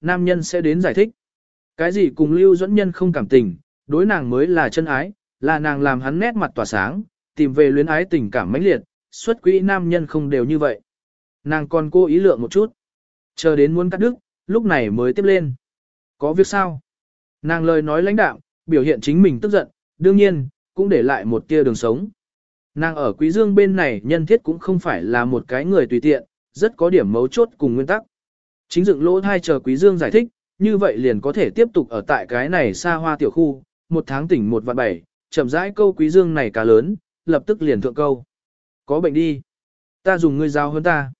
nam nhân sẽ đến giải thích. Cái gì cùng Lưu Duẫn Nhân không cảm tình, đối nàng mới là chân ái, là nàng làm hắn nét mặt tỏa sáng, tìm về luyến ái tình cảm mãnh liệt, xuất quỹ nam nhân không đều như vậy. Nàng còn cố ý lượng một chút. Chờ đến muốn cắt đứt, lúc này mới tiếp lên. Có việc sao? Nàng lời nói lãnh đạo, biểu hiện chính mình tức giận, đương nhiên, cũng để lại một tia đường sống. Nàng ở quý dương bên này nhân thiết cũng không phải là một cái người tùy tiện, rất có điểm mấu chốt cùng nguyên tắc. Chính dựng lỗ thai chờ quý dương giải thích, như vậy liền có thể tiếp tục ở tại cái này xa hoa tiểu khu, một tháng tỉnh một vạn bảy, chậm rãi câu quý dương này cá lớn, lập tức liền thượng câu. Có bệnh đi. Ta dùng ngươi giao hơn ta.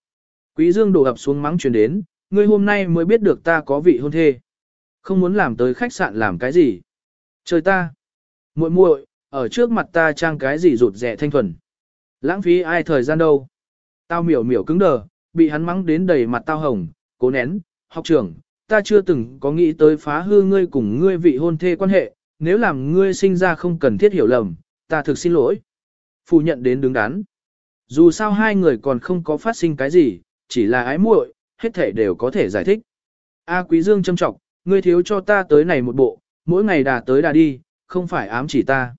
Quý dương đổ ập xuống mắng truyền đến, ngươi hôm nay mới biết được ta có vị hôn thê. Không muốn làm tới khách sạn làm cái gì. trời ta. muội muội, ở trước mặt ta trang cái gì rụt rẻ thanh thuần. Lãng phí ai thời gian đâu. Tao miểu miểu cứng đờ, bị hắn mắng đến đầy mặt tao hồng, cố nén, học trưởng, ta chưa từng có nghĩ tới phá hư ngươi cùng ngươi vị hôn thê quan hệ, nếu làm ngươi sinh ra không cần thiết hiểu lầm, ta thực xin lỗi. Phủ nhận đến đứng đắn. Dù sao hai người còn không có phát sinh cái gì, chỉ là ái muội, hết thể đều có thể giải thích. A Quý Dương châm trọng, ngươi thiếu cho ta tới này một bộ, mỗi ngày đà tới đà đi, không phải ám chỉ ta.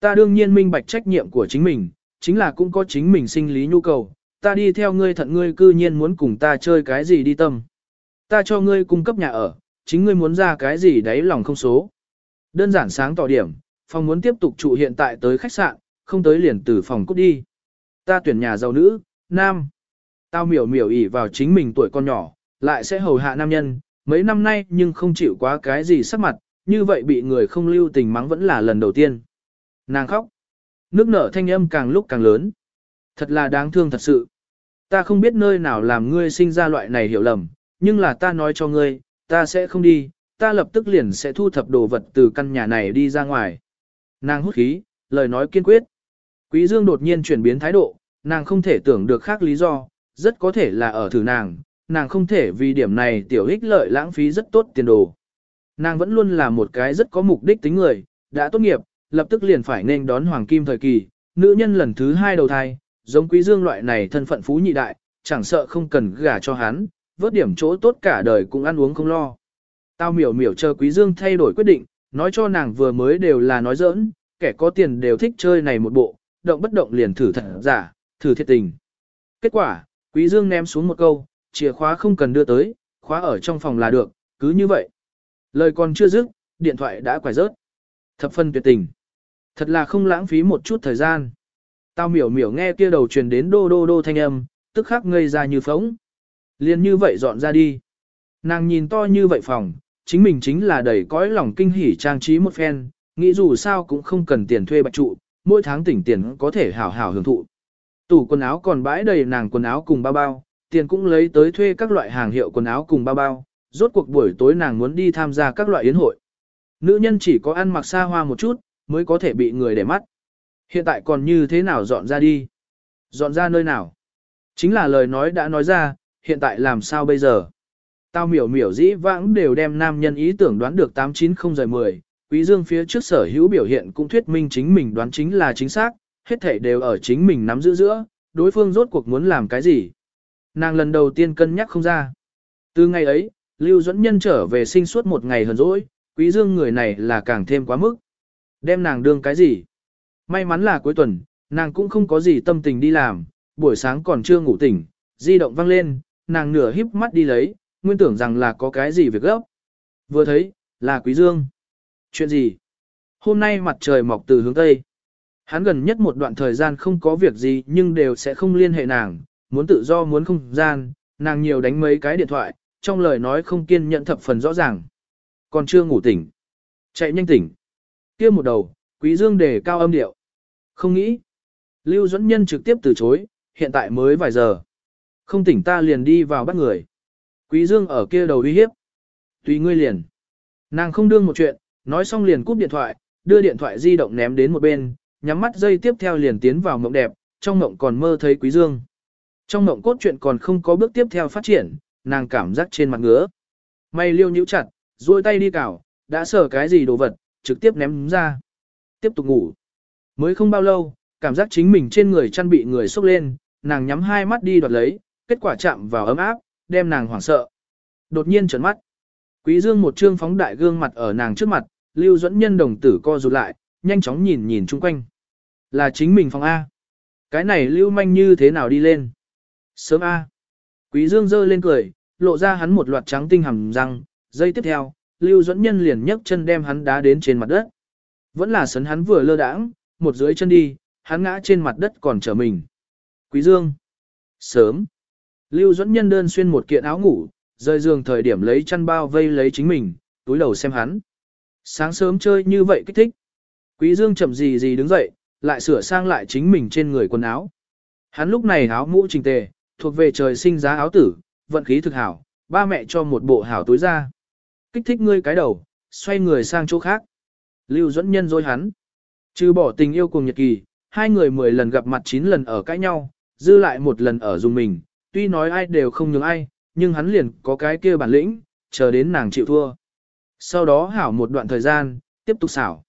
Ta đương nhiên minh bạch trách nhiệm của chính mình, chính là cũng có chính mình sinh lý nhu cầu, ta đi theo ngươi thận ngươi cư nhiên muốn cùng ta chơi cái gì đi tâm. Ta cho ngươi cung cấp nhà ở, chính ngươi muốn ra cái gì đấy lòng không số. Đơn giản sáng tỏ điểm, phòng muốn tiếp tục trụ hiện tại tới khách sạn, không tới liền từ phòng cút đi. Ta tuyển nhà giàu nữ, nam. Tao miểu miểu ỉ vào chính mình tuổi con nhỏ, lại sẽ hầu hạ nam nhân, mấy năm nay nhưng không chịu quá cái gì sắc mặt, như vậy bị người không lưu tình mắng vẫn là lần đầu tiên. Nàng khóc. Nước nở thanh âm càng lúc càng lớn. Thật là đáng thương thật sự. Ta không biết nơi nào làm ngươi sinh ra loại này hiểu lầm, nhưng là ta nói cho ngươi, ta sẽ không đi, ta lập tức liền sẽ thu thập đồ vật từ căn nhà này đi ra ngoài. Nàng hút khí, lời nói kiên quyết. Quý Dương đột nhiên chuyển biến thái độ, nàng không thể tưởng được khác lý do, rất có thể là ở thử nàng, nàng không thể vì điểm này tiểu ích lợi lãng phí rất tốt tiền đồ. Nàng vẫn luôn là một cái rất có mục đích tính người, đã tốt nghiệp, lập tức liền phải nên đón hoàng kim thời kỳ, nữ nhân lần thứ hai đầu thai, giống quý dương loại này thân phận phú nhị đại, chẳng sợ không cần gả cho hắn, vớt điểm chỗ tốt cả đời cũng ăn uống không lo. Tao miểu miểu chờ quý dương thay đổi quyết định, nói cho nàng vừa mới đều là nói giỡn, kẻ có tiền đều thích chơi này một bộ, động bất động liền thử thật giả, thử thiệt tình. Kết quả, quý dương ném xuống một câu, chìa khóa không cần đưa tới, khóa ở trong phòng là được, cứ như vậy. Lời còn chưa dứt, điện thoại đã quải rớt. Thập phân tuyệt tình. Thật là không lãng phí một chút thời gian. Tao miểu miểu nghe kia đầu truyền đến đô đô đô thanh âm, tức khắc ngây ra như phóng. Liền như vậy dọn ra đi. Nàng nhìn to như vậy phòng, chính mình chính là đầy cõi lòng kinh hỉ trang trí một phen, nghĩ dù sao cũng không cần tiền thuê bạch trụ, mỗi tháng tỉnh tiền có thể hảo hảo hưởng thụ. Tủ quần áo còn bãi đầy nàng quần áo cùng bao bao, tiền cũng lấy tới thuê các loại hàng hiệu quần áo cùng bao bao, rốt cuộc buổi tối nàng muốn đi tham gia các loại yến hội. Nữ nhân chỉ có ăn mặc xa hoa một chút, mới có thể bị người để mắt. Hiện tại còn như thế nào dọn ra đi? Dọn ra nơi nào? Chính là lời nói đã nói ra, hiện tại làm sao bây giờ? Tao miểu miểu dĩ vãng đều đem nam nhân ý tưởng đoán được 890-10, quý dương phía trước sở hữu biểu hiện cũng thuyết minh chính mình đoán chính là chính xác, hết thể đều ở chính mình nắm giữ giữa, đối phương rốt cuộc muốn làm cái gì. Nàng lần đầu tiên cân nhắc không ra. Từ ngày ấy, Lưu Duẫn Nhân trở về sinh suốt một ngày hờn dỗi, quý dương người này là càng thêm quá mức. Đem nàng đương cái gì? May mắn là cuối tuần, nàng cũng không có gì tâm tình đi làm, buổi sáng còn chưa ngủ tỉnh, di động vang lên, nàng nửa híp mắt đi lấy, nguyên tưởng rằng là có cái gì việc gấp. Vừa thấy, là quý dương. Chuyện gì? Hôm nay mặt trời mọc từ hướng Tây. Hắn gần nhất một đoạn thời gian không có việc gì nhưng đều sẽ không liên hệ nàng, muốn tự do muốn không gian, nàng nhiều đánh mấy cái điện thoại, trong lời nói không kiên nhẫn thập phần rõ ràng. Còn chưa ngủ tỉnh. Chạy nhanh tỉnh. kia một đầu, quý dương đề cao âm điệu. Không nghĩ. Lưu Duẫn Nhân trực tiếp từ chối, hiện tại mới vài giờ. Không tỉnh ta liền đi vào bắt người. Quý dương ở kia đầu uy hiếp. Tùy ngươi liền. Nàng không đương một chuyện, nói xong liền cúp điện thoại, đưa điện thoại di động ném đến một bên, nhắm mắt dây tiếp theo liền tiến vào mộng đẹp, trong mộng còn mơ thấy quý dương. Trong mộng cốt truyện còn không có bước tiếp theo phát triển, nàng cảm giác trên mặt ngứa. May liêu nhíu chặt, duỗi tay đi cào, đã sờ cái gì đồ vật, trực tiếp ném ra. Tiếp tục ngủ. Mới không bao lâu, cảm giác chính mình trên người chăn bị người xúc lên, nàng nhắm hai mắt đi đoạt lấy, kết quả chạm vào ấm áp, đem nàng hoảng sợ. Đột nhiên trợn mắt. Quý Dương một trương phóng đại gương mặt ở nàng trước mặt, Lưu Duẫn Nhân đồng tử co rụt lại, nhanh chóng nhìn nhìn chung quanh. Là chính mình phòng A. Cái này Lưu Manh như thế nào đi lên? Sớm A. Quý Dương giơ lên cười, lộ ra hắn một loạt trắng tinh hầm răng, giây tiếp theo, Lưu Duẫn Nhân liền nhấc chân đem hắn đá đến trên mặt đất. Vẫn là sấn hắn vừa lơ đãng, một dưới chân đi, hắn ngã trên mặt đất còn trở mình. Quý Dương. Sớm. Lưu Duẫn Nhân đơn xuyên một kiện áo ngủ, rời giường thời điểm lấy chăn bao vây lấy chính mình, túi đầu xem hắn. Sáng sớm chơi như vậy kích thích. Quý Dương chậm gì gì đứng dậy, lại sửa sang lại chính mình trên người quần áo. Hắn lúc này áo mũ trình tề, thuộc về trời sinh giá áo tử, vận khí thực hảo, ba mẹ cho một bộ hảo túi ra. Kích thích ngươi cái đầu, xoay người sang chỗ khác. Lưu dẫn nhân dối hắn. Trừ bỏ tình yêu cùng nhật kỳ, hai người mười lần gặp mặt chín lần ở cãi nhau, dư lại một lần ở dùng mình, tuy nói ai đều không nhường ai, nhưng hắn liền có cái kia bản lĩnh, chờ đến nàng chịu thua. Sau đó hảo một đoạn thời gian, tiếp tục xảo.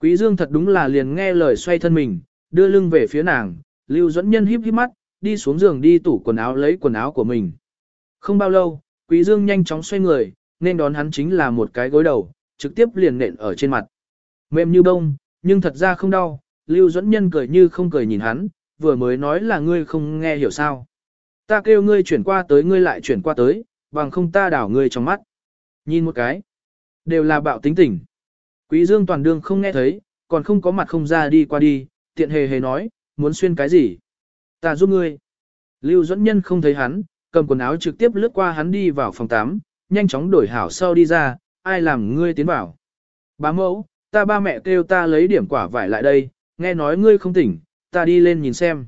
Quý Dương thật đúng là liền nghe lời xoay thân mình, đưa lưng về phía nàng, Lưu Duẫn Nhân híp híp mắt, đi xuống giường đi tủ quần áo lấy quần áo của mình. Không bao lâu, Quý Dương nhanh chóng xoay người, nên đón hắn chính là một cái gối đầu, trực tiếp liền nện ở trên mặt. Mềm như bông, nhưng thật ra không đau, Lưu Duẫn Nhân cười như không cười nhìn hắn, vừa mới nói là ngươi không nghe hiểu sao. Ta kêu ngươi chuyển qua tới ngươi lại chuyển qua tới, bằng không ta đảo ngươi trong mắt. Nhìn một cái, đều là bạo tính tình. Quý Dương toàn đương không nghe thấy, còn không có mặt không ra đi qua đi, tiện hề hề nói, muốn xuyên cái gì? Ta giúp ngươi. Lưu Duẫn Nhân không thấy hắn, cầm quần áo trực tiếp lướt qua hắn đi vào phòng 8, nhanh chóng đổi hảo sau đi ra, ai làm ngươi tiến vào. Bá mẫu, ta ba mẹ kêu ta lấy điểm quả vải lại đây, nghe nói ngươi không tỉnh, ta đi lên nhìn xem.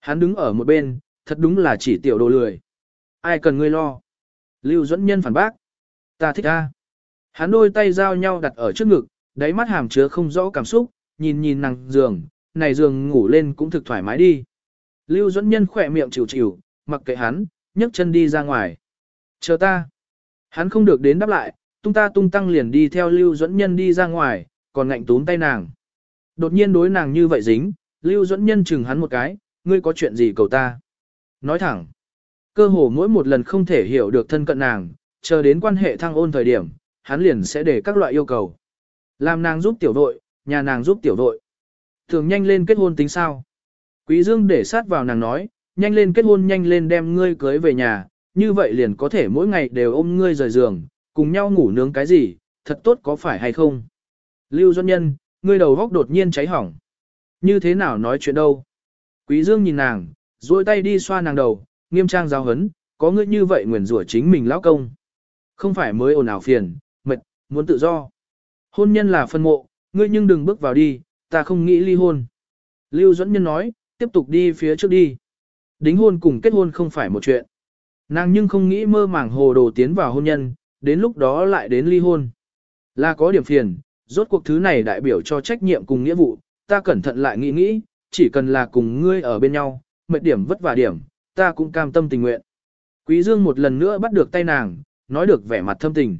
Hắn đứng ở một bên, thật đúng là chỉ tiểu đồ lười. Ai cần ngươi lo? Lưu Duẫn Nhân phản bác. Ta thích a. Hắn đôi tay giao nhau đặt ở trước ngực, đáy mắt hàm chứa không rõ cảm xúc, nhìn nhìn nàng giường, này giường ngủ lên cũng thực thoải mái đi. Lưu Duẫn Nhân khỏe miệng chịu chịu, mặc kệ hắn, nhấc chân đi ra ngoài. Chờ ta. Hắn không được đến đáp lại, tung ta tung tăng liền đi theo Lưu Duẫn Nhân đi ra ngoài, còn ngạnh túm tay nàng. Đột nhiên đối nàng như vậy dính, Lưu Duẫn Nhân chừng hắn một cái, ngươi có chuyện gì cầu ta. Nói thẳng, cơ hồ mỗi một lần không thể hiểu được thân cận nàng, chờ đến quan hệ thăng ôn thời điểm, hắn liền sẽ để các loại yêu cầu. Làm nàng giúp tiểu đội, nhà nàng giúp tiểu đội. Thường nhanh lên kết hôn tính sao? Quý Dương để sát vào nàng nói, nhanh lên kết hôn nhanh lên đem ngươi cưới về nhà, như vậy liền có thể mỗi ngày đều ôm ngươi rời giường, cùng nhau ngủ nướng cái gì, thật tốt có phải hay không? Lưu Duân Nhân, ngươi đầu góc đột nhiên cháy hỏng. Như thế nào nói chuyện đâu? Quý Dương nhìn nàng, duỗi tay đi xoa nàng đầu, nghiêm trang giáo hấn, có ngươi như vậy nguyền rủa chính mình lão công. Không phải mới ồn ào phiền, mệt, muốn tự do. Hôn nhân là phân mộ, ngươi nhưng đừng bước vào đi, ta không nghĩ ly hôn. Lưu Doãn Nhân nói, tiếp tục đi phía trước đi. Đính hôn cùng kết hôn không phải một chuyện. Nàng nhưng không nghĩ mơ màng hồ đồ tiến vào hôn nhân, đến lúc đó lại đến ly hôn. Là có điểm phiền, rốt cuộc thứ này đại biểu cho trách nhiệm cùng nghĩa vụ, ta cẩn thận lại nghĩ nghĩ, chỉ cần là cùng ngươi ở bên nhau, mệt điểm vất vả điểm, ta cũng cam tâm tình nguyện. Quý Dương một lần nữa bắt được tay nàng, nói được vẻ mặt thâm tình.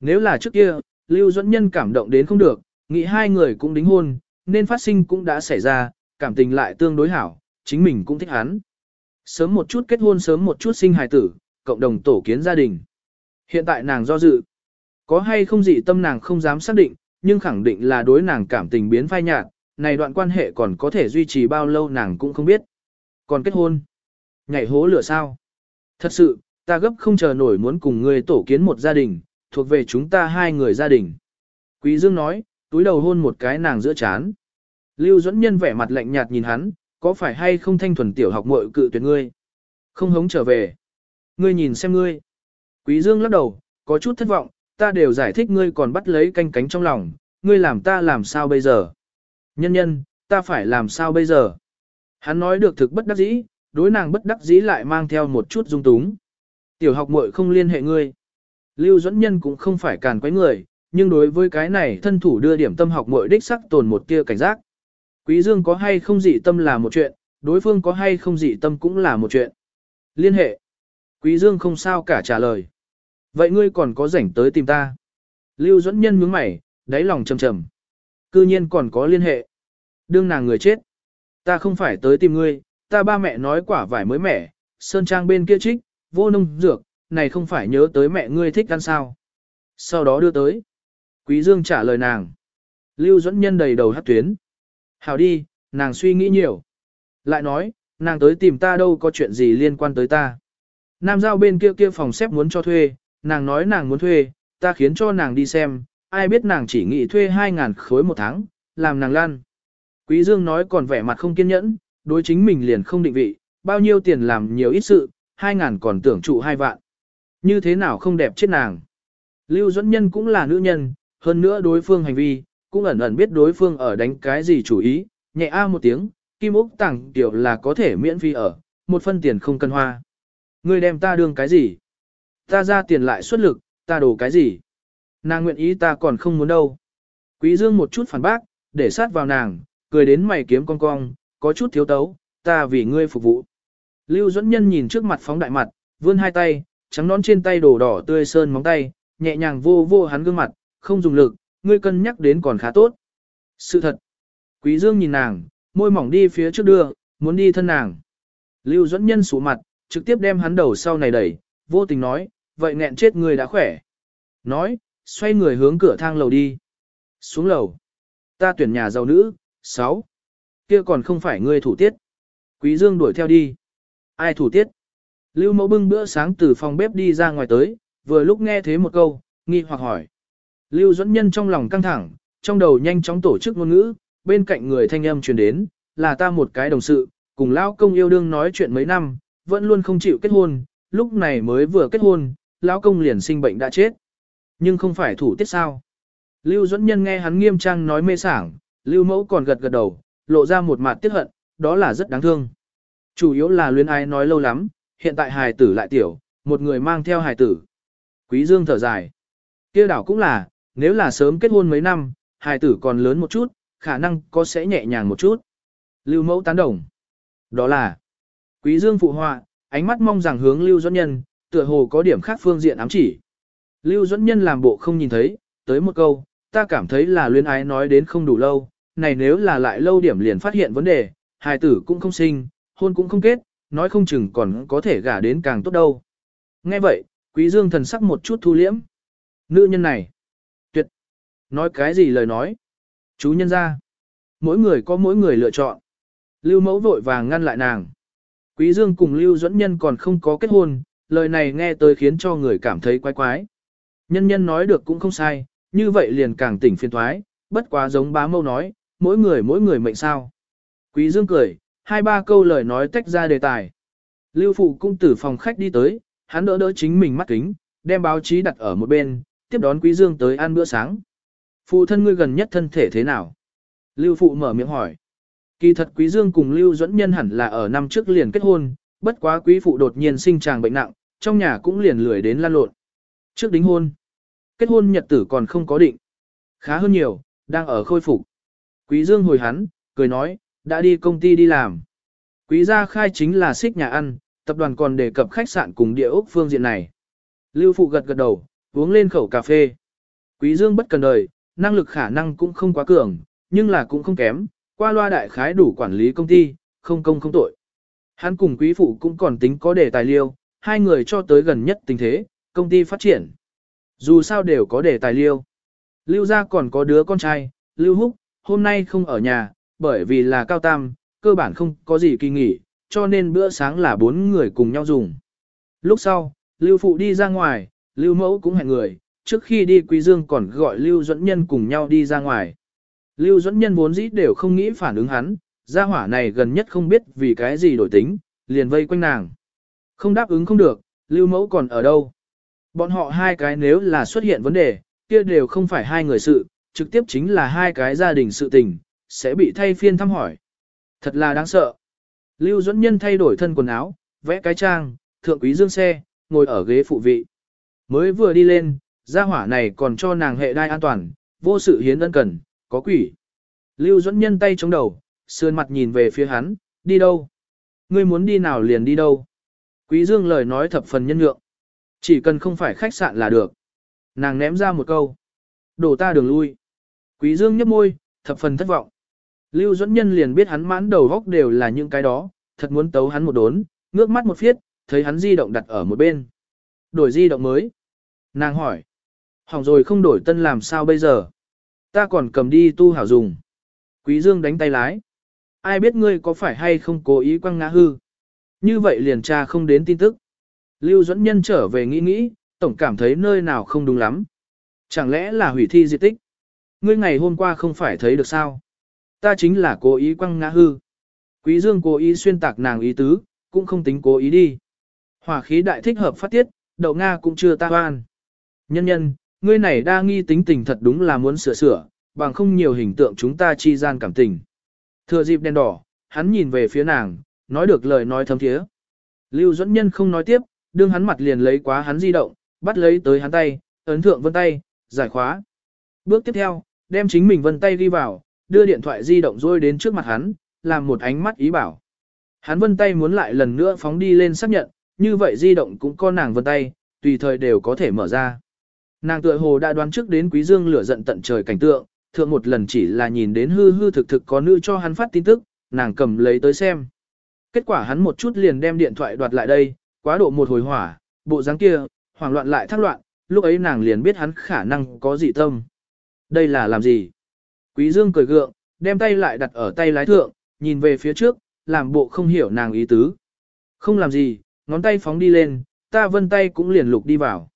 Nếu là trước kia, Lưu Duẫn Nhân cảm động đến không được, nghĩ hai người cũng đính hôn, nên phát sinh cũng đã xảy ra, cảm tình lại tương đối hảo, chính mình cũng thích hắn. Sớm một chút kết hôn sớm một chút sinh hài tử, cộng đồng tổ kiến gia đình. Hiện tại nàng do dự, có hay không dị tâm nàng không dám xác định, nhưng khẳng định là đối nàng cảm tình biến phai nhạt, này đoạn quan hệ còn có thể duy trì bao lâu nàng cũng không biết. Còn kết hôn, nhảy hố lửa sao? Thật sự, ta gấp không chờ nổi muốn cùng ngươi tổ kiến một gia đình, thuộc về chúng ta hai người gia đình. Quý Dương nói, túi đầu hôn một cái nàng giữa chán. Lưu Duẫn Nhân vẻ mặt lạnh nhạt nhìn hắn, có phải hay không thanh thuần tiểu học muội cự tuyệt ngươi? Không hống trở về. Ngươi nhìn xem ngươi. Quý Dương lắc đầu, có chút thất vọng, ta đều giải thích ngươi còn bắt lấy canh cánh trong lòng, ngươi làm ta làm sao bây giờ? Nhân nhân, ta phải làm sao bây giờ? Hắn nói được thực bất đắc dĩ, đối nàng bất đắc dĩ lại mang theo một chút dung túng. Tiểu học muội không liên hệ ngươi. Lưu Duẫn Nhân cũng không phải càn quấy người, nhưng đối với cái này thân thủ đưa điểm tâm học muội đích sắc tồn một tia cảnh giác. Quý Dương có hay không dị tâm là một chuyện, đối phương có hay không dị tâm cũng là một chuyện. Liên hệ. Quý Dương không sao cả trả lời. Vậy ngươi còn có rảnh tới tìm ta? Lưu Duẫn Nhân nhướng mày, đáy lòng trầm trầm. Cư nhiên còn có liên hệ. Đương nàng người chết. Ta không phải tới tìm ngươi, ta ba mẹ nói quả vải mới mẻ, sơn trang bên kia trích, vô nông dược, này không phải nhớ tới mẹ ngươi thích ăn sao. Sau đó đưa tới. Quý Dương trả lời nàng. Lưu Duẫn Nhân đầy đầu hát tuyến. Hảo đi, nàng suy nghĩ nhiều. Lại nói, nàng tới tìm ta đâu có chuyện gì liên quan tới ta. Nam giao bên kia kia phòng xếp muốn cho thuê, nàng nói nàng muốn thuê, ta khiến cho nàng đi xem, ai biết nàng chỉ nghĩ thuê 2.000 khối một tháng, làm nàng lan. Quý Dương nói còn vẻ mặt không kiên nhẫn, đối chính mình liền không định vị, bao nhiêu tiền làm nhiều ít sự, 2.000 còn tưởng trụ hai vạn. Như thế nào không đẹp chết nàng. Lưu Duẫn Nhân cũng là nữ nhân, hơn nữa đối phương hành vi, cũng ẩn ẩn biết đối phương ở đánh cái gì chủ ý, nhẹ a một tiếng, kim úc tặng tiểu là có thể miễn phí ở, một phân tiền không cần hoa. Ngươi đem ta đương cái gì? Ta ra tiền lại xuất lực, ta đổ cái gì? Nàng nguyện ý ta còn không muốn đâu. Quý Dương một chút phản bác, để sát vào nàng, cười đến mày kiếm cong cong, có chút thiếu tấu, ta vì ngươi phục vụ. Lưu Duẫn Nhân nhìn trước mặt phóng đại mặt, vươn hai tay, trắng nón trên tay đổ đỏ tươi sơn móng tay, nhẹ nhàng vô vô hắn gương mặt, không dùng lực, ngươi cân nhắc đến còn khá tốt. Sự thật. Quý Dương nhìn nàng, môi mỏng đi phía trước đưa, muốn đi thân nàng. Lưu Duẫn Nhân sụ mặt, trực tiếp đem hắn đầu sau này đẩy, vô tình nói, vậy nghẹn chết người đã khỏe. Nói, xoay người hướng cửa thang lầu đi. Xuống lầu. Ta tuyển nhà giàu nữ, 6. Kia còn không phải ngươi thủ tiết. Quý Dương đuổi theo đi. Ai thủ tiết? Lưu mẫu bưng bữa sáng từ phòng bếp đi ra ngoài tới, vừa lúc nghe thế một câu, nghi hoặc hỏi. Lưu dẫn nhân trong lòng căng thẳng, trong đầu nhanh chóng tổ chức ngôn ngữ, bên cạnh người thanh âm truyền đến, là ta một cái đồng sự, cùng lão công yêu đương nói chuyện mấy năm, vẫn luôn không chịu kết hôn, lúc này mới vừa kết hôn, lão công liền sinh bệnh đã chết. Nhưng không phải thủ tiết sao. Lưu dẫn nhân nghe hắn nghiêm trang nói mê sảng, lưu mẫu còn gật gật đầu, lộ ra một mặt tiếc hận, đó là rất đáng thương. Chủ yếu là luyến ái nói lâu lắm, hiện tại hài tử lại tiểu, một người mang theo hài tử. Quý Dương thở dài. kia đảo cũng là, nếu là sớm kết hôn mấy năm, hài tử còn lớn một chút, khả năng có sẽ nhẹ nhàng một chút. Lưu mẫu tán đồng. Đó là, Quý Dương phụ họa, ánh mắt mong rằng hướng Lưu Duẫn Nhân, tựa hồ có điểm khác phương diện ám chỉ. Lưu Duẫn Nhân làm bộ không nhìn thấy, tới một câu, ta cảm thấy là luyến ái nói đến không đủ lâu, này nếu là lại lâu điểm liền phát hiện vấn đề, hài tử cũng không sinh, hôn cũng không kết, nói không chừng còn có thể gả đến càng tốt đâu. Nghe vậy, Quý Dương thần sắc một chút thu liễm. Nữ nhân này, tuyệt, nói cái gì lời nói. Chú nhân gia, mỗi người có mỗi người lựa chọn. Lưu mẫu vội vàng ngăn lại nàng. Quý Dương cùng Lưu Duẫn Nhân còn không có kết hôn, lời này nghe tới khiến cho người cảm thấy quái quái. Nhân nhân nói được cũng không sai, như vậy liền càng tỉnh phiền thoái, bất quá giống bá mâu nói, mỗi người mỗi người mệnh sao. Quý Dương cười, hai ba câu lời nói tách ra đề tài. Lưu Phụ cũng từ phòng khách đi tới, hắn đỡ đỡ chính mình mắt kính, đem báo chí đặt ở một bên, tiếp đón Quý Dương tới ăn bữa sáng. Phụ thân ngươi gần nhất thân thể thế nào? Lưu Phụ mở miệng hỏi. Kỳ thật Quý Dương cùng Lưu Duẫn Nhân hẳn là ở năm trước liền kết hôn, bất quá Quý Phụ đột nhiên sinh chàng bệnh nặng, trong nhà cũng liền lười đến lan lộn. Trước đính hôn, kết hôn nhật tử còn không có định. Khá hơn nhiều, đang ở khôi phục. Quý Dương hồi hắn, cười nói, đã đi công ty đi làm. Quý gia khai chính là xích nhà ăn, tập đoàn còn đề cập khách sạn cùng địa ốc phương diện này. Lưu Phụ gật gật đầu, uống lên khẩu cà phê. Quý Dương bất cần đời, năng lực khả năng cũng không quá cường, nhưng là cũng không kém, qua loa đại khái đủ quản lý công ty, không công không tội. Hắn cùng quý phụ cũng còn tính có đề tài liêu, hai người cho tới gần nhất tình thế, công ty phát triển. Dù sao đều có đề tài liêu. Lưu gia còn có đứa con trai, Lưu Húc, hôm nay không ở nhà, bởi vì là cao tam, cơ bản không có gì kỳ nghỉ, cho nên bữa sáng là bốn người cùng nhau dùng. Lúc sau, Lưu Phụ đi ra ngoài, Lưu Mẫu cũng hẹn người, trước khi đi Quý Dương còn gọi Lưu Duẫn Nhân cùng nhau đi ra ngoài. Lưu Duẫn Nhân vốn dĩ đều không nghĩ phản ứng hắn, gia hỏa này gần nhất không biết vì cái gì đổi tính, liền vây quanh nàng. Không đáp ứng không được, Lưu Mẫu còn ở đâu. Bọn họ hai cái nếu là xuất hiện vấn đề, kia đều không phải hai người sự, trực tiếp chính là hai cái gia đình sự tình, sẽ bị thay phiên thăm hỏi. Thật là đáng sợ. Lưu Duẫn Nhân thay đổi thân quần áo, vẽ cái trang, thượng quý dương xe, ngồi ở ghế phụ vị. Mới vừa đi lên, gia hỏa này còn cho nàng hệ đai an toàn, vô sự hiến ân cần, có quỷ. Lưu Duẫn Nhân tay chống đầu, sườn mặt nhìn về phía hắn, đi đâu? Ngươi muốn đi nào liền đi đâu? Quý Dương lời nói thập phần nhân nhượng. Chỉ cần không phải khách sạn là được. Nàng ném ra một câu. Đổ ta đường lui. Quý Dương nhếch môi, thập phần thất vọng. Lưu Duẫn Nhân liền biết hắn mãn đầu góc đều là những cái đó, thật muốn tấu hắn một đốn, ngước mắt một phiết, thấy hắn di động đặt ở một bên. Đổi di động mới. Nàng hỏi. Hỏng rồi không đổi tân làm sao bây giờ. Ta còn cầm đi tu hảo dùng. Quý Dương đánh tay lái. Ai biết ngươi có phải hay không cố ý quăng ngã hư. Như vậy liền tra không đến tin tức. Lưu Duẫn nhân trở về nghĩ nghĩ, tổng cảm thấy nơi nào không đúng lắm. Chẳng lẽ là hủy thi di tích? Ngươi ngày hôm qua không phải thấy được sao? Ta chính là cố ý quăng ngã hư. Quý Dương cố ý xuyên tạc nàng ý tứ, cũng không tính cố ý đi. Hỏa khí đại thích hợp phát tiết, đậu Nga cũng chưa ta hoan. Nhân nhân, ngươi này đa nghi tính tình thật đúng là muốn sửa sửa, bằng không nhiều hình tượng chúng ta chi gian cảm tình. Thừa dịp đèn đỏ, hắn nhìn về phía nàng, nói được lời nói thâm thiế. Lưu dẫn nhân không nói tiếp, đương hắn mặt liền lấy quá hắn di động, bắt lấy tới hắn tay, ấn thượng vân tay, giải khóa. Bước tiếp theo, đem chính mình vân tay đi vào, đưa điện thoại di động rôi đến trước mặt hắn, làm một ánh mắt ý bảo. Hắn vân tay muốn lại lần nữa phóng đi lên xác nhận, như vậy di động cũng có nàng vân tay, tùy thời đều có thể mở ra. Nàng tựa hồ đã đoán trước đến quý dương lửa giận tận trời cảnh tượng, thượng một lần chỉ là nhìn đến hư hư thực thực có nữ cho hắn phát tin tức, nàng cầm lấy tới xem. Kết quả hắn một chút liền đem điện thoại đoạt lại đây, quá độ một hồi hỏa, bộ dáng kia, hoảng loạn lại thắc loạn, lúc ấy nàng liền biết hắn khả năng có dị tâm. Đây là làm gì? Quý Dương cười gượng, đem tay lại đặt ở tay lái thượng, nhìn về phía trước, làm bộ không hiểu nàng ý tứ. Không làm gì, ngón tay phóng đi lên, ta vân tay cũng liền lục đi vào.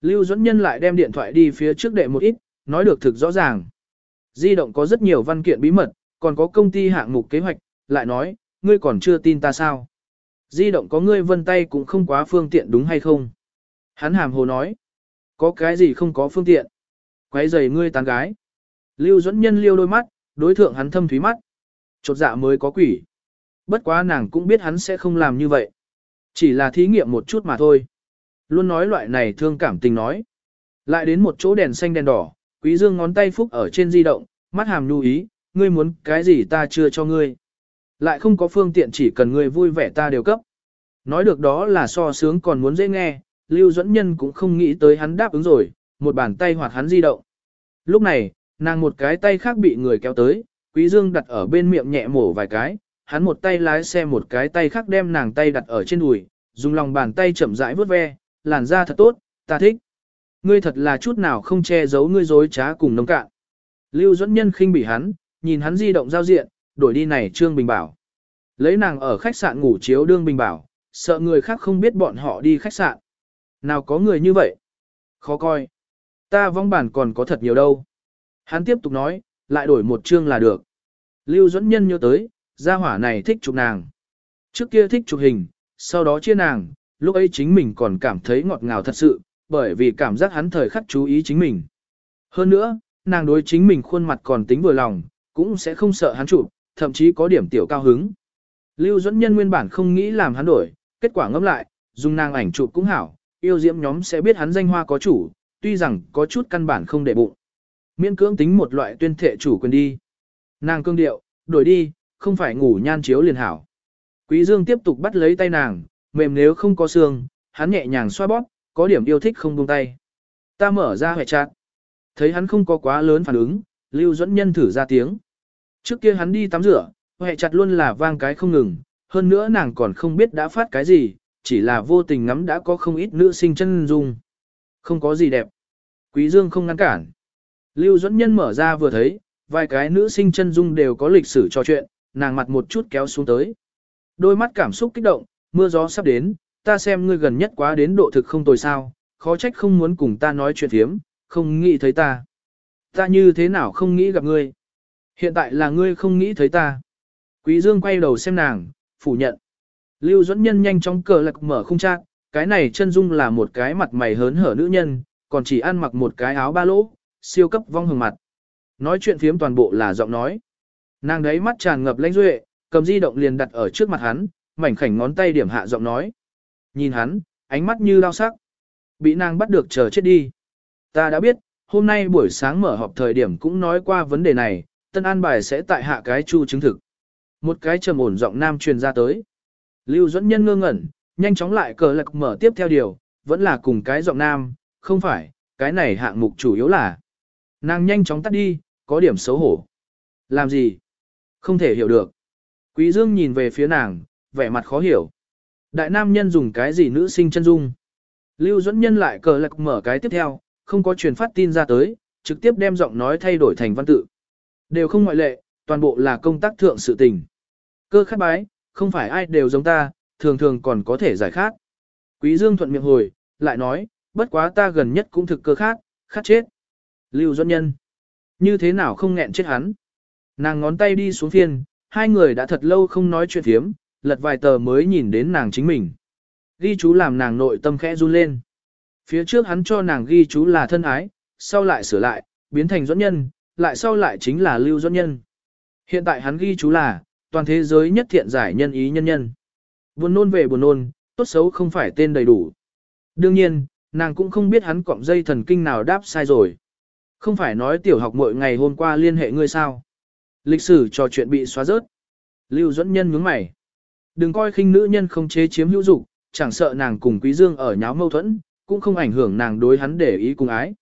Lưu Duẫn Nhân lại đem điện thoại đi phía trước đệ một ít, nói được thực rõ ràng. Di động có rất nhiều văn kiện bí mật, còn có công ty hạng mục kế hoạch, lại nói, ngươi còn chưa tin ta sao. Di động có ngươi vân tay cũng không quá phương tiện đúng hay không? Hắn hàm hồ nói, có cái gì không có phương tiện? Quấy giày ngươi tán gái. Lưu Duẫn Nhân liêu đôi mắt, đối thượng hắn thâm thúy mắt. Chột dạ mới có quỷ. Bất quá nàng cũng biết hắn sẽ không làm như vậy. Chỉ là thí nghiệm một chút mà thôi. Luôn nói loại này thương cảm tình nói. Lại đến một chỗ đèn xanh đèn đỏ, quý dương ngón tay phúc ở trên di động, mắt hàm nhu ý, ngươi muốn cái gì ta chưa cho ngươi. Lại không có phương tiện chỉ cần ngươi vui vẻ ta đều cấp. Nói được đó là so sướng còn muốn dễ nghe, Lưu Duẫn Nhân cũng không nghĩ tới hắn đáp ứng rồi, một bàn tay hoạt hắn di động. Lúc này, nàng một cái tay khác bị người kéo tới, Quý Dương đặt ở bên miệng nhẹ mổ vài cái, hắn một tay lái xe một cái tay khác đem nàng tay đặt ở trên đùi, dùng lòng bàn tay chậm rãi vuốt ve, làn da thật tốt, ta thích. Ngươi thật là chút nào không che giấu ngươi dối trá cùng nông cạn. Lưu Duẫn Nhân khinh bỉ hắn, nhìn hắn di động giao diện, đổi đi này Trương Bình Bảo. Lấy nàng ở khách sạn ngủ chiếu đương Bình Bảo, sợ người khác không biết bọn họ đi khách sạn. Nào có người như vậy? Khó coi. Ta vong bản còn có thật nhiều đâu. Hắn tiếp tục nói, lại đổi một chương là được. Lưu Duẫn Nhân nhớ tới, gia hỏa này thích chụp nàng. Trước kia thích chụp hình, sau đó chia nàng, lúc ấy chính mình còn cảm thấy ngọt ngào thật sự, bởi vì cảm giác hắn thời khắc chú ý chính mình. Hơn nữa, nàng đối chính mình khuôn mặt còn tính vừa lòng, cũng sẽ không sợ hắn chụp, thậm chí có điểm tiểu cao hứng. Lưu Duẫn Nhân nguyên bản không nghĩ làm hắn đổi, kết quả ngẫm lại, dùng nàng ảnh chụp cũng hảo, yêu diễm nhóm sẽ biết hắn danh hoa có chủ, tuy rằng có chút căn bản không để bụng. Miễn cưỡng tính một loại tuyên thệ chủ quyền đi. Nàng cương điệu, đổi đi, không phải ngủ nhan chiếu liền hảo. Quý Dương tiếp tục bắt lấy tay nàng, mềm nếu không có xương, hắn nhẹ nhàng xoa bóp, có điểm yêu thích không buông tay. Ta mở ra hệ chặt. Thấy hắn không có quá lớn phản ứng, Lưu Duẫn Nhân thử ra tiếng. Trước kia hắn đi tắm rửa, hệ chặt luôn là vang cái không ngừng, hơn nữa nàng còn không biết đã phát cái gì, chỉ là vô tình ngắm đã có không ít nữ sinh chân dung. Không có gì đẹp. Quý Dương không ngăn cản. Lưu Duẫn Nhân mở ra vừa thấy, vài cái nữ sinh chân dung đều có lịch sử trò chuyện, nàng mặt một chút kéo xuống tới. Đôi mắt cảm xúc kích động, mưa gió sắp đến, ta xem ngươi gần nhất quá đến độ thực không tồi sao, khó trách không muốn cùng ta nói chuyện thiếm, không nghĩ thấy ta. Ta như thế nào không nghĩ gặp ngươi? Hiện tại là ngươi không nghĩ thấy ta. Quý Dương quay đầu xem nàng, phủ nhận. Lưu Duẫn Nhân nhanh chóng cờ lạc mở không trang, cái này chân dung là một cái mặt mày hớn hở nữ nhân, còn chỉ ăn mặc một cái áo ba lỗ, siêu cấp vong hường mặt. Nói chuyện phiếm toàn bộ là giọng nói. Nàng đấy mắt tràn ngập lãnh duệ, cầm di động liền đặt ở trước mặt hắn, mảnh khảnh ngón tay điểm hạ giọng nói. Nhìn hắn, ánh mắt như lao sắc. Bị nàng bắt được chờ chết đi. Ta đã biết, hôm nay buổi sáng mở họp thời điểm cũng nói qua vấn đề này, tân an bài sẽ tại hạ cái chu chứng thực. Một cái trầm ổn giọng nam truyền ra tới. Lưu dẫn nhân ngơ ngẩn, nhanh chóng lại cờ lạc mở tiếp theo điều, vẫn là cùng cái giọng nam, không phải, cái này hạng mục chủ yếu là. Nàng nhanh chóng tắt đi, có điểm xấu hổ. Làm gì? Không thể hiểu được. Quý Dương nhìn về phía nàng, vẻ mặt khó hiểu. Đại nam nhân dùng cái gì nữ sinh chân dung? Lưu dẫn nhân lại cờ lạc mở cái tiếp theo, không có truyền phát tin ra tới, trực tiếp đem giọng nói thay đổi thành văn tự. Đều không ngoại lệ, toàn bộ là công tác thượng sự tình. Cơ khát bái, không phải ai đều giống ta, thường thường còn có thể giải khát. Quý Dương thuận miệng hồi, lại nói, bất quá ta gần nhất cũng thực cơ khát, khát chết. Lưu Duẫn Nhân. Như thế nào không nghẹn chết hắn. Nàng ngón tay đi xuống phiên, hai người đã thật lâu không nói chuyện thiếm, lật vài tờ mới nhìn đến nàng chính mình. Ghi chú làm nàng nội tâm khẽ run lên. Phía trước hắn cho nàng ghi chú là thân ái, sau lại sửa lại, biến thành dẫn Nhân, lại sau lại chính là Lưu dẫn Nhân. Hiện tại hắn ghi chú là, toàn thế giới nhất thiện giải nhân ý nhân nhân. Buồn nôn về buồn nôn, tốt xấu không phải tên đầy đủ. Đương nhiên, nàng cũng không biết hắn cọng dây thần kinh nào đáp sai rồi. Không phải nói tiểu học mỗi ngày hôm qua liên hệ ngươi sao. Lịch sử trò chuyện bị xóa rớt. Lưu dẫn nhân nhướng mày. Đừng coi khinh nữ nhân không chế chiếm hữu dục, chẳng sợ nàng cùng Quý Dương ở nháo mâu thuẫn, cũng không ảnh hưởng nàng đối hắn để ý cùng ái.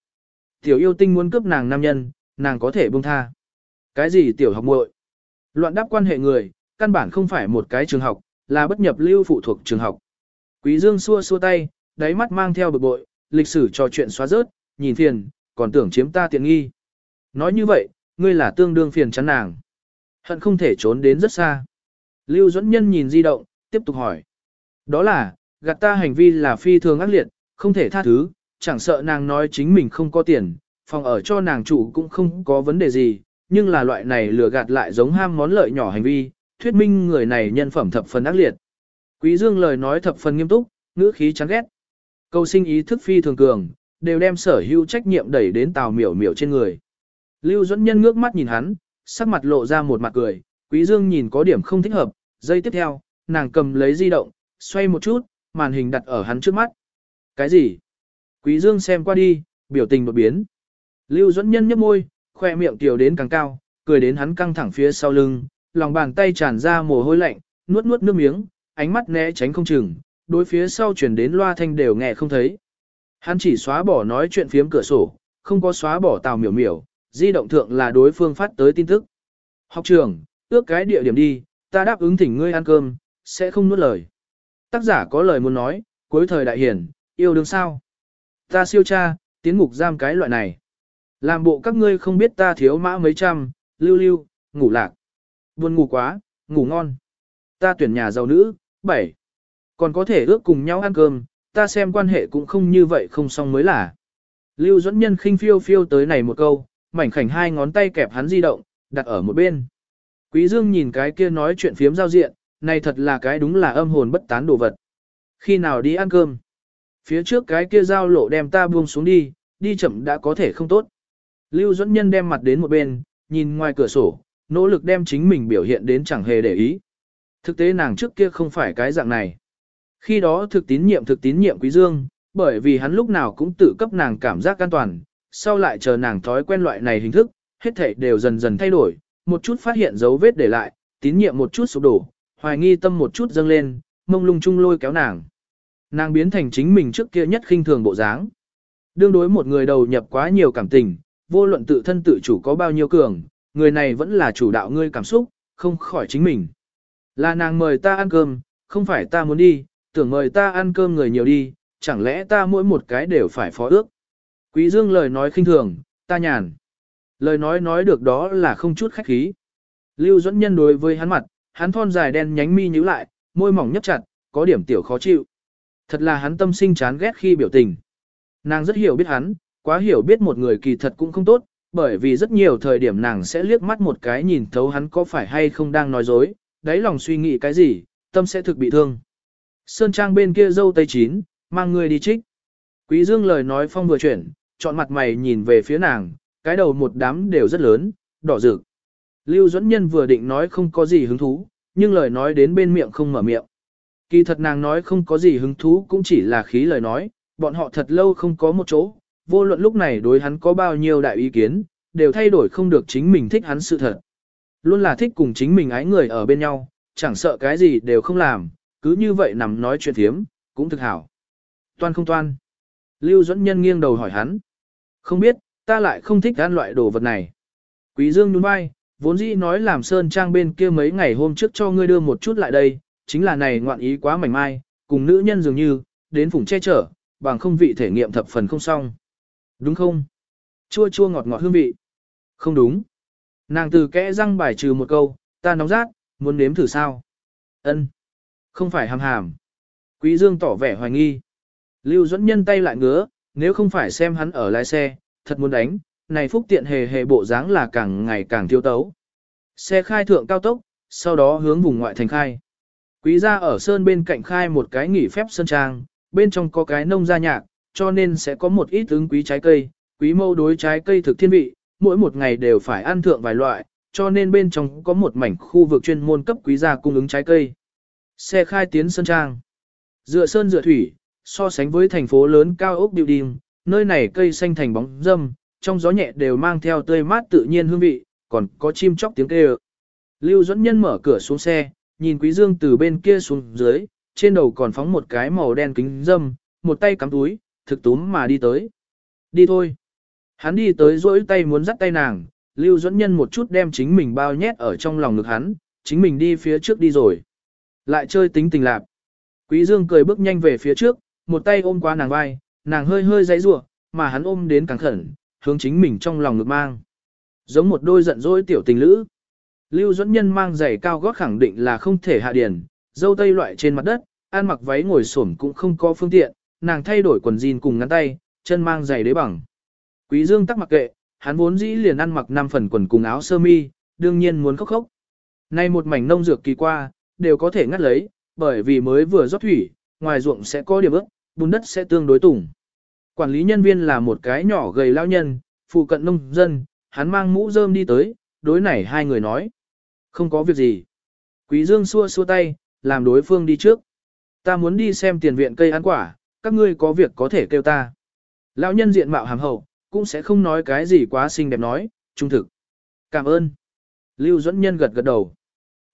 Tiểu yêu tinh muốn cướp nàng nam nhân, nàng có thể buông tha. Cái gì tiểu học muội? Loạn đáp quan hệ người, căn bản không phải một cái trường học, là bất nhập lưu phụ thuộc trường học. Quý Dương xua xua tay, đáy mắt mang theo bực bội, lịch sử trò chuyện xóa rớt, nhìn phiền, còn tưởng chiếm ta tiện nghi. Nói như vậy, ngươi là tương đương phiền chắn nàng. Hận không thể trốn đến rất xa. Lưu Duẫn Nhân nhìn di động, tiếp tục hỏi. Đó là, gạt ta hành vi là phi thường ác liệt, không thể tha thứ, chẳng sợ nàng nói chính mình không có tiền, phòng ở cho nàng chủ cũng không có vấn đề gì, nhưng là loại này lừa gạt lại giống ham món lợi nhỏ hành vi, thuyết minh người này nhân phẩm thập phần ác liệt. Quý Dương lời nói thập phần nghiêm túc, ngữ khí chán ghét. Câu sinh ý thức phi thường cường, đều đem sở hữu trách nhiệm đẩy đến Tào Miểu Miểu trên người. Lưu Duẫn Nhân ngước mắt nhìn hắn, sắc mặt lộ ra một mặt cười, Quý Dương nhìn có điểm không thích hợp, giây tiếp theo, nàng cầm lấy di động, xoay một chút, màn hình đặt ở hắn trước mắt. Cái gì? Quý Dương xem qua đi, biểu tình đột biến. Lưu Duẫn Nhân nhếch môi, khoe miệng tiểu đến càng cao, cười đến hắn căng thẳng phía sau lưng, lòng bàn tay tràn ra mồ hôi lạnh, nuốt nuốt nước miếng, ánh mắt né tránh không chừng, đối phía sau truyền đến loa thanh đều nghe không thấy. Hắn chỉ xóa bỏ nói chuyện phiếm cửa sổ, không có xóa bỏ tào miểu miểu, di động thượng là đối phương phát tới tin tức. Học trưởng, ước cái địa điểm đi, ta đáp ứng thỉnh ngươi ăn cơm, sẽ không nuốt lời. Tác giả có lời muốn nói, cuối thời đại hiển, yêu đương sao. Ta siêu cha, tiến ngục giam cái loại này. Làm bộ các ngươi không biết ta thiếu mã mấy trăm, lưu lưu, ngủ lạc. Buồn ngủ quá, ngủ ngon. Ta tuyển nhà giàu nữ, 7. Còn có thể ước cùng nhau ăn cơm, ta xem quan hệ cũng không như vậy không xong mới là. Lưu dẫn nhân khinh phiêu phiêu tới này một câu, mảnh khảnh hai ngón tay kẹp hắn di động, đặt ở một bên. Quý Dương nhìn cái kia nói chuyện phiếm giao diện, này thật là cái đúng là âm hồn bất tán đồ vật. Khi nào đi ăn cơm? Phía trước cái kia giao lộ đem ta buông xuống đi, đi chậm đã có thể không tốt. Lưu dẫn nhân đem mặt đến một bên, nhìn ngoài cửa sổ, nỗ lực đem chính mình biểu hiện đến chẳng hề để ý. Thực tế nàng trước kia không phải cái dạng này. Khi đó thực tín nhiệm thực tín nhiệm quý dương, bởi vì hắn lúc nào cũng tự cấp nàng cảm giác an toàn, sau lại chờ nàng thói quen loại này hình thức, hết thảy đều dần dần thay đổi, một chút phát hiện dấu vết để lại, tín nhiệm một chút sụp đổ, hoài nghi tâm một chút dâng lên, mông lung chung lôi kéo nàng. Nàng biến thành chính mình trước kia nhất khinh thường bộ dáng. Đương đối một người đầu nhập quá nhiều cảm tình, vô luận tự thân tự chủ có bao nhiêu cường, người này vẫn là chủ đạo ngươi cảm xúc, không khỏi chính mình. Là nàng mời ta ăn cơm, không phải ta muốn đi, tưởng mời ta ăn cơm người nhiều đi, chẳng lẽ ta mỗi một cái đều phải phó ước. Quý Dương lời nói khinh thường, ta nhàn. Lời nói nói được đó là không chút khách khí. Lưu dẫn nhân đối với hắn mặt, hắn thon dài đen nhánh mi nhíu lại, môi mỏng nhấp chặt, có điểm tiểu khó chịu. Thật là hắn tâm sinh chán ghét khi biểu tình. Nàng rất hiểu biết hắn, quá hiểu biết một người kỳ thật cũng không tốt, bởi vì rất nhiều thời điểm nàng sẽ liếc mắt một cái nhìn thấu hắn có phải hay không đang nói dối, đáy lòng suy nghĩ cái gì, tâm sẽ thực bị thương. Sơn Trang bên kia dâu tây chín, mang người đi trích. Quý Dương lời nói phong vừa chuyển, chọn mặt mày nhìn về phía nàng, cái đầu một đám đều rất lớn, đỏ rực. Lưu Duẫn Nhân vừa định nói không có gì hứng thú, nhưng lời nói đến bên miệng không mở miệng. Kỳ thật nàng nói không có gì hứng thú cũng chỉ là khí lời nói, bọn họ thật lâu không có một chỗ, vô luận lúc này đối hắn có bao nhiêu đại ý kiến, đều thay đổi không được chính mình thích hắn sự thật. Luôn là thích cùng chính mình ái người ở bên nhau, chẳng sợ cái gì đều không làm, cứ như vậy nằm nói chuyện thiếm, cũng thực hảo. Toan không toan. Lưu Duẫn Nhân nghiêng đầu hỏi hắn. Không biết, ta lại không thích ăn loại đồ vật này. Quý Dương nhún vai, vốn dĩ nói làm sơn trang bên kia mấy ngày hôm trước cho ngươi đưa một chút lại đây, chính là này ngoạn ý quá mảnh mai, cùng nữ nhân dường như, đến phủng che chở, bằng không vị thể nghiệm thập phần không xong. Đúng không? Chua chua ngọt ngọt hương vị. Không đúng. Nàng từ kẽ răng bài trừ một câu, ta nóng rát, muốn nếm thử sao? Ân, Không phải hàm hàm. Quý Dương tỏ vẻ hoài nghi. Lưu Duẫn Nhân tay lại ngứa, nếu không phải xem hắn ở lái xe, thật muốn đánh, này phúc tiện hề hề bộ dáng là càng ngày càng tiêu tấu. Xe khai thượng cao tốc, sau đó hướng vùng ngoại thành khai. Quý gia ở sơn bên cạnh khai một cái nghỉ phép sơn trang, bên trong có cái nông gia nhạc, cho nên sẽ có một ít ứng quý trái cây, quý mâu đối trái cây thực thiên vị, mỗi một ngày đều phải ăn thượng vài loại, cho nên bên trong có một mảnh khu vực chuyên môn cấp quý gia cung ứng trái cây. Xe khai tiến sơn trang. Dựa sơn dựa thủy, so sánh với thành phố lớn cao ốc building, nơi này cây xanh thành bóng dâm, trong gió nhẹ đều mang theo tươi mát tự nhiên hương vị, còn có chim chóc tiếng kêu. Lưu Duẫn Nhân mở cửa xuống xe, nhìn Quý Dương từ bên kia xuống dưới, trên đầu còn phóng một cái màu đen kính dâm, một tay cắm túi, thực túm mà đi tới. Đi thôi. Hắn đi tới rỗi tay muốn dắt tay nàng, Lưu Duẫn Nhân một chút đem chính mình bao nhét ở trong lòng ngực hắn, chính mình đi phía trước đi rồi. Lại chơi tính tình lạc. Quý Dương cười bước nhanh về phía trước, một tay ôm qua nàng vai, nàng hơi hơi dãy rủa, mà hắn ôm đến càng khẩn, hướng chính mình trong lòng ngực mang. Giống một đôi giận dỗi tiểu tình lữ. Lưu Duẫn Nhân mang giày cao gót khẳng định là không thể hạ điển, dâu tây loại trên mặt đất, ăn mặc váy ngồi xổm cũng không có phương tiện, nàng thay đổi quần jean cùng ngắn tay, chân mang giày đế bằng. Quý Dương tắc mặc kệ, hắn vốn dĩ liền ăn mặc 5 phần quần cùng áo sơ mi, đương nhiên muốn khóc khóc. Nay một mảnh nông dược kỳ qua, đều có thể ngắt lấy, bởi vì mới vừa rót thủy, ngoài ruộng sẽ có điểm ướt, bùn đất sẽ tương đối tủng. Quản lý nhân viên là một cái nhỏ gầy lao nhân, phụ cận nông dân, hắn mang mũ rơm đi tới, đối này hai người nói. Không có việc gì. Quý Dương xua xua tay, làm đối phương đi trước. Ta muốn đi xem tiền viện cây ăn quả, các ngươi có việc có thể kêu ta. Lão nhân diện mạo hàm hậu, cũng sẽ không nói cái gì quá xinh đẹp nói, trung thực. Cảm ơn. Lưu Duẫn Nhân gật gật đầu.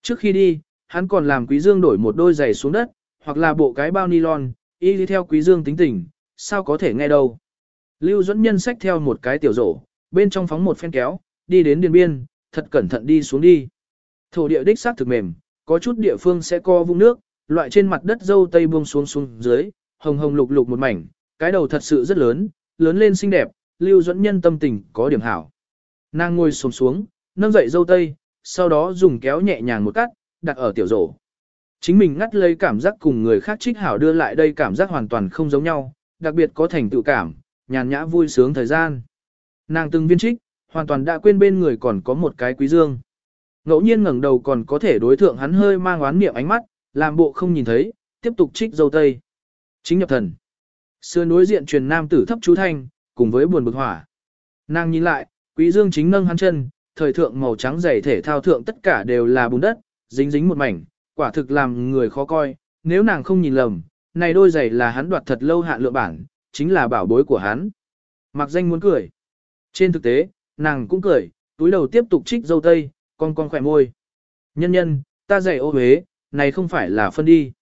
Trước khi đi, hắn còn làm Quý Dương đổi một đôi giày xuống đất, hoặc là bộ cái bao nylon, y đi theo Quý Dương tính tình, sao có thể nghe đâu. Lưu Duẫn Nhân sách theo một cái tiểu rổ, bên trong phóng một phen kéo, đi đến điền biên, thật cẩn thận đi xuống đi. Thổ địa đích xác thực mềm, có chút địa phương sẽ co vung nước, loại trên mặt đất dâu tây buông xuống xuống dưới, hồng hồng lục lục một mảnh, cái đầu thật sự rất lớn, lớn lên xinh đẹp, Lưu Duẫn Nhân tâm tình có điểm hảo. Nàng ngồi xổm xuống, nâng dậy dâu tây, sau đó dùng kéo nhẹ nhàng một cắt, đặt ở tiểu rổ. Chính mình ngắt lấy cảm giác cùng người khác trích hảo đưa lại đây cảm giác hoàn toàn không giống nhau, đặc biệt có thành tựu cảm, nhàn nhã vui sướng thời gian. Nàng từng viên trích, hoàn toàn đã quên bên người còn có một cái quý dương. Ngẫu nhiên ngẩng đầu còn có thể đối thượng hắn hơi mang oán niệm ánh mắt, làm bộ không nhìn thấy, tiếp tục trích dâu tây. Chính nhập thần. Xưa đối diện truyền nam tử thấp chú thanh, cùng với buồn bực hỏa. Nàng nhìn lại, quý dương chính nâng hắn chân, thời thượng màu trắng dày thể thao thượng tất cả đều là bùn đất, dính dính một mảnh, quả thực làm người khó coi, nếu nàng không nhìn lầm, này đôi giày là hắn đoạt thật lâu hạn lượng bản, chính là bảo bối của hắn. Mặc danh muốn cười. Trên thực tế, nàng cũng cười, túi đầu tiếp tục trích dâu tây, con con khỏe môi. Nhân nhân, ta giày ô huế, này không phải là phân đi.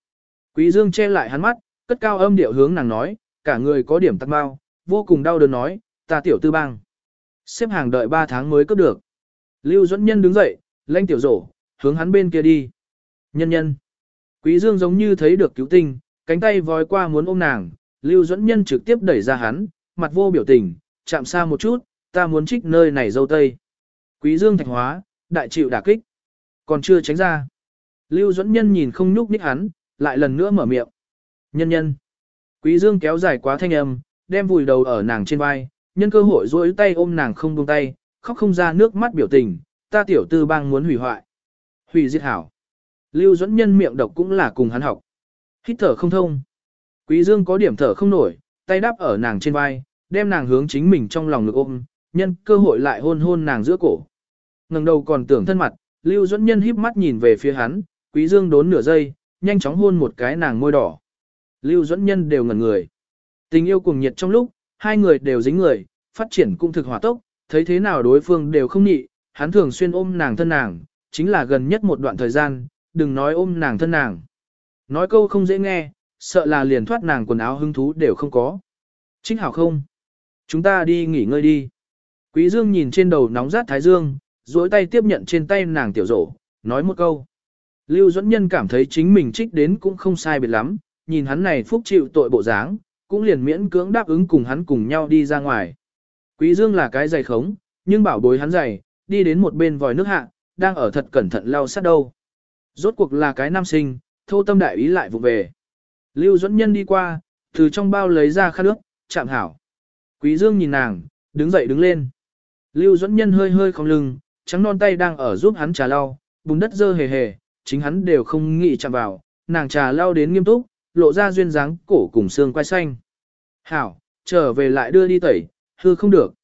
Quý dương che lại hắn mắt, cất cao âm điệu hướng nàng nói, cả người có điểm tắc bao, vô cùng đau đớn nói, ta tiểu tư bang. Xếp hàng đợi 3 tháng mới cấp được. Lưu Duẫn Nhân đứng dậy, lanh tiểu rổ, hướng hắn bên kia đi. Nhân nhân. Quý Dương giống như thấy được cứu tinh, cánh tay vòi qua muốn ôm nàng, Lưu Duẫn Nhân trực tiếp đẩy ra hắn, mặt vô biểu tình, chạm xa một chút, ta muốn trích nơi này dâu tây. Quý Dương thạch hóa, đại chịu đả kích. Còn chưa tránh ra. Lưu Duẫn Nhân nhìn không nhúc nhích hắn, lại lần nữa mở miệng. Nhân nhân. Quý Dương kéo dài quá thanh âm, đem vùi đầu ở nàng trên vai, nhân cơ hội duỗi tay ôm nàng không buông tay, khóc không ra nước mắt biểu tình, ta tiểu tư bang muốn hủy hoại. Hủy diệt hảo. Lưu Duẫn Nhân miệng độc cũng là cùng hắn học. Hít thở không thông. Quý Dương có điểm thở không nổi, tay đáp ở nàng trên vai, đem nàng hướng chính mình trong lòng ngực ôm, nhân cơ hội lại hôn hôn nàng giữa cổ. Ngẩng đầu còn tưởng thân mặt, Lưu Duẫn Nhân híp mắt nhìn về phía hắn, Quý Dương đốn nửa giây, nhanh chóng hôn một cái nàng môi đỏ. Lưu Duẫn Nhân đều ngẩn người. Tình yêu cùng nhiệt trong lúc, hai người đều dính người, phát triển cũng thực hòa tốc, thấy thế nào đối phương đều không nhị, hắn thường xuyên ôm nàng thân nàng, chính là gần nhất một đoạn thời gian, đừng nói ôm nàng thân nàng. Nói câu không dễ nghe, sợ là liền thoát nàng quần áo hứng thú đều không có. Trích hảo không? Chúng ta đi nghỉ ngơi đi. Quý Dương nhìn trên đầu nóng rát thái dương, duỗi tay tiếp nhận trên tay nàng tiểu rổ, nói một câu. Lưu Duẫn Nhân cảm thấy chính mình trích đến cũng không sai biệt lắm, nhìn hắn này phúc chịu tội bộ dáng, cũng liền miễn cưỡng đáp ứng cùng hắn cùng nhau đi ra ngoài. Quý Dương là cái dày khống, nhưng bảo bối hắn dày, đi đến một bên vòi nước hạ, đang ở thật cẩn thận lau sát đâu. Rốt cuộc là cái nam sinh, thô tâm đại ý lại vụ về. Lưu Duẫn Nhân đi qua, từ trong bao lấy ra khăn nước, chạm hảo. Quý Dương nhìn nàng, đứng dậy đứng lên. Lưu Duẫn Nhân hơi hơi không lưng, trắng non tay đang ở giúp hắn trà lau, bùn đất dơ hề hề, chính hắn đều không nghĩ chạm vào, nàng trà lau đến nghiêm túc, lộ ra duyên dáng cổ cùng xương quai xanh. Hảo, trở về lại đưa đi tẩy, hư không được.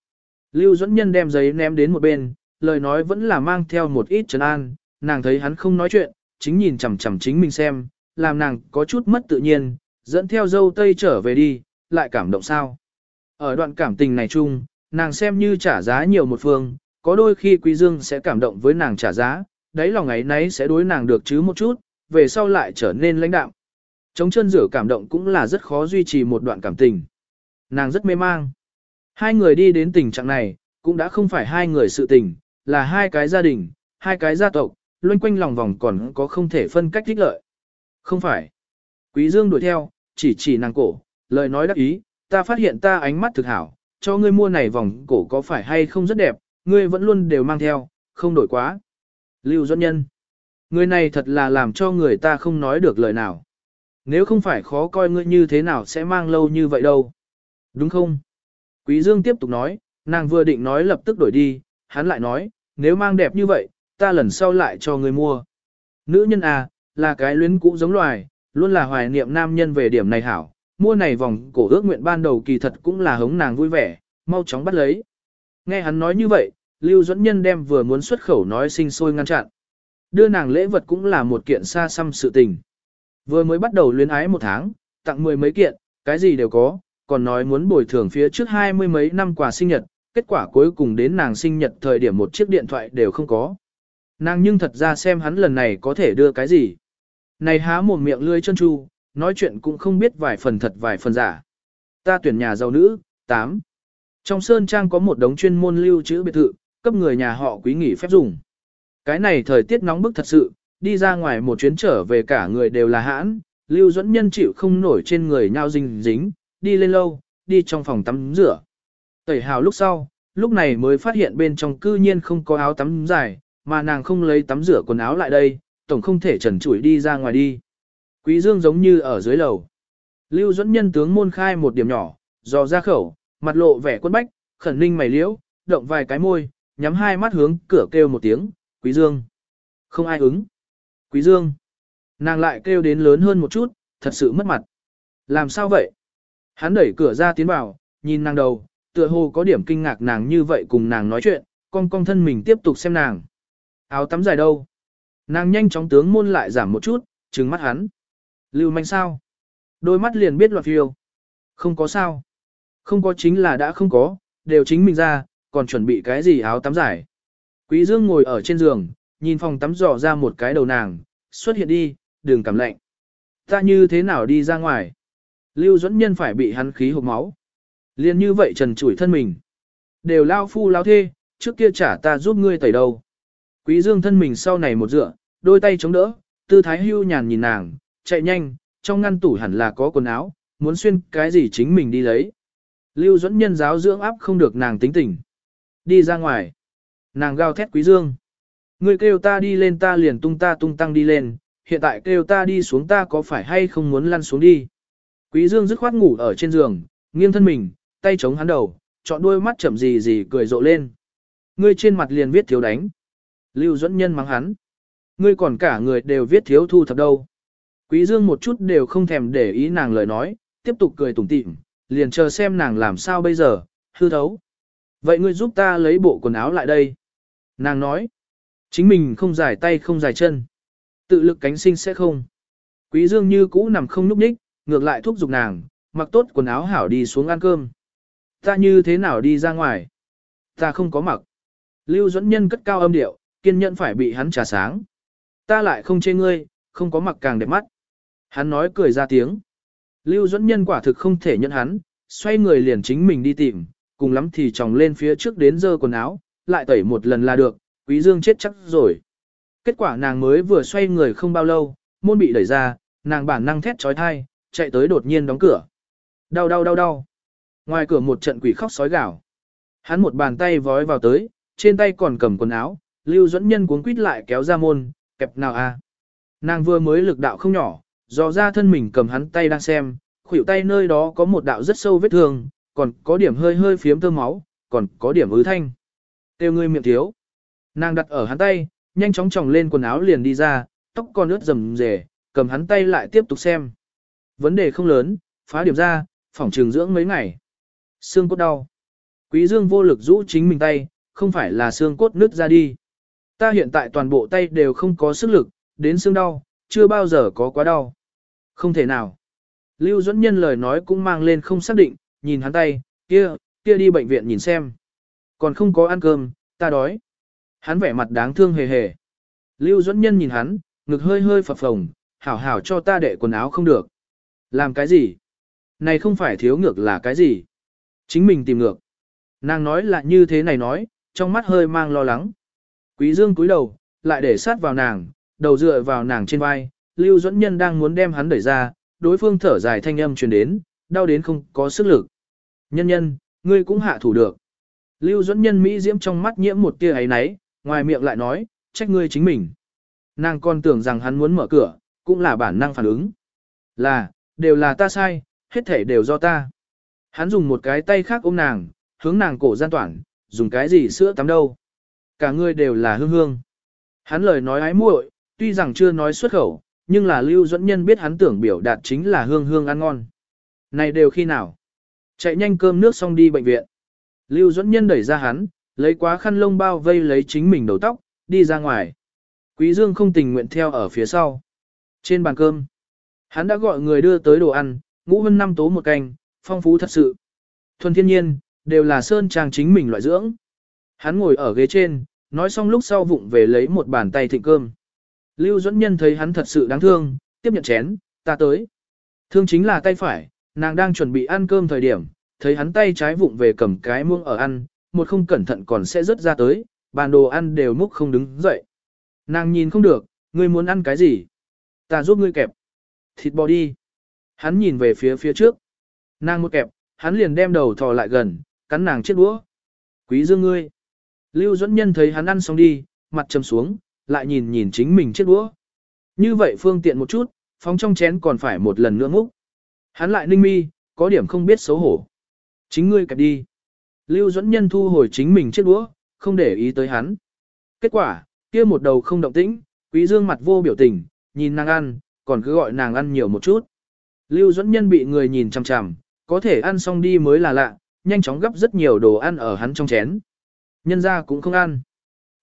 Lưu Duẫn Nhân đem giấy ném đến một bên, lời nói vẫn là mang theo một ít trấn an, nàng thấy hắn không nói chuyện, chính nhìn chằm chằm chính mình xem, làm nàng có chút mất tự nhiên, dẫn theo dâu tây trở về đi, lại cảm động sao. Ở đoạn cảm tình này chung, nàng xem như trả giá nhiều một phương, có đôi khi Quý Dương sẽ cảm động với nàng trả giá, đấy lòng ấy nấy sẽ đối nàng được chứ một chút, về sau lại trở nên lãnh đạm. Chống chân rửa cảm động cũng là rất khó duy trì một đoạn cảm tình. Nàng rất mê mang. Hai người đi đến tình trạng này, cũng đã không phải hai người sự tình, là hai cái gia đình, hai cái gia tộc, loanh quanh lòng vòng còn có không thể phân cách thích lợi. Không phải. Quý Dương đuổi theo, chỉ chỉ nàng cổ, lời nói đắc ý, ta phát hiện ta ánh mắt thực hảo, cho ngươi mua này vòng cổ có phải hay không rất đẹp, ngươi vẫn luôn đều mang theo, không đổi quá. Lưu Duẫn Nhân. Người này thật là làm cho người ta không nói được lời nào. Nếu không phải khó coi ngươi như thế nào sẽ mang lâu như vậy đâu. Đúng không? Quý Dương tiếp tục nói, nàng vừa định nói lập tức đổi đi, hắn lại nói, nếu mang đẹp như vậy, ta lần sau lại cho ngươi mua. Nữ nhân à, là cái luyến cũ giống loài, luôn là hoài niệm nam nhân về điểm này hảo, mua này vòng cổ ước nguyện ban đầu kỳ thật cũng là hống nàng vui vẻ, mau chóng bắt lấy. Nghe hắn nói như vậy, Lưu Duẫn Nhân đem vừa muốn xuất khẩu nói sinh sôi ngăn chặn. Đưa nàng lễ vật cũng là một kiện xa xăm sự tình. Vừa mới bắt đầu luyến ái một tháng, tặng mười mấy kiện, cái gì đều có, còn nói muốn bồi thường phía trước hai mươi mấy năm quà sinh nhật, kết quả cuối cùng đến nàng sinh nhật thời điểm một chiếc điện thoại đều không có. Nàng nhưng thật ra xem hắn lần này có thể đưa cái gì. Này há mồm miệng lươi chân chu, nói chuyện cũng không biết vài phần thật vài phần giả. Ta tuyển nhà giàu nữ, 8. Trong Sơn Trang có một đống chuyên môn lưu trữ biệt thự, cấp người nhà họ quý nghỉ phép dùng. Cái này thời tiết nóng bức thật sự, đi ra ngoài một chuyến trở về cả người đều là hãn, lưu dẫn nhân chịu không nổi trên người nhau dính dính, đi lên lâu, đi trong phòng tắm rửa. Tẩy hào lúc sau, lúc này mới phát hiện bên trong cư nhiên không có áo tắm dài, mà nàng không lấy tắm rửa quần áo lại đây, tổng không thể trần trụi đi ra ngoài đi. Quý Dương giống như ở dưới lầu. Lưu dẫn nhân tướng môn khai một điểm nhỏ, dò ra khẩu, mặt lộ vẻ quân bách, khẩn ninh mày liễu, động vài cái môi, nhắm hai mắt hướng cửa kêu một tiếng, Quý Dương. Không ai ứng. Quý Dương. Nàng lại kêu đến lớn hơn một chút, thật sự mất mặt. Làm sao vậy? Hắn đẩy cửa ra tiến vào, nhìn nàng đầu, tựa hồ có điểm kinh ngạc nàng như vậy cùng nàng nói chuyện, cong cong thân mình tiếp tục xem nàng. Áo tắm dài đâu? Nàng nhanh chóng tướng môn lại giảm một chút, trừng mắt hắn. Lưu manh sao? Đôi mắt liền biết loạt phiêu. Không có sao. Không có chính là đã không có, đều chính mình ra, còn chuẩn bị cái gì áo tắm dài. Quý Dương ngồi ở trên giường, nhìn phòng tắm dò ra một cái đầu nàng, xuất hiện đi, đừng cảm lạnh. Ta như thế nào đi ra ngoài? Lưu Duẫn Nhân phải bị hắn khí hộp máu. Liên như vậy trần chủi thân mình. Đều lao phu lao thê, trước kia trả ta giúp ngươi tẩy đầu. Quý Dương thân mình sau này một dựa, đôi tay chống đỡ, tư thái hưu nhàn nhìn nàng, chạy nhanh, trong ngăn tủ hẳn là có quần áo, muốn xuyên cái gì chính mình đi lấy. Lưu Dẫn Nhân giáo dưỡng áp không được nàng tính tình. Đi ra ngoài. Nàng gào thét Quý Dương. Ngươi kêu ta đi lên ta liền tung ta tung tăng đi lên, hiện tại kêu ta đi xuống ta có phải hay không muốn lăn xuống đi. Quý Dương dứt khoát ngủ ở trên giường, nghiêng thân mình, tay chống hắn đầu, chọn đôi mắt chậm gì gì cười rộ lên. Ngươi trên mặt liền viết thiếu đánh. Lưu Duẫn Nhân mắng hắn. Ngươi còn cả người đều viết thiếu thu thập đâu. Quý Dương một chút đều không thèm để ý nàng lời nói, tiếp tục cười tủm tỉm, liền chờ xem nàng làm sao bây giờ, hư thấu. Vậy ngươi giúp ta lấy bộ quần áo lại đây. Nàng nói, chính mình không dài tay không dài chân. Tự lực cánh sinh sẽ không. Quý Dương như cũ nằm không nhúc nhích, ngược lại thúc giục nàng, mặc tốt quần áo hảo đi xuống ăn cơm. Ta như thế nào đi ra ngoài? Ta không có mặc. Lưu Duẫn Nhân cất cao âm điệu, kiên nhẫn phải bị hắn trả sáng. Ta lại không chê ngươi, không có mặc càng đẹp mắt. Hắn nói cười ra tiếng. Lưu dẫn Nhân quả thực không thể nhận hắn, xoay người liền chính mình đi tìm, cùng lắm thì tròng lên phía trước đến dơ quần áo, lại tẩy một lần là được, Quý Dương chết chắc rồi. Kết quả nàng mới vừa xoay người không bao lâu, môn bị đẩy ra, nàng bản năng thét chói tai, chạy tới đột nhiên đóng cửa. Đau đau đau đau. Ngoài cửa một trận quỷ khóc sói gào. Hắn một bàn tay vói vào tới, trên tay còn cầm quần áo, Lưu Dẫn Nhân cuốn quýt lại kéo ra môn, kẹp nào a? Nàng vừa mới lực đạo không nhỏ, dò ra thân mình cầm hắn tay đang xem, khuỷu tay nơi đó có một đạo rất sâu vết thương, còn có điểm hơi hơi phiếm tơ máu, còn có điểm ứ thanh. Tiêu ngươi miệng thiếu. Nàng đặt ở hắn tay, nhanh chóng tròng lên quần áo liền đi ra, tóc còn ướt rầm rề, cầm hắn tay lại tiếp tục xem. Vấn đề không lớn, phá điểm ra, phòng trường dưỡng mấy ngày. Xương cốt đau. Quý Dương vô lực rũ chính mình tay, không phải là xương cốt nứt ra đi. Ta hiện tại toàn bộ tay đều không có sức lực, đến xương đau, chưa bao giờ có quá đau. Không thể nào. Lưu Duẫn Nhân lời nói cũng mang lên không xác định, nhìn hắn tay, kia, kia đi bệnh viện nhìn xem. Còn không có ăn cơm, ta đói. Hắn vẻ mặt đáng thương hề hề. Lưu Duẫn Nhân nhìn hắn, ngực hơi hơi phập phồng, hảo hảo cho ta đệ quần áo không được. Làm cái gì? Này không phải thiếu ngược là cái gì? Chính mình tìm ngược. Nàng nói là như thế này nói, trong mắt hơi mang lo lắng. Quý Dương cúi đầu, lại để sát vào nàng, đầu dựa vào nàng trên vai, Lưu Duẫn Nhân đang muốn đem hắn đẩy ra, đối phương thở dài thanh âm truyền đến, đau đến không có sức lực. Nhân nhân, ngươi cũng hạ thủ được. Lưu Duẫn Nhân Mỹ diễm trong mắt nhiễm một tia ấy náy, ngoài miệng lại nói, trách ngươi chính mình. Nàng còn tưởng rằng hắn muốn mở cửa, cũng là bản năng phản ứng. Là, đều là ta sai, hết thể đều do ta. Hắn dùng một cái tay khác ôm nàng, hướng nàng cổ gian toản, dùng cái gì sữa tắm đâu. Cả người đều là hương hương. Hắn lời nói ái muội, tuy rằng chưa nói xuất khẩu, nhưng là Lưu Duẫn Nhân biết hắn tưởng biểu đạt chính là hương hương ăn ngon. Này đều khi nào? Chạy nhanh cơm nước xong đi bệnh viện. Lưu Duẫn Nhân đẩy ra hắn, lấy quá khăn lông bao vây lấy chính mình đầu tóc, đi ra ngoài. Quý Dương không tình nguyện theo ở phía sau. Trên bàn cơm, hắn đã gọi người đưa tới đồ ăn, ngũ hơn năm tố một canh, phong phú thật sự. Thuần thiên nhiên, đều là sơn trang chính mình loại dưỡng. Hắn ngồi ở ghế trên, nói xong lúc sau vụng về lấy một bàn tay thịnh cơm. Lưu Duẫn Nhân thấy hắn thật sự đáng thương, tiếp nhận chén, ta tới. Thương chính là tay phải, nàng đang chuẩn bị ăn cơm thời điểm, thấy hắn tay trái vụng về cầm cái muông ở ăn, một không cẩn thận còn sẽ rớt ra tới, bàn đồ ăn đều múc không đứng dậy. Nàng nhìn không được, ngươi muốn ăn cái gì? Ta giúp ngươi kẹp. Thịt bò đi. Hắn nhìn về phía phía trước. Nàng một kẹp, hắn liền đem đầu thò lại gần, cắn nàng chiếc đũa. Quý dương ngươi. Lưu Duẫn Nhân thấy hắn ăn xong đi, mặt trầm xuống, lại nhìn nhìn chính mình chiếc đũa. Như vậy phương tiện một chút, phóng trong chén còn phải một lần nữa múc. Hắn lại ninh mi, có điểm không biết xấu hổ. Chính ngươi kẹp đi. Lưu Duẫn Nhân thu hồi chính mình chiếc đũa, không để ý tới hắn. Kết quả, kia một đầu không động tĩnh, Quý Dương mặt vô biểu tình, nhìn nàng ăn, còn cứ gọi nàng ăn nhiều một chút. Lưu Duẫn Nhân bị người nhìn chằm chằm, có thể ăn xong đi mới là lạ, nhanh chóng gấp rất nhiều đồ ăn ở hắn trong chén. Nhân ra cũng không ăn.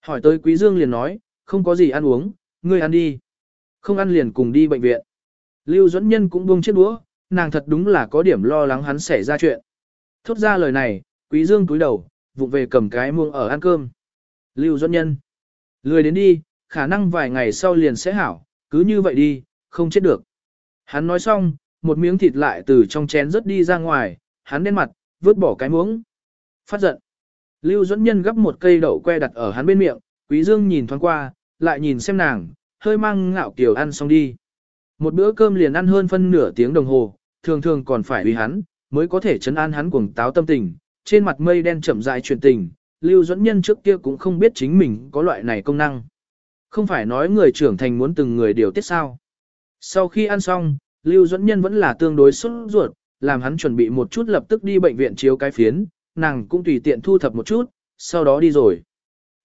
Hỏi tới Quý Dương liền nói, không có gì ăn uống, ngươi ăn đi. Không ăn liền cùng đi bệnh viện. Lưu Duẫn Nhân cũng buông chiếc đũa, nàng thật đúng là có điểm lo lắng hắn xảy ra chuyện. Thốt ra lời này, Quý Dương cúi đầu, vụng về cầm cái muông ở ăn cơm. Lưu Duẫn Nhân. Lười đến đi, khả năng vài ngày sau liền sẽ hảo, cứ như vậy đi, không chết được. Hắn nói xong, một miếng thịt lại từ trong chén rớt đi ra ngoài, hắn đen mặt, vứt bỏ cái muỗng. Phát giận. Lưu Duẫn Nhân gấp một cây đậu que đặt ở hắn bên miệng, Quý Dương nhìn thoáng qua, lại nhìn xem nàng, hơi mang ngạo kiều ăn xong đi. Một bữa cơm liền ăn hơn phân nửa tiếng đồng hồ, thường thường còn phải uy hắn, mới có thể chấn an hắn cuồng táo tâm tình. Trên mặt mây đen chậm rãi chuyển tình, Lưu Duẫn Nhân trước kia cũng không biết chính mình có loại này công năng. Không phải nói người trưởng thành muốn từng người điều tiết sao. Sau khi ăn xong, Lưu Duẫn Nhân vẫn là tương đối sốt ruột, làm hắn chuẩn bị một chút lập tức đi bệnh viện chiếu cái phiến, nàng cũng tùy tiện thu thập một chút, sau đó đi rồi.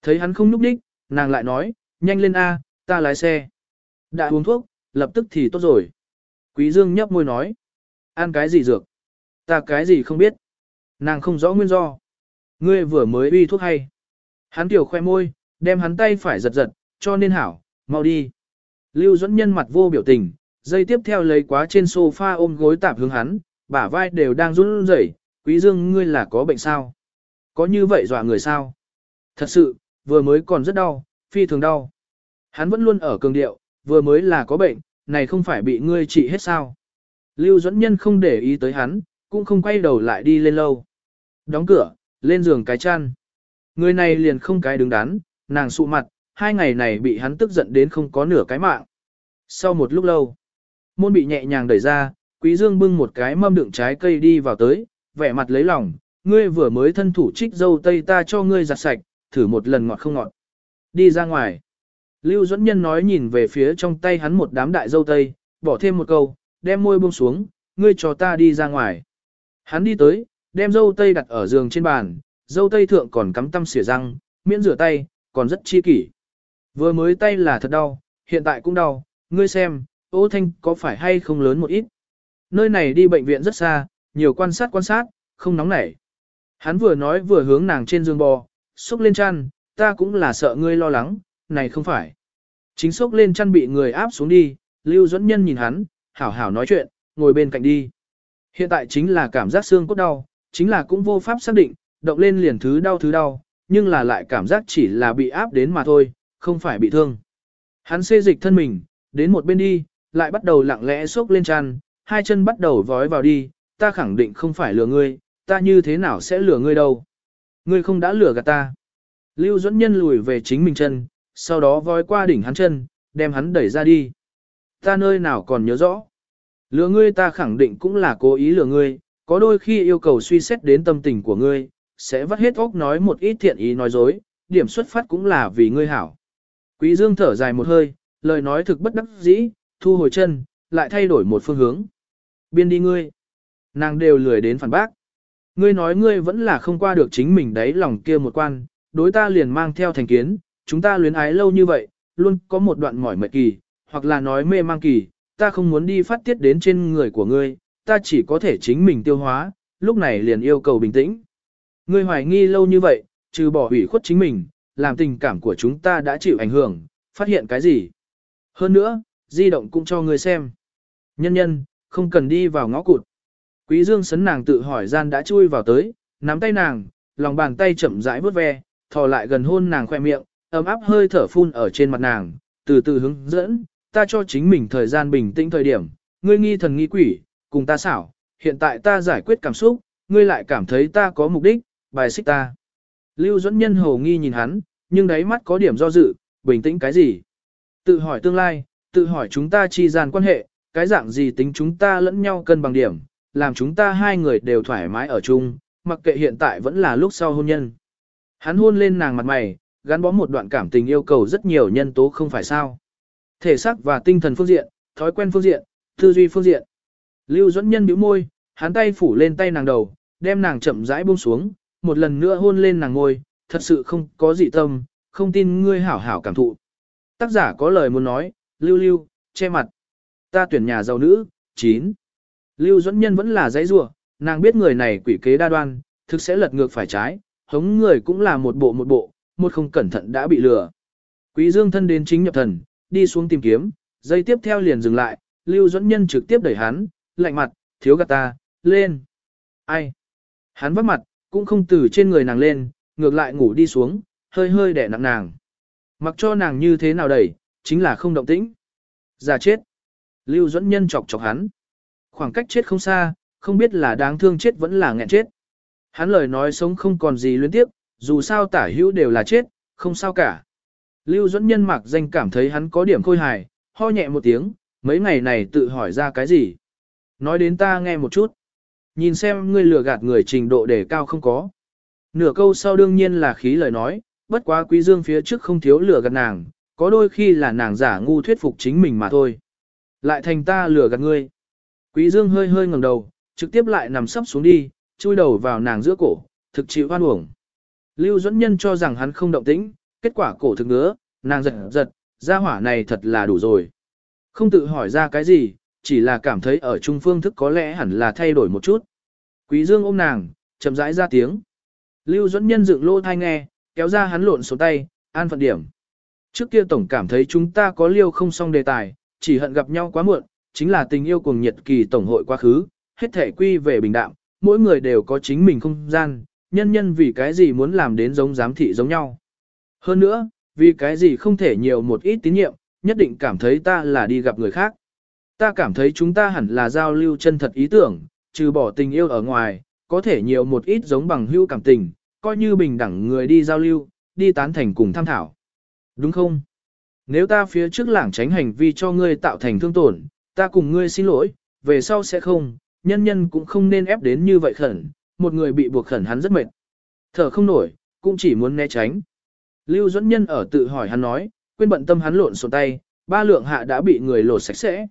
Thấy hắn không núp đích, nàng lại nói, nhanh lên A, ta lái xe. Đã uống thuốc, lập tức thì tốt rồi. Quý Dương nhấp môi nói, ăn cái gì dược? Ta cái gì không biết. Nàng không rõ nguyên do. Ngươi vừa mới uy thuốc hay. Hắn tiểu khoe môi, đem hắn tay phải giật giật, cho nên hảo, mau đi. Lưu dẫn nhân mặt vô biểu tình, dây tiếp theo lấy quá trên sofa ôm gối tạp hướng hắn, bả vai đều đang run rẩy quý dương ngươi là có bệnh sao? Có như vậy dọa người sao? Thật sự, vừa mới còn rất đau, phi thường đau. Hắn vẫn luôn ở cường điệu, vừa mới là có bệnh, này không phải bị ngươi trị hết sao? Lưu dẫn nhân không để ý tới hắn, cũng không quay đầu lại đi lên lâu. Đóng cửa, lên giường cái chăn. Người này liền không cái đứng đắn, nàng sụ mặt, hai ngày này bị hắn tức giận đến không có nửa cái mạng. Sau một lúc lâu, môn bị nhẹ nhàng đẩy ra, Quý Dương bưng một cái mâm đựng trái cây đi vào tới, vẻ mặt lấy lòng, ngươi vừa mới thân thủ trích dâu tây ta cho ngươi giặt sạch, thử một lần ngọt không ngọt. Đi ra ngoài. Lưu Duẫn Nhân nói nhìn về phía trong tay hắn một đám đại dâu tây, bỏ thêm một câu, đem môi buông xuống, ngươi cho ta đi ra ngoài. Hắn đi tới, đem dâu tây đặt ở giường trên bàn, dâu tây thượng còn cắm tăm xỉa răng, miễn rửa tay, còn rất chi kỷ. Vừa mới tay là thật đau, hiện tại cũng đau, ngươi xem, ô thanh có phải hay không lớn một ít. Nơi này đi bệnh viện rất xa, nhiều quan sát quan sát, không nóng nảy. Hắn vừa nói vừa hướng nàng trên giường bò, xúc lên chăn, ta cũng là sợ ngươi lo lắng, này không phải. Chính xúc lên chăn bị người áp xuống đi, Lưu Duẫn Nhân nhìn hắn, hảo hảo nói chuyện, ngồi bên cạnh đi. Hiện tại chính là cảm giác xương cốt đau, chính là cũng vô pháp xác định, động lên liền thứ đau thứ đau, nhưng là lại cảm giác chỉ là bị áp đến mà thôi, không phải bị thương. Hắn xê dịch thân mình, đến một bên đi, lại bắt đầu lặng lẽ xúc lên chăn, hai chân bắt đầu vói vào đi, ta khẳng định không phải lừa ngươi, ta như thế nào sẽ lừa ngươi đâu. Ngươi không đã lừa gạt ta. Lưu Duẫn Nhân lùi về chính mình chân, sau đó voi qua đỉnh hắn chân, đem hắn đẩy ra đi. Ta nơi nào còn nhớ rõ. Lừa ngươi ta khẳng định cũng là cố ý lừa ngươi, có đôi khi yêu cầu suy xét đến tâm tình của ngươi, sẽ vắt hết óc nói một ít thiện ý nói dối, điểm xuất phát cũng là vì ngươi hảo. Quý Dương thở dài một hơi, lời nói thực bất đắc dĩ, thu hồi chân, lại thay đổi một phương hướng. Biên đi ngươi. Nàng đều lười đến phản bác. Ngươi nói ngươi vẫn là không qua được chính mình đấy lòng kia một quan, đối ta liền mang theo thành kiến, chúng ta luyến ái lâu như vậy, luôn có một đoạn mỏi mệt kỳ, hoặc là nói mê mang kỳ, ta không muốn đi phát tiết đến trên người của ngươi, ta chỉ có thể chính mình tiêu hóa, lúc này liền yêu cầu bình tĩnh. Ngươi hoài nghi lâu như vậy, trừ bỏ ủy khuất chính mình, làm tình cảm của chúng ta đã chịu ảnh hưởng, phát hiện cái gì. Hơn nữa, di động cũng cho ngươi xem. Nhân nhân, không cần đi vào ngõ cụt. Quý dương sấn nàng tự hỏi gian đã chui vào tới, nắm tay nàng, lòng bàn tay chậm rãi vuốt ve, thò lại gần hôn nàng khoe miệng, ấm áp hơi thở phun ở trên mặt nàng, từ từ hướng dẫn, ta cho chính mình thời gian bình tĩnh thời điểm, ngươi nghi thần nghi quỷ, cùng ta xảo, hiện tại ta giải quyết cảm xúc, ngươi lại cảm thấy ta có mục đích, bài xích ta. Lưu Duẫn Nhân hồ nghi nhìn hắn, nhưng đáy mắt có điểm do dự, bình tĩnh cái gì? Tự hỏi tương lai, tự hỏi chúng ta chi gian quan hệ, cái dạng gì tính chúng ta lẫn nhau cân bằng điểm, làm chúng ta hai người đều thoải mái ở chung, mặc kệ hiện tại vẫn là lúc sau hôn nhân. Hắn hôn lên nàng mặt mày, gắn bó một đoạn cảm tình yêu cầu rất nhiều nhân tố không phải sao. Thể xác và tinh thần phương diện, thói quen phương diện, tư duy phương diện. Lưu Duẫn Nhân bĩu môi, hắn tay phủ lên tay nàng đầu, đem nàng chậm rãi buông xuống, một lần nữa hôn lên nàng ngôi, thật sự không có dị tâm, không tin ngươi hảo hảo cảm thụ. Tác giả có lời muốn nói, lưu lưu, che mặt. Ta tuyển nhà giàu nữ, 9. Lưu Duẫn Nhân vẫn là dãy rủa, nàng biết người này quỷ kế đa đoan, thực sẽ lật ngược phải trái, hống người cũng là một bộ một bộ, một không cẩn thận đã bị lừa. Quý Dương thân đến chính nhập thần, đi xuống tìm kiếm, dây tiếp theo liền dừng lại, Lưu Duẫn Nhân trực tiếp đẩy hắn, lạnh mặt, thiếu gạt ta, lên. Ai? Hắn vắt mặt, cũng không từ trên người nàng lên, ngược lại ngủ đi xuống, hơi hơi đẻ nặng nàng. Mặc cho nàng như thế nào đẩy, chính là không động tĩnh. Già chết. Lưu Duẫn Nhân chọc chọc hắn. Khoảng cách chết không xa, không biết là đáng thương chết vẫn là nghẹn chết. Hắn lời nói sống không còn gì luyến tiếp, dù sao tả hữu đều là chết, không sao cả. Lưu Dẫn Nhân mặc danh cảm thấy hắn có điểm khôi hài, ho nhẹ một tiếng, mấy ngày này tự hỏi ra cái gì. Nói đến ta nghe một chút. Nhìn xem ngươi lừa gạt người trình độ đề cao không có. Nửa câu sau đương nhiên là khí lời nói, bất quá quý dương phía trước không thiếu lừa gạt nàng, có đôi khi là nàng giả ngu thuyết phục chính mình mà thôi. Lại thành ta lừa gạt ngươi. Quý dương hơi hơi ngẩng đầu, trực tiếp lại nằm sấp xuống đi, chui đầu vào nàng giữa cổ, thực chịu hoan uổng. Lưu Duẫn Nhân cho rằng hắn không động tĩnh, kết quả cổ thực ngứa, nàng giật giật, gia hỏa này thật là đủ rồi. Không tự hỏi ra cái gì, chỉ là cảm thấy ở trung phương thức có lẽ hẳn là thay đổi một chút. Quý Dương ôm nàng, chậm rãi ra tiếng. Lưu Duẫn Nhân dựng lô thai nghe, kéo ra hắn lộn số tay, an phận điểm. Trước kia tổng cảm thấy chúng ta có liêu không xong đề tài, chỉ hận gặp nhau quá muộn, chính là tình yêu cuồng nhiệt kỳ tổng hội quá khứ, hết thể quy về bình đạm, mỗi người đều có chính mình không gian, nhân nhân vì cái gì muốn làm đến giống giám thị giống nhau. Hơn nữa, vì cái gì không thể nhiều một ít tín nhiệm, nhất định cảm thấy ta là đi gặp người khác. Ta cảm thấy chúng ta hẳn là giao lưu chân thật ý tưởng, trừ bỏ tình yêu ở ngoài, có thể nhiều một ít giống bằng hữu cảm tình, coi như bình đẳng người đi giao lưu, đi tán thành cùng tham thảo. Đúng không? Nếu ta phía trước lảng tránh hành vi cho ngươi tạo thành thương tổn, ta cùng ngươi xin lỗi, về sau sẽ không, nhân nhân cũng không nên ép đến như vậy khẩn, một người bị buộc khẩn hắn rất mệt. Thở không nổi, cũng chỉ muốn né tránh. Lưu Duẫn Nhân ở tự hỏi hắn nói, quên bận tâm hắn lộn xộn tay, ba lượng hạ đã bị người lột sạch sẽ.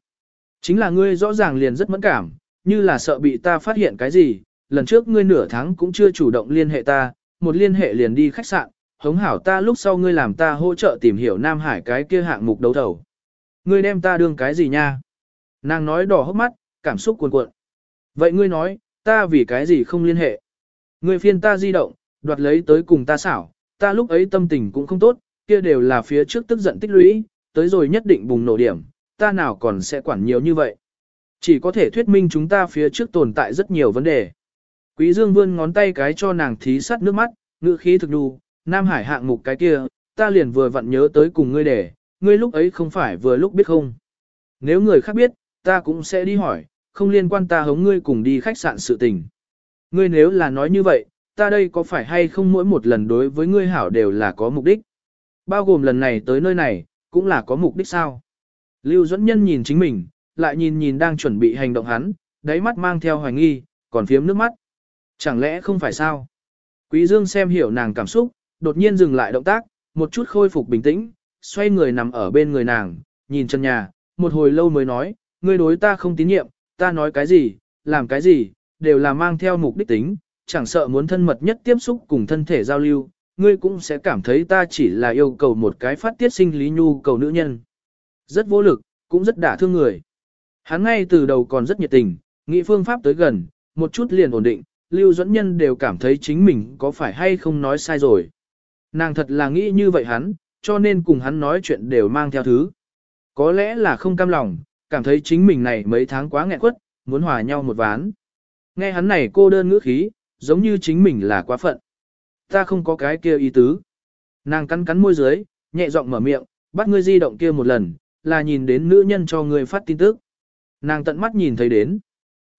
Chính là ngươi rõ ràng liền rất mẫn cảm, như là sợ bị ta phát hiện cái gì, lần trước ngươi nửa tháng cũng chưa chủ động liên hệ ta, một liên hệ liền đi khách sạn, hống hảo ta lúc sau ngươi làm ta hỗ trợ tìm hiểu Nam Hải cái kia hạng mục đấu thầu. Ngươi đem ta đương cái gì nha? Nàng nói đỏ hốc mắt, cảm xúc cuồn cuộn. Vậy ngươi nói, ta vì cái gì không liên hệ? Ngươi phiên ta di động, đoạt lấy tới cùng ta xảo, ta lúc ấy tâm tình cũng không tốt, kia đều là phía trước tức giận tích lũy, tới rồi nhất định bùng nổ điểm, ta nào còn sẽ quản nhiều như vậy. Chỉ có thể thuyết minh chúng ta phía trước tồn tại rất nhiều vấn đề. Quý Dương vươn ngón tay cái cho nàng thí sát nước mắt, ngữ khí thực đù, Nam Hải hạng mục cái kia, ta liền vừa vặn nhớ tới cùng ngươi để, ngươi lúc ấy không phải vừa lúc biết không. Nếu người khác biết, ta cũng sẽ đi hỏi, không liên quan ta hống ngươi cùng đi khách sạn sự tình. Ngươi nếu là nói như vậy, ta đây có phải hay không mỗi một lần đối với ngươi hảo đều là có mục đích. Bao gồm lần này tới nơi này, cũng là có mục đích sao. Lưu Duẫn Nhân nhìn chính mình, lại nhìn nhìn đang chuẩn bị hành động hắn, đáy mắt mang theo hoài nghi, còn phiếm nước mắt. Chẳng lẽ không phải sao? Quý Dương xem hiểu nàng cảm xúc, đột nhiên dừng lại động tác, một chút khôi phục bình tĩnh, xoay người nằm ở bên người nàng, nhìn chân nhà, một hồi lâu mới nói, ngươi đối ta không tín nhiệm, ta nói cái gì, làm cái gì, đều là mang theo mục đích tính, chẳng sợ muốn thân mật nhất tiếp xúc cùng thân thể giao lưu, ngươi cũng sẽ cảm thấy ta chỉ là yêu cầu một cái phát tiết sinh lý nhu cầu nữ nhân. Rất vô lực, cũng rất đả thương người. Hắn ngay từ đầu còn rất nhiệt tình, nghĩ phương pháp tới gần, một chút liền ổn định, Lưu Duẫn Nhân đều cảm thấy chính mình có phải hay không nói sai rồi. Nàng thật là nghĩ như vậy hắn, cho nên cùng hắn nói chuyện đều mang theo thứ. Có lẽ là không cam lòng, cảm thấy chính mình này mấy tháng quá nghẹn quất, muốn hòa nhau một ván. Nghe hắn này cô đơn ngữ khí, giống như chính mình là quá phận. Ta không có cái kia ý tứ. Nàng cắn cắn môi dưới, nhẹ giọng mở miệng, bắt ngươi di động kia một lần, là nhìn đến nữ nhân cho ngươi phát tin tức. Nàng tận mắt nhìn thấy đến.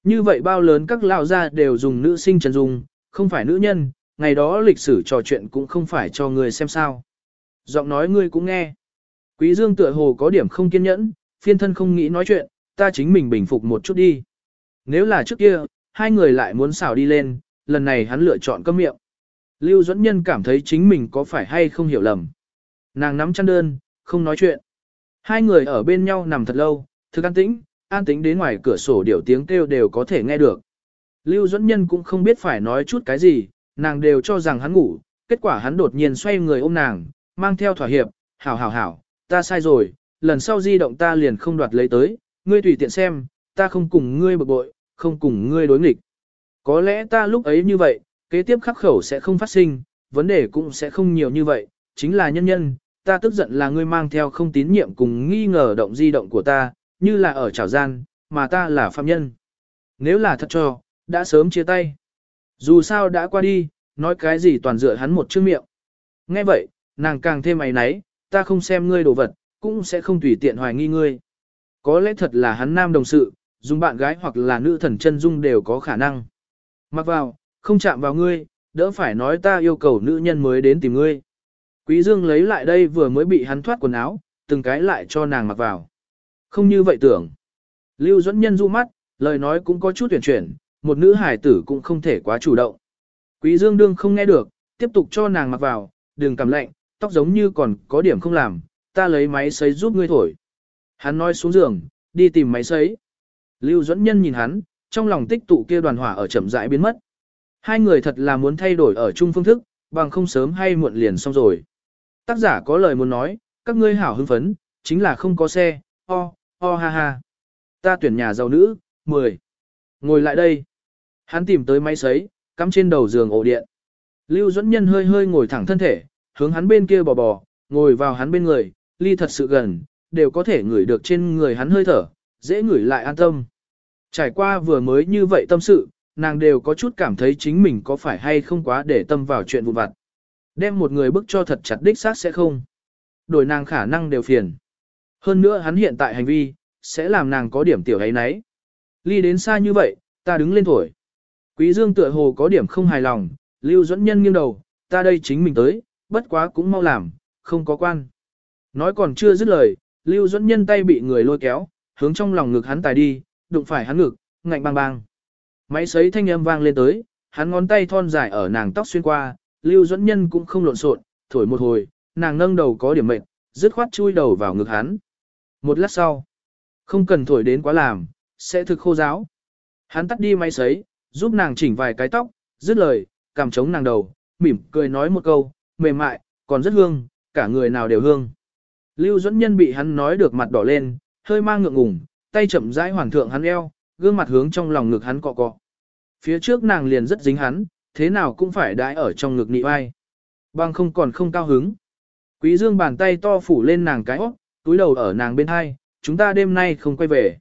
Như vậy bao lớn các lão gia đều dùng nữ sinh trần dung, không phải nữ nhân, ngày đó lịch sử trò chuyện cũng không phải cho ngươi xem sao. Giọng nói ngươi cũng nghe. Quý Dương tựa hồ có điểm không kiên nhẫn, phiên thân không nghĩ nói chuyện, ta chính mình bình phục một chút đi. Nếu là trước kia, hai người lại muốn xảo đi lên, lần này hắn lựa chọn câm miệng. Lưu Duẫn Nhân cảm thấy chính mình có phải hay không hiểu lầm. Nàng nắm chăn đơn, không nói chuyện. Hai người ở bên nhau nằm thật lâu, thực an tĩnh, an tĩnh đến ngoài cửa sổ điều tiếng kêu đều có thể nghe được. Lưu Duẫn Nhân cũng không biết phải nói chút cái gì, nàng đều cho rằng hắn ngủ, kết quả hắn đột nhiên xoay người ôm nàng, mang theo thỏa hiệp, hảo hảo hảo, ta sai rồi, lần sau di động ta liền không đoạt lấy tới, ngươi tùy tiện xem, ta không cùng ngươi bực bội, không cùng ngươi đối nghịch. Có lẽ ta lúc ấy như vậy, kế tiếp khắc khẩu sẽ không phát sinh, vấn đề cũng sẽ không nhiều như vậy, chính là nhân nhân, ta tức giận là ngươi mang theo không tín nhiệm cùng nghi ngờ động di động của ta, như là ở trảo gian, mà ta là phạm nhân. Nếu là thật cho, đã sớm chia tay. Dù sao đã qua đi, nói cái gì toàn dựa hắn một chữ miệng. Nghe vậy, nàng càng thêm ấy náy, ta không xem ngươi đồ vật, cũng sẽ không tùy tiện hoài nghi ngươi. Có lẽ thật là hắn nam đồng sự, dùng bạn gái hoặc là nữ thần chân dung đều có khả năng. Mặc vào, không chạm vào ngươi, đỡ phải nói ta yêu cầu nữ nhân mới đến tìm ngươi. Quý Dương lấy lại đây vừa mới bị hắn thoát quần áo, từng cái lại cho nàng mặc vào. Không như vậy tưởng. Lưu Duẫn Nhân du mắt, lời nói cũng có chút tuyển chuyển, một nữ hải tử cũng không thể quá chủ động. Quý Dương đương không nghe được, tiếp tục cho nàng mặc vào, đừng cảm lạnh, tóc giống như còn có điểm không làm, ta lấy máy sấy giúp ngươi thổi. Hắn nói xuống giường, đi tìm máy sấy. Lưu Duẫn Nhân nhìn hắn, trong lòng tích tụ kia đoàn hỏa ở chậm rãi biến mất. Hai người thật là muốn thay đổi ở chung phương thức, bằng không sớm hay muộn liền xong rồi. Tác giả có lời muốn nói, các ngươi hảo hưng phấn, chính là không có xe, ho, ho ha ha. Ta tuyển nhà giàu nữ, 10. Ngồi lại đây. Hắn tìm tới máy sấy, cắm trên đầu giường ổ điện. Lưu Duẫn Nhân hơi hơi ngồi thẳng thân thể, hướng hắn bên kia bò bò, ngồi vào hắn bên người, ly thật sự gần, đều có thể ngửi được trên người hắn hơi thở, dễ ngửi lại an tâm. Trải qua vừa mới như vậy tâm sự, nàng đều có chút cảm thấy chính mình có phải hay không quá để tâm vào chuyện vụn vặt. Đem một người bức cho thật chặt đích xác sẽ không. Đổi nàng khả năng đều phiền. Hơn nữa hắn hiện tại hành vi, sẽ làm nàng có điểm tiểu ấy nấy. Ly đến xa như vậy, ta đứng lên thổi. Quý dương tựa hồ có điểm không hài lòng, lưu dẫn nhân nghiêng đầu, ta đây chính mình tới, bất quá cũng mau làm, không có quan. Nói còn chưa dứt lời, lưu Duẫn nhân tay bị người lôi kéo, hướng trong lòng ngực hắn tài đi, đụng phải hắn ngực, ngạnh bang bang. Máy sấy thanh âm vang lên tới, hắn ngón tay thon dài ở nàng tóc xuyên qua, Lưu Duẫn Nhân cũng không lộn xộn, thổi một hồi, nàng nâng đầu có điểm mệnh, dứt khoát chui đầu vào ngực hắn. Một lát sau, không cần thổi đến quá làm, sẽ thực khô giáo. Hắn tắt đi máy sấy, giúp nàng chỉnh vài cái tóc, dứt lời, cảm chống nàng đầu, mỉm cười nói một câu, mềm mại, còn rất hương, cả người nào đều hương. Lưu Duẫn Nhân bị hắn nói được mặt đỏ lên, hơi mang ngượng ngùng, tay chậm rãi hoàn thượng hắn eo, gương mặt hướng trong lòng ngực hắn cọ cọ. Phía trước nàng liền rất dính hắn, thế nào cũng phải đãi ở trong ngực nị vai. Bằng không còn không cao hứng. Quý Dương bàn tay to phủ lên nàng cái óc, túi đầu ở nàng bên hai, chúng ta đêm nay không quay về.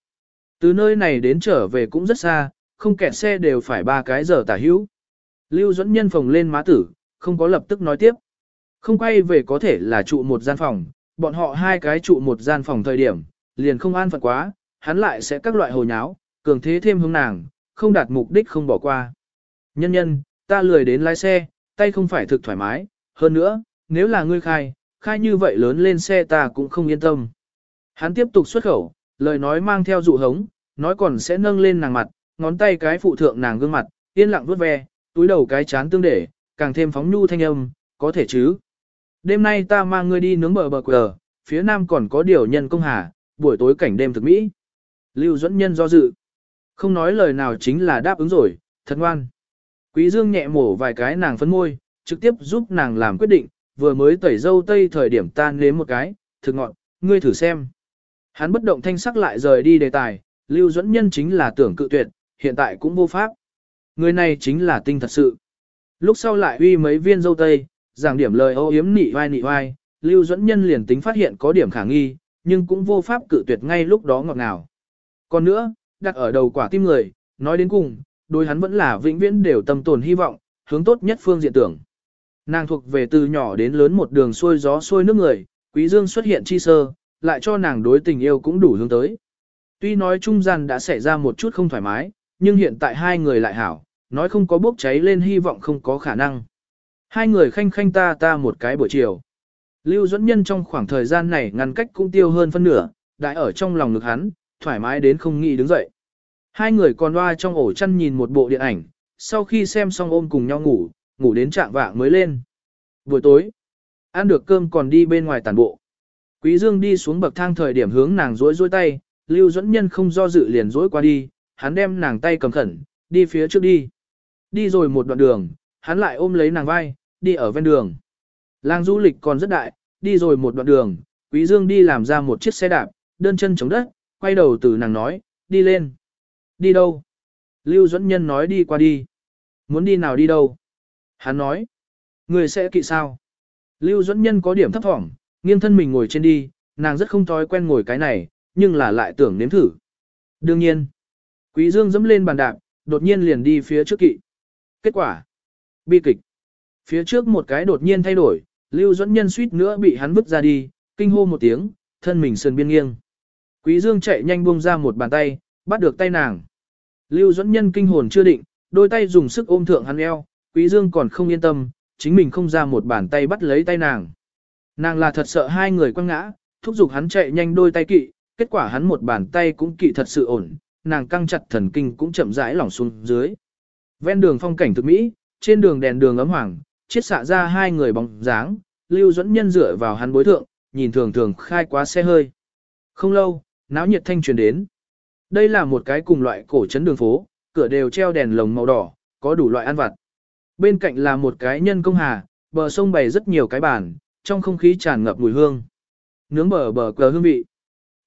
Từ nơi này đến trở về cũng rất xa, không kẹt xe đều phải ba cái giờ tả hữu. Lưu dẫn nhân phồng lên má tử, không có lập tức nói tiếp. Không quay về có thể là trụ một gian phòng, bọn họ hai cái trụ một gian phòng thời điểm, liền không an phận quá, hắn lại sẽ các loại hồ nháo, cường thế thêm hướng nàng, không đạt mục đích không bỏ qua. Nhân nhân, ta lười đến lái xe, tay không phải thực thoải mái, hơn nữa, nếu là ngươi khai, khai như vậy lớn lên xe ta cũng không yên tâm. Hắn tiếp tục xuất khẩu, lời nói mang theo dụ hống, nói còn sẽ nâng lên nàng mặt, ngón tay cái phụ thượng nàng gương mặt, yên lặng vuốt ve, túi đầu cái chán tương để, càng thêm phóng nhu thanh âm, có thể chứ. Đêm nay ta mang ngươi đi nướng bờ bờ quờ, phía nam còn có điều nhân công hà, buổi tối cảnh đêm thực mỹ. Lưu dẫn nhân do dự. Không nói lời nào chính là đáp ứng rồi, thật ngoan. Quý Dương nhẹ mổ vài cái nàng phấn môi, trực tiếp giúp nàng làm quyết định, vừa mới tẩy dâu tây thời điểm tan nếm một cái, thực ngọn, ngươi thử xem. Hắn bất động thanh sắc lại rời đi đề tài, Lưu Dẫn Nhân chính là tưởng cự tuyệt, hiện tại cũng vô pháp. Người này chính là tinh thật sự. Lúc sau lại uy mấy viên dâu tây, giảng điểm lời ô yếm nị vai nị vai, Lưu Duẫn Nhân liền tính phát hiện có điểm khả nghi, nhưng cũng vô pháp cự tuyệt ngay lúc đó ngọt ngào. Còn nữa, đặt ở đầu quả tim người, nói đến cùng, đối hắn vẫn là vĩnh viễn đều tâm tồn hy vọng, hướng tốt nhất phương diện tưởng. Nàng thuộc về từ nhỏ đến lớn một đường xuôi gió xuôi nước người, quý dương xuất hiện chi sơ, lại cho nàng đối tình yêu cũng đủ hướng tới. Tuy nói trung gian đã xảy ra một chút không thoải mái, nhưng hiện tại hai người lại hảo, nói không có bốc cháy lên hy vọng không có khả năng. Hai người khanh khanh ta ta một cái buổi chiều. Lưu Duẫn Nhân trong khoảng thời gian này ngăn cách cũng tiêu hơn phân nửa, đại ở trong lòng ngực hắn, thoải mái đến không nghĩ đứng dậy. Hai người còn loa trong ổ chăn nhìn một bộ điện ảnh, sau khi xem xong ôm cùng nhau ngủ, ngủ đến trạng vạng mới lên. Buổi tối, ăn được cơm còn đi bên ngoài tàn bộ. Quý Dương đi xuống bậc thang thời điểm hướng nàng rối rối tay, Lưu Duẫn Nhân không do dự liền rối qua đi, hắn đem nàng tay cầm khẩn, đi phía trước đi. Đi rồi một đoạn đường, hắn lại ôm lấy nàng vai, đi ở ven đường. Làng du lịch còn rất đại, đi rồi một đoạn đường, Quý Dương đi làm ra một chiếc xe đạp, đơn chân chống đất, quay đầu từ nàng nói, đi lên. Đi đâu? Lưu Duẫn Nhân nói đi qua đi. Muốn đi nào đi đâu? Hắn nói, người sẽ kỵ sao? Lưu Duẫn Nhân có điểm thấp thỏm, nghiêng thân mình ngồi trên đi, nàng rất không thói quen ngồi cái này, nhưng là lại tưởng nếm thử. Đương nhiên, Quý Dương dẫm lên bàn đạp, đột nhiên liền đi phía trước kỵ. Kết quả, bi kịch. Phía trước một cái đột nhiên thay đổi, Lưu Duẫn Nhân suýt nữa bị hắn vứt ra đi, kinh hô một tiếng, thân mình sườn biên nghiêng. Quý Dương chạy nhanh buông ra một bàn tay, bắt được tay nàng. Lưu Duẫn Nhân kinh hồn chưa định, đôi tay dùng sức ôm thượng hắn eo, Quý Dương còn không yên tâm, chính mình không ra một bàn tay bắt lấy tay nàng. Nàng là thật sợ hai người quăng ngã, thúc giục hắn chạy nhanh đôi tay kỵ, kết quả hắn một bàn tay cũng kỵ thật sự ổn, nàng căng chặt thần kinh cũng chậm rãi lỏng xuống dưới. Ven đường phong cảnh thực mỹ, trên đường đèn đường ấm hoàng, chiết xạ ra hai người bóng dáng, Lưu Duẫn Nhân dựa vào hắn bối thượng, nhìn thường thường khai quá xe hơi. Không lâu, náo nhiệt thanh truyền đến. Đây là một cái cùng loại cổ trấn đường phố, cửa đều treo đèn lồng màu đỏ, có đủ loại ăn vặt. Bên cạnh là một cái nhân công hà, bờ sông bày rất nhiều cái bàn, trong không khí tràn ngập mùi hương. Nướng bờ bờ cờ hương vị.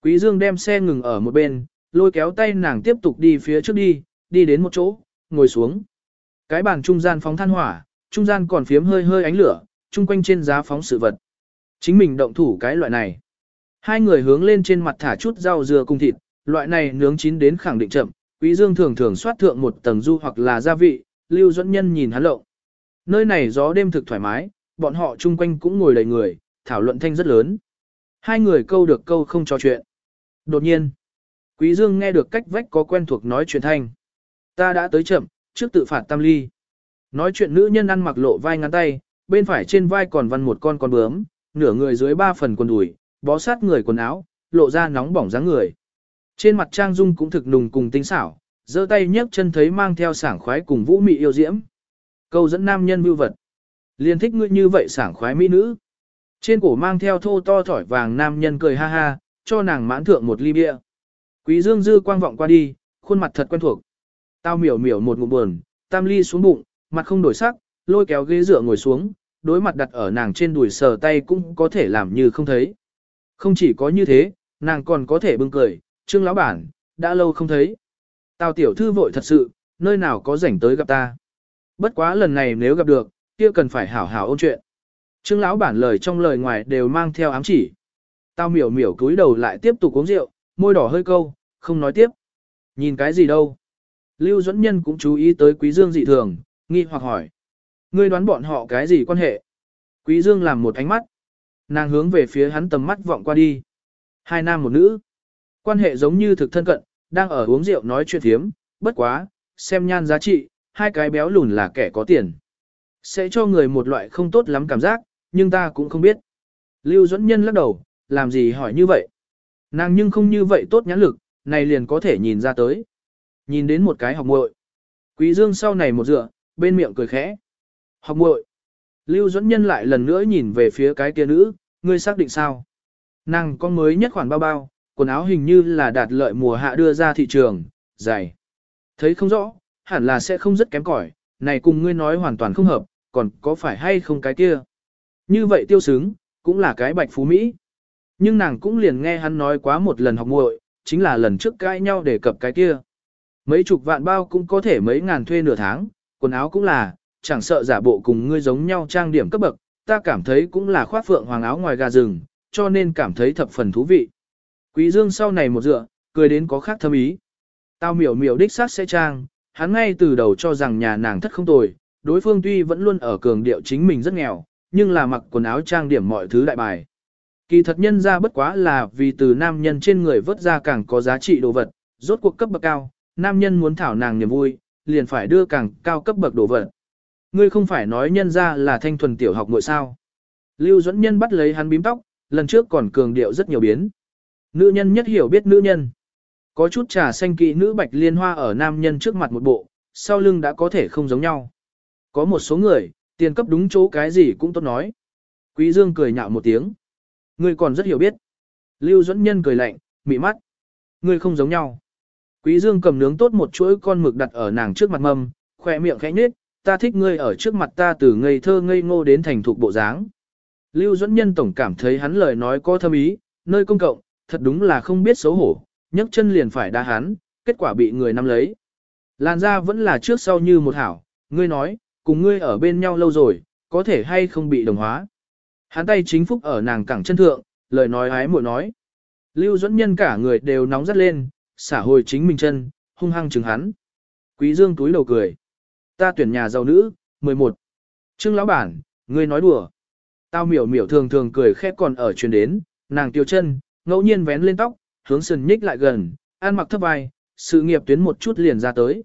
Quý Dương đem xe ngừng ở một bên, lôi kéo tay nàng tiếp tục đi phía trước đi, đi đến một chỗ, ngồi xuống. Cái bàn trung gian phóng than hỏa, trung gian còn phiếm hơi hơi ánh lửa, chung quanh trên giá phóng sự vật. Chính mình động thủ cái loại này. Hai người hướng lên trên mặt thả chút rau dưa cùng thịt, loại này nướng chín đến khẳng định chậm, Quý Dương thường thường xoát thượng một tầng du hoặc là gia vị, Lưu Duẫn Nhân nhìn hắn lộng. Nơi này gió đêm thực thoải mái, bọn họ chung quanh cũng ngồi đầy người, thảo luận thanh rất lớn. Hai người câu được câu không trò chuyện. Đột nhiên, Quý Dương nghe được cách vách có quen thuộc nói chuyện thanh. Ta đã tới chậm, trước tự phạt tam ly. Nói chuyện nữ nhân ăn mặc lộ vai ngắn tay, bên phải trên vai còn văn một con con bướm, nửa người dưới ba phần quần đùi, bó sát người quần áo, lộ ra nóng bỏng dáng người. Trên mặt Trang Dung cũng thực nùng cùng tinh xảo, giơ tay nhấc chân thấy mang theo sảng khoái cùng vũ mị yêu diễm, Câu dẫn nam nhân mưu vật. Liền thích ngươi như vậy sảng khoái mỹ nữ. Trên cổ mang theo thô to thỏi vàng nam nhân cười ha ha, cho nàng mãn thượng một ly bia. Quý Dương dư quang vọng qua đi, khuôn mặt thật quen thuộc. Tao miểu miểu một ngụm buồn, tam ly xuống bụng, mặt không đổi sắc, lôi kéo ghế dựa ngồi xuống, đối mặt đặt ở nàng trên đùi sờ tay cũng có thể làm như không thấy. Không chỉ có như thế, nàng còn có thể bưng cười, trương lão bản, đã lâu không thấy. Tào tiểu thư vội thật sự, nơi nào có rảnh tới gặp ta. Bất quá lần này nếu gặp được, kia cần phải hảo hảo ôn chuyện. Trương lão bản lời trong lời ngoài đều mang theo ám chỉ. Tao miểu miểu cúi đầu lại tiếp tục uống rượu, môi đỏ hơi câu, không nói tiếp. Nhìn cái gì đâu. Lưu Duẫn Nhân cũng chú ý tới Quý Dương dị thường, nghi hoặc hỏi. Ngươi đoán bọn họ cái gì quan hệ? Quý Dương làm một ánh mắt. Nàng hướng về phía hắn tầm mắt vọng qua đi. Hai nam một nữ. Quan hệ giống như thực thân cận, đang ở uống rượu nói chuyện thiếm, bất quá, xem nhan giá trị, hai cái béo lùn là kẻ có tiền. Sẽ cho người một loại không tốt lắm cảm giác, nhưng ta cũng không biết. Lưu Duẫn Nhân lắc đầu, làm gì hỏi như vậy? Nàng nhưng không như vậy tốt nhãn lực, này liền có thể nhìn ra tới. Nhìn đến một cái học muội. Quý Dương sau này một dựa, bên miệng cười khẽ. Học muội. Lưu Duẫn Nhân lại lần nữa nhìn về phía cái kia nữ, ngươi xác định sao? Nàng con mới nhất khoản bao bao, quần áo hình như là đạt lợi mùa hạ đưa ra thị trường, dày. Thấy không rõ, hẳn là sẽ không rất kém cỏi, này cùng ngươi nói hoàn toàn không hợp, còn có phải hay không cái kia. Như vậy tiêu sướng, cũng là cái bạch phú Mỹ. Nhưng nàng cũng liền nghe hắn nói quá một lần học muội, chính là lần trước cãi nhau để cập cái kia. Mấy chục vạn bao cũng có thể mấy ngàn thuê nửa tháng, quần áo cũng là, chẳng sợ giả bộ cùng ngươi giống nhau trang điểm cấp bậc, ta cảm thấy cũng là khoác phượng hoàng áo ngoài gà rừng, cho nên cảm thấy thập phần thú vị. Quý Dương sau này một dựa, cười đến có khác thâm ý. Tao miểu miểu đích xác sẽ trang, hắn ngay từ đầu cho rằng nhà nàng thất không tồi, đối phương tuy vẫn luôn ở cường điệu chính mình rất nghèo, nhưng là mặc quần áo trang điểm mọi thứ đại bài. Kỳ thật nhân ra bất quá là vì từ nam nhân trên người vớt ra càng có giá trị đồ vật, rốt cuộc cấp bậc cao, nam nhân muốn thảo nàng niềm vui, liền phải đưa càng cao cấp bậc đồ vật. Ngươi không phải nói nhân ra là thanh thuần tiểu học ngội sao. Lưu Dẫn Nhân bắt lấy hắn bím tóc, lần trước còn cường điệu rất nhiều biến. Nữ nhân nhất hiểu biết nữ nhân. Có chút trà xanh kỵ nữ bạch liên hoa ở nam nhân trước mặt một bộ, sau lưng đã có thể không giống nhau. Có một số người, tiền cấp đúng chỗ cái gì cũng tốt nói. Quý Dương cười nhạo một tiếng. Ngươi còn rất hiểu biết. Lưu Dẫn Nhân cười lạnh, mị mắt. Ngươi không giống nhau. Quý Dương cầm nướng tốt một chuỗi con mực đặt ở nàng trước mặt mâm, khỏe miệng khẽ nhếch, ta thích ngươi ở trước mặt ta từ ngây thơ ngây ngô đến thành thục bộ dáng. Lưu Duẫn Nhân tổng cảm thấy hắn lời nói có thâm ý, nơi công cộng, thật đúng là không biết xấu hổ, nhấc chân liền phải đá hắn, kết quả bị người nắm lấy. Làn da vẫn là trước sau như một hảo, ngươi nói, cùng ngươi ở bên nhau lâu rồi, có thể hay không bị đồng hóa. Hắn tay chính phúc ở nàng cẳng chân thượng, lời nói hái muội nói. Lưu Duẫn Nhân cả người đều nóng rất lên, xả hồi chính mình chân, hung hăng chừng hắn. Quý Dương túi đầu cười. Ta tuyển nhà giàu nữ, 11. Trương lão bản, ngươi nói đùa. Tao miểu miểu thường thường cười khẽ còn ở truyền đến, nàng tiêu chân, ngẫu nhiên vén lên tóc, hướng sườn nhích lại gần, ăn mặc thấp vai, sự nghiệp tuyến một chút liền ra tới.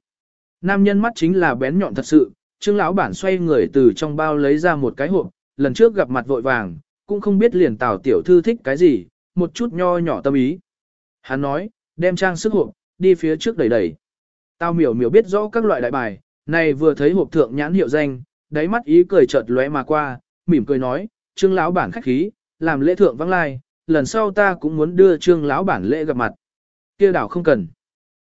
Nam nhân mắt chính là bén nhọn thật sự, trương lão bản xoay người từ trong bao lấy ra một cái hộp, lần trước gặp mặt vội vàng, cũng không biết liền tào tiểu thư thích cái gì, một chút nho nhỏ tâm ý. Hắn nói, đem trang sức hộp, đi phía trước đẩy đẩy. Tao miểu miểu biết rõ các loại đại bài, này vừa thấy hộp thượng nhãn hiệu danh, đáy mắt ý cười chợt lóe mà qua, mỉm cười nói, trương lão bản khách khí, làm lễ thượng vắng lai, lần sau ta cũng muốn đưa trương lão bản lễ gặp mặt. Kia đảo không cần.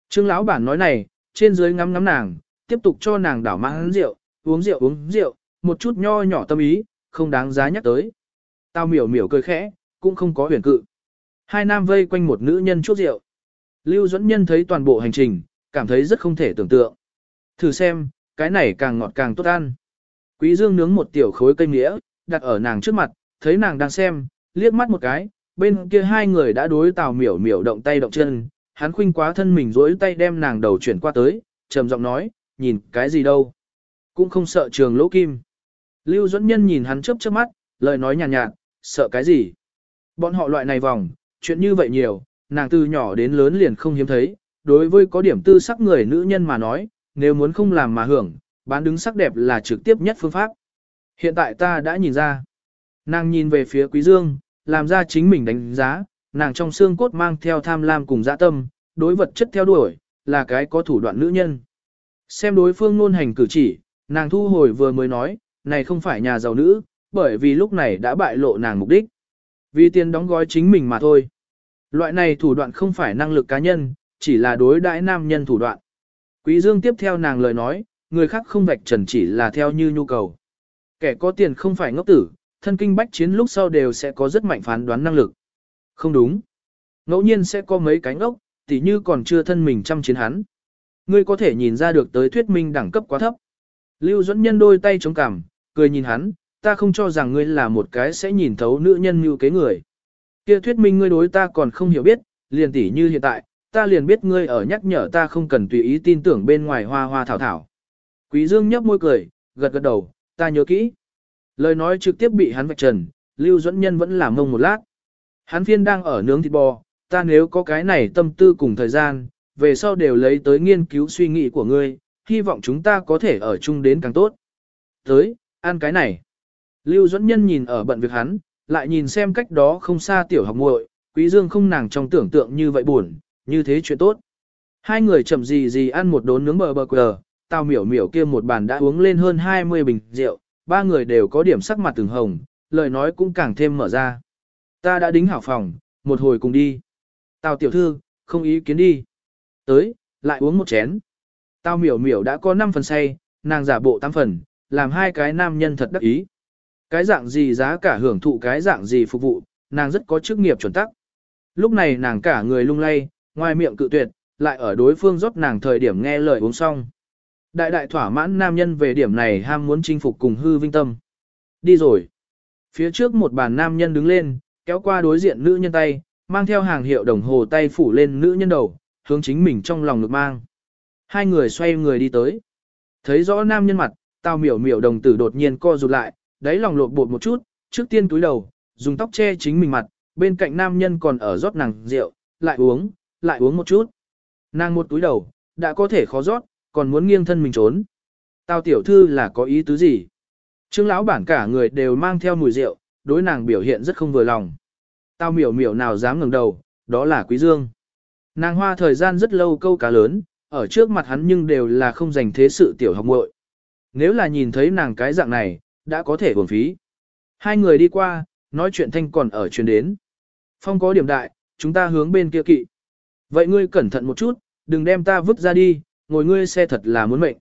Trương lão bản nói này, trên dưới ngắm ngắm nàng, tiếp tục cho nàng đảo mãn rượu, uống rượu uống rượu, một chút nho nhỏ tâm ý, không đáng giá nhắc tới. Tao miểu miểu cười khẽ, cũng không có huyền cự. Hai nam vây quanh một nữ nhân chuốc rượu. Lưu Duẫn Nhân thấy toàn bộ hành trình, cảm thấy rất không thể tưởng tượng. Thử xem, cái này càng ngọt càng tốt ăn. Quý Dương nướng một tiểu khối cây nghĩa, đặt ở nàng trước mặt, thấy nàng đang xem, liếc mắt một cái, bên kia hai người đã đối tào miểu miểu động tay động chân, hắn khuynh quá thân mình dối tay đem nàng đầu chuyển qua tới, trầm giọng nói, nhìn cái gì đâu. Cũng không sợ trường lỗ kim. Lưu Duẫn Nhân nhìn hắn chớp chớp mắt, lời nói nhàn nhạt, nhạt, sợ cái gì. Bọn họ loại này vòng, chuyện như vậy nhiều, nàng từ nhỏ đến lớn liền không hiếm thấy, đối với có điểm tư sắc người nữ nhân mà nói, nếu muốn không làm mà hưởng, bán đứng sắc đẹp là trực tiếp nhất phương pháp. Hiện tại ta đã nhìn ra. Nàng nhìn về phía Quý Dương, làm ra chính mình đánh giá, nàng trong xương cốt mang theo tham lam cùng dã tâm, đối vật chất theo đuổi, là cái có thủ đoạn nữ nhân. Xem đối phương nôn hành cử chỉ, nàng thu hồi vừa mới nói, này không phải nhà giàu nữ, bởi vì lúc này đã bại lộ nàng mục đích. Vì tiền đóng gói chính mình mà thôi. Loại này thủ đoạn không phải năng lực cá nhân, chỉ là đối đãi nam nhân thủ đoạn. Quý Dương tiếp theo nàng lời nói, người khác không vạch trần chỉ là theo như nhu cầu. Kẻ có tiền không phải ngốc tử, thân kinh bách chiến lúc sau đều sẽ có rất mạnh phán đoán năng lực. Không đúng. Ngẫu nhiên sẽ có mấy cánh ốc, tỉ như còn chưa thân mình chăm chiến hắn. Ngươi có thể nhìn ra được tới thuyết minh đẳng cấp quá thấp. Lưu Duẫn Nhân đôi tay chống cằm, cười nhìn hắn, ta không cho rằng ngươi là một cái sẽ nhìn thấu nữ nhân như kế người. Kia thuyết minh ngươi đối ta còn không hiểu biết, liền tỉ như hiện tại, ta liền biết ngươi ở nhắc nhở ta không cần tùy ý tin tưởng bên ngoài hoa hoa thảo thảo. Quý Dương nhấp môi cười, gật gật đầu, ta nhớ kỹ. Lời nói trực tiếp bị hắn vạch trần, Lưu Duẫn Nhân vẫn làm mông một lát. Hắn phiên đang ở nướng thịt bò, ta nếu có cái này tâm tư cùng thời gian, về sau đều lấy tới nghiên cứu suy nghĩ của ngươi, hy vọng chúng ta có thể ở chung đến càng tốt. Tới, ăn cái này. Lưu Duẫn Nhân nhìn ở bận việc hắn, lại nhìn xem cách đó không xa tiểu học muội, Quý Dương không nàng trong tưởng tượng như vậy buồn, như thế chuyện tốt. Hai người chậm gì gì ăn một đốn nướng bờ bờ quờ, tao miểu miểu kia một bàn đã uống lên hơn 20 bình rượu, ba người đều có điểm sắc mặt từng hồng, lời nói cũng càng thêm mở ra. Ta đã đính hảo phòng, một hồi cùng đi. Tào tiểu thư, không ý kiến đi. Tới, lại uống một chén. Tao miểu miểu đã có 5 phần say, nàng giả bộ 8 phần, làm hai cái nam nhân thật đắc ý. Cái dạng gì giá cả hưởng thụ cái dạng gì phục vụ, nàng rất có chức nghiệp chuẩn tắc. Lúc này nàng cả người lung lay, ngoài miệng cự tuyệt, lại ở đối phương rót nàng thời điểm nghe lời uống xong. Đại đại thỏa mãn nam nhân về điểm này ham muốn chinh phục cùng hư vinh tâm. Đi rồi. Phía trước một bàn nam nhân đứng lên, kéo qua đối diện nữ nhân tay, mang theo hàng hiệu đồng hồ tay phủ lên nữ nhân đầu, hướng chính mình trong lòng ngực mang. Hai người xoay người đi tới. Thấy rõ nam nhân mặt, tao miểu miểu đồng tử đột nhiên co rụt lại, đáy lòng lột bột một chút, trước tiên túi đầu, dùng tóc che chính mình mặt, bên cạnh nam nhân còn ở rót nàng rượu, lại uống, lại uống một chút. Nàng một túi đầu, đã có thể khó rót, còn muốn nghiêng thân mình trốn. Tao tiểu thư là có ý tứ gì? Trương lão bản cả người đều mang theo mùi rượu, đối nàng biểu hiện rất không vừa lòng. Tao miểu miểu nào dám ngẩng đầu, đó là quý dương. Nàng hoa thời gian rất lâu câu cá lớn, ở trước mặt hắn nhưng đều là không dành thế sự tiểu học muội. Nếu là nhìn thấy nàng cái dạng này, đã có thể hưởng phí. Hai người đi qua, nói chuyện thanh còn ở truyền đến. Phong có điểm đại, chúng ta hướng bên kia kỵ. Vậy ngươi cẩn thận một chút, đừng đem ta vứt ra đi, ngồi ngươi xe thật là muốn mệnh.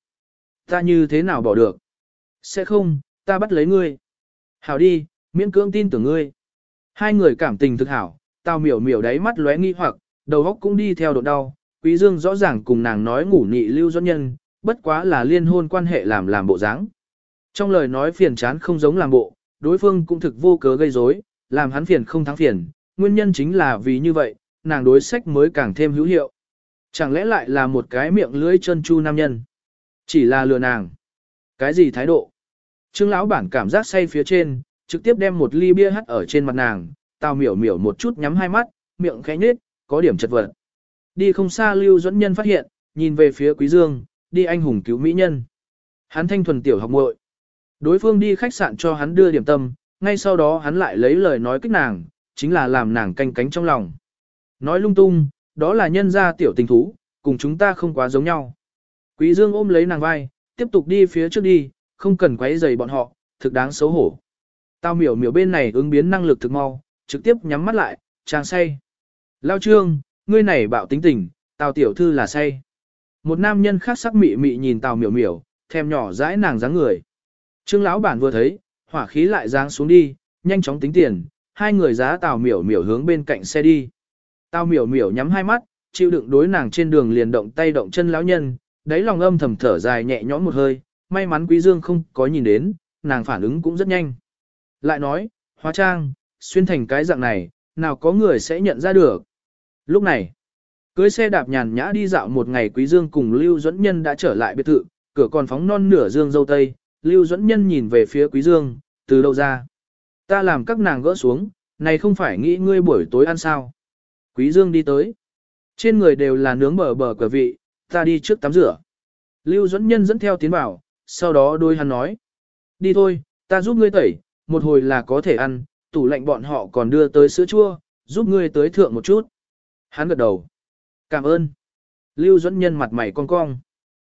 Ta như thế nào bỏ được? Sẽ không, ta bắt lấy ngươi. Hảo đi, miễn cưỡng tin tưởng ngươi. Hai người cảm tình thực hảo, tao miểu miểu đáy mắt lóe nghi hoặc, đầu óc cũng đi theo độ đau. Quý Dương rõ ràng cùng nàng nói ngủ nị lưu doanh nhân, bất quá là liên hôn quan hệ làm làm bộ dáng. Trong lời nói phiền chán không giống làm bộ, đối phương cũng thực vô cớ gây rối, làm hắn phiền không thắng phiền, nguyên nhân chính là vì như vậy, nàng đối sách mới càng thêm hữu hiệu. Chẳng lẽ lại là một cái miệng lưỡi chân chu nam nhân? Chỉ là lừa nàng. Cái gì thái độ? Trương lão bản cảm giác say phía trên, trực tiếp đem một ly bia hắt ở trên mặt nàng, tao miểu miểu một chút nhắm hai mắt, miệng khẽ nhếch, có điểm chật vật. Đi không xa Lưu Duẫn Nhân phát hiện, nhìn về phía Quý Dương, đi anh hùng cứu mỹ nhân. Hắn thanh thuần tiểu học muội. Đối phương đi khách sạn cho hắn đưa điểm tâm, ngay sau đó hắn lại lấy lời nói kích nàng, chính là làm nàng canh cánh trong lòng. Nói lung tung, đó là nhân gia tiểu tình thú, cùng chúng ta không quá giống nhau. Quý Dương ôm lấy nàng vai, tiếp tục đi phía trước đi, không cần quấy rầy bọn họ, thực đáng xấu hổ. Tao miểu miểu bên này ứng biến năng lực thực mau, trực tiếp nhắm mắt lại, trang say. Lao trương, ngươi này bạo tính tình, tào tiểu thư là say. Một nam nhân khác sắc mị mị nhìn tào miểu miểu, thèm nhỏ dãi nàng dáng người. Trương lão bản vừa thấy, hỏa khí lại giáng xuống đi, nhanh chóng tính tiền, hai người giá tào miểu miểu hướng bên cạnh xe đi. Tào miểu miểu nhắm hai mắt, chịu đựng đối nàng trên đường liền động tay động chân lão nhân, đáy lòng âm thầm thở dài nhẹ nhõm một hơi, may mắn quý dương không có nhìn đến, nàng phản ứng cũng rất nhanh. Lại nói, hóa trang, xuyên thành cái dạng này, nào có người sẽ nhận ra được. Lúc này, cưới xe đạp nhàn nhã đi dạo một ngày quý dương cùng Lưu Duẫn Nhân đã trở lại biệt thự, cửa còn phóng non nửa dương dâu tây, Lưu Duẫn Nhân nhìn về phía quý dương, từ đâu ra. Ta làm các nàng gỡ xuống, này không phải nghĩ ngươi buổi tối ăn sao. Quý dương đi tới. Trên người đều là nướng bờ bờ quả vị, ta đi trước tắm rửa. Lưu Duẫn Nhân dẫn theo tiến bảo, sau đó đôi hắn nói. Đi thôi, ta giúp ngươi tẩy, một hồi là có thể ăn, tủ lạnh bọn họ còn đưa tới sữa chua, giúp ngươi tới thượng một chút. Hắn gật đầu. Cảm ơn. Lưu Duẫn Nhân mặt mày cong cong.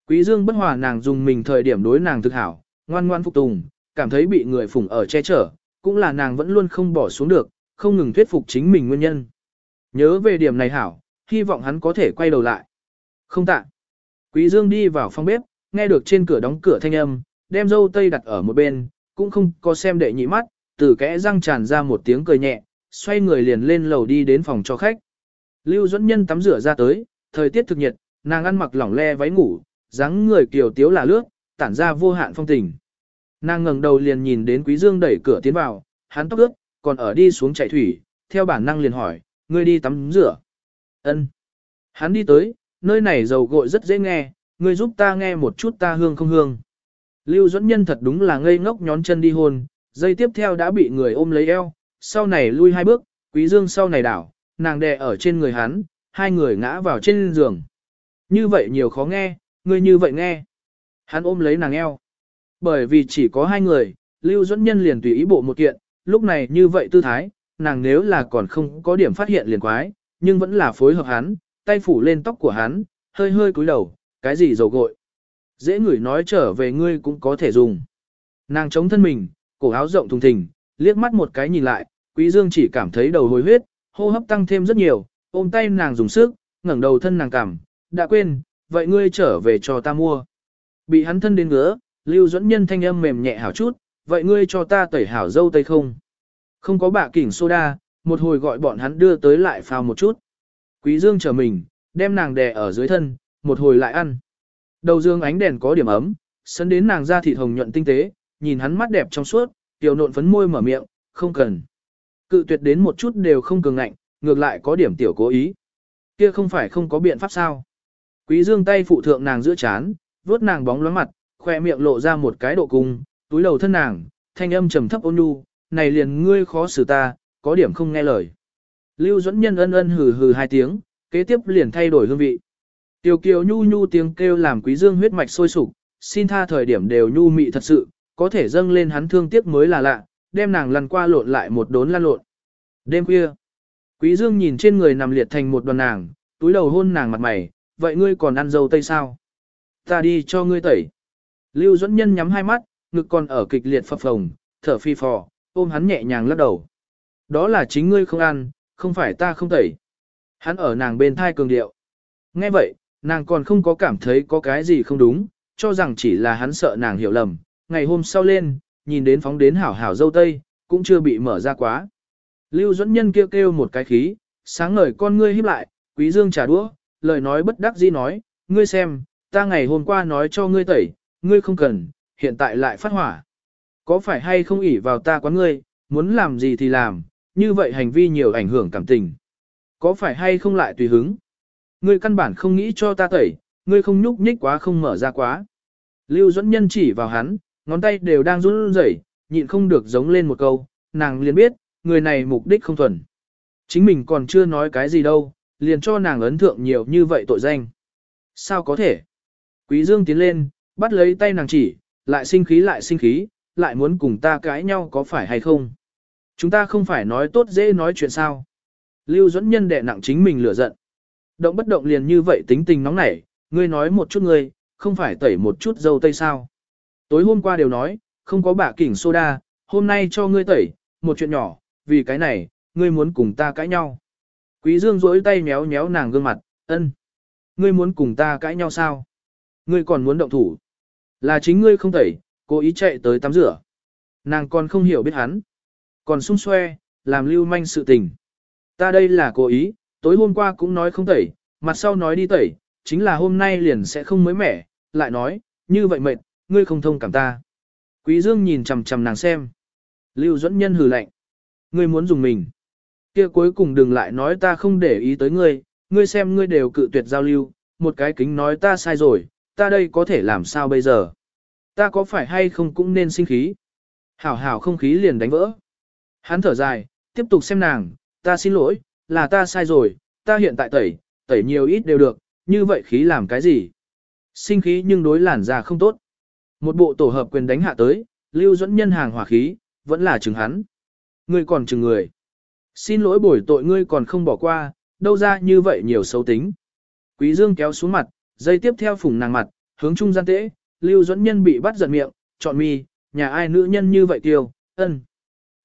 Quý Dương bất hòa nàng dùng mình thời điểm đối nàng thực hảo, ngoan ngoan phục tùng, cảm thấy bị người phụng ở che chở, cũng là nàng vẫn luôn không bỏ xuống được, không ngừng thuyết phục chính mình nguyên nhân. Nhớ về điểm này hảo, hy vọng hắn có thể quay đầu lại. Không tạ. Quý Dương đi vào phòng bếp, nghe được trên cửa đóng cửa thanh âm, đem dâu tây đặt ở một bên, cũng không có xem đệ nhị mắt, từ kẽ răng tràn ra một tiếng cười nhẹ, xoay người liền lên lầu đi đến phòng cho khách. Lưu Duẫn Nhân tắm rửa ra tới, thời tiết thực nhiệt, nàng ăn mặc lỏng le váy ngủ, dáng người kiều tiếu là lướt, tản ra vô hạn phong tình. Nàng ngẩng đầu liền nhìn đến Quý Dương đẩy cửa tiến vào, hắn tóc ướt, còn ở đi xuống chạy thủy, theo bản năng liền hỏi, ngươi đi tắm rửa. Ân. Hắn đi tới, nơi này dầu gội rất dễ nghe, ngươi giúp ta nghe một chút ta hương không hương. Lưu Duẫn Nhân thật đúng là ngây ngốc nhón chân đi hôn, dây tiếp theo đã bị người ôm lấy eo, sau này lui hai bước, Quý Dương sau này đảo, nàng đè ở trên người hắn, hai người ngã vào trên giường. Như vậy nhiều khó nghe, ngươi như vậy nghe. Hắn ôm lấy nàng eo. Bởi vì chỉ có hai người, Lưu Duẫn Nhân liền tùy ý bộ một kiện, lúc này như vậy tư thái, nàng nếu là còn không có điểm phát hiện liền quái, nhưng vẫn là phối hợp hắn, tay phủ lên tóc của hắn, hơi hơi cúi đầu, cái gì dầu gội. Dễ người nói trở về ngươi cũng có thể dùng. Nàng chống thân mình, cổ áo rộng thùng thình, liếc mắt một cái nhìn lại, Quý Dương chỉ cảm thấy đầu hồi huyết, hô hấp tăng thêm rất nhiều, ôm tay nàng dùng sức, ngẩng đầu thân nàng cảm, đã quên, vậy ngươi trở về cho ta mua. Bị hắn thân đến ngứa, Lưu Duẫn Nhân thanh âm mềm nhẹ hảo chút, vậy ngươi cho ta tẩy hảo dâu tây không? Không có bạ kỉnh soda, một hồi gọi bọn hắn đưa tới lại phao một chút. Quý Dương chờ mình, đem nàng đè ở dưới thân, một hồi lại ăn. Đầu dương ánh đèn có điểm ấm, sân đến nàng da thịt hồng nhuận tinh tế, nhìn hắn mắt đẹp trong suốt, tiểu nộn phấn môi mở miệng, không cần. Cự tuyệt đến một chút đều không cường ngạnh, ngược lại có điểm tiểu cố ý. Kia không phải không có biện pháp sao. Quý dương tay phụ thượng nàng giữa chán, vuốt nàng bóng loáng mặt, khoe miệng lộ ra một cái độ cung, túi đầu thân nàng, thanh âm trầm thấp ôn nhu, này liền ngươi khó xử ta, có điểm không nghe lời. Lưu Duẫn Nhân ân ân hừ hừ hai tiếng, kế tiếp liền thay đổi hương vị. Tiểu kiều nhu nhu tiếng kêu làm quý dương huyết mạch sôi sục, xin tha thời điểm đều nhu mị thật sự, có thể dâng lên hắn thương tiếc mới là lạ, đem nàng lăn qua lộn lại một đốn lăn lộn. Đêm khuya, quý dương nhìn trên người nằm liệt thành một đoàn nàng, túi đầu hôn nàng mặt mày, vậy ngươi còn ăn dâu tây sao? Ta đi cho ngươi tẩy. Lưu Duẫn Nhân nhắm hai mắt, ngực còn ở kịch liệt phập phồng, thở phi phò, ôm hắn nhẹ nhàng lắc đầu. Đó là chính ngươi không ăn, không phải ta không tẩy. Hắn ở nàng bên thai cường điệu. Nghe vậy, nàng còn không có cảm thấy có cái gì không đúng, cho rằng chỉ là hắn sợ nàng hiểu lầm. Ngày hôm sau lên, nhìn đến phóng đến hảo hảo dâu tây, cũng chưa bị mở ra quá. Lưu Duẫn Nhân kêu kêu một cái khí, sáng ngời con ngươi híp lại, quý dương trả đũa, lời nói bất đắc dĩ nói, ngươi xem, ta ngày hôm qua nói cho ngươi tẩy, ngươi không cần, hiện tại lại phát hỏa. Có phải hay không ỷ vào ta quán ngươi, muốn làm gì thì làm, như vậy hành vi nhiều ảnh hưởng cảm tình. Có phải hay không lại tùy hứng? Ngươi căn bản không nghĩ cho ta tẩy, ngươi không nhúc nhích quá không mở ra quá. Lưu Duẫn Nhân chỉ vào hắn, ngón tay đều đang run rẩy, nhịn không được giống lên một câu, nàng liền biết, người này mục đích không thuần. Chính mình còn chưa nói cái gì đâu, liền cho nàng ấn thượng nhiều như vậy tội danh. Sao có thể? Quý Dương tiến lên, bắt lấy tay nàng chỉ, lại sinh khí lại sinh khí, lại muốn cùng ta cãi nhau có phải hay không? Chúng ta không phải nói tốt dễ nói chuyện sao? Lưu Duẫn Nhân đè nặng chính mình lửa giận. Động bất động liền như vậy tính tình nóng nảy, ngươi nói một chút ngươi, không phải tẩy một chút dâu tây sao? Tối hôm qua đều nói, không có bả kỉnh soda, hôm nay cho ngươi tẩy, một chuyện nhỏ, vì cái này, ngươi muốn cùng ta cãi nhau. Quý Dương duỗi tay méo méo nàng gương mặt, ân. Ngươi muốn cùng ta cãi nhau sao? Ngươi còn muốn động thủ? Là chính ngươi không tẩy, cố ý chạy tới tắm rửa. Nàng còn không hiểu biết hắn. Còn sung xoe, làm lưu manh sự tình. Ta đây là cố ý, tối hôm qua cũng nói không tẩy, mặt sau nói đi tẩy, chính là hôm nay liền sẽ không mới mẻ, lại nói, như vậy mệt, ngươi không thông cảm ta. Quý Dương nhìn chằm chằm nàng xem. Lưu dẫn nhân hừ lạnh. Ngươi muốn dùng mình. Kia cuối cùng đừng lại nói ta không để ý tới ngươi, ngươi xem ngươi đều cự tuyệt giao lưu, một cái kính nói ta sai rồi, ta đây có thể làm sao bây giờ? Ta có phải hay không cũng nên sinh khí? Hảo hảo không khí liền đánh vỡ. Hắn thở dài, tiếp tục xem nàng, ta xin lỗi, là ta sai rồi, ta hiện tại tẩy, tẩy nhiều ít đều được, như vậy khí làm cái gì? Sinh khí nhưng đối làn da không tốt. Một bộ tổ hợp quyền đánh hạ tới, lưu dẫn nhân hàng hỏa khí, vẫn là chừng hắn. Ngươi còn chừng người. Xin lỗi bồi tội ngươi còn không bỏ qua, đâu ra như vậy nhiều xấu tính. Quý Dương kéo xuống mặt, dây tiếp theo phủng nàng mặt, hướng trung gian tễ, Lưu Duẫn Nhân bị bắt giận miệng, chọn mi, nhà ai nữ nhân như vậy tiêu, ân.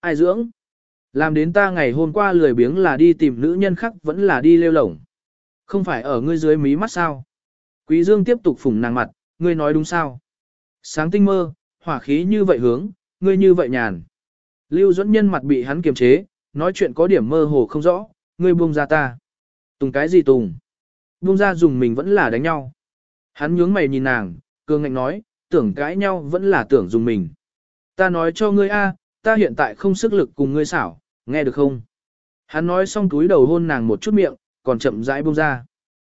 Ai dưỡng? Làm đến ta ngày hôm qua lười biếng là đi tìm nữ nhân khác vẫn là đi lêu lổng. Không phải ở ngươi dưới mí mắt sao? Quý Dương tiếp tục phủng nàng mặt, ngươi nói đúng sao? Sáng tinh mơ, hỏa khí như vậy hướng, ngươi như vậy nhàn. Lưu Duẫn Nhân mặt bị hắn kiềm chế, nói chuyện có điểm mơ hồ không rõ, ngươi buông ra ta. Tùng cái gì tùng? Buông ra dùng mình vẫn là đánh nhau. Hắn nhướng mày nhìn nàng, cường ngạnh nói, tưởng cãi nhau vẫn là tưởng dùng mình. Ta nói cho ngươi a, ta hiện tại không sức lực cùng ngươi xảo, nghe được không? Hắn nói xong túi đầu hôn nàng một chút miệng, còn chậm rãi buông ra.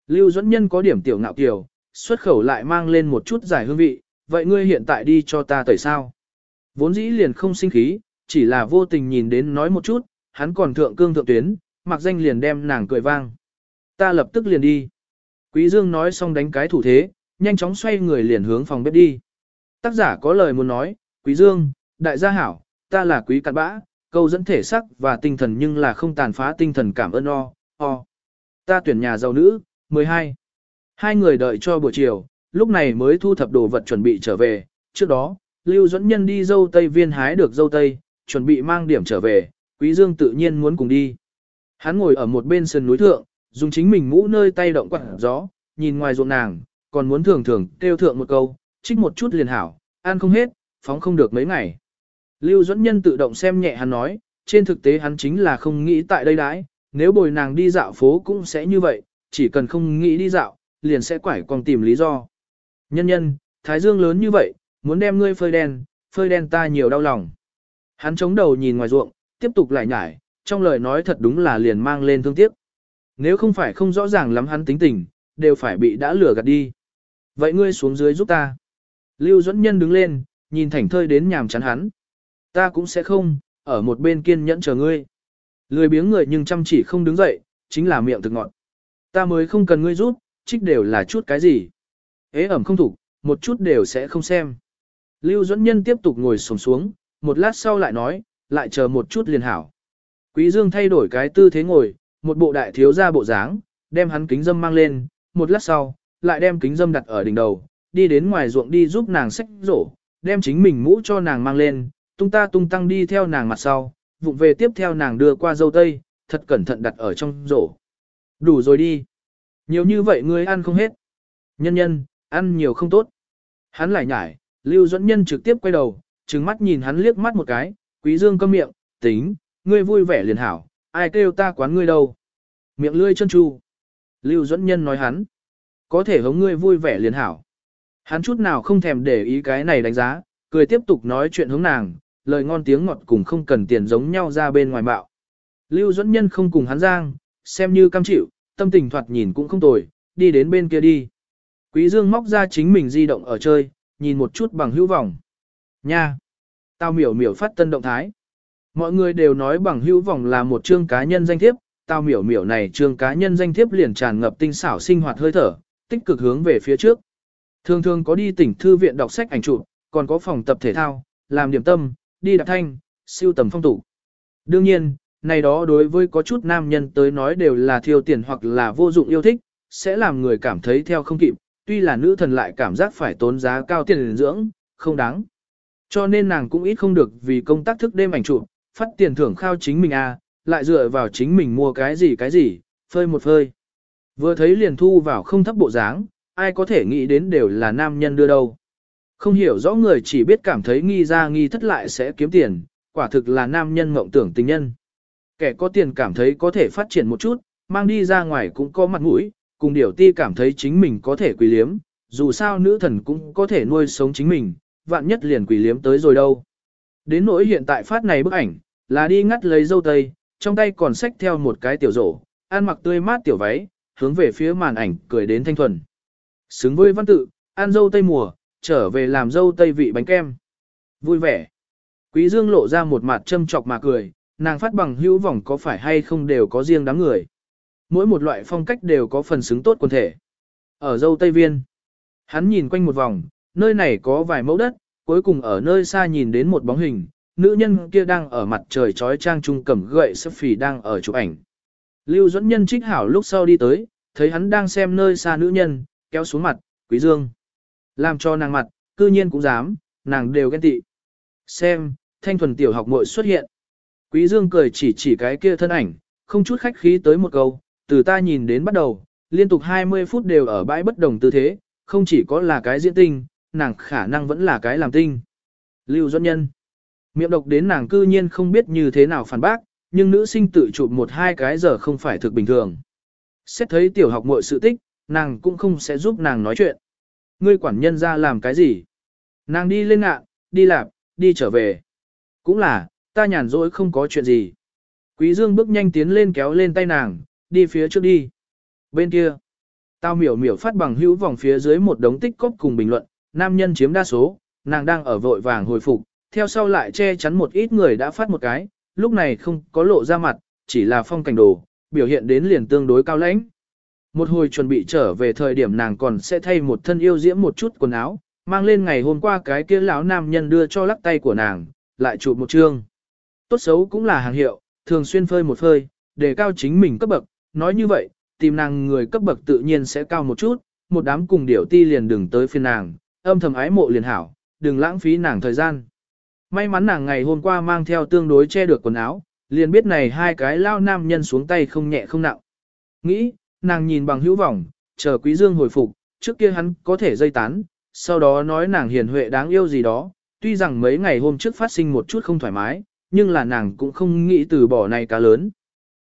Lưu Duẫn Nhân có điểm tiểu ngạo kiều, xuất khẩu lại mang lên một chút giải hương vị, vậy ngươi hiện tại đi cho ta tẩy sao? Vốn dĩ liền không sinh khí, chỉ là vô tình nhìn đến nói một chút, hắn còn thượng cương thượng tuyến, mặc danh liền đem nàng cười vang. Ta lập tức liền đi. Quý Dương nói xong đánh cái thủ thế, nhanh chóng xoay người liền hướng phòng bếp đi. Tác giả có lời muốn nói, Quý Dương, đại gia hảo, ta là quý cặn bã, câu dẫn thể sắc và tinh thần nhưng là không tàn phá tinh thần cảm ơn o, o. Ta tuyển nhà giàu nữ, 12. Hai người đợi cho buổi chiều, lúc này mới thu thập đồ vật chuẩn bị trở về, trước đó, Lưu Duẫn Nhân đi dâu Tây viên hái được dâu Tây, chuẩn bị mang điểm trở về, Quý Dương tự nhiên muốn cùng đi. Hắn ngồi ở một bên sườn núi thượng, dùng chính mình mũ nơi tay động quạt gió, nhìn ngoài ruộng nàng, còn muốn thường thường kêu thượng một câu, trích một chút liền hảo, ăn không hết, phóng không được mấy ngày. Lưu Duẫn Nhân tự động xem nhẹ hắn nói, trên thực tế hắn chính là không nghĩ tại đây đãi, nếu bồi nàng đi dạo phố cũng sẽ như vậy, chỉ cần không nghĩ đi dạo, liền sẽ quải còn tìm lý do. Nhân nhân, thái dương lớn như vậy, muốn đem ngươi phơi đen, phơi đen ta nhiều đau lòng. Hắn chống đầu nhìn ngoài ruộng, tiếp tục lại nhải, trong lời nói thật đúng là liền mang lên thương tiếc. Nếu không phải không rõ ràng lắm hắn tính tình, đều phải bị đã lừa gạt đi. Vậy ngươi xuống dưới giúp ta. Lưu dẫn Nhân đứng lên, nhìn thảnh thơi đến nhàm chán hắn. Ta cũng sẽ không, ở một bên kiên nhẫn chờ ngươi. Lười biếng người nhưng chăm chỉ không đứng dậy, chính là miệng thực ngọn. Ta mới không cần ngươi giúp, trích đều là chút cái gì. Ế ẩm không thủ, một chút đều sẽ không xem. Lưu dẫn Nhân tiếp tục ngồi sổng xuống, một lát sau lại nói, lại chờ một chút liền hảo. Quý Dương thay đổi cái tư thế ngồi, một bộ đại thiếu gia bộ dáng, đem hắn kính dâm mang lên, một lát sau, lại đem kính dâm đặt ở đỉnh đầu, đi đến ngoài ruộng đi giúp nàng xách rổ, đem chính mình mũ cho nàng mang lên, tung ta tung tăng đi theo nàng mặt sau, vụng về tiếp theo nàng đưa qua dâu tây, thật cẩn thận đặt ở trong rổ. Đủ rồi đi. Nhiều như vậy ngươi ăn không hết. Nhân nhân, ăn nhiều không tốt. Hắn lại nhải, Lưu Duẫn Nhân trực tiếp quay đầu, trừng mắt nhìn hắn liếc mắt một cái, Quý Dương câm miệng, tính, ngươi vui vẻ liền hảo, ai kêu ta quán ngươi đâu. Miệng lươi chân chu. Lưu Duẫn Nhân nói hắn, có thể hống ngươi vui vẻ liền hảo. Hắn chút nào không thèm để ý cái này đánh giá, cười tiếp tục nói chuyện hướng nàng, lời ngon tiếng ngọt cùng không cần tiền giống nhau ra bên ngoài bạo. Lưu Duẫn Nhân không cùng hắn giang, xem như cam chịu, tâm tình thoạt nhìn cũng không tồi, đi đến bên kia đi. Quý Dương móc ra chính mình di động ở chơi, nhìn một chút bằng hữu vọng. Nha! Tao miểu miểu phát tân động thái. Mọi người đều nói bằng hữu vọng là một chương cá nhân danh thiếp, tao miểu miểu này chương cá nhân danh thiếp liền tràn ngập tinh xảo sinh hoạt hơi thở, tích cực hướng về phía trước. Thường thường có đi tỉnh thư viện đọc sách ảnh chụp, còn có phòng tập thể thao, làm điểm tâm, đi đạp thanh, siêu tầm phong tục. Đương nhiên, này đó đối với có chút nam nhân tới nói đều là thiêu tiền hoặc là vô dụng yêu thích, sẽ làm người cảm thấy theo không kịp, tuy là nữ thần lại cảm giác phải tốn giá cao tiền dưỡng, không đáng. Cho nên nàng cũng ít không được vì công tác thức đêm ảnh chụp, phát tiền thưởng khao chính mình à, lại dựa vào chính mình mua cái gì cái gì, phơi một phơi. Vừa thấy liền thu vào không thấp bộ dáng, ai có thể nghĩ đến đều là nam nhân đưa đâu. Không hiểu rõ người chỉ biết cảm thấy nghi ra nghi thất lại sẽ kiếm tiền, quả thực là nam nhân mộng tưởng tình nhân. Kẻ có tiền cảm thấy có thể phát triển một chút, mang đi ra ngoài cũng có mặt mũi, cùng điều ti cảm thấy chính mình có thể quỳ liếm, dù sao nữ thần cũng có thể nuôi sống chính mình, vạn nhất liền quỳ liếm tới rồi đâu. Đến nỗi hiện tại phát này bức ảnh, là đi ngắt lấy dâu tây, trong tay còn xách theo một cái tiểu rổ, ăn mặc tươi mát tiểu váy, hướng về phía màn ảnh cười đến thanh thuần. Xứng với văn tự, ăn dâu tây mùa, trở về làm dâu tây vị bánh kem. Vui vẻ. Quý Dương lộ ra một mặt châm chọc mà cười, nàng phát bằng hữu vọng có phải hay không đều có riêng đám người. Mỗi một loại phong cách đều có phần xứng tốt quần thể. Ở dâu tây viên, hắn nhìn quanh một vòng, nơi này có vài mẫu đất, cuối cùng ở nơi xa nhìn đến một bóng hình, nữ nhân kia đang ở mặt trời trói trang trung cầm gậy sắp phì đang ở chụp ảnh. Lưu dẫn nhân trích hảo lúc sau đi tới, thấy hắn đang xem nơi xa nữ nhân, kéo xuống mặt, quý dương. Làm cho nàng mặt, cư nhiên cũng dám, nàng đều ghen tị. Xem, thanh thuần tiểu học muội xuất hiện. Quý Dương cười chỉ chỉ cái kia thân ảnh, không chút khách khí tới một câu, từ ta nhìn đến bắt đầu, liên tục 20 phút đều ở bãi bất đồng tư thế, không chỉ có là cái diễn tinh, nàng khả năng vẫn là cái làm tinh. Lưu Duẫn Nhân. Miệng độc đến nàng cư nhiên không biết như thế nào phản bác, nhưng nữ sinh tự chụp một hai cái giờ không phải thực bình thường. Xét thấy tiểu học muội sự tích, nàng cũng không sẽ giúp nàng nói chuyện. Ngươi quản nhân ra làm cái gì? Nàng đi lên ngạ, đi lạp, đi trở về. Cũng là, ta nhàn rỗi không có chuyện gì. Quý Dương bước nhanh tiến lên kéo lên tay nàng, đi phía trước đi. Bên kia, tao miểu miểu phát bằng hữu vòng phía dưới một đống tích cóp cùng bình luận, nam nhân chiếm đa số, nàng đang ở vội vàng hồi phục, theo sau lại che chắn một ít người đã phát một cái, lúc này không có lộ ra mặt, chỉ là phong cảnh đồ, biểu hiện đến liền tương đối cao lãnh. Một hồi chuẩn bị trở về thời điểm nàng còn sẽ thay một thân yêu diễm một chút quần áo, mang lên ngày hôm qua cái kia lão nam nhân đưa cho lắc tay của nàng, lại chụp một chương. Tốt xấu cũng là hàng hiệu, thường xuyên phơi một phơi, để cao chính mình cấp bậc, nói như vậy, tìm nàng người cấp bậc tự nhiên sẽ cao một chút, một đám cùng điểu ti liền đừng tới phiên nàng, âm thầm ái mộ liền hảo, đừng lãng phí nàng thời gian. May mắn nàng ngày hôm qua mang theo tương đối che được quần áo, liền biết này hai cái lao nam nhân xuống tay không nhẹ không nặng. Nghĩ, nàng nhìn bằng hữu vọng, chờ quý dương hồi phục, trước kia hắn có thể dây tán, sau đó nói nàng hiền huệ đáng yêu gì đó, tuy rằng mấy ngày hôm trước phát sinh một chút không thoải mái, nhưng là nàng cũng không nghĩ từ bỏ này cá lớn.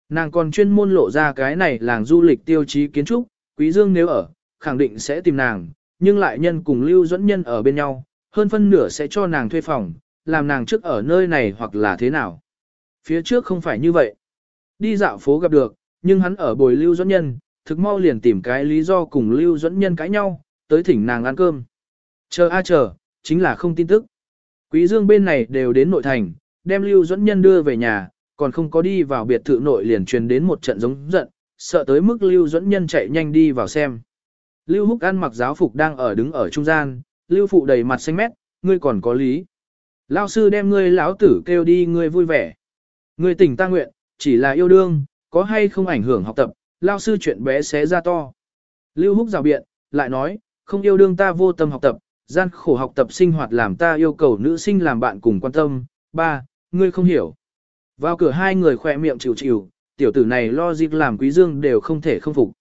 Nàng còn chuyên môn lộ ra cái này làng du lịch tiêu chí kiến trúc, quý dương nếu ở, khẳng định sẽ tìm nàng, nhưng lại nhân cùng lưu dẫn nhân ở bên nhau, hơn phân nửa sẽ cho nàng thuê phòng, làm nàng trước ở nơi này hoặc là thế nào. Phía trước không phải như vậy. Đi dạo phố gặp được, nhưng hắn ở bồi lưu dẫn nhân, thực mau liền tìm cái lý do cùng lưu dẫn nhân cãi nhau, tới thỉnh nàng ăn cơm. Chờ a chờ, chính là không tin tức. Quý dương bên này đều đến nội thành, đem lưu dẫn nhân đưa về nhà, còn không có đi vào biệt thự nội liền truyền đến một trận giống giận, sợ tới mức lưu dẫn nhân chạy nhanh đi vào xem. Lưu húc ăn mặc giáo phục đang ở đứng ở trung gian, lưu phụ đầy mặt xanh mét, ngươi còn có lý. Lao sư đem ngươi lão tử kêu đi ngươi vui vẻ. Ngươi tỉnh ta nguyện, chỉ là yêu đương, có hay không ảnh hưởng học tập, lao sư chuyện bé xé ra to. Lưu Húc rào biện, lại nói, không yêu đương ta vô tâm học tập, gian khổ học tập sinh hoạt làm ta yêu cầu nữ sinh làm bạn cùng quan tâm. Ba, ngươi không hiểu. Vào cửa hai người khỏe miệng chịu chịu, tiểu tử này lo dịp làm quý dương đều không thể không phục.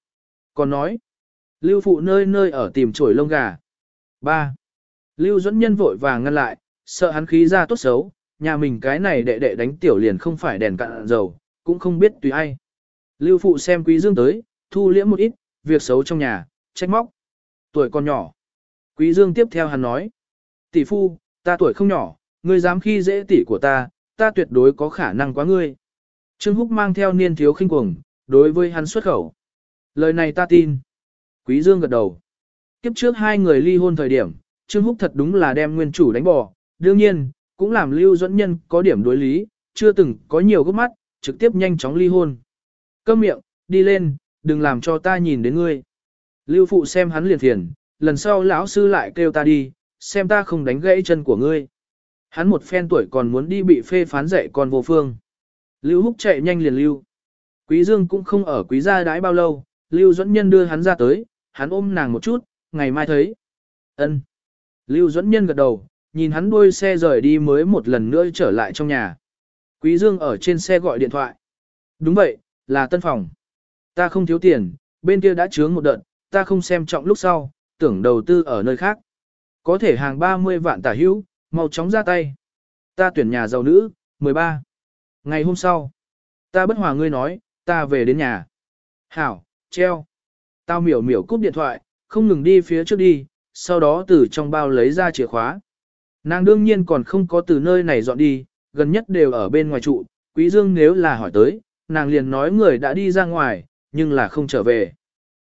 Còn nói, lưu phụ nơi nơi ở tìm chổi lông gà. Ba, lưu Duẫn nhân vội vàng ngăn lại, sợ hắn khí ra tốt xấu, nhà mình cái này đệ đệ đánh tiểu liền không phải đèn cạn dầu, cũng không biết tùy ai. Lưu phụ xem quý dương tới, thu liễm một ít, việc xấu trong nhà, trách móc. Tuổi còn nhỏ. Quý dương tiếp theo hắn nói. Tỷ phu, ta tuổi không nhỏ, ngươi dám khi dễ tỷ của ta, ta tuyệt đối có khả năng quá ngươi. Trương Húc mang theo niên thiếu khinh cuồng, đối với hắn xuất khẩu. Lời này ta tin. Quý dương gật đầu. Kiếp trước hai người ly hôn thời điểm, Trương Húc thật đúng là đem nguyên chủ đánh bỏ, đương nhiên, cũng làm lưu Duẫn nhân có điểm đối lý, chưa từng có nhiều gấp mắt, trực tiếp nhanh chóng ly hôn. Câm miệng, đi lên, đừng làm cho ta nhìn đến ngươi. Lưu phụ xem hắn liền thiền, lần sau lão sư lại kêu ta đi, xem ta không đánh gãy chân của ngươi. Hắn một phen tuổi còn muốn đi bị phê phán dạy còn vô phương. Lưu Húc chạy nhanh liền lưu. Quý Dương cũng không ở quý gia đãi bao lâu, Lưu Duẫn Nhân đưa hắn ra tới, hắn ôm nàng một chút, ngày mai thấy. Ân. Lưu Duẫn Nhân gật đầu, nhìn hắn đuôi xe rời đi mới một lần nữa trở lại trong nhà. Quý Dương ở trên xe gọi điện thoại. Đúng vậy, là tân phòng. Ta không thiếu tiền, bên kia đã chướng một đợt, ta không xem trọng lúc sau, tưởng đầu tư ở nơi khác. Có thể hàng 30 vạn tả hữu, mau chóng ra tay. Ta tuyển nhà giàu nữ, 13. Ngày hôm sau, ta bất hòa ngươi nói, ta về đến nhà. Hảo, treo. Tao miểu miểu cúp điện thoại, không ngừng đi phía trước đi, sau đó từ trong bao lấy ra chìa khóa. Nàng đương nhiên còn không có từ nơi này dọn đi, gần nhất đều ở bên ngoài trụ, Quý Dương nếu là hỏi tới, nàng liền nói người đã đi ra ngoài, nhưng là không trở về.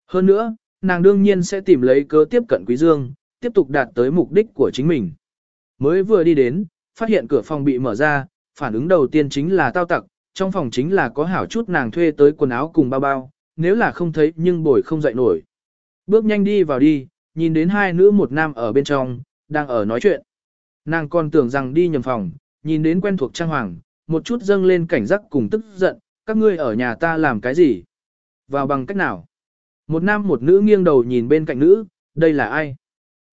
Hơn nữa, nàng đương nhiên sẽ tìm lấy cớ tiếp cận Quý Dương, tiếp tục đạt tới mục đích của chính mình. Mới vừa đi đến, phát hiện cửa phòng bị mở ra, phản ứng đầu tiên chính là tao tặc, trong phòng chính là có hảo chút nàng thuê tới quần áo cùng bao bao, nếu là không thấy nhưng bồi không dậy nổi. Bước nhanh đi vào đi, nhìn đến hai nữ một nam ở bên trong, đang ở nói chuyện. Nàng còn tưởng rằng đi nhầm phòng, nhìn đến quen thuộc trang hoàng, một chút dâng lên cảnh giác cùng tức giận, các ngươi ở nhà ta làm cái gì? Vào bằng cách nào? Một nam một nữ nghiêng đầu nhìn bên cạnh nữ, đây là ai?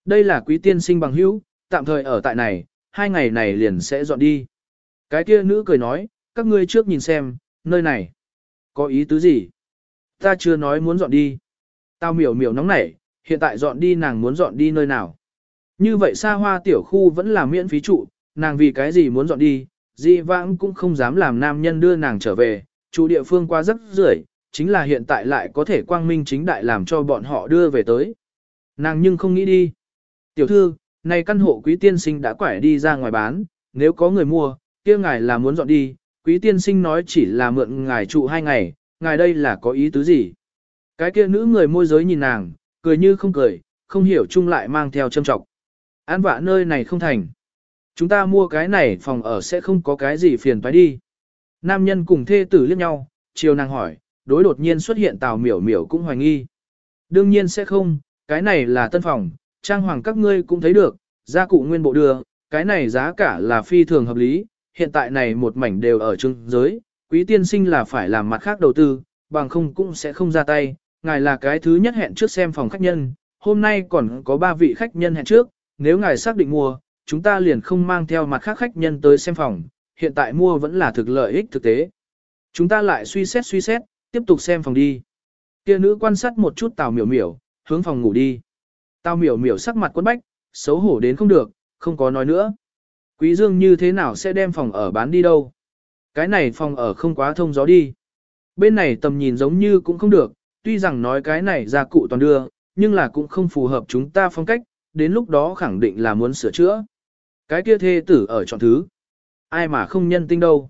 Đây là quý tiên sinh bằng hữu, tạm thời ở tại này, hai ngày này liền sẽ dọn đi. Cái kia nữ cười nói, các ngươi trước nhìn xem, nơi này. Có ý tứ gì? Ta chưa nói muốn dọn đi. Tao miểu miểu nóng nảy, hiện tại dọn đi nàng muốn dọn đi nơi nào. Như vậy xa hoa tiểu khu vẫn là miễn phí trụ, nàng vì cái gì muốn dọn đi, di vãng cũng không dám làm nam nhân đưa nàng trở về, chủ địa phương qua rất rưởi, chính là hiện tại lại có thể quang minh chính đại làm cho bọn họ đưa về tới. Nàng nhưng không nghĩ đi. Tiểu thư, này căn hộ quý tiên sinh đã quải đi ra ngoài bán, nếu có người mua, kia ngài là muốn dọn đi, quý tiên sinh nói chỉ là mượn ngài trụ hai ngày, ngài đây là có ý tứ gì? Cái kia nữ người môi giới nhìn nàng, cười như không cười, không hiểu chung lại mang theo châm trọng. An vạ nơi này không thành. Chúng ta mua cái này phòng ở sẽ không có cái gì phiền phải đi. Nam nhân cùng thê tử liếc nhau, chiều nàng hỏi, đối đột nhiên xuất hiện tào miểu miểu cũng hoài nghi. Đương nhiên sẽ không, cái này là tân phòng, trang hoàng các ngươi cũng thấy được, gia cụ nguyên bộ đưa, cái này giá cả là phi thường hợp lý, hiện tại này một mảnh đều ở trưng giới, quý tiên sinh là phải làm mặt khác đầu tư, bằng không cũng sẽ không ra tay, ngài là cái thứ nhất hẹn trước xem phòng khách nhân, hôm nay còn có ba vị khách nhân hẹn trước, nếu ngài xác định mua, chúng ta liền không mang theo mặt khác khách nhân tới xem phòng, hiện tại mua vẫn là thực lợi ích thực tế. Chúng ta lại suy xét suy xét, tiếp tục xem phòng đi. Kia nữ quan sát một chút Tào Miểu Miểu, hướng phòng ngủ đi. Tào Miểu Miểu sắc mặt quấn bách, xấu hổ đến không được, không có nói nữa. Quý Dương như thế nào sẽ đem phòng ở bán đi đâu? Cái này phòng ở không quá thông gió đi. Bên này tầm nhìn giống như cũng không được, tuy rằng nói cái này ra cụ toàn đưa, nhưng là cũng không phù hợp chúng ta phong cách, đến lúc đó khẳng định là muốn sửa chữa. Cái kia thê tử ở chọn thứ. Ai mà không nhân tinh đâu.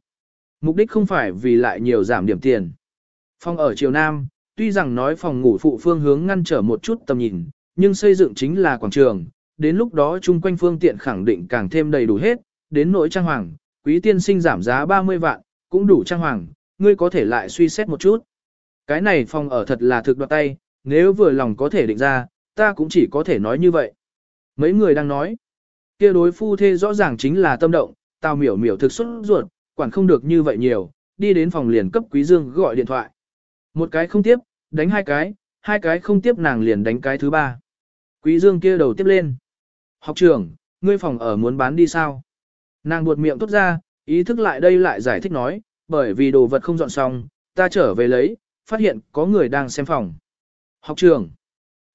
Mục đích không phải vì lại nhiều giảm điểm tiền. Phòng ở chiều Nam, tuy rằng nói phòng ngủ phụ phương hướng ngăn trở một chút tầm nhìn, nhưng xây dựng chính là quảng trường, đến lúc đó chung quanh phương tiện khẳng định càng thêm đầy đủ hết, đến nỗi trang hoàng, quý tiên sinh giảm giá 30 vạn, cũng đủ trang hoàng, ngươi có thể lại suy xét một chút. Cái này phòng ở thật là thực đoạt tay, nếu vừa lòng có thể định ra, ta cũng chỉ có thể nói như vậy. Mấy người đang nói, kia đối phu thê rõ ràng chính là tâm động, tao miểu miểu thực xuất ruột, quản không được như vậy nhiều, đi đến phòng liền cấp quý dương gọi điện thoại. Một cái không tiếp, đánh hai cái, hai cái không tiếp nàng liền đánh cái thứ ba. Quý dương kia đầu tiếp lên. Học trưởng, ngươi phòng ở muốn bán đi sao? Nàng buột miệng tốt ra, ý thức lại đây lại giải thích nói, bởi vì đồ vật không dọn xong, ta trở về lấy, phát hiện có người đang xem phòng. Học trưởng,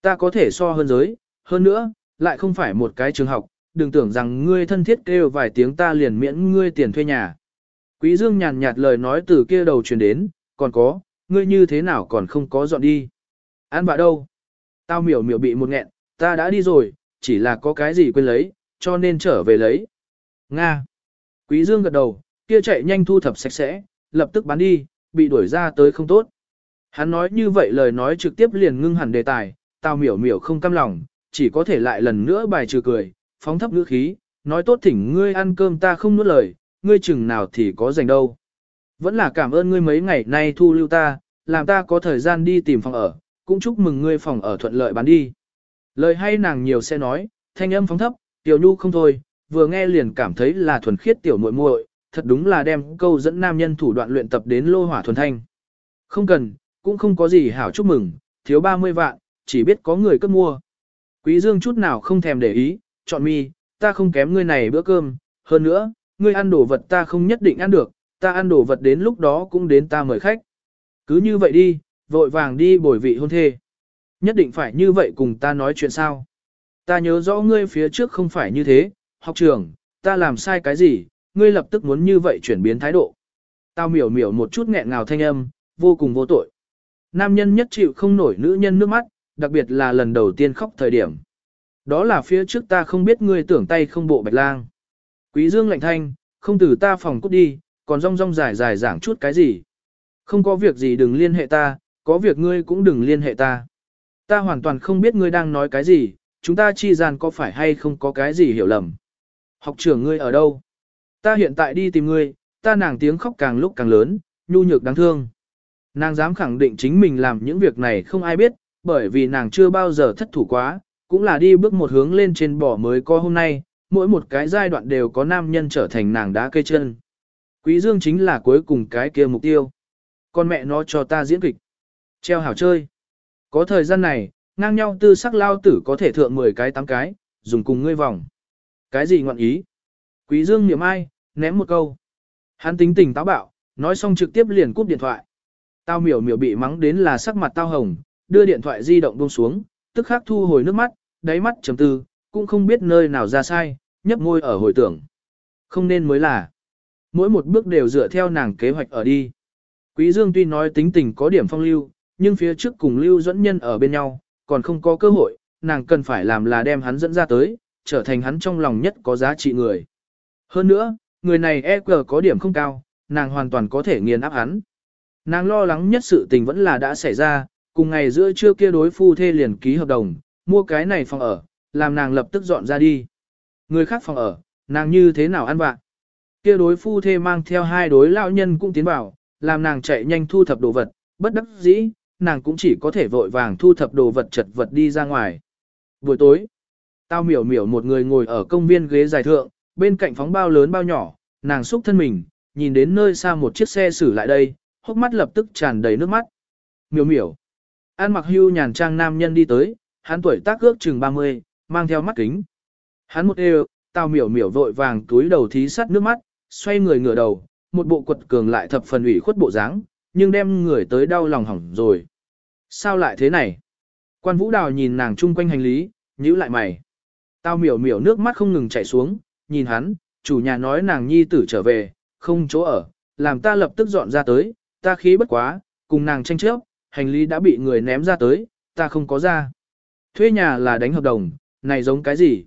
ta có thể so hơn giới, hơn nữa, lại không phải một cái trường học, đừng tưởng rằng ngươi thân thiết kêu vài tiếng ta liền miễn ngươi tiền thuê nhà. Quý Dương nhàn nhạt lời nói từ kia đầu truyền đến, còn có, ngươi như thế nào còn không có dọn đi. An bạ đâu? Tao miểu miểu bị một nghẹn, ta đã đi rồi, chỉ là có cái gì quên lấy, cho nên trở về lấy. Nga. Quý Dương gật đầu, kia chạy nhanh thu thập sạch sẽ, lập tức bán đi, bị đuổi ra tới không tốt. Hắn nói như vậy lời nói trực tiếp liền ngưng hẳn đề tài, tao miểu miểu không cam lòng, chỉ có thể lại lần nữa bài trừ cười, phóng thấp ngữ khí, nói tốt thỉnh ngươi ăn cơm ta không nuốt lời, ngươi chừng nào thì có dành đâu. Vẫn là cảm ơn ngươi mấy ngày nay thu lưu ta, làm ta có thời gian đi tìm phòng ở, cũng chúc mừng ngươi phòng ở thuận lợi bán đi. Lời hay nàng nhiều sẽ nói, thanh âm phóng thấp, tiểu nhu không thôi, vừa nghe liền cảm thấy là thuần khiết tiểu muội muội, thật đúng là đem câu dẫn nam nhân thủ đoạn luyện tập đến lô hỏa thuần thanh. Không cần, cũng không có gì hảo chúc mừng, thiếu 30 vạn, chỉ biết có người cất mua. Quý Dương chút nào không thèm để ý, chọn mi, ta không kém ngươi này bữa cơm, hơn nữa, ngươi ăn đồ vật ta không nhất định ăn được, ta ăn đồ vật đến lúc đó cũng đến ta mời khách. Cứ như vậy đi, vội vàng đi bồi vị hôn thê. Nhất định phải như vậy cùng ta nói chuyện sao. Ta nhớ rõ ngươi phía trước không phải như thế, học trưởng, ta làm sai cái gì, ngươi lập tức muốn như vậy chuyển biến thái độ. Tao miểu miểu một chút nghẹn ngào thanh âm, vô cùng vô tội. Nam nhân nhất chịu không nổi nữ nhân nước mắt, đặc biệt là lần đầu tiên khóc thời điểm. Đó là phía trước ta không biết ngươi tưởng tay không bộ bạch lang. Quý dương lạnh thanh, không từ ta phòng cút đi, còn rong rong dài dài giảng chút cái gì. Không có việc gì đừng liên hệ ta, có việc ngươi cũng đừng liên hệ ta. Ta hoàn toàn không biết ngươi đang nói cái gì, chúng ta chi gian có phải hay không có cái gì hiểu lầm. Học trưởng ngươi ở đâu? Ta hiện tại đi tìm ngươi, ta nàng tiếng khóc càng lúc càng lớn, nhu nhược đáng thương. Nàng dám khẳng định chính mình làm những việc này không ai biết, bởi vì nàng chưa bao giờ thất thủ quá, cũng là đi bước một hướng lên trên bỏ mới có hôm nay, mỗi một cái giai đoạn đều có nam nhân trở thành nàng đá cây chân. Quý Dương chính là cuối cùng cái kia mục tiêu. Con mẹ nó cho ta diễn kịch. Treo hảo chơi. Có thời gian này, ngang nhau tư sắc lao tử có thể thượng 10 cái 8 cái, dùng cùng ngươi vòng. Cái gì ngọn ý? Quý Dương niệm ai, ném một câu. Hắn tính tình táo bạo, nói xong trực tiếp liền cúp điện thoại. Tao miểu miểu bị mắng đến là sắc mặt tao hồng, đưa điện thoại di động buông xuống, tức khắc thu hồi nước mắt, đáy mắt trầm tư, cũng không biết nơi nào ra sai, nhấp môi ở hồi tưởng. Không nên mới là. Mỗi một bước đều dựa theo nàng kế hoạch ở đi. Quý Dương tuy nói tính tình có điểm phong lưu, nhưng phía trước cùng lưu dẫn nhân ở bên nhau, còn không có cơ hội, nàng cần phải làm là đem hắn dẫn ra tới, trở thành hắn trong lòng nhất có giá trị người. Hơn nữa, người này EQ có điểm không cao, nàng hoàn toàn có thể nghiền áp hắn. Nàng lo lắng nhất sự tình vẫn là đã xảy ra, cùng ngày giữa trưa kia đối phu thê liền ký hợp đồng, mua cái này phòng ở, làm nàng lập tức dọn ra đi. Người khác phòng ở, nàng như thế nào ăn vạ. Kia đối phu thê mang theo hai đối lão nhân cũng tiến vào, làm nàng chạy nhanh thu thập đồ vật, bất đắc dĩ, nàng cũng chỉ có thể vội vàng thu thập đồ vật chật vật đi ra ngoài. Buổi tối, tao miểu miểu một người ngồi ở công viên ghế dài thượng, bên cạnh phóng bao lớn bao nhỏ, nàng xúc thân mình, nhìn đến nơi xa một chiếc xe xử lại đây, hốc mắt lập tức tràn đầy nước mắt. Miểu miểu. An mặc hưu nhàn trang nam nhân đi tới, hắn tuổi tác ước chừng 30, mang theo mắt kính. Hắn một đều, tao miểu miểu vội vàng túi đầu thí sắt nước mắt, xoay người ngửa đầu, một bộ quật cường lại thập phần ủy khuất bộ dáng, nhưng đem người tới đau lòng hỏng rồi. Sao lại thế này? Quan vũ đào nhìn nàng chung quanh hành lý, nhíu lại mày. Tao miểu miểu nước mắt không ngừng chảy xuống, nhìn hắn, chủ nhà nói nàng nhi tử trở về, không chỗ ở, làm ta lập tức dọn ra tới, ta khí bất quá, cùng nàng tranh chấp, hành lý đã bị người ném ra tới, ta không có ra. Thuê nhà là đánh hợp đồng, này giống cái gì?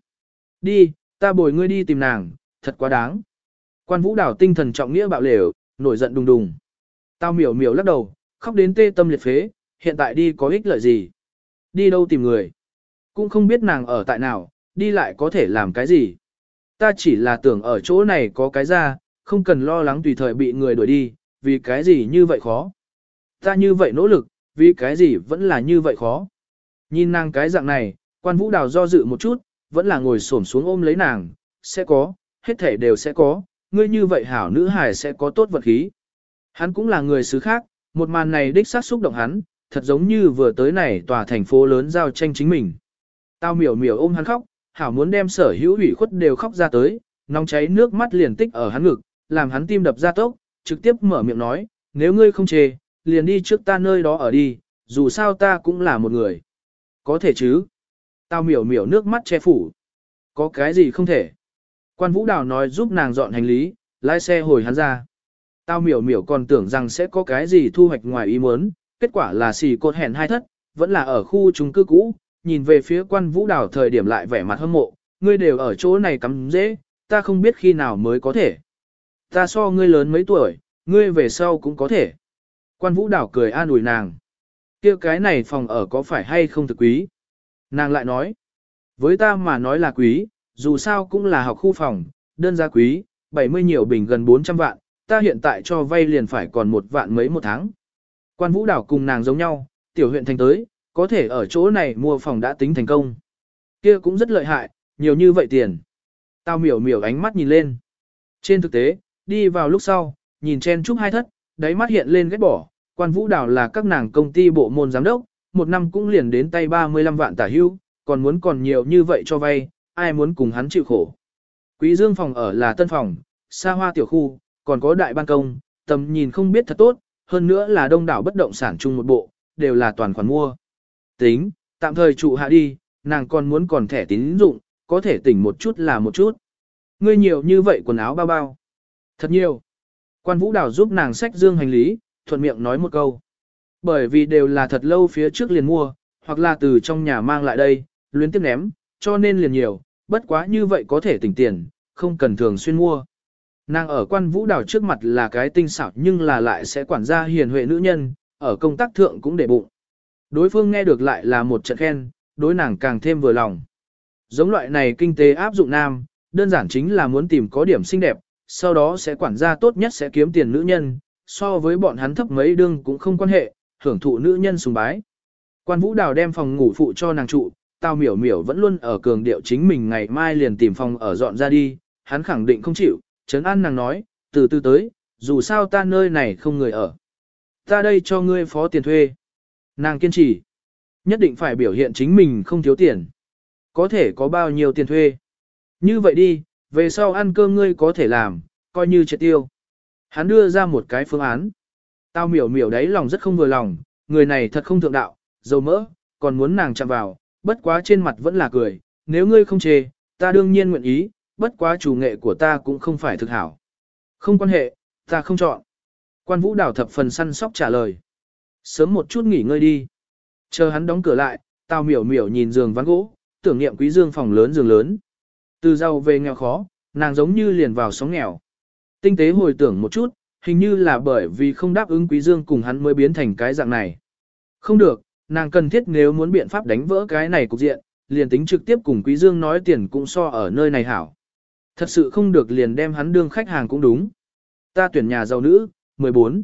Đi, ta bồi ngươi đi tìm nàng, thật quá đáng. Quan vũ đảo tinh thần trọng nghĩa bạo lều, nổi giận đùng đùng. Tao miểu miểu lắc đầu, khóc đến tê tâm liệt phế, hiện tại đi có ích lợi gì? Đi đâu tìm người? Cũng không biết nàng ở tại nào, đi lại có thể làm cái gì? Ta chỉ là tưởng ở chỗ này có cái ra, không cần lo lắng tùy thời bị người đuổi đi, vì cái gì như vậy khó. Ta như vậy nỗ lực, vì cái gì vẫn là như vậy khó. Nhìn nàng cái dạng này, quan vũ đào do dự một chút, vẫn là ngồi xổm xuống ôm lấy nàng, sẽ có, hết thể đều sẽ có, ngươi như vậy hảo nữ hài sẽ có tốt vật khí. Hắn cũng là người xứ khác, một màn này đích xác xúc động hắn, thật giống như vừa tới này tòa thành phố lớn giao tranh chính mình. Tao miểu miểu ôm hắn khóc, hảo muốn đem sở hữu ủy khuất đều khóc ra tới, nóng cháy nước mắt liền tích ở hắn ngực, làm hắn tim đập ra tốc, trực tiếp mở miệng nói, nếu ngươi không chê, liền đi trước ta nơi đó ở đi, dù sao ta cũng là một người. Có thể chứ. Tao miểu miểu nước mắt che phủ. Có cái gì không thể. Quan vũ đào nói giúp nàng dọn hành lý, lái xe hồi hắn ra. Tao miểu miểu còn tưởng rằng sẽ có cái gì thu hoạch ngoài ý muốn, kết quả là xì cột hẹn hai thất, vẫn là ở khu chung cư cũ, nhìn về phía quan vũ đào thời điểm lại vẻ mặt hâm mộ, ngươi đều ở chỗ này cắm dễ, ta không biết khi nào mới có thể. Ta so ngươi lớn mấy tuổi, ngươi về sau cũng có thể. Quan vũ đảo cười an ủi nàng. kia cái này phòng ở có phải hay không thực quý? Nàng lại nói. Với ta mà nói là quý, dù sao cũng là học khu phòng, đơn giá quý, 70 nhiều bình gần 400 vạn, ta hiện tại cho vay liền phải còn một vạn mấy một tháng. Quan vũ đảo cùng nàng giống nhau, tiểu huyện thành tới, có thể ở chỗ này mua phòng đã tính thành công. Kia cũng rất lợi hại, nhiều như vậy tiền. Tao miểu miểu ánh mắt nhìn lên. Trên thực tế, đi vào lúc sau, nhìn chen chúc hai thất, đáy mắt hiện lên ghét bỏ, quan vũ đảo là các nàng công ty bộ môn giám đốc, một năm cũng liền đến tay 35 vạn tả hưu, còn muốn còn nhiều như vậy cho vay, ai muốn cùng hắn chịu khổ. Quý dương phòng ở là tân phòng, xa hoa tiểu khu, còn có đại ban công, tầm nhìn không biết thật tốt, hơn nữa là đông đảo bất động sản chung một bộ, đều là toàn khoản mua. Tính, tạm thời trụ hạ đi, nàng còn muốn còn thẻ tín dụng, có thể tỉnh một chút là một chút. Ngươi nhiều như vậy quần áo bao bao. Thật nhiều. Quan vũ đảo giúp nàng xách dương hành lý, thuận miệng nói một câu. Bởi vì đều là thật lâu phía trước liền mua, hoặc là từ trong nhà mang lại đây, luyến tiếp ném, cho nên liền nhiều, bất quá như vậy có thể tỉnh tiền, không cần thường xuyên mua. Nàng ở quan vũ đảo trước mặt là cái tinh xảo nhưng là lại sẽ quản gia hiền huệ nữ nhân, ở công tác thượng cũng để bụng. Đối phương nghe được lại là một trận khen, đối nàng càng thêm vừa lòng. Giống loại này kinh tế áp dụng nam, đơn giản chính là muốn tìm có điểm xinh đẹp, sau đó sẽ quản gia tốt nhất sẽ kiếm tiền nữ nhân, so với bọn hắn thấp mấy đương cũng không quan hệ, hưởng thụ nữ nhân sùng bái. Quan Vũ Đào đem phòng ngủ phụ cho nàng trụ, tao miểu miểu vẫn luôn ở cường điệu chính mình ngày mai liền tìm phòng ở dọn ra đi, hắn khẳng định không chịu, Trấn An nàng nói, từ từ tới, dù sao ta nơi này không người ở. Ta đây cho ngươi phó tiền thuê. Nàng kiên trì, nhất định phải biểu hiện chính mình không thiếu tiền. có thể có bao nhiêu tiền thuê. Như vậy đi, về sau ăn cơm ngươi có thể làm, coi như triệt tiêu. Hắn đưa ra một cái phương án. Tao miểu miểu đấy lòng rất không vừa lòng, người này thật không thượng đạo, dầu mỡ, còn muốn nàng chạm vào, bất quá trên mặt vẫn là cười, nếu ngươi không chê, ta đương nhiên nguyện ý, bất quá chủ nghệ của ta cũng không phải thực hảo. Không quan hệ, ta không chọn. Quan vũ đảo thập phần săn sóc trả lời. Sớm một chút nghỉ ngơi đi. Chờ hắn đóng cửa lại, tao miểu miểu nhìn giường ván gỗ, tưởng niệm quý dương phòng lớn giường lớn. Từ giàu về nghèo khó, nàng giống như liền vào sóng nghèo. Tinh tế hồi tưởng một chút, hình như là bởi vì không đáp ứng quý dương cùng hắn mới biến thành cái dạng này. Không được, nàng cần thiết nếu muốn biện pháp đánh vỡ cái này cục diện, liền tính trực tiếp cùng quý dương nói tiền cũng so ở nơi này hảo. Thật sự không được liền đem hắn đương khách hàng cũng đúng. Ta tuyển nhà giàu nữ, 14.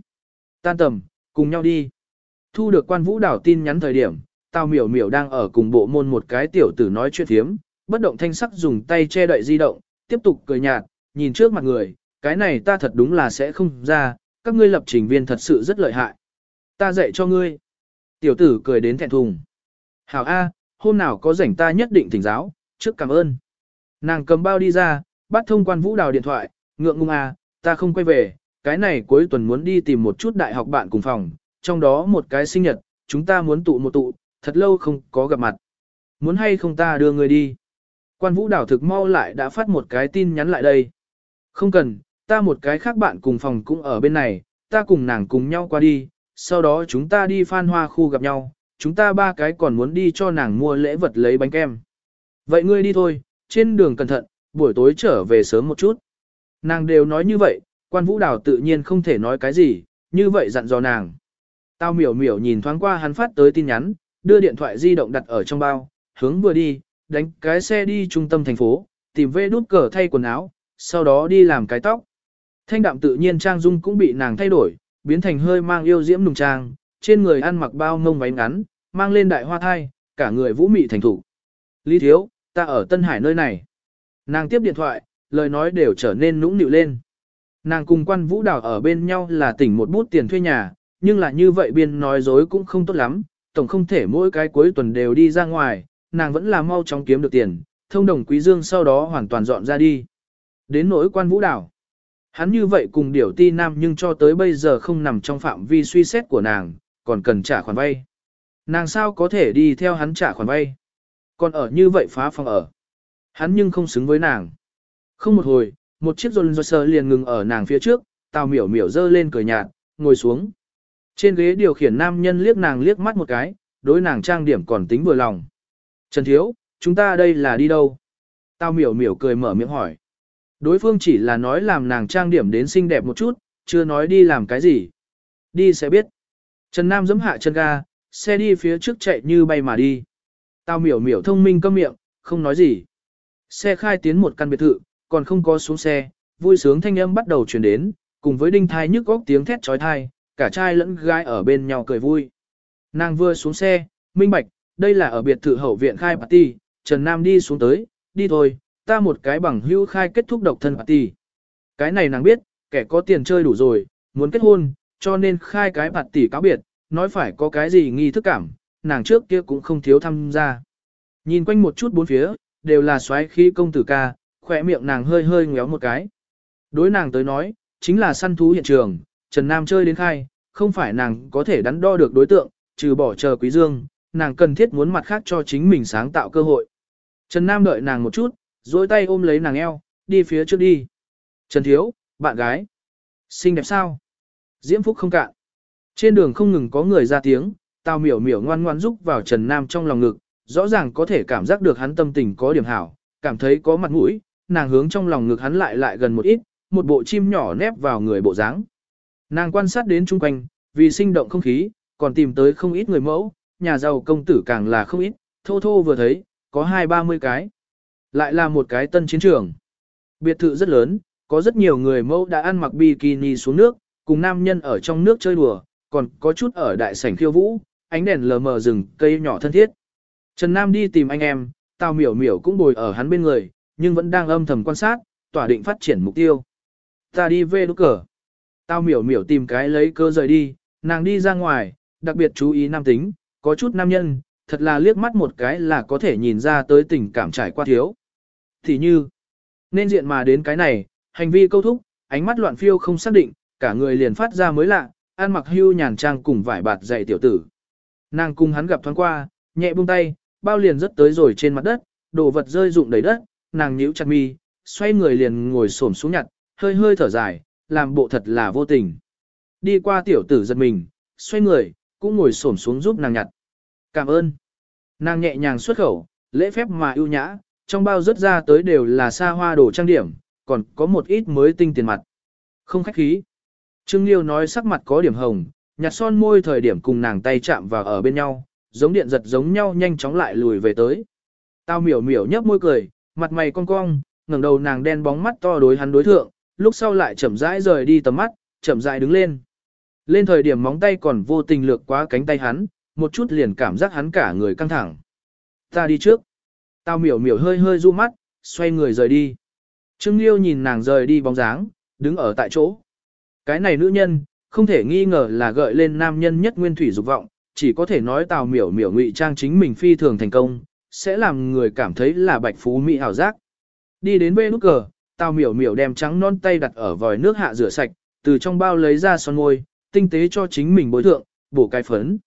Tan tầm, cùng nhau đi. Thu được quan vũ đảo tin nhắn thời điểm, tao miểu miểu đang ở cùng bộ môn một cái tiểu tử nói chuyện thiếm, bất động thanh sắc dùng tay che đậy di động, tiếp tục cười nhạt, nhìn trước mặt người, cái này ta thật đúng là sẽ không ra, các ngươi lập trình viên thật sự rất lợi hại. Ta dạy cho ngươi. Tiểu tử cười đến thẹn thùng. Hảo A, hôm nào có rảnh ta nhất định thỉnh giáo, trước cảm ơn. Nàng cầm bao đi ra, bắt thông quan vũ đào điện thoại, ngượng ngùng A, ta không quay về, cái này cuối tuần muốn đi tìm một chút đại học bạn cùng phòng, trong đó một cái sinh nhật, chúng ta muốn tụ một tụ, thật lâu không có gặp mặt. Muốn hay không ta đưa người đi. Quan vũ đảo thực mau lại đã phát một cái tin nhắn lại đây. Không cần, ta một cái khác bạn cùng phòng cũng ở bên này, ta cùng nàng cùng nhau qua đi, sau đó chúng ta đi phan hoa khu gặp nhau, chúng ta ba cái còn muốn đi cho nàng mua lễ vật lấy bánh kem. Vậy ngươi đi thôi, trên đường cẩn thận, buổi tối trở về sớm một chút. Nàng đều nói như vậy, quan vũ đào tự nhiên không thể nói cái gì, như vậy dặn dò nàng. Tao miểu miểu nhìn thoáng qua hắn phát tới tin nhắn, đưa điện thoại di động đặt ở trong bao, hướng vừa đi, đánh cái xe đi trung tâm thành phố, tìm vê đút cờ thay quần áo, sau đó đi làm cái tóc. Thanh đạm tự nhiên trang dung cũng bị nàng thay đổi, biến thành hơi mang yêu diễm nùng trang, trên người ăn mặc bao mông váy ngắn, mang lên đại hoa thai, cả người vũ mị thành thủ. Lý thiếu, ta ở Tân Hải nơi này. Nàng tiếp điện thoại, lời nói đều trở nên nũng nịu lên. Nàng cùng quan vũ đảo ở bên nhau là tỉnh một bút tiền thuê nhà, nhưng là như vậy biên nói dối cũng không tốt lắm, tổng không thể mỗi cái cuối tuần đều đi ra ngoài, nàng vẫn là mau chóng kiếm được tiền, thông đồng quý dương sau đó hoàn toàn dọn ra đi. Đến nỗi quan vũ đảo. Hắn như vậy cùng điểu ti nam nhưng cho tới bây giờ không nằm trong phạm vi suy xét của nàng, còn cần trả khoản vay. Nàng sao có thể đi theo hắn trả khoản vay. Còn ở như vậy phá phòng ở. Hắn nhưng không xứng với nàng. Không một hồi, một chiếc rôn sơ liền ngừng ở nàng phía trước, tào miểu miểu dơ lên cười nhạt, ngồi xuống. Trên ghế điều khiển nam nhân liếc nàng liếc mắt một cái, đối nàng trang điểm còn tính vừa lòng. Trần Thiếu, chúng ta đây là đi đâu? Tao miểu miểu cười mở miệng hỏi. Đối phương chỉ là nói làm nàng trang điểm đến xinh đẹp một chút, chưa nói đi làm cái gì. Đi sẽ biết. Trần Nam giẫm hạ chân ga, xe đi phía trước chạy như bay mà đi. Tao miểu miểu thông minh câm miệng, không nói gì. Xe khai tiến một căn biệt thự, còn không có xuống xe, vui sướng thanh âm bắt đầu truyền đến, cùng với đinh thai nhức góc tiếng thét trói thai, cả trai lẫn gái ở bên nhau cười vui. Nàng vừa xuống xe, minh bạch, đây là ở biệt thự hậu viện khai party, Trần Nam đi xuống tới, đi thôi, ta một cái bằng hưu khai kết thúc độc thân party. Cái này nàng biết, kẻ có tiền chơi đủ rồi, muốn kết hôn, cho nên khai cái party cáo biệt, nói phải có cái gì nghi thức cảm, nàng trước kia cũng không thiếu tham gia. Nhìn quanh một chút bốn phía, đều là xoáy khí công tử ca, khỏe miệng nàng hơi hơi ngéo một cái. Đối nàng tới nói, chính là săn thú hiện trường, Trần Nam chơi đến khai, không phải nàng có thể đắn đo được đối tượng, trừ bỏ chờ Quý Dương, nàng cần thiết muốn mặt khác cho chính mình sáng tạo cơ hội. Trần Nam đợi nàng một chút, duỗi tay ôm lấy nàng eo, đi phía trước đi. Trần Thiếu, bạn gái. Xinh đẹp sao? Diễm Phúc không cạn. Trên đường không ngừng có người ra tiếng, tao miểu miểu ngoan ngoan rúc vào Trần Nam trong lòng ngực, rõ ràng có thể cảm giác được hắn tâm tình có điểm hảo, cảm thấy có mặt mũi, nàng hướng trong lòng ngực hắn lại lại gần một ít, một bộ chim nhỏ nép vào người bộ dáng. Nàng quan sát đến chung quanh, vì sinh động không khí, còn tìm tới không ít người mẫu, nhà giàu công tử càng là không ít, thô thô vừa thấy, có hai ba mươi cái. Lại là một cái tân chiến trường. Biệt thự rất lớn, có rất nhiều người mẫu đã ăn mặc bikini xuống nước, cùng nam nhân ở trong nước chơi đùa, còn có chút ở đại sảnh khiêu vũ, ánh đèn lờ mờ rừng cây nhỏ thân thiết. Trần Nam đi tìm anh em, Tào Miểu Miểu cũng bồi ở hắn bên người, nhưng vẫn đang âm thầm quan sát, tỏa định phát triển mục tiêu. Ta đi về lúc cờ. Tao miểu miểu tìm cái lấy cơ rời đi, nàng đi ra ngoài, đặc biệt chú ý nam tính, có chút nam nhân, thật là liếc mắt một cái là có thể nhìn ra tới tình cảm trải qua thiếu. Thì như, nên diện mà đến cái này, hành vi câu thúc, ánh mắt loạn phiêu không xác định, cả người liền phát ra mới lạ, ăn mặc hưu nhàn trang cùng vải bạt dày tiểu tử. Nàng cùng hắn gặp thoáng qua, nhẹ buông tay, bao liền rất tới rồi trên mặt đất, đồ vật rơi rụng đầy đất, nàng nhíu chặt mi, xoay người liền ngồi xổm xuống nhặt, hơi hơi thở dài, làm bộ thật là vô tình. Đi qua tiểu tử giật mình, xoay người, cũng ngồi xổm xuống giúp nàng nhặt. Cảm ơn. Nàng nhẹ nhàng xuất khẩu, lễ phép mà ưu nhã, trong bao rớt ra tới đều là xa hoa đồ trang điểm, còn có một ít mới tinh tiền mặt. Không khách khí. Trương Liêu nói sắc mặt có điểm hồng, nhặt son môi thời điểm cùng nàng tay chạm vào ở bên nhau, giống điện giật giống nhau nhanh chóng lại lùi về tới. Tao miểu miểu nhấp môi cười, mặt mày cong cong, ngẩng đầu nàng đen bóng mắt to đối hắn đối thượng, lúc sau lại chậm rãi rời đi tầm mắt, chậm rãi đứng lên. Lên thời điểm móng tay còn vô tình lược quá cánh tay hắn, một chút liền cảm giác hắn cả người căng thẳng. Ta đi trước. Tao miểu miểu hơi hơi du mắt, xoay người rời đi. Trương Liêu nhìn nàng rời đi bóng dáng, đứng ở tại chỗ. Cái này nữ nhân, không thể nghi ngờ là gợi lên nam nhân nhất nguyên thủy dục vọng, chỉ có thể nói tào miểu miểu ngụy trang chính mình phi thường thành công, sẽ làm người cảm thấy là bạch phú mỹ hảo giác. Đi đến bê nút cờ, tào miểu miểu đem trắng non tay đặt ở vòi nước hạ rửa sạch, từ trong bao lấy ra son môi, tinh tế cho chính mình bối thượng, bổ cái phấn.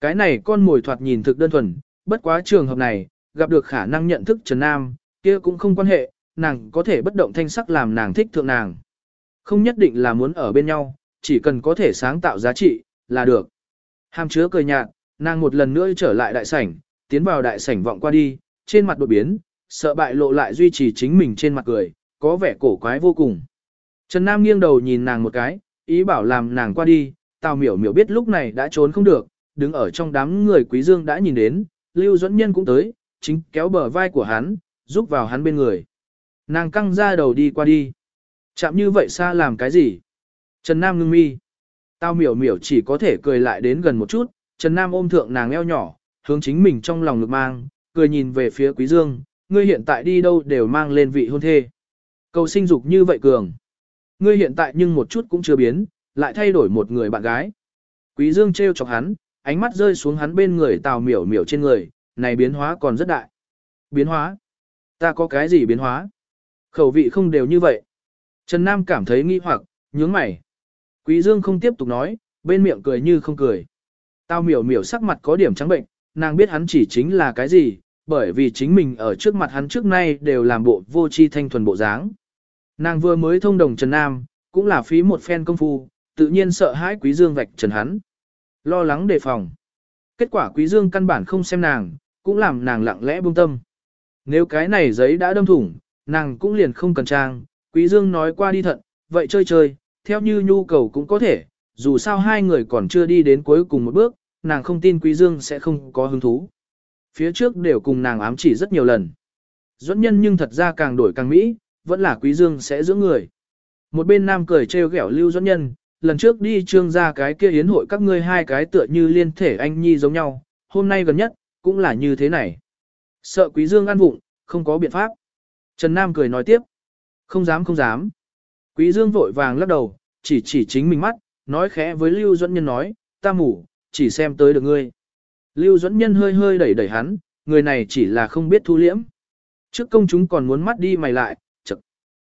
Cái này con mồi thoạt nhìn thực đơn thuần, bất quá trường hợp này, gặp được khả năng nhận thức Trần Nam, kia cũng không quan hệ, nàng có thể bất động thanh sắc làm nàng thích thượng nàng. Không nhất định là muốn ở bên nhau, chỉ cần có thể sáng tạo giá trị, là được. Hàm chứa cười nhạt, nàng một lần nữa trở lại đại sảnh, tiến vào đại sảnh vọng qua đi, trên mặt đột biến, sợ bại lộ lại duy trì chính mình trên mặt cười, có vẻ cổ quái vô cùng. Trần Nam nghiêng đầu nhìn nàng một cái, ý bảo làm nàng qua đi, Tào miểu miểu biết lúc này đã trốn không được, đứng ở trong đám người quý dương đã nhìn đến, Lưu Duẫn Nhân cũng tới, chính kéo bờ vai của hắn, giúp vào hắn bên người. Nàng căng ra đầu đi qua đi. Chạm như vậy xa làm cái gì? Trần Nam ngưng mi. Tao miểu miểu chỉ có thể cười lại đến gần một chút, Trần Nam ôm thượng nàng eo nhỏ, hướng chính mình trong lòng ngực mang, cười nhìn về phía Quý Dương, ngươi hiện tại đi đâu đều mang lên vị hôn thê. Cầu sinh dục như vậy cường. Ngươi hiện tại nhưng một chút cũng chưa biến, lại thay đổi một người bạn gái. Quý Dương treo chọc hắn, ánh mắt rơi xuống hắn bên người tào miểu miểu trên người, này biến hóa còn rất đại. Biến hóa? Ta có cái gì biến hóa? Khẩu vị không đều như vậy. Trần Nam cảm thấy nghi hoặc, nhướng mày. Quý Dương không tiếp tục nói, bên miệng cười như không cười. Tao miểu miểu sắc mặt có điểm trắng bệnh, nàng biết hắn chỉ chính là cái gì, bởi vì chính mình ở trước mặt hắn trước nay đều làm bộ vô chi thanh thuần bộ dáng. Nàng vừa mới thông đồng Trần Nam, cũng là phí một phen công phu, tự nhiên sợ hãi Quý Dương vạch trần hắn. Lo lắng đề phòng. Kết quả Quý Dương căn bản không xem nàng, cũng làm nàng lặng lẽ buông tâm. Nếu cái này giấy đã đâm thủng, nàng cũng liền không cần trang, Quý Dương nói qua đi thận, vậy chơi chơi, theo như nhu cầu cũng có thể, dù sao hai người còn chưa đi đến cuối cùng một bước, nàng không tin Quý Dương sẽ không có hứng thú. Phía trước đều cùng nàng ám chỉ rất nhiều lần. Duẫn nhân nhưng thật ra càng đổi càng mỹ, vẫn là Quý Dương sẽ giữ người. Một bên nam cười trêu ghẹo Lưu doãn nhân, lần trước đi trương ra cái kia yến hội các ngươi hai cái tựa như liên thể anh nhi giống nhau, hôm nay gần nhất, cũng là như thế này. Sợ Quý Dương ăn vụng, không có biện pháp. Trần Nam cười nói tiếp. Không dám không dám. Quý Dương vội vàng lắc đầu, chỉ chỉ chính mình mắt, nói khẽ với Lưu doãn Nhân nói, ta mủ, chỉ xem tới được ngươi. Lưu doãn Nhân hơi hơi đẩy đẩy hắn, người này chỉ là không biết thu liễm. Trước công chúng còn muốn mắt đi mày lại.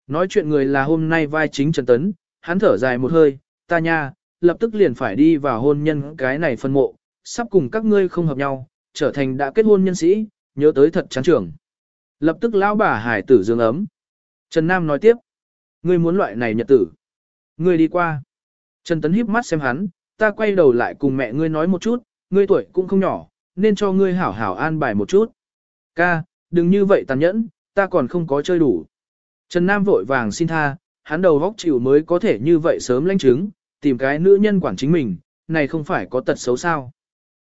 Nói chuyện người là hôm nay vai chính Trần Tấn, hắn thở dài một hơi, ta nha, lập tức liền phải đi vào hôn nhân cái này phân mộ, sắp cùng các ngươi không hợp nhau, trở thành đã kết hôn nhân sĩ, nhớ tới thật chán trưởng. Lập tức lão bà hải tử dương ấm. Trần Nam nói tiếp, ngươi muốn loại này nhật tử. Ngươi đi qua. Trần Tấn híp mắt xem hắn, ta quay đầu lại cùng mẹ ngươi nói một chút, ngươi tuổi cũng không nhỏ, nên cho ngươi hảo hảo an bài một chút. Ca, đừng như vậy tàn nhẫn, ta còn không có chơi đủ. Trần Nam vội vàng xin tha, hắn đầu góc chịu mới có thể như vậy sớm lãnh chứng, tìm cái nữ nhân quản chính mình, này không phải có tật xấu sao.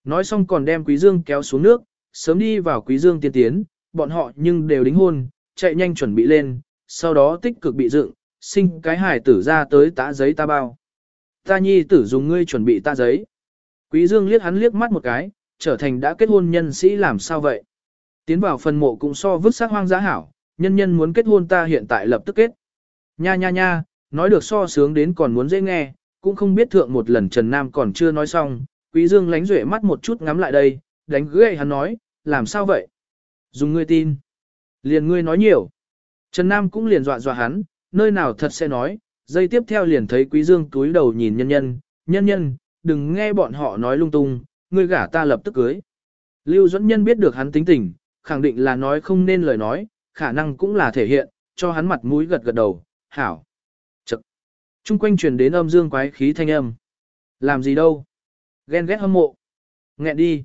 Nói xong còn đem Quý Dương kéo xuống nước, sớm đi vào Quý Dương tiên tiến, bọn họ nhưng đều đính hôn, chạy nhanh chuẩn bị lên, sau đó tích cực bị dựng, sinh cái hải tử ra tới tã giấy ta bao. Ta nhi tử dùng ngươi chuẩn bị ta giấy. Quý Dương liếc hắn liếc mắt một cái, trở thành đã kết hôn nhân sĩ làm sao vậy? Tiến vào phần mộ cũng so vứt xác hoang dã hảo, nhân nhân muốn kết hôn ta hiện tại lập tức kết. Nha nha nha, nói được so sướng đến còn muốn dễ nghe, cũng không biết thượng một lần Trần Nam còn chưa nói xong, Quý Dương lánh rễ mắt một chút ngắm lại đây, đánh ghê hắn nói, làm sao vậy? Dùng ngươi tin. Liền ngươi nói nhiều. Trần Nam cũng liền dọa dọa hắn, nơi nào thật sẽ nói, dây tiếp theo liền thấy Quý Dương túi đầu nhìn nhân nhân, nhân nhân, đừng nghe bọn họ nói lung tung, ngươi gả ta lập tức cưới. Lưu Duẫn Nhân biết được hắn tính tình, khẳng định là nói không nên lời nói, khả năng cũng là thể hiện, cho hắn mặt mũi gật gật đầu, hảo. Chật. Trung quanh truyền đến âm dương quái khí thanh âm. Làm gì đâu? Ghen ghét hâm mộ. Nghẹn đi.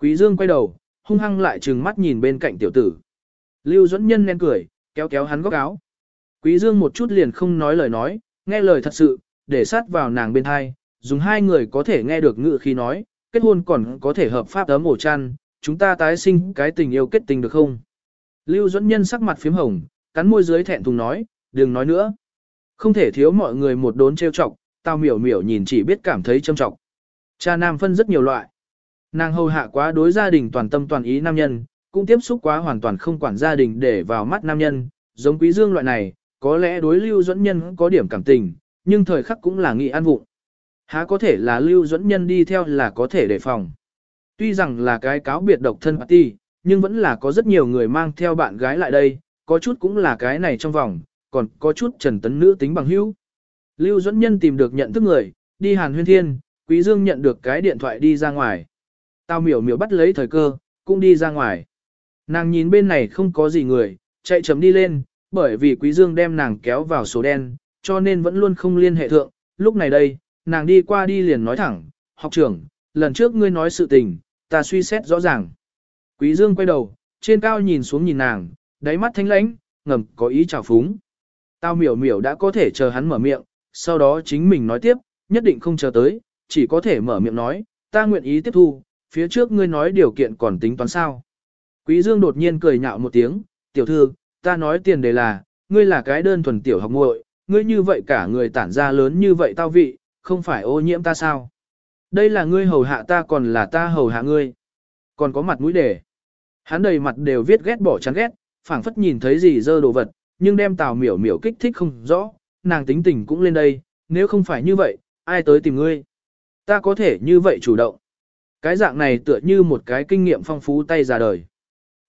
Quý Dương quay đầu, hung hăng lại trừng mắt nhìn bên cạnh tiểu tử. Lưu Dẫn Nhân nên cười, kéo kéo hắn góc áo. Quý Dương một chút liền không nói lời nói, nghe lời thật sự, để sát vào nàng bên hai, dùng hai người có thể nghe được ngự khi nói, kết hôn còn có thể hợp pháp ấm ổ chăn, chúng ta tái sinh cái tình yêu kết tình được không? Lưu Duẫn Nhân sắc mặt phím hồng, cắn môi dưới thẹn thùng nói, đừng nói nữa. Không thể thiếu mọi người một đốn trêu chọc, tao miểu miểu nhìn chỉ biết cảm thấy châm trọng. Cha nam phân rất nhiều loại. Nàng hầu hạ quá đối gia đình toàn tâm toàn ý nam nhân, cũng tiếp xúc quá hoàn toàn không quản gia đình để vào mắt nam nhân, giống quý dương loại này, có lẽ đối lưu dẫn nhân có điểm cảm tình, nhưng thời khắc cũng là nghị an vụng. Há có thể là lưu dẫn nhân đi theo là có thể đề phòng. Tuy rằng là cái cáo biệt độc thân party, nhưng vẫn là có rất nhiều người mang theo bạn gái lại đây, có chút cũng là cái này trong vòng, còn có chút trần tấn nữ tính bằng hữu. Lưu Duẫn nhân tìm được nhận thức người, đi hàn huyên thiên, quý dương nhận được cái điện thoại đi ra ngoài. Tao miểu miểu bắt lấy thời cơ, cũng đi ra ngoài. Nàng nhìn bên này không có gì người, chạy chấm đi lên, bởi vì quý dương đem nàng kéo vào số đen, cho nên vẫn luôn không liên hệ thượng. Lúc này đây, nàng đi qua đi liền nói thẳng, học trưởng, lần trước ngươi nói sự tình, ta suy xét rõ ràng. Quý dương quay đầu, trên cao nhìn xuống nhìn nàng, đáy mắt thanh lãnh, ngầm có ý chào phúng. Tao miểu miểu đã có thể chờ hắn mở miệng, sau đó chính mình nói tiếp, nhất định không chờ tới, chỉ có thể mở miệng nói, ta nguyện ý tiếp thu, phía trước ngươi nói điều kiện còn tính toán sao. Quý Dương đột nhiên cười nhạo một tiếng, tiểu thư, ta nói tiền đề là, ngươi là cái đơn thuần tiểu học muội, ngươi như vậy cả người tản ra lớn như vậy tao vị, không phải ô nhiễm ta sao? Đây là ngươi hầu hạ ta còn là ta hầu hạ ngươi. Còn có mặt mũi để. Hắn đầy mặt đều viết ghét bỏ chán ghét, phảng phất nhìn thấy gì dơ đồ vật, nhưng đem tào miểu miểu kích thích không rõ, nàng tính tình cũng lên đây, nếu không phải như vậy, ai tới tìm ngươi? Ta có thể như vậy chủ động. Cái dạng này tựa như một cái kinh nghiệm phong phú tay ra đời.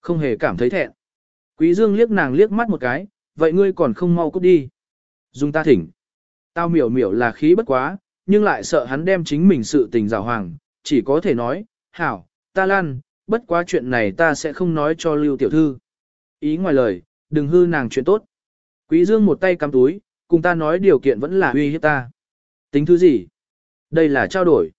Không hề cảm thấy thẹn. Quý Dương liếc nàng liếc mắt một cái, vậy ngươi còn không mau cút đi. Dùng ta thỉnh. Tao miểu miểu là khí bất quá, nhưng lại sợ hắn đem chính mình sự tình rào hoàng, chỉ có thể nói, hảo, ta lan, bất quá chuyện này ta sẽ không nói cho lưu tiểu thư. Ý ngoài lời, đừng hư nàng chuyện tốt. Quý Dương một tay cắm túi, cùng ta nói điều kiện vẫn là uy hiếp ta. Tính thứ gì? Đây là trao đổi.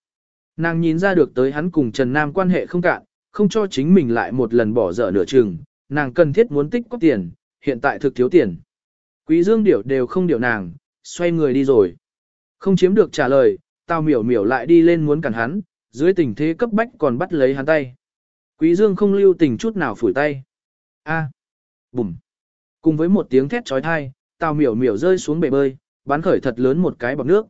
Nàng nhìn ra được tới hắn cùng Trần Nam quan hệ không cạn, không cho chính mình lại một lần bỏ dở nửa chừng, nàng cần thiết muốn tích có tiền, hiện tại thực thiếu tiền. Quý dương điểu đều không điểu nàng, xoay người đi rồi. Không chiếm được trả lời, tao miểu miểu lại đi lên muốn cản hắn, dưới tình thế cấp bách còn bắt lấy hắn tay. Quý dương không lưu tình chút nào phủi tay. A. Bùm. Cùng với một tiếng thét chói tai, tao miểu miểu rơi xuống bể bơi, bắn khởi thật lớn một cái bọc nước.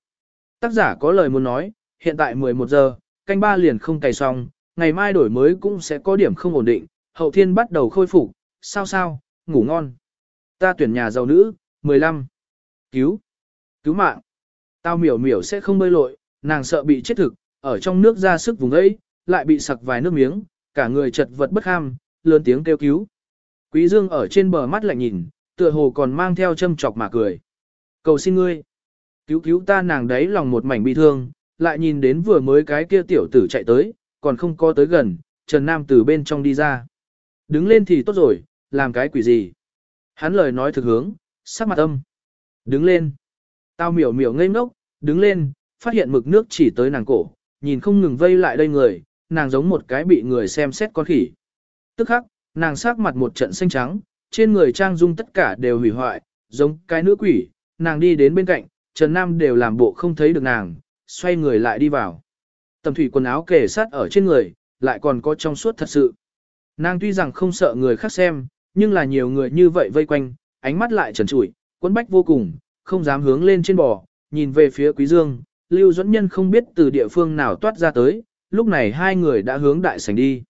Tác giả có lời muốn nói, hiện tại 11 giờ, canh ba liền không cày xong, ngày mai đổi mới cũng sẽ có điểm không ổn định, hậu thiên bắt đầu khôi phục, sao sao, ngủ ngon. Ta tuyển nhà giàu nữ, 15. Cứu. Cứu mạng. Tao miểu miểu sẽ không bơi lội, nàng sợ bị chết thực, ở trong nước ra sức vùng ấy, lại bị sặc vài nước miếng, cả người chật vật bất ham, lớn tiếng kêu cứu. Quý Dương ở trên bờ mắt lạnh nhìn, tựa hồ còn mang theo châm chọc mà cười. Cầu xin ngươi. Cứu cứu ta nàng đấy lòng một mảnh bi thương, lại nhìn đến vừa mới cái kia tiểu tử chạy tới, còn không có tới gần, Trần Nam từ bên trong đi ra. Đứng lên thì tốt rồi, làm cái quỷ gì? Hắn lời nói thực hướng, sắc mặt âm. Đứng lên. Tao miểu miểu ngây ngốc, đứng lên, phát hiện mực nước chỉ tới nàng cổ, nhìn không ngừng vây lại đây người, nàng giống một cái bị người xem xét con khỉ. Tức khắc, nàng sắc mặt một trận xanh trắng, trên người trang dung tất cả đều hủy hoại, giống cái nữ quỷ, nàng đi đến bên cạnh, Trần Nam đều làm bộ không thấy được nàng, xoay người lại đi vào. Tầm thủy quần áo kề sát ở trên người, lại còn có trong suốt thật sự. Nàng tuy rằng không sợ người khác xem, nhưng là nhiều người như vậy vây quanh, ánh mắt lại trần trụi, quấn bách vô cùng, không dám hướng lên trên bò, nhìn về phía quý dương, lưu dẫn nhân không biết từ địa phương nào toát ra tới, lúc này hai người đã hướng đại sảnh đi.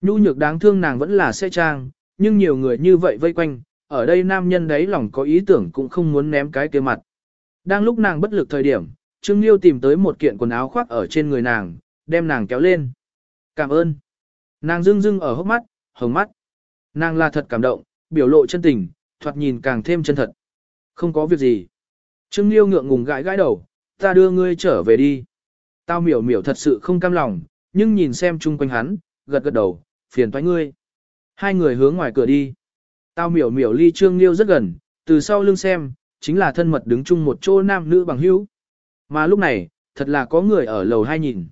Nhu nhược đáng thương nàng vẫn là xe trang, nhưng nhiều người như vậy vây quanh, ở đây nam nhân đấy lòng có ý tưởng cũng không muốn ném cái kia mặt. Đang lúc nàng bất lực thời điểm, Trương Liêu tìm tới một kiện quần áo khoác ở trên người nàng, đem nàng kéo lên. Cảm ơn. Nàng dưng dưng ở hốc mắt, hồng mắt. Nàng là thật cảm động, biểu lộ chân tình, thoạt nhìn càng thêm chân thật. Không có việc gì. Trương Liêu ngượng ngùng gãi gãi đầu, ta đưa ngươi trở về đi. Tao miểu miểu thật sự không cam lòng, nhưng nhìn xem chung quanh hắn, gật gật đầu, phiền toái ngươi. Hai người hướng ngoài cửa đi. Tao miểu miểu ly Trương Liêu rất gần, từ sau lưng xem, chính là thân mật đứng chung một chỗ nam nữ bằng hữu. Mà lúc này, thật là có người ở lầu hai nhìn.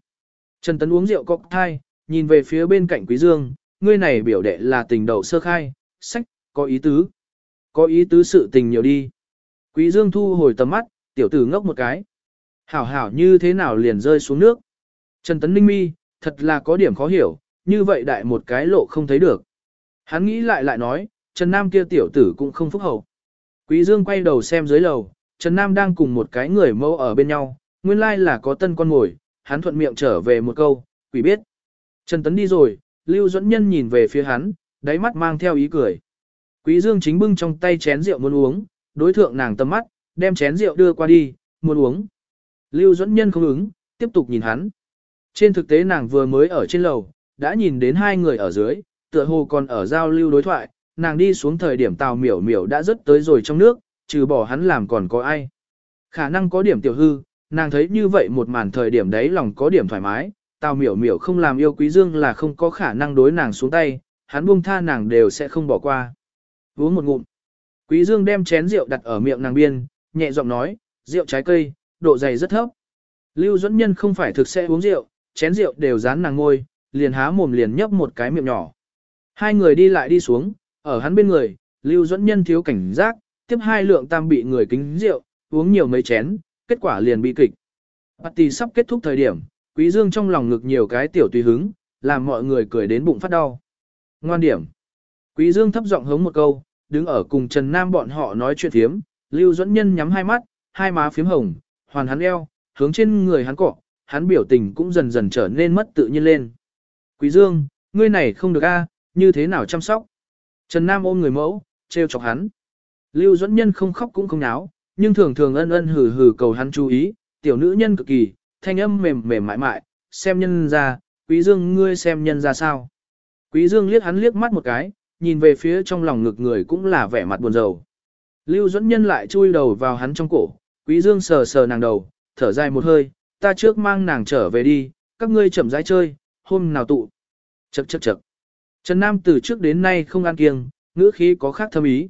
Trần Tấn uống rượu cocktail, nhìn về phía bên cạnh Quý Dương, ngươi này biểu đệ là tình đầu sơ khai, sách, có ý tứ. Có ý tứ sự tình nhiều đi. Quý Dương thu hồi tầm mắt, tiểu tử ngốc một cái. Hảo hảo như thế nào liền rơi xuống nước. Trần Tấn Ninh mi, thật là có điểm khó hiểu, như vậy đại một cái lộ không thấy được. Hắn nghĩ lại lại nói, Trần Nam kia tiểu tử cũng không phúc hậu. Quý Dương quay đầu xem dưới lầu, Trần Nam đang cùng một cái người mâu ở bên nhau, nguyên lai là có tân con ngồi, hắn thuận miệng trở về một câu, quỷ biết. Trần Tấn đi rồi, Lưu Duẫn Nhân nhìn về phía hắn, đáy mắt mang theo ý cười. Quý Dương chính bưng trong tay chén rượu muốn uống, đối thượng nàng tầm mắt, đem chén rượu đưa qua đi, muốn uống. Lưu Duẫn Nhân không ứng, tiếp tục nhìn hắn. Trên thực tế nàng vừa mới ở trên lầu, đã nhìn đến hai người ở dưới, tựa hồ còn ở giao lưu đối thoại, nàng đi xuống thời điểm tàu miểu miểu đã rất tới rồi trong nước, trừ bỏ hắn làm còn có ai. Khả năng có điểm tiểu hư, nàng thấy như vậy một màn thời điểm đấy lòng có điểm thoải mái, tàu miểu miểu không làm yêu quý dương là không có khả năng đối nàng xuống tay, hắn buông tha nàng đều sẽ không bỏ qua. Uống một ngụm. Quý dương đem chén rượu đặt ở miệng nàng biên, nhẹ giọng nói, rượu trái cây, độ dày rất thấp. Lưu Duẫn Nhân không phải thực sẽ uống rượu, chén rượu đều dán nàng ngôi, liền há mồm liền nhấp một cái miệng nhỏ. Hai người đi lại đi xuống, ở hắn bên người, Lưu Duẫn Nhân thiếu cảnh giác, tiếp hai lượng tam bị người kính rượu, uống nhiều mấy chén, kết quả liền bị kịch. Party sắp kết thúc thời điểm, Quý Dương trong lòng ngực nhiều cái tiểu tùy hứng, làm mọi người cười đến bụng phát đau. Ngoan điểm. Quý Dương thấp giọng hống một câu, đứng ở cùng Trần Nam bọn họ nói chuyện thiếm, Lưu Duẫn Nhân nhắm hai mắt, hai má phím hồng, hoàn hắn eo, hướng trên người hắn cọ, hắn biểu tình cũng dần dần trở nên mất tự nhiên lên. Quý Dương, ngươi này không được a, như thế nào chăm sóc? Trần Nam ôm người mẫu, treo chọc hắn. Lưu Duẫn Nhân không khóc cũng không náo, nhưng thường thường ân ân hừ hừ cầu hắn chú ý, tiểu nữ nhân cực kỳ, thanh âm mềm mềm mại mại, xem nhân ra, Quý Dương ngươi xem nhân ra sao. Quý Dương liếc hắn liếc mắt một cái, nhìn về phía trong lòng ngực người cũng là vẻ mặt buồn rầu. Lưu Duẫn Nhân lại chui đầu vào hắn trong cổ, Quý Dương sờ sờ nàng đầu, thở dài một hơi, ta trước mang nàng trở về đi, các ngươi chậm rãi chơi, hôm nào tụ. Chậc chậc chậc. Trần Nam từ trước đến nay không ăn kiêng, ngữ khí có khác thâm ý.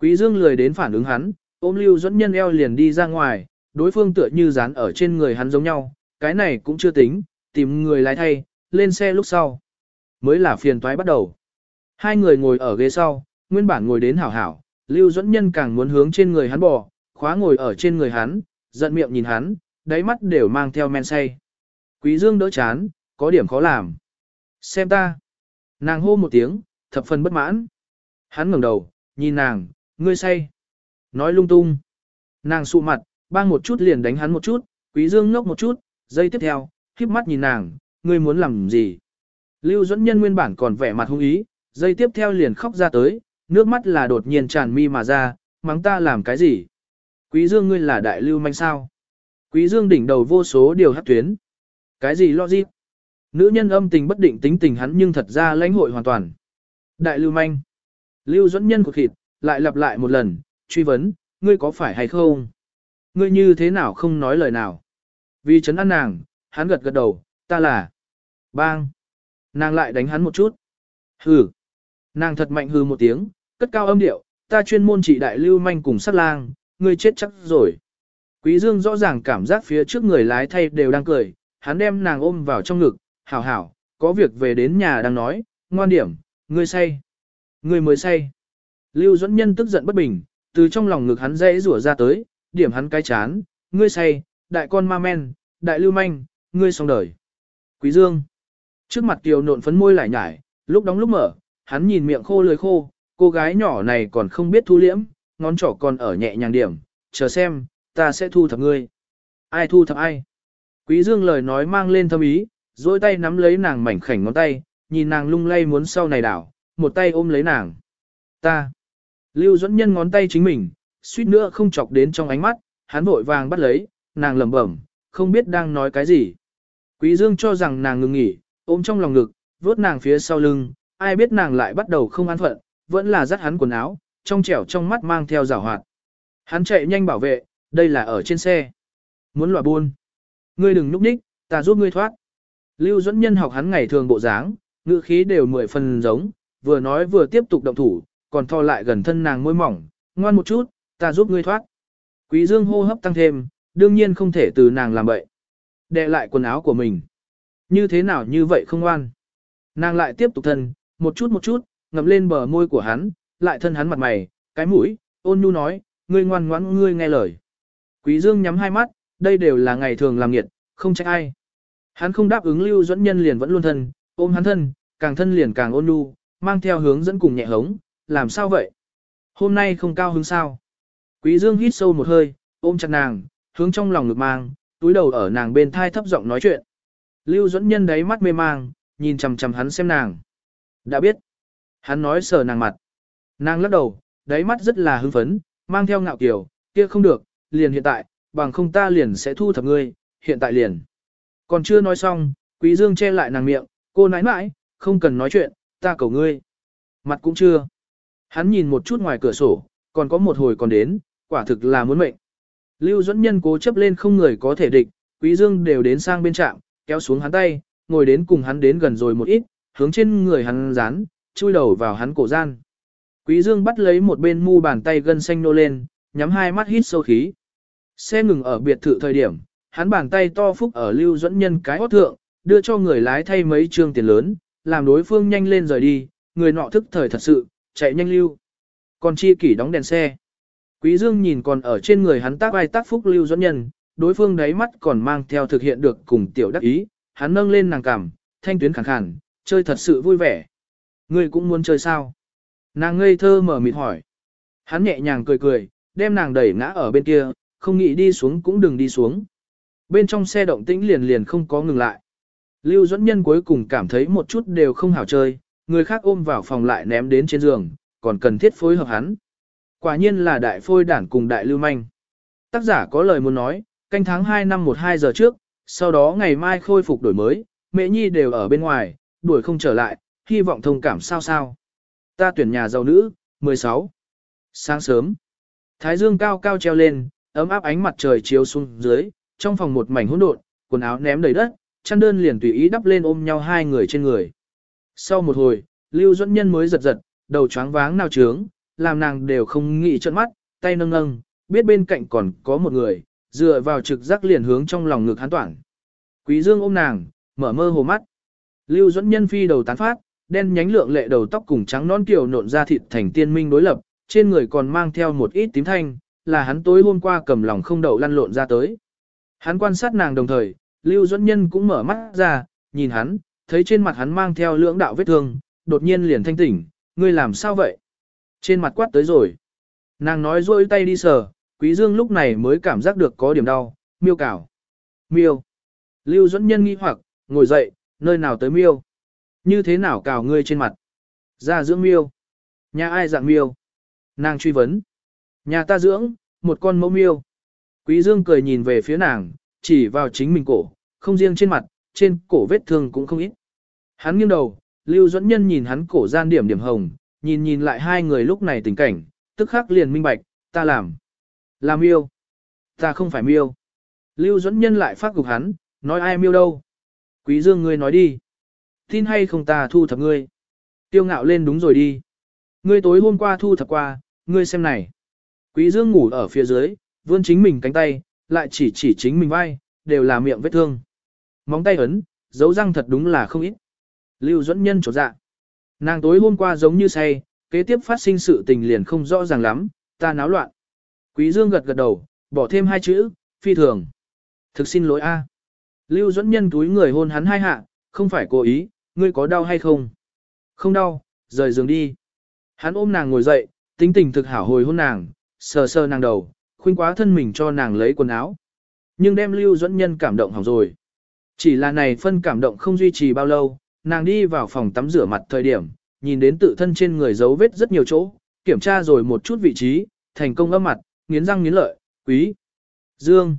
Quý Dương lười đến phản ứng hắn, ôm Lưu Duẫn Nhân eo liền đi ra ngoài, đối phương tựa như dán ở trên người hắn giống nhau, cái này cũng chưa tính, tìm người lái thay, lên xe lúc sau. Mới là phiền toái bắt đầu. Hai người ngồi ở ghế sau, nguyên bản ngồi đến hảo hảo, Lưu Duẫn Nhân càng muốn hướng trên người hắn bò, khóa ngồi ở trên người hắn, giận miệng nhìn hắn, đáy mắt đều mang theo men say. Quý Dương đỡ chán, có điểm khó làm. Xem ta. Nàng hô một tiếng, thập phần bất mãn. Hắn ngẩng đầu, nhìn nàng, ngươi say. Nói lung tung. Nàng sụ mặt, bang một chút liền đánh hắn một chút, quý dương ngốc một chút, giây tiếp theo, khiếp mắt nhìn nàng, ngươi muốn làm gì? Lưu dẫn Nhân nguyên bản còn vẻ mặt hung ý, giây tiếp theo liền khóc ra tới, nước mắt là đột nhiên tràn mi mà ra, mắng ta làm cái gì? Quý Dương ngươi là đại lưu manh sao? Quý Dương đỉnh đầu vô số điều hấp tuyến. Cái gì lo gì? Nữ nhân âm tình bất định tính tình hắn nhưng thật ra lãnh hội hoàn toàn. Đại lưu manh. Lưu Dẫn Nhân của thịt, lại lặp lại một lần, truy vấn, ngươi có phải hay không? Ngươi như thế nào không nói lời nào? Vì chấn an nàng, hắn gật gật đầu, ta là. Bang. Nàng lại đánh hắn một chút. Hừ. Nàng thật mạnh hừ một tiếng, cất cao âm điệu, ta chuyên môn trị đại lưu manh cùng sát lang, ngươi chết chắc rồi. Quý Dương rõ ràng cảm giác phía trước người lái thay đều đang cười, hắn đem nàng ôm vào trong ngực, hảo hảo, có việc về đến nhà đang nói, ngoan điểm, ngươi say. Ngươi mới say. Lưu Duẫn Nhân tức giận bất bình, từ trong lòng ngực hắn dễ rủa ra tới, điểm hắn cái chán, ngươi say, đại con ma men, đại lưu manh, ngươi xong đời. Quý Dương. Trước mặt kiều nộn phấn môi lại nhải, lúc đóng lúc mở, hắn nhìn miệng khô lưỡi khô, cô gái nhỏ này còn không biết thu liễm, ngón trỏ còn ở nhẹ nhàng điểm, chờ xem, ta sẽ thu thập ngươi. Ai thu thập ai? Quý Dương lời nói mang lên thâm ý, dôi tay nắm lấy nàng mảnh khảnh ngón tay, nhìn nàng lung lay muốn sau này đảo, một tay ôm lấy nàng. Ta. Lưu Duẫn Nhân ngón tay chính mình, suýt nữa không chọc đến trong ánh mắt, hắn vội vàng bắt lấy, nàng lẩm bẩm, không biết đang nói cái gì. Quý Dương cho rằng nàng ngừng nghỉ, ôm trong lòng ngực, vuốt nàng phía sau lưng, ai biết nàng lại bắt đầu không an phận, vẫn là dắt hắn quần áo, trong trẻo trong mắt mang theo rào hoạt. Hắn chạy nhanh bảo vệ, đây là ở trên xe. Muốn loại buôn. Ngươi đừng núp ních, ta giúp ngươi thoát. Lưu dẫn nhân học hắn ngày thường bộ dáng, ngữ khí đều mười phần giống, vừa nói vừa tiếp tục động thủ, còn thò lại gần thân nàng môi mỏng, ngoan một chút, ta giúp ngươi thoát. Quý dương hô hấp tăng thêm, đương nhiên không thể từ nàng làm bậy. Đè lại quần áo của mình. Như thế nào như vậy không ngoan. Nàng lại tiếp tục thân, một chút một chút, ngậm lên bờ môi của hắn, lại thân hắn mặt mày, cái mũi, ôn nhu nói, ngươi ngoan ngoãn ngươi nghe lời. Quý dương nhắm hai mắt, đây đều là ngày thường làm nghiệt, không trách ai. Hắn không đáp ứng lưu Duẫn nhân liền vẫn luôn thân, ôm hắn thân, càng thân liền càng ôn nhu, mang theo hướng dẫn cùng nhẹ hống, làm sao vậy? Hôm nay không cao hứng sao? Quý Dương hít sâu một hơi, ôm chặt nàng, hướng trong lòng ngực mang, túi đầu ở nàng bên thai thấp giọng nói chuyện. Lưu Duẫn nhân đáy mắt mê mang, nhìn chằm chằm hắn xem nàng. Đã biết. Hắn nói sờ nàng mặt. Nàng lắc đầu, đáy mắt rất là hưng phấn, mang theo ngạo kiểu, kia không được, liền hiện tại, bằng không ta liền sẽ thu thập ngươi, hiện tại liền. Còn chưa nói xong, Quý Dương che lại nàng miệng, cô nãi nãi, không cần nói chuyện, ta cầu ngươi. Mặt cũng chưa. Hắn nhìn một chút ngoài cửa sổ, còn có một hồi còn đến, quả thực là muốn mệnh. Lưu dẫn nhân cố chấp lên không người có thể địch, Quý Dương đều đến sang bên trạm, kéo xuống hắn tay, ngồi đến cùng hắn đến gần rồi một ít, hướng trên người hắn dán, chui đầu vào hắn cổ gian. Quý Dương bắt lấy một bên mu bàn tay gân xanh nô lên, nhắm hai mắt hít sâu khí. Xe ngừng ở biệt thự thời điểm, hắn bàn tay to phúc ở lưu dẫn nhân cái hót thượng, đưa cho người lái thay mấy trương tiền lớn, làm đối phương nhanh lên rời đi, người nọ thức thời thật sự, chạy nhanh lưu. Còn chi kỷ đóng đèn xe. Quý Dương nhìn còn ở trên người hắn tác ai tác phúc lưu dẫn nhân, đối phương đáy mắt còn mang theo thực hiện được cùng tiểu đắc ý, hắn nâng lên nàng cằm, thanh tuyến khẳng khàn, chơi thật sự vui vẻ. Ngươi cũng muốn chơi sao? Nàng ngây thơ mở mịt hỏi. Hắn nhẹ nhàng cười cười, đem nàng đẩy ngã ở bên kia, không nghĩ đi xuống cũng đừng đi xuống. Bên trong xe động tĩnh liền liền không có ngừng lại. Lưu dẫn nhân cuối cùng cảm thấy một chút đều không hảo chơi, người khác ôm vào phòng lại ném đến trên giường, còn cần thiết phối hợp hắn. Quả nhiên là đại phôi đản cùng đại lưu manh. Tác giả có lời muốn nói, canh tháng 2 năm 12 giờ trước, sau đó ngày mai khôi phục đổi mới, mẹ nhi đều ở bên ngoài, đuổi không trở lại, hy vọng thông cảm sao sao. Ta tuyển nhà giàu nữ, 16. Sáng sớm, thái dương cao cao treo lên, ấm áp ánh mặt trời chiếu xuống dưới, trong phòng một mảnh hỗn độn, quần áo ném đầy đất, chăn đơn liền tùy ý đắp lên ôm nhau hai người trên người. Sau một hồi, Lưu Duẫn Nhân mới giật giật, đầu choáng váng nào trướng, làm nàng đều không nghĩ trợn mắt, tay nâng nâng, biết bên cạnh còn có một người, dựa vào trực giác liền hướng trong lòng ngực hắn toàn. Quý Dương ôm nàng, mở mơ hồ mắt. Lưu Duẫn Nhân phi đầu tán phát, đen nhánh lượng lệ đầu tóc cùng trắng non kiểu nộn ra thịt thành tiên minh đối lập, trên người còn mang theo một ít tím thanh, là hắn tối hôm qua cầm lòng không đậu lăn lộn ra tới. Hắn quan sát nàng đồng thời, Lưu Duẫn Nhân cũng mở mắt ra, nhìn hắn, thấy trên mặt hắn mang theo lưỡng đạo vết thương, đột nhiên liền thanh tỉnh, ngươi làm sao vậy? Trên mặt quát tới rồi. Nàng nói rôi tay đi sờ, Quý Dương lúc này mới cảm giác được có điểm đau, miêu cào. Miêu. Lưu Duẫn Nhân nghi hoặc, ngồi dậy, nơi nào tới miêu? Như thế nào cào ngươi trên mặt? Ra dưỡng miêu. Nhà ai dạng miêu? Nàng truy vấn. Nhà ta dưỡng, một con mẫu miêu. Quý Dương cười nhìn về phía nàng, chỉ vào chính mình cổ, không riêng trên mặt, trên cổ vết thương cũng không ít. Hắn nghiêng đầu, Lưu Duẫn Nhân nhìn hắn cổ gian điểm điểm hồng, nhìn nhìn lại hai người lúc này tình cảnh, tức khắc liền minh bạch, ta làm. Làm miêu. Ta không phải miêu. Lưu Duẫn Nhân lại phát cục hắn, nói ai miêu đâu. Quý Dương ngươi nói đi. Tin hay không ta thu thập ngươi. Tiêu ngạo lên đúng rồi đi. Ngươi tối hôm qua thu thập qua, ngươi xem này. Quý Dương ngủ ở phía dưới, vươn chính mình cánh tay, lại chỉ chỉ chính mình vai, đều là miệng vết thương. Móng tay ấn, dấu răng thật đúng là không ít. Lưu dẫn nhân trột dạ. Nàng tối hôm qua giống như say, kế tiếp phát sinh sự tình liền không rõ ràng lắm, ta náo loạn. Quý Dương gật gật đầu, bỏ thêm hai chữ, phi thường. Thực xin lỗi a. Lưu dẫn nhân túi người hôn hắn hai hạ, không phải cố ý, ngươi có đau hay không? Không đau, rời giường đi. Hắn ôm nàng ngồi dậy, tính tình thực hảo hồi hôn nàng, sờ sờ nàng đầu, khuyên quá thân mình cho nàng lấy quần áo. Nhưng đem lưu dẫn nhân cảm động hỏng rồi. Chỉ là này phân cảm động không duy trì bao lâu, nàng đi vào phòng tắm rửa mặt thời điểm, nhìn đến tự thân trên người dấu vết rất nhiều chỗ, kiểm tra rồi một chút vị trí, thành công âm mặt, nghiến răng nghiến lợi, quý. Dương.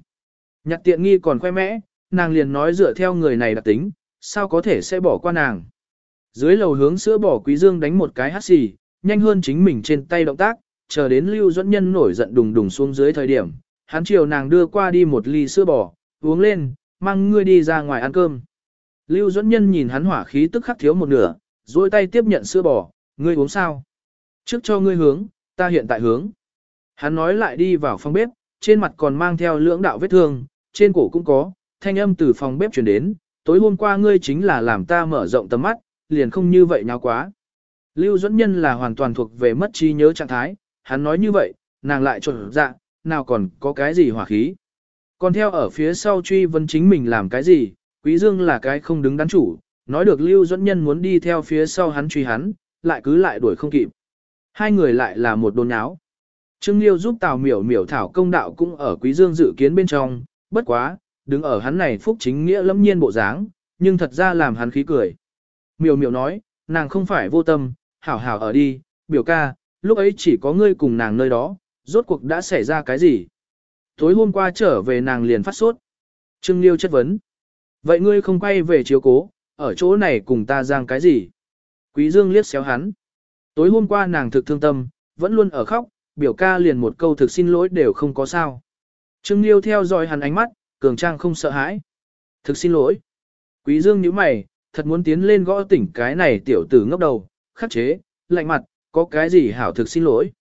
Nhặt tiện nghi còn khoe mẽ, nàng liền nói dựa theo người này đặc tính, sao có thể sẽ bỏ qua nàng. Dưới lầu hướng sữa bỏ Quý Dương đánh một cái hắt xì, nhanh hơn chính mình trên tay động tác, chờ đến Lưu Duẫn Nhân nổi giận đùng đùng xuống dưới thời điểm, hắn chiều nàng đưa qua đi một ly sữa bò, uống lên, mang ngươi đi ra ngoài ăn cơm. Lưu Duẫn Nhân nhìn hắn hỏa khí tức khắc thiếu một nửa, duỗi tay tiếp nhận sữa bò, ngươi uống sao? Trước cho ngươi hướng, ta hiện tại hướng. Hắn nói lại đi vào phòng bếp, trên mặt còn mang theo lưỡng đạo vết thương, trên cổ cũng có, thanh âm từ phòng bếp truyền đến, tối hôm qua ngươi chính là làm ta mở rộng tầm mắt, liền không như vậy nhau quá. Lưu Duẫn Nhân là hoàn toàn thuộc về mất trí nhớ trạng thái, hắn nói như vậy, nàng lại trộn dạ, nào còn có cái gì hỏa khí. Còn theo ở phía sau truy vấn chính mình làm cái gì, Quý Dương là cái không đứng đắn chủ, nói được Lưu Duẫn Nhân muốn đi theo phía sau hắn truy hắn, lại cứ lại đuổi không kịp. Hai người lại là một đồn nháo. Trương Liêu giúp Tào Miểu Miểu thảo công đạo cũng ở Quý Dương dự kiến bên trong, bất quá, đứng ở hắn này phúc chính nghĩa lâm nhiên bộ dáng, nhưng thật ra làm hắn khí cười. Miểu Miểu nói, nàng không phải vô tâm, hảo hảo ở đi, biểu ca, lúc ấy chỉ có ngươi cùng nàng nơi đó, rốt cuộc đã xảy ra cái gì? Tối hôm qua trở về nàng liền phát sốt. Trương Liêu chất vấn. Vậy ngươi không quay về chiếu cố, ở chỗ này cùng ta giang cái gì? Quý Dương liếc xéo hắn. Tối hôm qua nàng thực thương tâm, vẫn luôn ở khóc, biểu ca liền một câu thực xin lỗi đều không có sao. Trương Liêu theo dõi hắn ánh mắt, cường trang không sợ hãi. Thực xin lỗi. Quý Dương nhíu mày, thật muốn tiến lên gõ tỉnh cái này tiểu tử ngốc đầu, khắc chế, lạnh mặt, có cái gì hảo thực xin lỗi.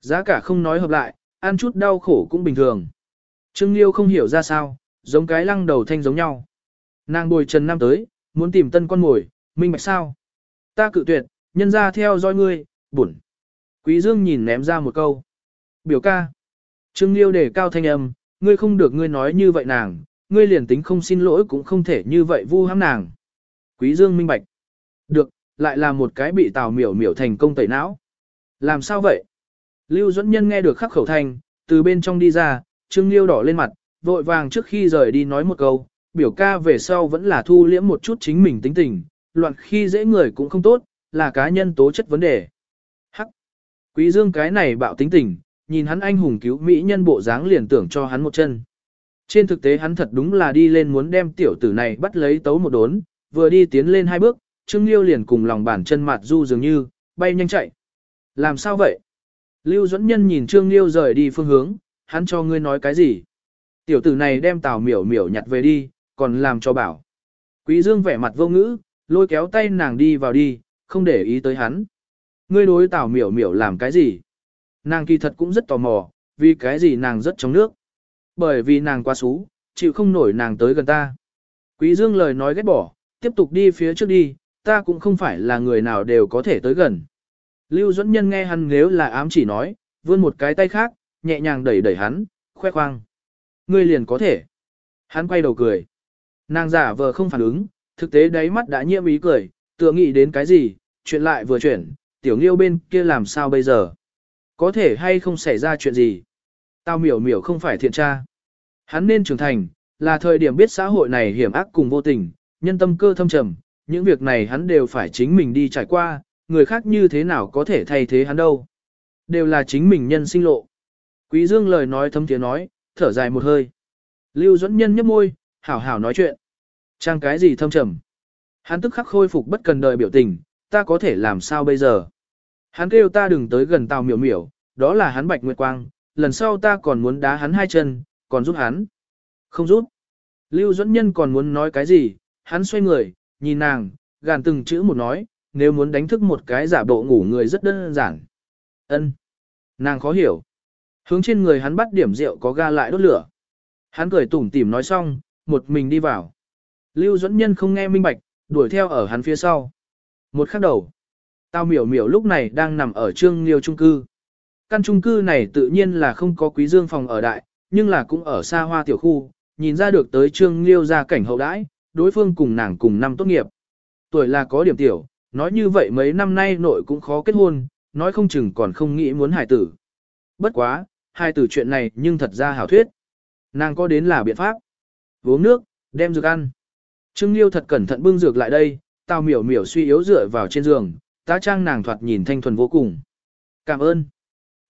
Giá cả không nói hợp lại, ăn chút đau khổ cũng bình thường. Trương Liêu không hiểu ra sao, giống cái lăng đầu thanh giống nhau. Nàng bồi Trần Nam tới, muốn tìm tân con mồi, minh bạch sao. Ta cự tuyệt, nhân ra theo dõi ngươi, buồn. Quý Dương nhìn ném ra một câu. Biểu ca. Trương Liêu để cao thanh âm, ngươi không được ngươi nói như vậy nàng, ngươi liền tính không xin lỗi cũng không thể như vậy vu hãm nàng. Quý Dương minh bạch. Được, lại là một cái bị tào miểu miểu thành công tẩy não. Làm sao vậy? Lưu Duẫn Nhân nghe được khắc khẩu thanh, từ bên trong đi ra, Trương Liêu đỏ lên mặt, vội vàng trước khi rời đi nói một câu, biểu ca về sau vẫn là thu liễm một chút chính mình tính tình, loạn khi dễ người cũng không tốt, là cá nhân tố chất vấn đề. Hắc! Quý Dương cái này bạo tính tình, nhìn hắn anh hùng cứu mỹ nhân bộ dáng liền tưởng cho hắn một chân. Trên thực tế hắn thật đúng là đi lên muốn đem tiểu tử này bắt lấy tấu một đốn, vừa đi tiến lên hai bước, Trương Liêu liền cùng lòng bàn chân mặt du dường như, bay nhanh chạy. Làm sao vậy? Lưu Duẫn Nhân nhìn Trương Liêu rời đi phương hướng, hắn cho ngươi nói cái gì? Tiểu tử này đem Tào Miểu Miểu nhặt về đi, còn làm cho bảo. Quý Dương vẻ mặt vô ngữ, lôi kéo tay nàng đi vào đi, không để ý tới hắn. Ngươi đối Tào Miểu Miểu làm cái gì? Nàng kỳ thật cũng rất tò mò, vì cái gì nàng rất trong nước. Bởi vì nàng quá xú, chịu không nổi nàng tới gần ta. Quý Dương lời nói ghét bỏ, tiếp tục đi phía trước đi, ta cũng không phải là người nào đều có thể tới gần. Lưu Duẫn Nhân nghe hắn nếu là ám chỉ nói, vươn một cái tay khác, nhẹ nhàng đẩy đẩy hắn, khoe khoang. Ngươi liền có thể. Hắn quay đầu cười. Nàng giả vờ không phản ứng, thực tế đáy mắt đã nhiễm ý cười, tựa nghĩ đến cái gì, chuyện lại vừa chuyển, tiểu nghiêu bên kia làm sao bây giờ. Có thể hay không xảy ra chuyện gì. Tao miểu miểu không phải thiện tra. Hắn nên trưởng thành, là thời điểm biết xã hội này hiểm ác cùng vô tình, nhân tâm cơ thâm trầm, những việc này hắn đều phải chính mình đi trải qua, người khác như thế nào có thể thay thế hắn đâu. Đều là chính mình nhân sinh lộ. Quý Dương lời nói thâm tiếng nói, thở dài một hơi. Lưu Duẫn Nhân nhếch môi, hảo hảo nói chuyện. Trang cái gì thâm trầm. Hắn tức khắc khôi phục bất cần đời biểu tình, ta có thể làm sao bây giờ. Hắn kêu ta đừng tới gần tàu miểu miểu, đó là hắn bạch nguyệt quang, lần sau ta còn muốn đá hắn hai chân, còn giúp hắn. Không giúp. Lưu Duẫn Nhân còn muốn nói cái gì, hắn xoay người, nhìn nàng, gàn từng chữ một nói, nếu muốn đánh thức một cái giả bộ ngủ người rất đơn giản. Ân, Nàng khó hiểu. Hướng trên người hắn bắt điểm rượu có ga lại đốt lửa. Hắn cười tủm tỉm nói xong, một mình đi vào. Lưu Duẫn Nhân không nghe minh bạch, đuổi theo ở hắn phía sau. Một khắc đầu. Tao miểu miểu lúc này đang nằm ở trương liêu trung cư. Căn trung cư này tự nhiên là không có quý dương phòng ở đại, nhưng là cũng ở xa hoa tiểu khu, nhìn ra được tới trương liêu ra cảnh hậu đãi, đối phương cùng nàng cùng năm tốt nghiệp. Tuổi là có điểm tiểu, nói như vậy mấy năm nay nội cũng khó kết hôn, nói không chừng còn không nghĩ muốn hài tử. Bất quá, hài tử chuyện này nhưng thật ra hảo thuyết. Nàng có đến là biện pháp. Uống nước, đem dược ăn. Trương Liêu thật cẩn thận bưng dược lại đây, tao miểu miểu suy yếu dựa vào trên giường, tá trang nàng thoạt nhìn thanh thuần vô cùng. Cảm ơn.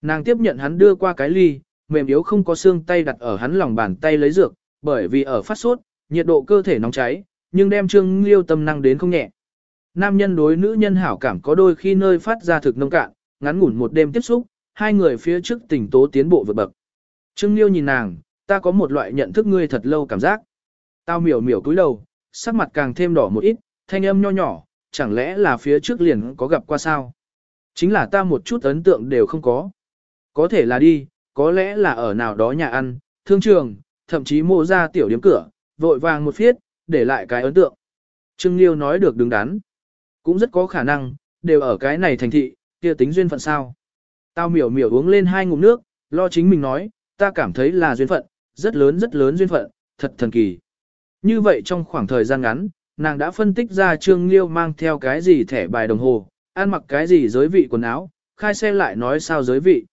Nàng tiếp nhận hắn đưa qua cái ly, mềm yếu không có xương tay đặt ở hắn lòng bàn tay lấy dược, bởi vì ở phát sốt, nhiệt độ cơ thể nóng cháy, nhưng đem Trương Liêu tâm năng đến không nhẹ. nam nhân đối nữ nhân hảo cảm có đôi khi nơi phát ra thực nông cạn, ngắn ngủn một đêm tiếp xúc, hai người phía trước tình tố tiến bộ vượt bậc. Trương Liêu nhìn nàng, ta có một loại nhận thức ngươi thật lâu cảm giác. Tao miểu miểu cúi đầu, sắc mặt càng thêm đỏ một ít, thanh âm nho nhỏ, chẳng lẽ là phía trước liền có gặp qua sao? Chính là ta một chút ấn tượng đều không có. Có thể là đi, có lẽ là ở nào đó nhà ăn, thương trường, thậm chí mô ra tiểu điểm cửa, vội vàng một phiết, để lại cái ấn tượng. Trương Liêu nói được đứng đắn. Cũng rất có khả năng, đều ở cái này thành thị, kia tính duyên phận sao. Tao miểu miểu uống lên hai ngụm nước, lo chính mình nói, ta cảm thấy là duyên phận, rất lớn rất lớn duyên phận, thật thần kỳ. Như vậy trong khoảng thời gian ngắn, nàng đã phân tích ra Trương Liêu mang theo cái gì thẻ bài đồng hồ, ăn mặc cái gì giới vị quần áo, khai xe lại nói sao giới vị.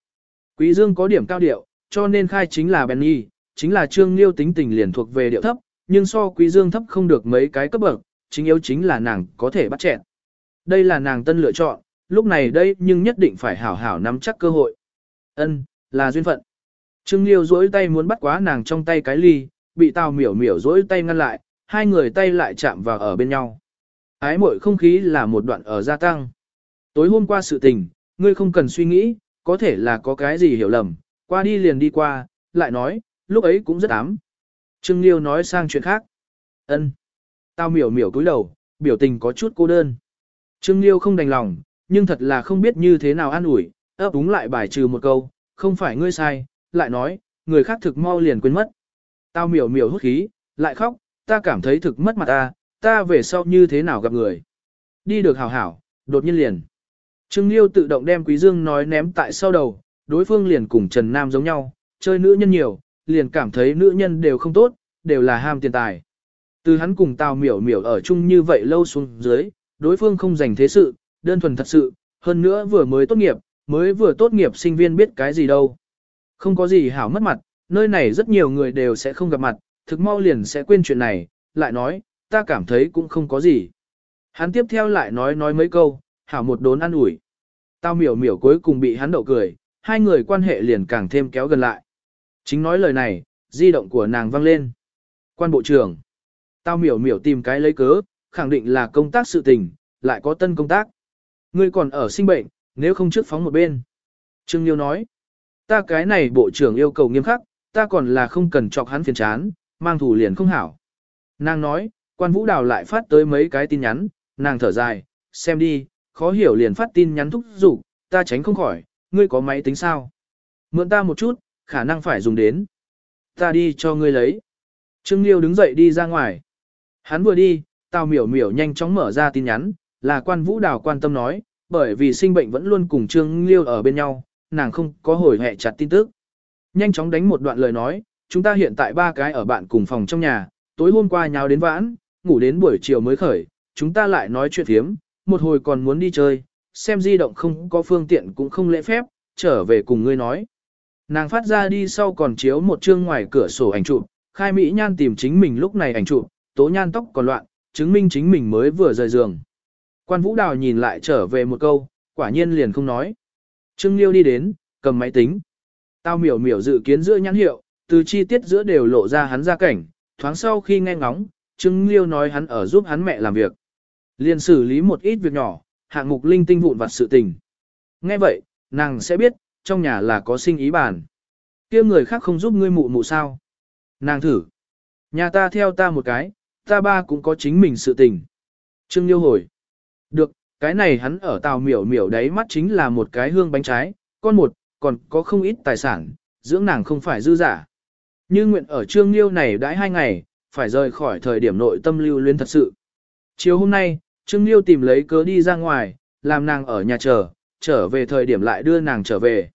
Quý Dương có điểm cao điệu, cho nên khai chính là Benny, chính là Trương Liêu tính tình liền thuộc về điệu thấp, nhưng so Quý Dương thấp không được mấy cái cấp bậc, chính yếu chính là nàng có thể bắt chẹn. Đây là nàng tân lựa chọn, lúc này đây nhưng nhất định phải hảo hảo nắm chắc cơ hội. Ân, là duyên phận. Trương Liêu duỗi tay muốn bắt quá nàng trong tay cái ly, bị Tào Miểu Miểu duỗi tay ngăn lại, hai người tay lại chạm vào ở bên nhau. Ái muội không khí là một đoạn ở gia tăng. Tối hôm qua sự tình, ngươi không cần suy nghĩ, có thể là có cái gì hiểu lầm, qua đi liền đi qua, lại nói, lúc ấy cũng rất ám. Trương Liêu nói sang chuyện khác. Ân. Tao miểu miểu cúi đầu, biểu tình có chút cô đơn. Trương Liêu không đành lòng, nhưng thật là không biết như thế nào an ủi, ấp úng lại bài trừ một câu, không phải ngươi sai, lại nói, người khác thực mau liền quên mất. Tao miểu miểu hút khí, lại khóc, ta cảm thấy thực mất mặt ta, ta về sau như thế nào gặp người. Đi được hảo hảo, đột nhiên liền. Trương Liêu tự động đem Quý Dương nói ném tại sau đầu, đối phương liền cùng Trần Nam giống nhau, chơi nữ nhân nhiều, liền cảm thấy nữ nhân đều không tốt, đều là ham tiền tài. Từ hắn cùng Tào miểu miểu ở chung như vậy lâu xuống dưới, đối phương không dành thế sự, đơn thuần thật sự, hơn nữa vừa mới tốt nghiệp, mới vừa tốt nghiệp sinh viên biết cái gì đâu. Không có gì hảo mất mặt, nơi này rất nhiều người đều sẽ không gặp mặt, thực mau liền sẽ quên chuyện này, lại nói, ta cảm thấy cũng không có gì. Hắn tiếp theo lại nói nói mấy câu, hảo một đốn ăn ủi. Tao miểu miểu cuối cùng bị hắn đậu cười, hai người quan hệ liền càng thêm kéo gần lại. Chính nói lời này, di động của nàng vang lên. Quan bộ trưởng. Tao miểu miểu tìm cái lấy cớ, khẳng định là công tác sự tình, lại có tân công tác. Ngươi còn ở sinh bệnh, nếu không trước phóng một bên. Trương Liêu nói. Ta cái này bộ trưởng yêu cầu nghiêm khắc, ta còn là không cần chọc hắn phiền chán, mang thủ liền không hảo. Nàng nói, quan vũ đào lại phát tới mấy cái tin nhắn, nàng thở dài, xem đi, khó hiểu liền phát tin nhắn thúc giục, ta tránh không khỏi, ngươi có máy tính sao? Mượn ta một chút, khả năng phải dùng đến. Ta đi cho ngươi lấy. Trương Liêu đứng dậy đi ra ngoài. Hắn vừa đi, Tào miểu miểu nhanh chóng mở ra tin nhắn, là quan vũ đào quan tâm nói, bởi vì sinh bệnh vẫn luôn cùng Trương Liêu ở bên nhau, nàng không có hồi hẹ chặt tin tức. Nhanh chóng đánh một đoạn lời nói, chúng ta hiện tại ba cái ở bạn cùng phòng trong nhà, tối hôm qua nháo đến vãn, ngủ đến buổi chiều mới khởi, chúng ta lại nói chuyện thiếm, một hồi còn muốn đi chơi, xem di động không có phương tiện cũng không lễ phép, trở về cùng ngươi nói. Nàng phát ra đi sau còn chiếu một chương ngoài cửa sổ ảnh chụp, khai Mỹ Nhan tìm chính mình lúc này ảnh chụp, tố nhan tóc còn loạn, chứng minh chính mình mới vừa rời giường. Quan Vũ Đào nhìn lại trở về một câu, quả nhiên liền không nói. Trương Liêu đi đến, cầm máy tính. Tao miểu miểu dự kiến giữa nhãn hiệu, từ chi tiết giữa đều lộ ra hắn ra cảnh, thoáng sau khi nghe ngóng, Trương Liêu nói hắn ở giúp hắn mẹ làm việc. Liền xử lý một ít việc nhỏ, hạng mục linh tinh vụn vặt sự tình. Nghe vậy, nàng sẽ biết, trong nhà là có sinh ý bản. kia người khác không giúp ngươi mụ mụ sao. Nàng thử. Nhà ta theo ta một cái, ta ba cũng có chính mình sự tình. Trương Liêu hồi. Được, cái này hắn ở tàu miểu miểu đấy mắt chính là một cái hương bánh trái, con một, còn có không ít tài sản, dưỡng nàng không phải dư giả. Như nguyện ở Trương Liêu này đãi hai ngày, phải rời khỏi thời điểm nội tâm lưu luyến thật sự. Chiều hôm nay, Trương Liêu tìm lấy cớ đi ra ngoài, làm nàng ở nhà chờ, trở về thời điểm lại đưa nàng trở về.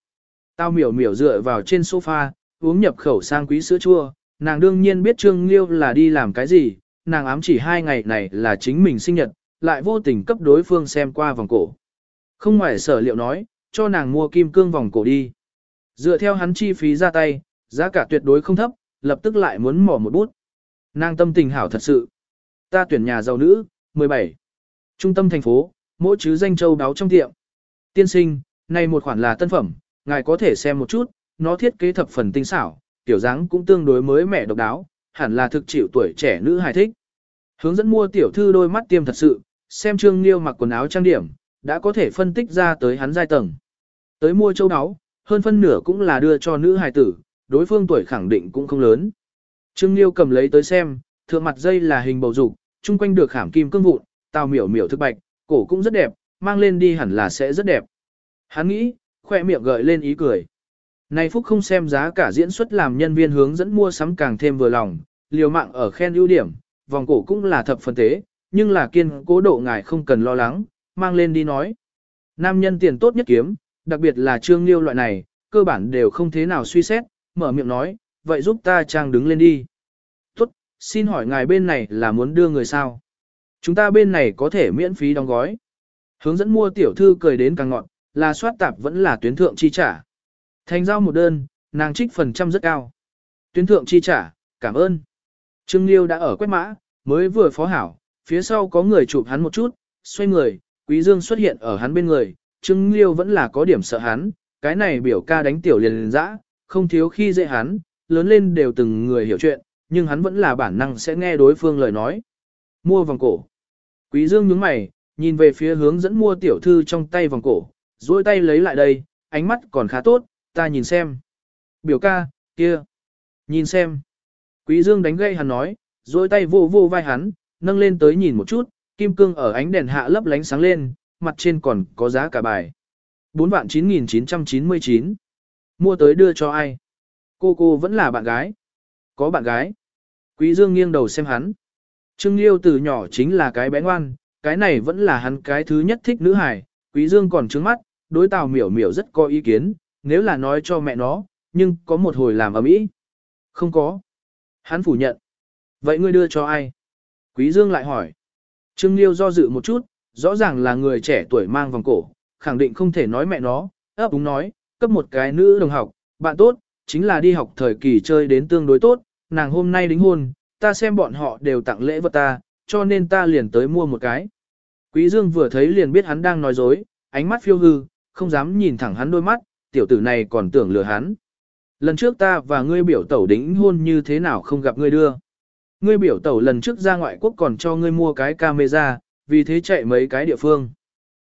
Tao miểu miểu dựa vào trên sofa, uống nhập khẩu sang quý sữa chua, nàng đương nhiên biết Trương Liêu là đi làm cái gì, nàng ám chỉ hai ngày này là chính mình sinh nhật, lại vô tình cấp đối phương xem qua vòng cổ. Không ngoài sở liệu nói, cho nàng mua kim cương vòng cổ đi. Dựa theo hắn chi phí ra tay, giá cả tuyệt đối không thấp, lập tức lại muốn mỏ một bút. Nàng tâm tình hảo thật sự. Ta tuyển nhà giàu nữ, 17. Trung tâm thành phố, mỗi chứ danh châu đáo trong tiệm. Tiên sinh, này một khoản là tân phẩm, ngài có thể xem một chút, nó thiết kế thập phần tinh xảo, tiểu dáng cũng tương đối mới mẻ độc đáo, hẳn là thực chịu tuổi trẻ nữ hài thích. Hướng dẫn mua tiểu thư đôi mắt tiêm thật sự, xem Trương Liêu mặc quần áo trang điểm, đã có thể phân tích ra tới hắn giai tầng. Tới mua châu đáo, hơn phân nửa cũng là đưa cho nữ hài tử, đối phương tuổi khẳng định cũng không lớn. Trương Liêu cầm lấy tới xem, thượng mặt dây là hình bầu dục, chung quanh được khảm kim cương vụn, tao miểu miểu thức bạch, cổ cũng rất đẹp, mang lên đi hẳn là sẽ rất đẹp. Hắn nghĩ, khoe miệng gợi lên ý cười. Này Phúc không xem giá cả diễn xuất làm nhân viên hướng dẫn mua sắm càng thêm vừa lòng, liều mạng ở khen ưu điểm, vòng cổ cũng là thập phân tế, nhưng là kiên cố độ ngài không cần lo lắng, mang lên đi nói. Nam nhân tiền tốt nhất kiếm, đặc biệt là trương liêu loại này, cơ bản đều không thế nào suy xét, mở miệng nói, vậy giúp ta trang đứng lên đi. Tốt, xin hỏi ngài bên này là muốn đưa người sao? Chúng ta bên này có thể miễn phí đóng gói. Hướng dẫn mua tiểu thư cười đến càng ngọn, là soát tạp vẫn là tuyến thượng chi trả. Thành giao một đơn, nàng trích phần trăm rất cao. Tuyến thượng chi trả, cảm ơn. Trương Liêu đã ở quét mã, mới vừa phó hảo, phía sau có người chụp hắn một chút, xoay người, Quý Dương xuất hiện ở hắn bên người, Trương Liêu vẫn là có điểm sợ hắn, cái này biểu ca đánh tiểu liền liền dã, không thiếu khi dễ hắn, lớn lên đều từng người hiểu chuyện, nhưng hắn vẫn là bản năng sẽ nghe đối phương lời nói. Mua vòng cổ. Quý Dương nhướng mày, nhìn về phía hướng dẫn mua tiểu thư trong tay vòng cổ, duỗi tay lấy lại đây, ánh mắt còn khá tốt, ta nhìn xem. Biểu ca, kia. Nhìn xem. Quý Dương đánh gậy hắn nói, duỗi tay vô vô vai hắn, nâng lên tới nhìn một chút, kim cương ở ánh đèn hạ lấp lánh sáng lên, mặt trên còn có giá cả bài. 4 vạn 9.999. Mua tới đưa cho ai? Cô cô vẫn là bạn gái. Có bạn gái. Quý Dương nghiêng đầu xem hắn. Trương Liêu từ nhỏ chính là cái bé ngoan, cái này vẫn là hắn cái thứ nhất thích nữ hài. Quý Dương còn trứng mắt, đối tào miểu miểu rất có ý kiến, nếu là nói cho mẹ nó, nhưng có một hồi làm ở mỹ. Không có. Hắn phủ nhận. Vậy ngươi đưa cho ai? Quý Dương lại hỏi. Trương Liêu do dự một chút, rõ ràng là người trẻ tuổi mang vòng cổ, khẳng định không thể nói mẹ nó, ấp úng nói, cấp một cái nữ đồng học, bạn tốt, chính là đi học thời kỳ chơi đến tương đối tốt, nàng hôm nay đính hôn, ta xem bọn họ đều tặng lễ vật ta, cho nên ta liền tới mua một cái. Quý Dương vừa thấy liền biết hắn đang nói dối, ánh mắt phiêu hư, không dám nhìn thẳng hắn đôi mắt, tiểu tử này còn tưởng lừa hắn. Lần trước ta và ngươi biểu tẩu đính hôn như thế nào không gặp ngươi đưa. Ngươi biểu tẩu lần trước ra ngoại quốc còn cho ngươi mua cái camera, vì thế chạy mấy cái địa phương.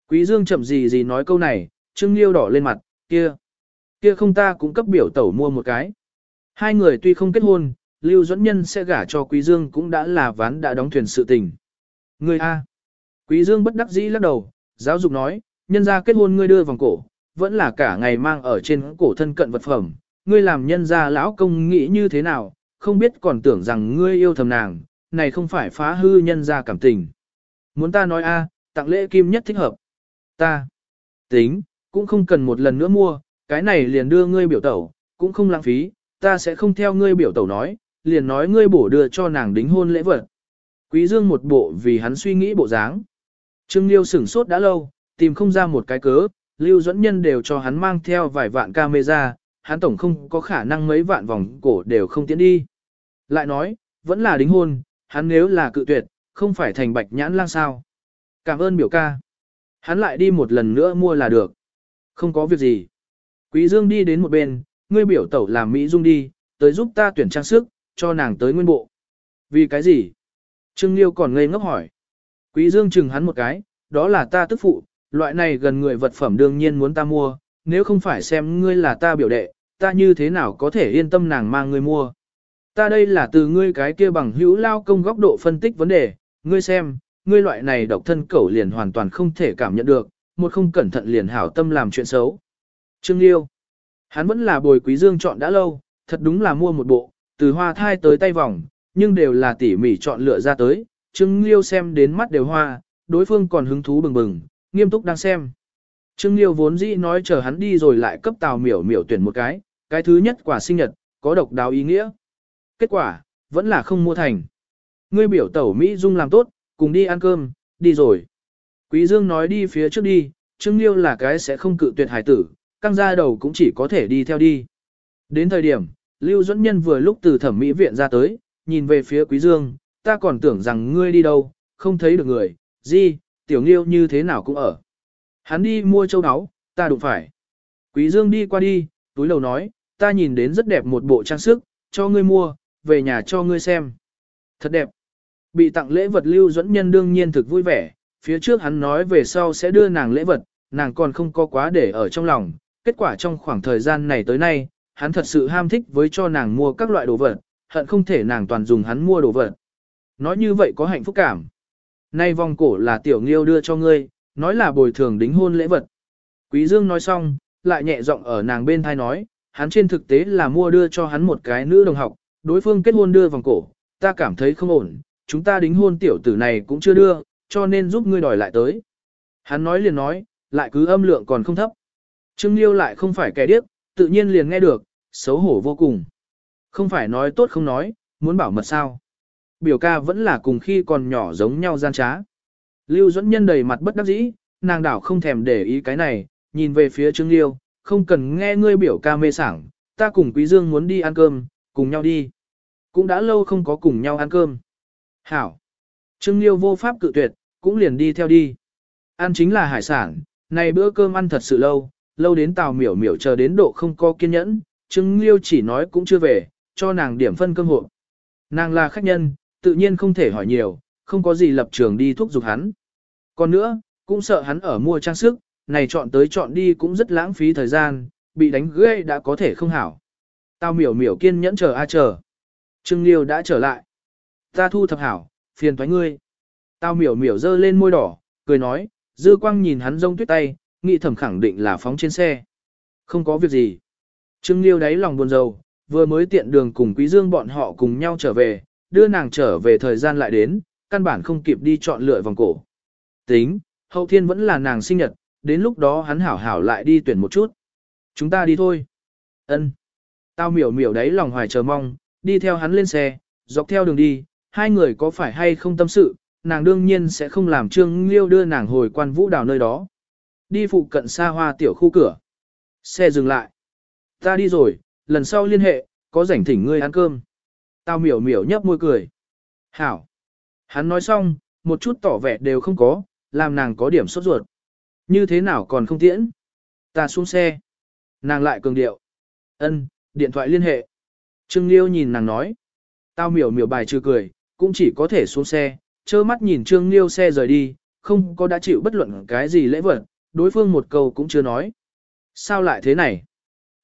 Quý Dương chậm gì gì nói câu này, Trương Liêu đỏ lên mặt, kia. Kia không ta cũng cấp biểu tẩu mua một cái. Hai người tuy không kết hôn, Lưu Duẫn Nhân sẽ gả cho Quý Dương cũng đã là ván đã đóng thuyền sự tình. Ngươi A. Quý Dương bất đắc dĩ lắc đầu, giáo dục nói, nhân gia kết hôn ngươi đưa vòng cổ, vẫn là cả ngày mang ở trên cổ thân cận vật phẩm, ngươi làm nhân gia lão công nghĩ như thế nào, không biết còn tưởng rằng ngươi yêu thầm nàng, này không phải phá hư nhân gia cảm tình. Muốn ta nói a, tặng lễ kim nhất thích hợp. Ta, tính, cũng không cần một lần nữa mua, cái này liền đưa ngươi biểu tẩu, cũng không lãng phí, ta sẽ không theo ngươi biểu tẩu nói, liền nói ngươi bổ đưa cho nàng đính hôn lễ vật. Quý Dương một bộ vì hắn suy nghĩ bộ dáng. Trương Liêu sửng sốt đã lâu, tìm không ra một cái cớ, Lưu dẫn Nhân đều cho hắn mang theo vài vạn camera, hắn tổng không có khả năng mấy vạn vòng cổ đều không tiến đi. Lại nói, vẫn là đính hôn, hắn nếu là cự tuyệt, không phải thành bạch nhãn lang sao. Cảm ơn biểu ca. Hắn lại đi một lần nữa mua là được. Không có việc gì. Quý Dương đi đến một bên, ngươi biểu tẩu làm Mỹ Dung đi, tới giúp ta tuyển trang sức, cho nàng tới nguyên bộ. Vì cái gì? Trương Liêu còn ngây ngốc hỏi. Quý Dương chừng hắn một cái, đó là ta tức phụ, loại này gần người vật phẩm đương nhiên muốn ta mua, nếu không phải xem ngươi là ta biểu đệ, ta như thế nào có thể yên tâm nàng mang ngươi mua. Ta đây là từ ngươi cái kia bằng hữu lao công góc độ phân tích vấn đề, ngươi xem, ngươi loại này độc thân cẩu liền hoàn toàn không thể cảm nhận được, một không cẩn thận liền hảo tâm làm chuyện xấu. Trương Liêu, hắn vẫn là bồi quý dương chọn đã lâu, thật đúng là mua một bộ, từ hoa thai tới tay vòng, nhưng đều là tỉ mỉ chọn lựa ra tới, Trương Liêu xem đến mắt đều hoa, đối phương còn hứng thú bừng bừng, nghiêm túc đang xem. Trương Liêu vốn dĩ nói chờ hắn đi rồi lại cấp tàu miểu miểu tuyển một cái, cái thứ nhất quả sinh nhật, có độc đáo ý nghĩa. Kết quả, vẫn là không mua thành. Ngươi biểu tẩu Mỹ Dung làm tốt, cùng đi ăn cơm, đi rồi. Quý Dương nói đi phía trước đi, Trương Liêu là cái sẽ không cự tuyệt hải tử, căng ra đầu cũng chỉ có thể đi theo đi. Đến thời điểm, Lưu Duẫn Nhân vừa lúc từ thẩm mỹ viện ra tới, nhìn về phía Quý Dương, ta còn tưởng rằng ngươi đi đâu, không thấy được người, gì, tiểu Liêu như thế nào cũng ở. Hắn đi mua châu áo, ta đụng phải. Quý Dương đi qua đi, túi lầu nói, ta nhìn đến rất đẹp một bộ trang sức, cho ngươi mua, về nhà cho ngươi xem. Thật đẹp. Bị tặng lễ vật lưu Duẫn nhân đương nhiên thực vui vẻ, Phía trước hắn nói về sau sẽ đưa nàng lễ vật, nàng còn không có quá để ở trong lòng, kết quả trong khoảng thời gian này tới nay, hắn thật sự ham thích với cho nàng mua các loại đồ vật, hận không thể nàng toàn dùng hắn mua đồ vật. Nói như vậy có hạnh phúc cảm. Nay vòng cổ là tiểu nghiêu đưa cho ngươi, nói là bồi thường đính hôn lễ vật. Quý Dương nói xong, lại nhẹ giọng ở nàng bên thai nói, hắn trên thực tế là mua đưa cho hắn một cái nữ đồng học, đối phương kết hôn đưa vòng cổ, ta cảm thấy không ổn, chúng ta đính hôn tiểu tử này cũng chưa đưa, cho nên giúp ngươi đòi lại tới. Hắn nói liền nói, lại cứ âm lượng còn không thấp. Trương Liêu lại không phải kẻ điếc, tự nhiên liền nghe được, xấu hổ vô cùng. Không phải nói tốt không nói, muốn bảo mật sao. Biểu ca vẫn là cùng khi còn nhỏ giống nhau gian trá. Lưu dẫn nhân đầy mặt bất đắc dĩ, nàng đảo không thèm để ý cái này, nhìn về phía Trương Liêu, không cần nghe ngươi biểu ca mê sảng, ta cùng Quý Dương muốn đi ăn cơm, cùng nhau đi. Cũng đã lâu không có cùng nhau ăn cơm. Hảo. Trương Liêu vô pháp cự tuyệt, cũng liền đi theo đi. Ăn chính là hải sản, này bữa cơm ăn thật sự lâu, lâu đến tào miểu miểu chờ đến độ không có kiên nhẫn, Trương Liêu chỉ nói cũng chưa về, cho nàng điểm phân cơm hộ. Nàng là khách nhân, tự nhiên không thể hỏi nhiều, không có gì lập trường đi thúc giục hắn. Còn nữa, cũng sợ hắn ở mua trang sức, này chọn tới chọn đi cũng rất lãng phí thời gian, bị đánh ghê đã có thể không hảo. Tao miểu miểu kiên nhẫn chờ a chờ. Trương Liêu đã trở lại. Ta thu thập hảo, phiền thoái ngươi. Tao miểu miểu dơ lên môi đỏ, cười nói, dư quang nhìn hắn rông tuyết tay, nghĩ thầm khẳng định là phóng trên xe. Không có việc gì. Trương Liêu đáy lòng buồn rầu, vừa mới tiện đường cùng Quý Dương bọn họ cùng nhau trở về, đưa nàng trở về thời gian lại đến, căn bản không kịp đi chọn lựa vòng cổ. Tính, hậu thiên vẫn là nàng sinh nhật, đến lúc đó hắn hảo hảo lại đi tuyển một chút. Chúng ta đi thôi. Ân. Tao miểu miểu đấy lòng hoài chờ mong, đi theo hắn lên xe, dọc theo đường đi, hai người có phải hay không tâm sự, nàng đương nhiên sẽ không làm Trương Liêu đưa nàng hồi quan vũ đảo nơi đó. Đi phụ cận xa hoa tiểu khu cửa. Xe dừng lại. Ta đi rồi, lần sau liên hệ, có rảnh thỉnh ngươi ăn cơm. Tao miểu miểu nhấp môi cười. Hảo. Hắn nói xong, một chút tỏ vẻ đều không có, làm nàng có điểm sốt ruột. Như thế nào còn không tiễn? Ta xuống xe. Nàng lại cường điệu. Ân, điện thoại liên hệ. Trương Liêu nhìn nàng nói. Tao miểu miểu bài trừ cười, cũng chỉ có thể xuống xe, trơ mắt nhìn Trương Liêu xe rời đi, không có đã chịu bất luận cái gì lễ vật, đối phương một câu cũng chưa nói. Sao lại thế này?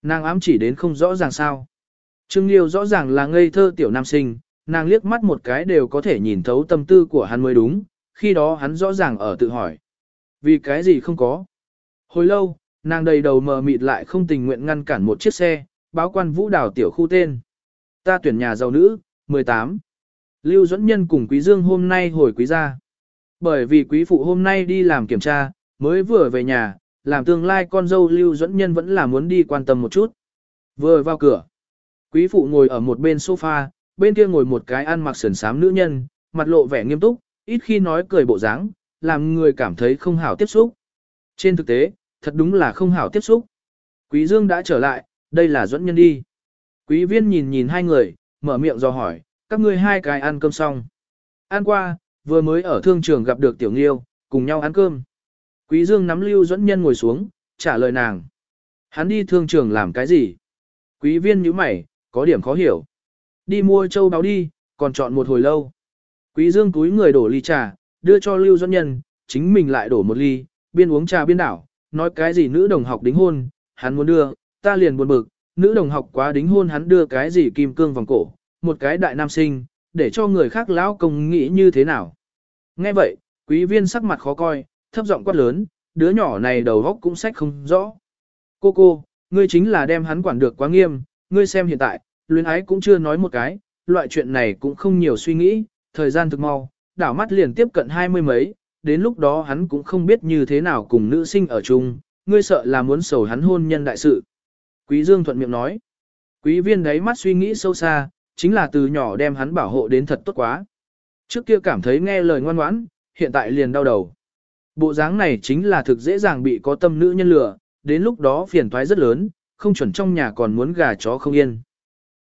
Nàng ám chỉ đến không rõ ràng sao. Trương Liêu rõ ràng là ngây thơ tiểu nam sinh, nàng liếc mắt một cái đều có thể nhìn thấu tâm tư của hắn mới đúng, khi đó hắn rõ ràng ở tự hỏi. Vì cái gì không có? Hồi lâu, nàng đầy đầu mờ mịt lại không tình nguyện ngăn cản một chiếc xe, báo quan vũ đảo tiểu khu tên. Ta tuyển nhà giàu nữ, 18. Lưu Duẫn Nhân cùng Quý Dương hôm nay hồi quý gia. Bởi vì quý phụ hôm nay đi làm kiểm tra, mới vừa về nhà, làm tương lai con dâu Lưu Duẫn Nhân vẫn là muốn đi quan tâm một chút. Vừa vào cửa, quý phụ ngồi ở một bên sofa, bên kia ngồi một cái ăn mặc sườn sám nữ nhân, mặt lộ vẻ nghiêm túc, ít khi nói cười bộ dáng, làm người cảm thấy không hảo tiếp xúc. Trên thực tế, thật đúng là không hảo tiếp xúc. Quý Dương đã trở lại, đây là Duẫn Nhân đi. Quý viên nhìn nhìn hai người, mở miệng do hỏi, các ngươi hai cái ăn cơm xong. Ăn qua, vừa mới ở thương trường gặp được Tiểu Nghiêu, cùng nhau ăn cơm. Quý Dương nắm Lưu Duẫn Nhân ngồi xuống, trả lời nàng. Hắn đi thương trường làm cái gì? Quý viên nhíu mày, có điểm khó hiểu. Đi mua châu báo đi, còn chọn một hồi lâu. Quý Dương túi người đổ ly trà, đưa cho Lưu Duẫn Nhân, chính mình lại đổ một ly, biên uống trà biên đảo, nói cái gì nữ đồng học đính hôn, hắn muốn đưa, ta liền buồn bực, nữ đồng học quá đính hôn hắn đưa cái gì kim cương vòng cổ, một cái đại nam sinh, để cho người khác lão công nghĩ như thế nào. Nghe vậy, quý viên sắc mặt khó coi, thấp giọng quát lớn, đứa nhỏ này đầu góc cũng sách không rõ. Cô cô, ngươi chính là đem hắn quản được quá nghiêm, ngươi xem hiện tại, luyến ái cũng chưa nói một cái, loại chuyện này cũng không nhiều suy nghĩ, thời gian thực mau, đảo mắt liền tiếp cận hai mươi mấy, đến lúc đó hắn cũng không biết như thế nào cùng nữ sinh ở chung, ngươi sợ là muốn sầu hắn hôn nhân đại sự. Quý Dương thuận miệng nói. Quý viên đấy mắt suy nghĩ sâu xa, chính là từ nhỏ đem hắn bảo hộ đến thật tốt quá. Trước kia cảm thấy nghe lời ngoan ngoãn, hiện tại liền đau đầu. Bộ dáng này chính là thực dễ dàng bị có tâm nữ nhân lừa, đến lúc đó phiền toái rất lớn, không chuẩn trong nhà còn muốn gà chó không yên.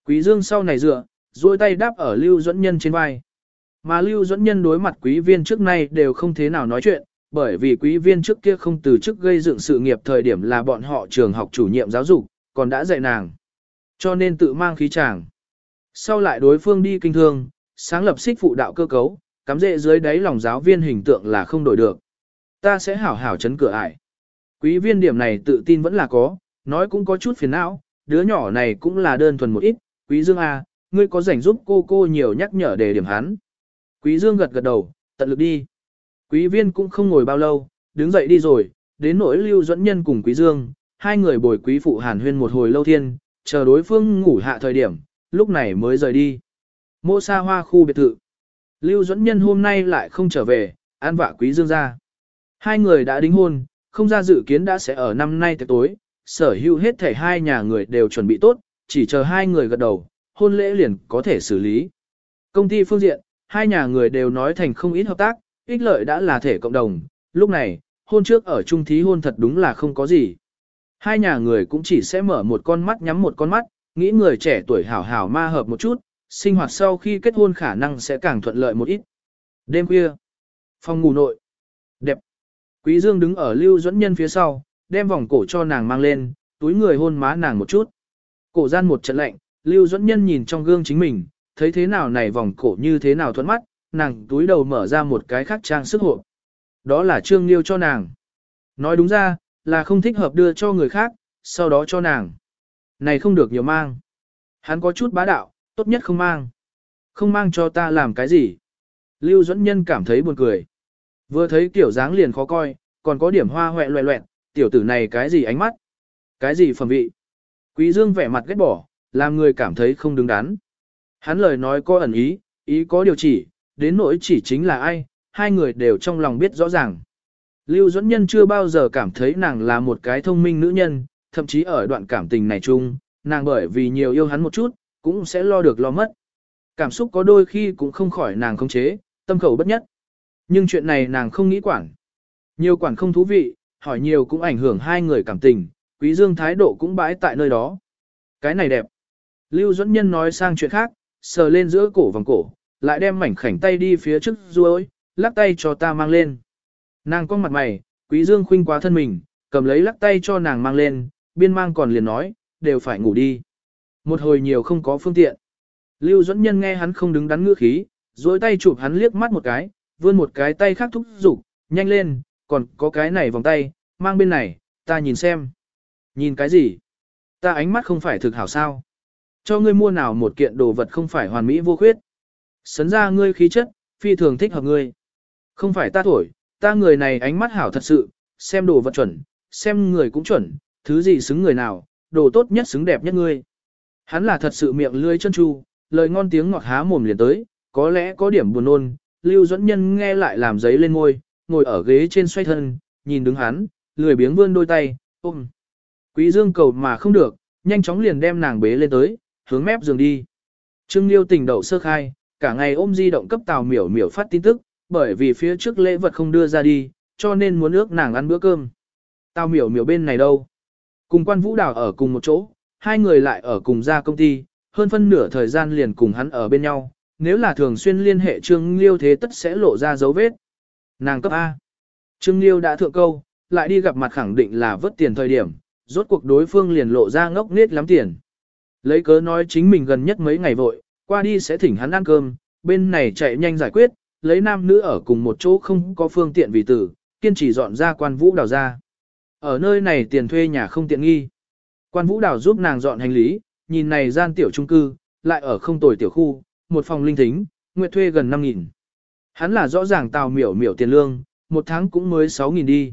Quý Dương sau này dựa, duỗi tay đáp ở Lưu Duẫn Nhân trên vai. Mà Lưu Duẫn Nhân đối mặt quý viên trước nay đều không thế nào nói chuyện, bởi vì quý viên trước kia không từ chức gây dựng sự nghiệp thời điểm là bọn họ trường học chủ nhiệm giáo dục, còn đã dạy nàng. Cho nên tự mang khí chàng. Sau lại đối phương đi kinh thương, sáng lập xích phụ đạo cơ cấu, cắm rễ dưới đáy lòng giáo viên hình tượng là không đổi được. Ta sẽ hảo hảo chấn cửa ải. Quý viên điểm này tự tin vẫn là có, nói cũng có chút phiền não, đứa nhỏ này cũng là đơn thuần một ít, quý dương a, ngươi có rảnh giúp cô cô nhiều nhắc nhở để điểm hắn. Quý dương gật gật đầu, tận lực đi. Quý viên cũng không ngồi bao lâu, đứng dậy đi rồi, đến nỗi lưu dẫn nhân cùng quý dương, hai người bồi quý phụ hàn huyên một hồi lâu thiên, chờ đối phương ngủ hạ thời điểm, lúc này mới rời đi. Mô xa hoa khu biệt thự. Lưu dẫn nhân hôm nay lại không trở về, an vạ quý dương ra. Hai người đã đính hôn, không ra dự kiến đã sẽ ở năm nay tới tối, sở hữu hết thể hai nhà người đều chuẩn bị tốt, chỉ chờ hai người gật đầu, hôn lễ liền có thể xử lý. Công ty phương diện, hai nhà người đều nói thành không ít hợp tác, ích lợi đã là thể cộng đồng, lúc này, hôn trước ở trung thí hôn thật đúng là không có gì. Hai nhà người cũng chỉ sẽ mở một con mắt nhắm một con mắt, nghĩ người trẻ tuổi hảo hảo ma hợp một chút, sinh hoạt sau khi kết hôn khả năng sẽ càng thuận lợi một ít. Đêm khuya, phòng ngủ nội, đẹp. Quý Dương đứng ở Lưu Duẫn Nhân phía sau, đem vòng cổ cho nàng mang lên, túi người hôn má nàng một chút. Cổ gian một trận lạnh, Lưu Duẫn Nhân nhìn trong gương chính mình, thấy thế nào này vòng cổ như thế nào thuận mắt, nàng túi đầu mở ra một cái khác trang sức hộp. Đó là trương liêu cho nàng. Nói đúng ra, là không thích hợp đưa cho người khác, sau đó cho nàng. Này không được nhiều mang. Hắn có chút bá đạo, tốt nhất không mang. Không mang cho ta làm cái gì. Lưu Dẫn Nhân cảm thấy buồn cười. Vừa thấy kiểu dáng liền khó coi, còn có điểm hoa hoẹ loẹ loẹn, tiểu tử này cái gì ánh mắt, cái gì phẩm vị. Quý Dương vẻ mặt ghét bỏ, làm người cảm thấy không đứng đắn. Hắn lời nói có ẩn ý, ý có điều chỉ, đến nỗi chỉ chính là ai, hai người đều trong lòng biết rõ ràng. Lưu Duẫn Nhân chưa bao giờ cảm thấy nàng là một cái thông minh nữ nhân, thậm chí ở đoạn cảm tình này chung, nàng bởi vì nhiều yêu hắn một chút, cũng sẽ lo được lo mất. Cảm xúc có đôi khi cũng không khỏi nàng khống chế, tâm khẩu bất nhất. Nhưng chuyện này nàng không nghĩ quản. Nhiều quản không thú vị, hỏi nhiều cũng ảnh hưởng hai người cảm tình, quý dương thái độ cũng bãi tại nơi đó. Cái này đẹp. Lưu Duẫn Nhân nói sang chuyện khác, sờ lên giữa cổ vòng cổ, lại đem mảnh khảnh tay đi phía trước ruôi, lắc tay cho ta mang lên. Nàng con mặt mày, quý dương khuynh quá thân mình, cầm lấy lắc tay cho nàng mang lên, biên mang còn liền nói, đều phải ngủ đi. Một hồi nhiều không có phương tiện. Lưu dẫn Nhân nghe hắn không đứng đắn ngữ khí, duỗi tay chụp hắn liếc mắt một cái, vươn một cái tay khác thúc giục, nhanh lên, còn có cái này vòng tay, mang bên này, ta nhìn xem. Nhìn cái gì? Ta ánh mắt không phải thực hảo sao? Cho ngươi mua nào một kiện đồ vật không phải hoàn mỹ vô khuyết. Sấn ra ngươi khí chất, phi thường thích hợp ngươi. Không phải ta thổi, ta người này ánh mắt hảo thật sự, xem đồ vật chuẩn, xem người cũng chuẩn, thứ gì xứng người nào, đồ tốt nhất xứng đẹp nhất ngươi. Hắn là thật sự miệng lươi chân chu, lời ngon tiếng ngọt há mồm liền tới, có lẽ có điểm buồn nôn, Lưu Duẫn Nhân nghe lại làm giấy lên ngôi, ngồi ở ghế trên xoay thân, nhìn đứng hắn, lười biếng vươn đôi tay, ôm. Quý Dương cầu mà không được, nhanh chóng liền đem nàng bế lên tới, hướng mép giường đi. Trương Liêu tỉnh đậu sơ khai, cả ngày ôm di động cấp tàu miểu miểu phát tin tức, bởi vì phía trước lễ vật không đưa ra đi, cho nên muốn ước nàng ăn bữa cơm. Tàu miểu miểu bên này đâu? Cùng quan vũ đào ở cùng một chỗ, hai người lại ở cùng ra công ty, hơn phân nửa thời gian liền cùng hắn ở bên nhau, nếu là thường xuyên liên hệ Trương Liêu thế tất sẽ lộ ra dấu vết. Nàng cấp A. Trương Liêu đã thượng câu, lại đi gặp mặt khẳng định là vớt tiền thời điểm, rốt cuộc đối phương liền lộ ra ngốc nết lắm tiền. Lấy cớ nói chính mình gần nhất mấy ngày vội, qua đi sẽ thỉnh hắn ăn cơm, bên này chạy nhanh giải quyết, lấy nam nữ ở cùng một chỗ không có phương tiện vì tử, kiên trì dọn ra quan vũ đào ra. Ở nơi này tiền thuê nhà không tiện nghi. Quan vũ đào giúp nàng dọn hành lý, nhìn này gian tiểu trung cư, lại ở không tồi tiểu khu, một phòng linh thính, nguyện thuê gần 5.000. Hắn là rõ ràng tào miểu miểu tiền lương, một tháng cũng mới 6.000 đi.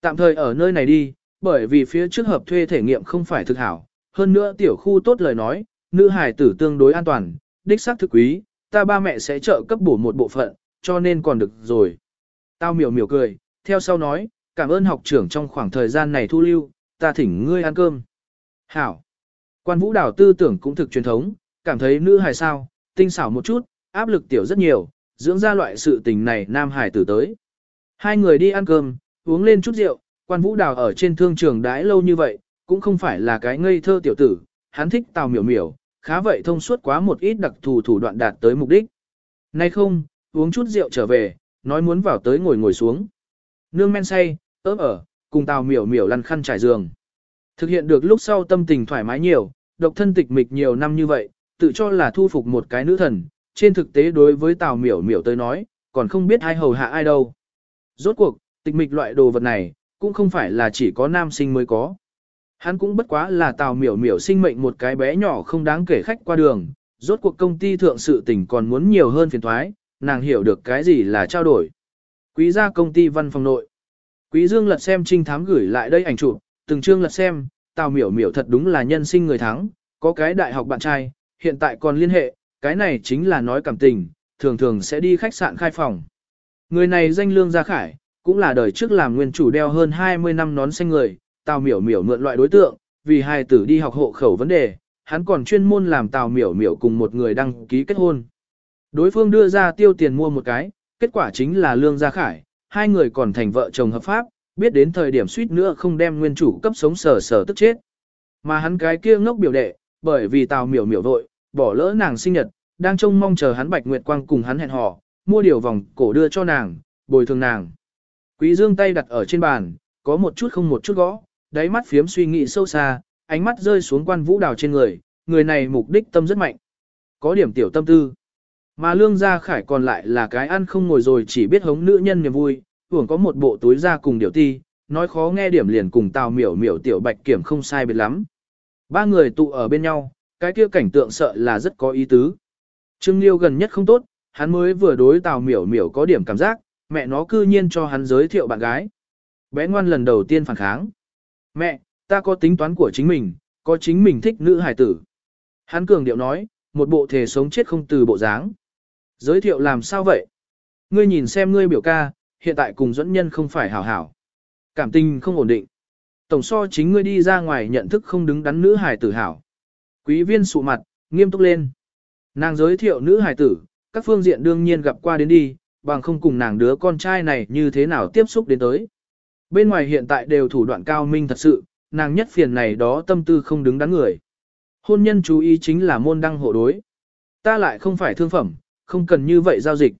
Tạm thời ở nơi này đi, bởi vì phía trước hợp thuê thể nghiệm không phải thực hảo, hơn nữa tiểu khu tốt lời nói, nữ hải tử tương đối an toàn, đích xác thực quý, ta ba mẹ sẽ trợ cấp bổ một bộ phận, cho nên còn được rồi. Tao miểu miểu cười, theo sau nói, cảm ơn học trưởng trong khoảng thời gian này thu lưu, ta thỉnh ngươi ăn cơm. Hảo. Quan vũ đảo tư tưởng cũng thực truyền thống, cảm thấy nữ hài sao, tinh xảo một chút, áp lực tiểu rất nhiều, dưỡng ra loại sự tình này nam hải tử tới. Hai người đi ăn cơm, uống lên chút rượu, quan vũ đào ở trên thương trường đãi lâu như vậy, cũng không phải là cái ngây thơ tiểu tử, hắn thích tào miểu miểu, khá vậy thông suốt quá một ít đặc thù thủ đoạn đạt tới mục đích. Nay không, uống chút rượu trở về, nói muốn vào tới ngồi ngồi xuống. Nương men say, ớm ở, cùng tào miểu miểu lăn khăn trải giường. Thực hiện được lúc sau tâm tình thoải mái nhiều, độc thân tịch mịch nhiều năm như vậy, tự cho là thu phục một cái nữ thần, trên thực tế đối với tào miểu miểu tới nói, còn không biết ai hầu hạ ai đâu. Rốt cuộc, tịch mịch loại đồ vật này, cũng không phải là chỉ có nam sinh mới có. Hắn cũng bất quá là tào miểu miểu sinh mệnh một cái bé nhỏ không đáng kể khách qua đường, rốt cuộc công ty thượng sự tình còn muốn nhiều hơn phiền thoái, nàng hiểu được cái gì là trao đổi. Quý gia công ty văn phòng nội. Quý Dương lật xem trinh thám gửi lại đây ảnh chụp, từng chương lật xem, tào miểu miểu thật đúng là nhân sinh người thắng, có cái đại học bạn trai, hiện tại còn liên hệ, cái này chính là nói cảm tình, thường thường sẽ đi khách sạn khai phòng. Người này danh lương gia khải, cũng là đời trước làm nguyên chủ đeo hơn 20 năm nón xanh người, tào miểu miểu mượn loại đối tượng, vì hai tử đi học hộ khẩu vấn đề, hắn còn chuyên môn làm tào miểu miểu cùng một người đăng ký kết hôn. Đối phương đưa ra tiêu tiền mua một cái, kết quả chính là lương gia khải, hai người còn thành vợ chồng hợp pháp, biết đến thời điểm suýt nữa không đem nguyên chủ cấp sống sờ sờ tức chết. Mà hắn cái kia ngốc biểu đệ, bởi vì tào miểu miểu vội, bỏ lỡ nàng sinh nhật, đang trông mong chờ hắn bạch nguyệt quang cùng hắn hẹn hò, mua điều vòng cổ đưa cho nàng, bồi thường nàng. Quý dương tay đặt ở trên bàn, có một chút không một chút gõ, đáy mắt phiếm suy nghĩ sâu xa, ánh mắt rơi xuống quan vũ đào trên người, người này mục đích tâm rất mạnh. Có điểm tiểu tâm tư. Mà lương gia khải còn lại là cái ăn không ngồi rồi chỉ biết hống nữ nhân niềm vui, hưởng có một bộ túi ra cùng điều ti, nói khó nghe điểm liền cùng tào miểu miểu tiểu bạch kiểm không sai biệt lắm. Ba người tụ ở bên nhau, cái kia cảnh tượng sợ là rất có ý tứ. Trương Liêu gần nhất không tốt, hắn mới vừa đối tào miểu miểu có điểm cảm giác, mẹ nó cư nhiên cho hắn giới thiệu bạn gái. Bé ngoan lần đầu tiên phản kháng. Mẹ, ta có tính toán của chính mình, có chính mình thích nữ hải tử. Hắn cường điệu nói, một bộ thể sống chết không từ bộ dáng. Giới thiệu làm sao vậy? Ngươi nhìn xem ngươi biểu ca, hiện tại cùng dẫn nhân không phải hảo hảo. Cảm tình không ổn định. Tổng so chính ngươi đi ra ngoài nhận thức không đứng đắn nữ hải tử hảo. Quý viên sụ mặt, nghiêm túc lên. Nàng giới thiệu nữ hải tử, các phương diện đương nhiên gặp qua đến đi, bằng không cùng nàng đứa con trai này như thế nào tiếp xúc đến tới. Bên ngoài hiện tại đều thủ đoạn cao minh thật sự, nàng nhất phiền này đó tâm tư không đứng đắn người. Hôn nhân chú ý chính là môn đăng hộ đối. Ta lại không phải thương phẩm, không cần như vậy giao dịch.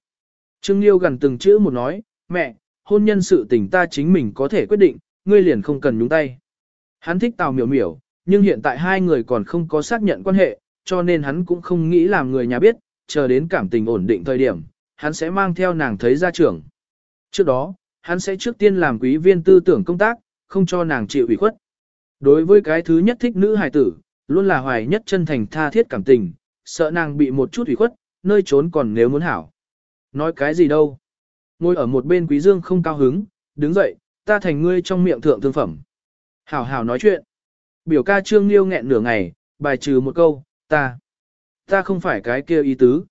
Trương Liêu gần từng chữ một nói, mẹ, hôn nhân sự tình ta chính mình có thể quyết định, ngươi liền không cần nhúng tay. Hắn thích Tào miểu miểu, nhưng hiện tại hai người còn không có xác nhận quan hệ, cho nên hắn cũng không nghĩ làm người nhà biết, chờ đến cảm tình ổn định thời điểm, hắn sẽ mang theo nàng thấy ra trưởng. Trước đó, hắn sẽ trước tiên làm quý viên tư tưởng công tác, không cho nàng chịu ủy khuất. Đối với cái thứ nhất thích nữ hài tử, luôn là hoài nhất chân thành tha thiết cảm tình, sợ nàng bị một chút ủy khuất, nơi trốn còn nếu muốn hảo. Nói cái gì đâu. Ngồi ở một bên quý dương không cao hứng, đứng dậy, ta thành ngươi trong miệng thượng thương phẩm. Hảo hảo nói chuyện. Biểu ca trương liêu nghẹn nửa ngày, bài trừ một câu, ta. Ta không phải cái kia ý tứ.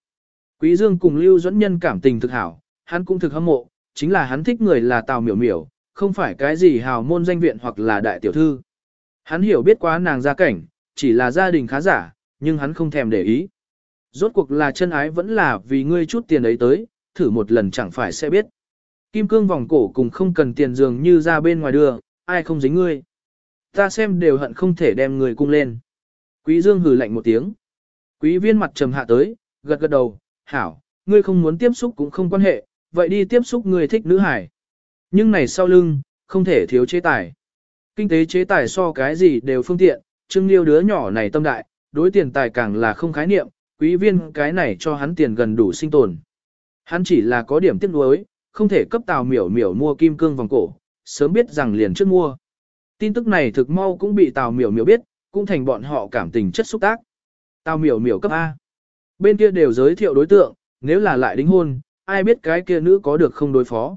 Quý dương cùng lưu dẫn nhân cảm tình thực hảo, hắn cũng thực hâm mộ, chính là hắn thích người là tào miểu miểu, không phải cái gì hào môn danh viện hoặc là đại tiểu thư. Hắn hiểu biết quá nàng gia cảnh, chỉ là gia đình khá giả, nhưng hắn không thèm để ý. Rốt cuộc là chân ái vẫn là vì ngươi chút tiền ấy tới, thử một lần chẳng phải sẽ biết. Kim cương vòng cổ cùng không cần tiền dường như ra bên ngoài đưa, ai không dính ngươi. Ta xem đều hận không thể đem người cung lên. Quý dương hừ lạnh một tiếng. Quý viên mặt trầm hạ tới, gật gật đầu, hảo, ngươi không muốn tiếp xúc cũng không quan hệ, vậy đi tiếp xúc ngươi thích nữ hải. Nhưng này sau lưng, không thể thiếu chế tài. Kinh tế chế tài so cái gì đều phương tiện, trương liêu đứa nhỏ này tâm đại, đối tiền tài càng là không khái niệm, quý viên cái này cho hắn tiền gần đủ sinh tồn. Hắn chỉ là có điểm tiếc nuối, không thể cấp tào miểu miểu mua kim cương vòng cổ, sớm biết rằng liền trước mua. Tin tức này thực mau cũng bị tào miểu miểu biết, cũng thành bọn họ cảm tình chất xúc tác. Tào miểu miểu cấp A. Bên kia đều giới thiệu đối tượng, nếu là lại đính hôn, ai biết cái kia nữ có được không đối phó.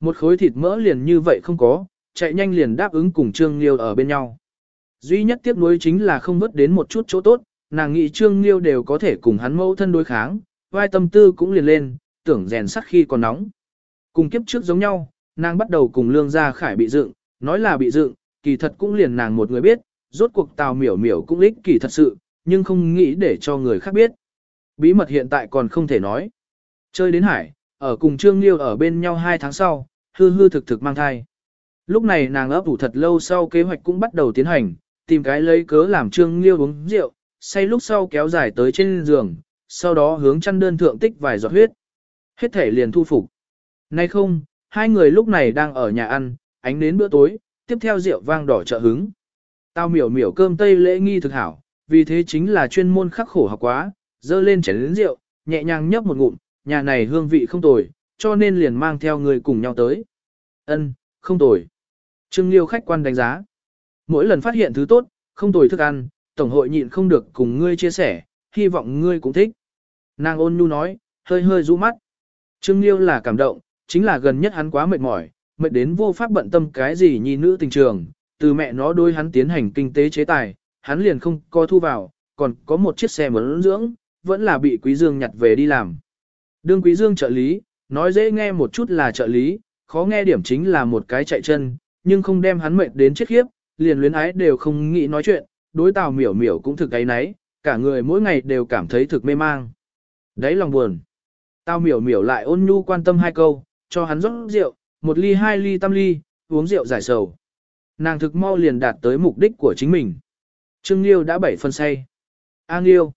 Một khối thịt mỡ liền như vậy không có, chạy nhanh liền đáp ứng cùng Trương Liêu ở bên nhau. Duy nhất tiếc nuối chính là không vớt đến một chút chỗ tốt, nàng nghĩ Trương Liêu đều có thể cùng hắn mẫu thân đối kháng, vai tâm tư cũng liền lên, tưởng rèn sắt khi còn nóng. Cùng kiếp trước giống nhau, nàng bắt đầu cùng lương gia khải bị dựng, nói là bị dựng, kỳ thật cũng liền nàng một người biết, rốt cuộc tào miểu miểu cũng lích kỳ thật sự, nhưng không nghĩ để cho người khác biết. Bí mật hiện tại còn không thể nói. Chơi đến hải, ở cùng Trương Liêu ở bên nhau hai tháng sau, hư hư thực thực mang thai. Lúc này nàng ấp ủ thật lâu sau kế hoạch cũng bắt đầu tiến hành, tìm cái lấy cớ làm Trương Liêu uống rượu, say lúc sau kéo dài tới trên giường, sau đó hướng chăn đơn thượng tích vài giọt huyết. Hết thể liền thu phục. Nay không, hai người lúc này đang ở nhà ăn, ánh đến bữa tối, tiếp theo rượu vang đỏ trợ hứng. Tao miểu miểu cơm tây lễ nghi thực hảo, vì thế chính là chuyên môn khắc khổ học quá, dơ lên chén lớn rượu, nhẹ nhàng nhấp một ngụm, nhà này hương vị không tồi, cho nên liền mang theo người cùng nhau tới. Ân, không tồi. Trương Liêu khách quan đánh giá. Mỗi lần phát hiện thứ tốt, không tồi thức ăn, tổng hội nhịn không được cùng ngươi chia sẻ, hy vọng ngươi cũng thích. Nàng ôn nhu nói, hơi hơi rũ mắt. Trương Liêu là cảm động, chính là gần nhất hắn quá mệt mỏi, mệt đến vô pháp bận tâm cái gì nhi nữ tình trường, từ mẹ nó đôi hắn tiến hành kinh tế chế tài, hắn liền không co thu vào, còn có một chiếc xe muốn dưỡng, vẫn là bị Quý Dương nhặt về đi làm. Đương Quý Dương trợ lý, nói dễ nghe một chút là trợ lý, khó nghe điểm chính là một cái chạy chân, nhưng không đem hắn mệt đến chết khiếp, liền luyến ái đều không nghĩ nói chuyện, đối tào miểu miểu cũng thực cái nấy, cả người mỗi ngày đều cảm thấy thực mê mang. Đấy lòng buồn. Tào miểu miểu lại ôn nhu quan tâm hai câu, cho hắn rót rượu, một ly hai ly tam ly, uống rượu giải sầu. Nàng thực mau liền đạt tới mục đích của chính mình. Trương Liêu đã bảy phân say. A Liêu.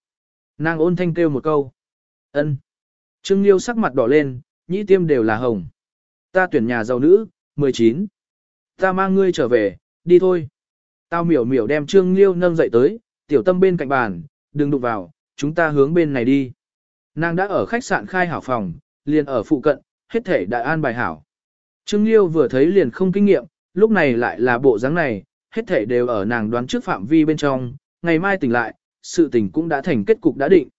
Nàng ôn thanh kêu một câu. ân. Trương Liêu sắc mặt đỏ lên, nhĩ tiêm đều là hồng. Ta tuyển nhà giàu nữ, 19. Ta mang ngươi trở về, đi thôi. Tao miểu miểu đem Trương Liêu nâng dậy tới, tiểu tâm bên cạnh bàn, đừng đụng vào, chúng ta hướng bên này đi. Nàng đã ở khách sạn khai hảo phòng, liền ở phụ cận, hết thể đại an bài hảo. Trương Liêu vừa thấy liền không kinh nghiệm, lúc này lại là bộ dáng này, hết thể đều ở nàng đoán trước phạm vi bên trong, ngày mai tỉnh lại, sự tình cũng đã thành kết cục đã định.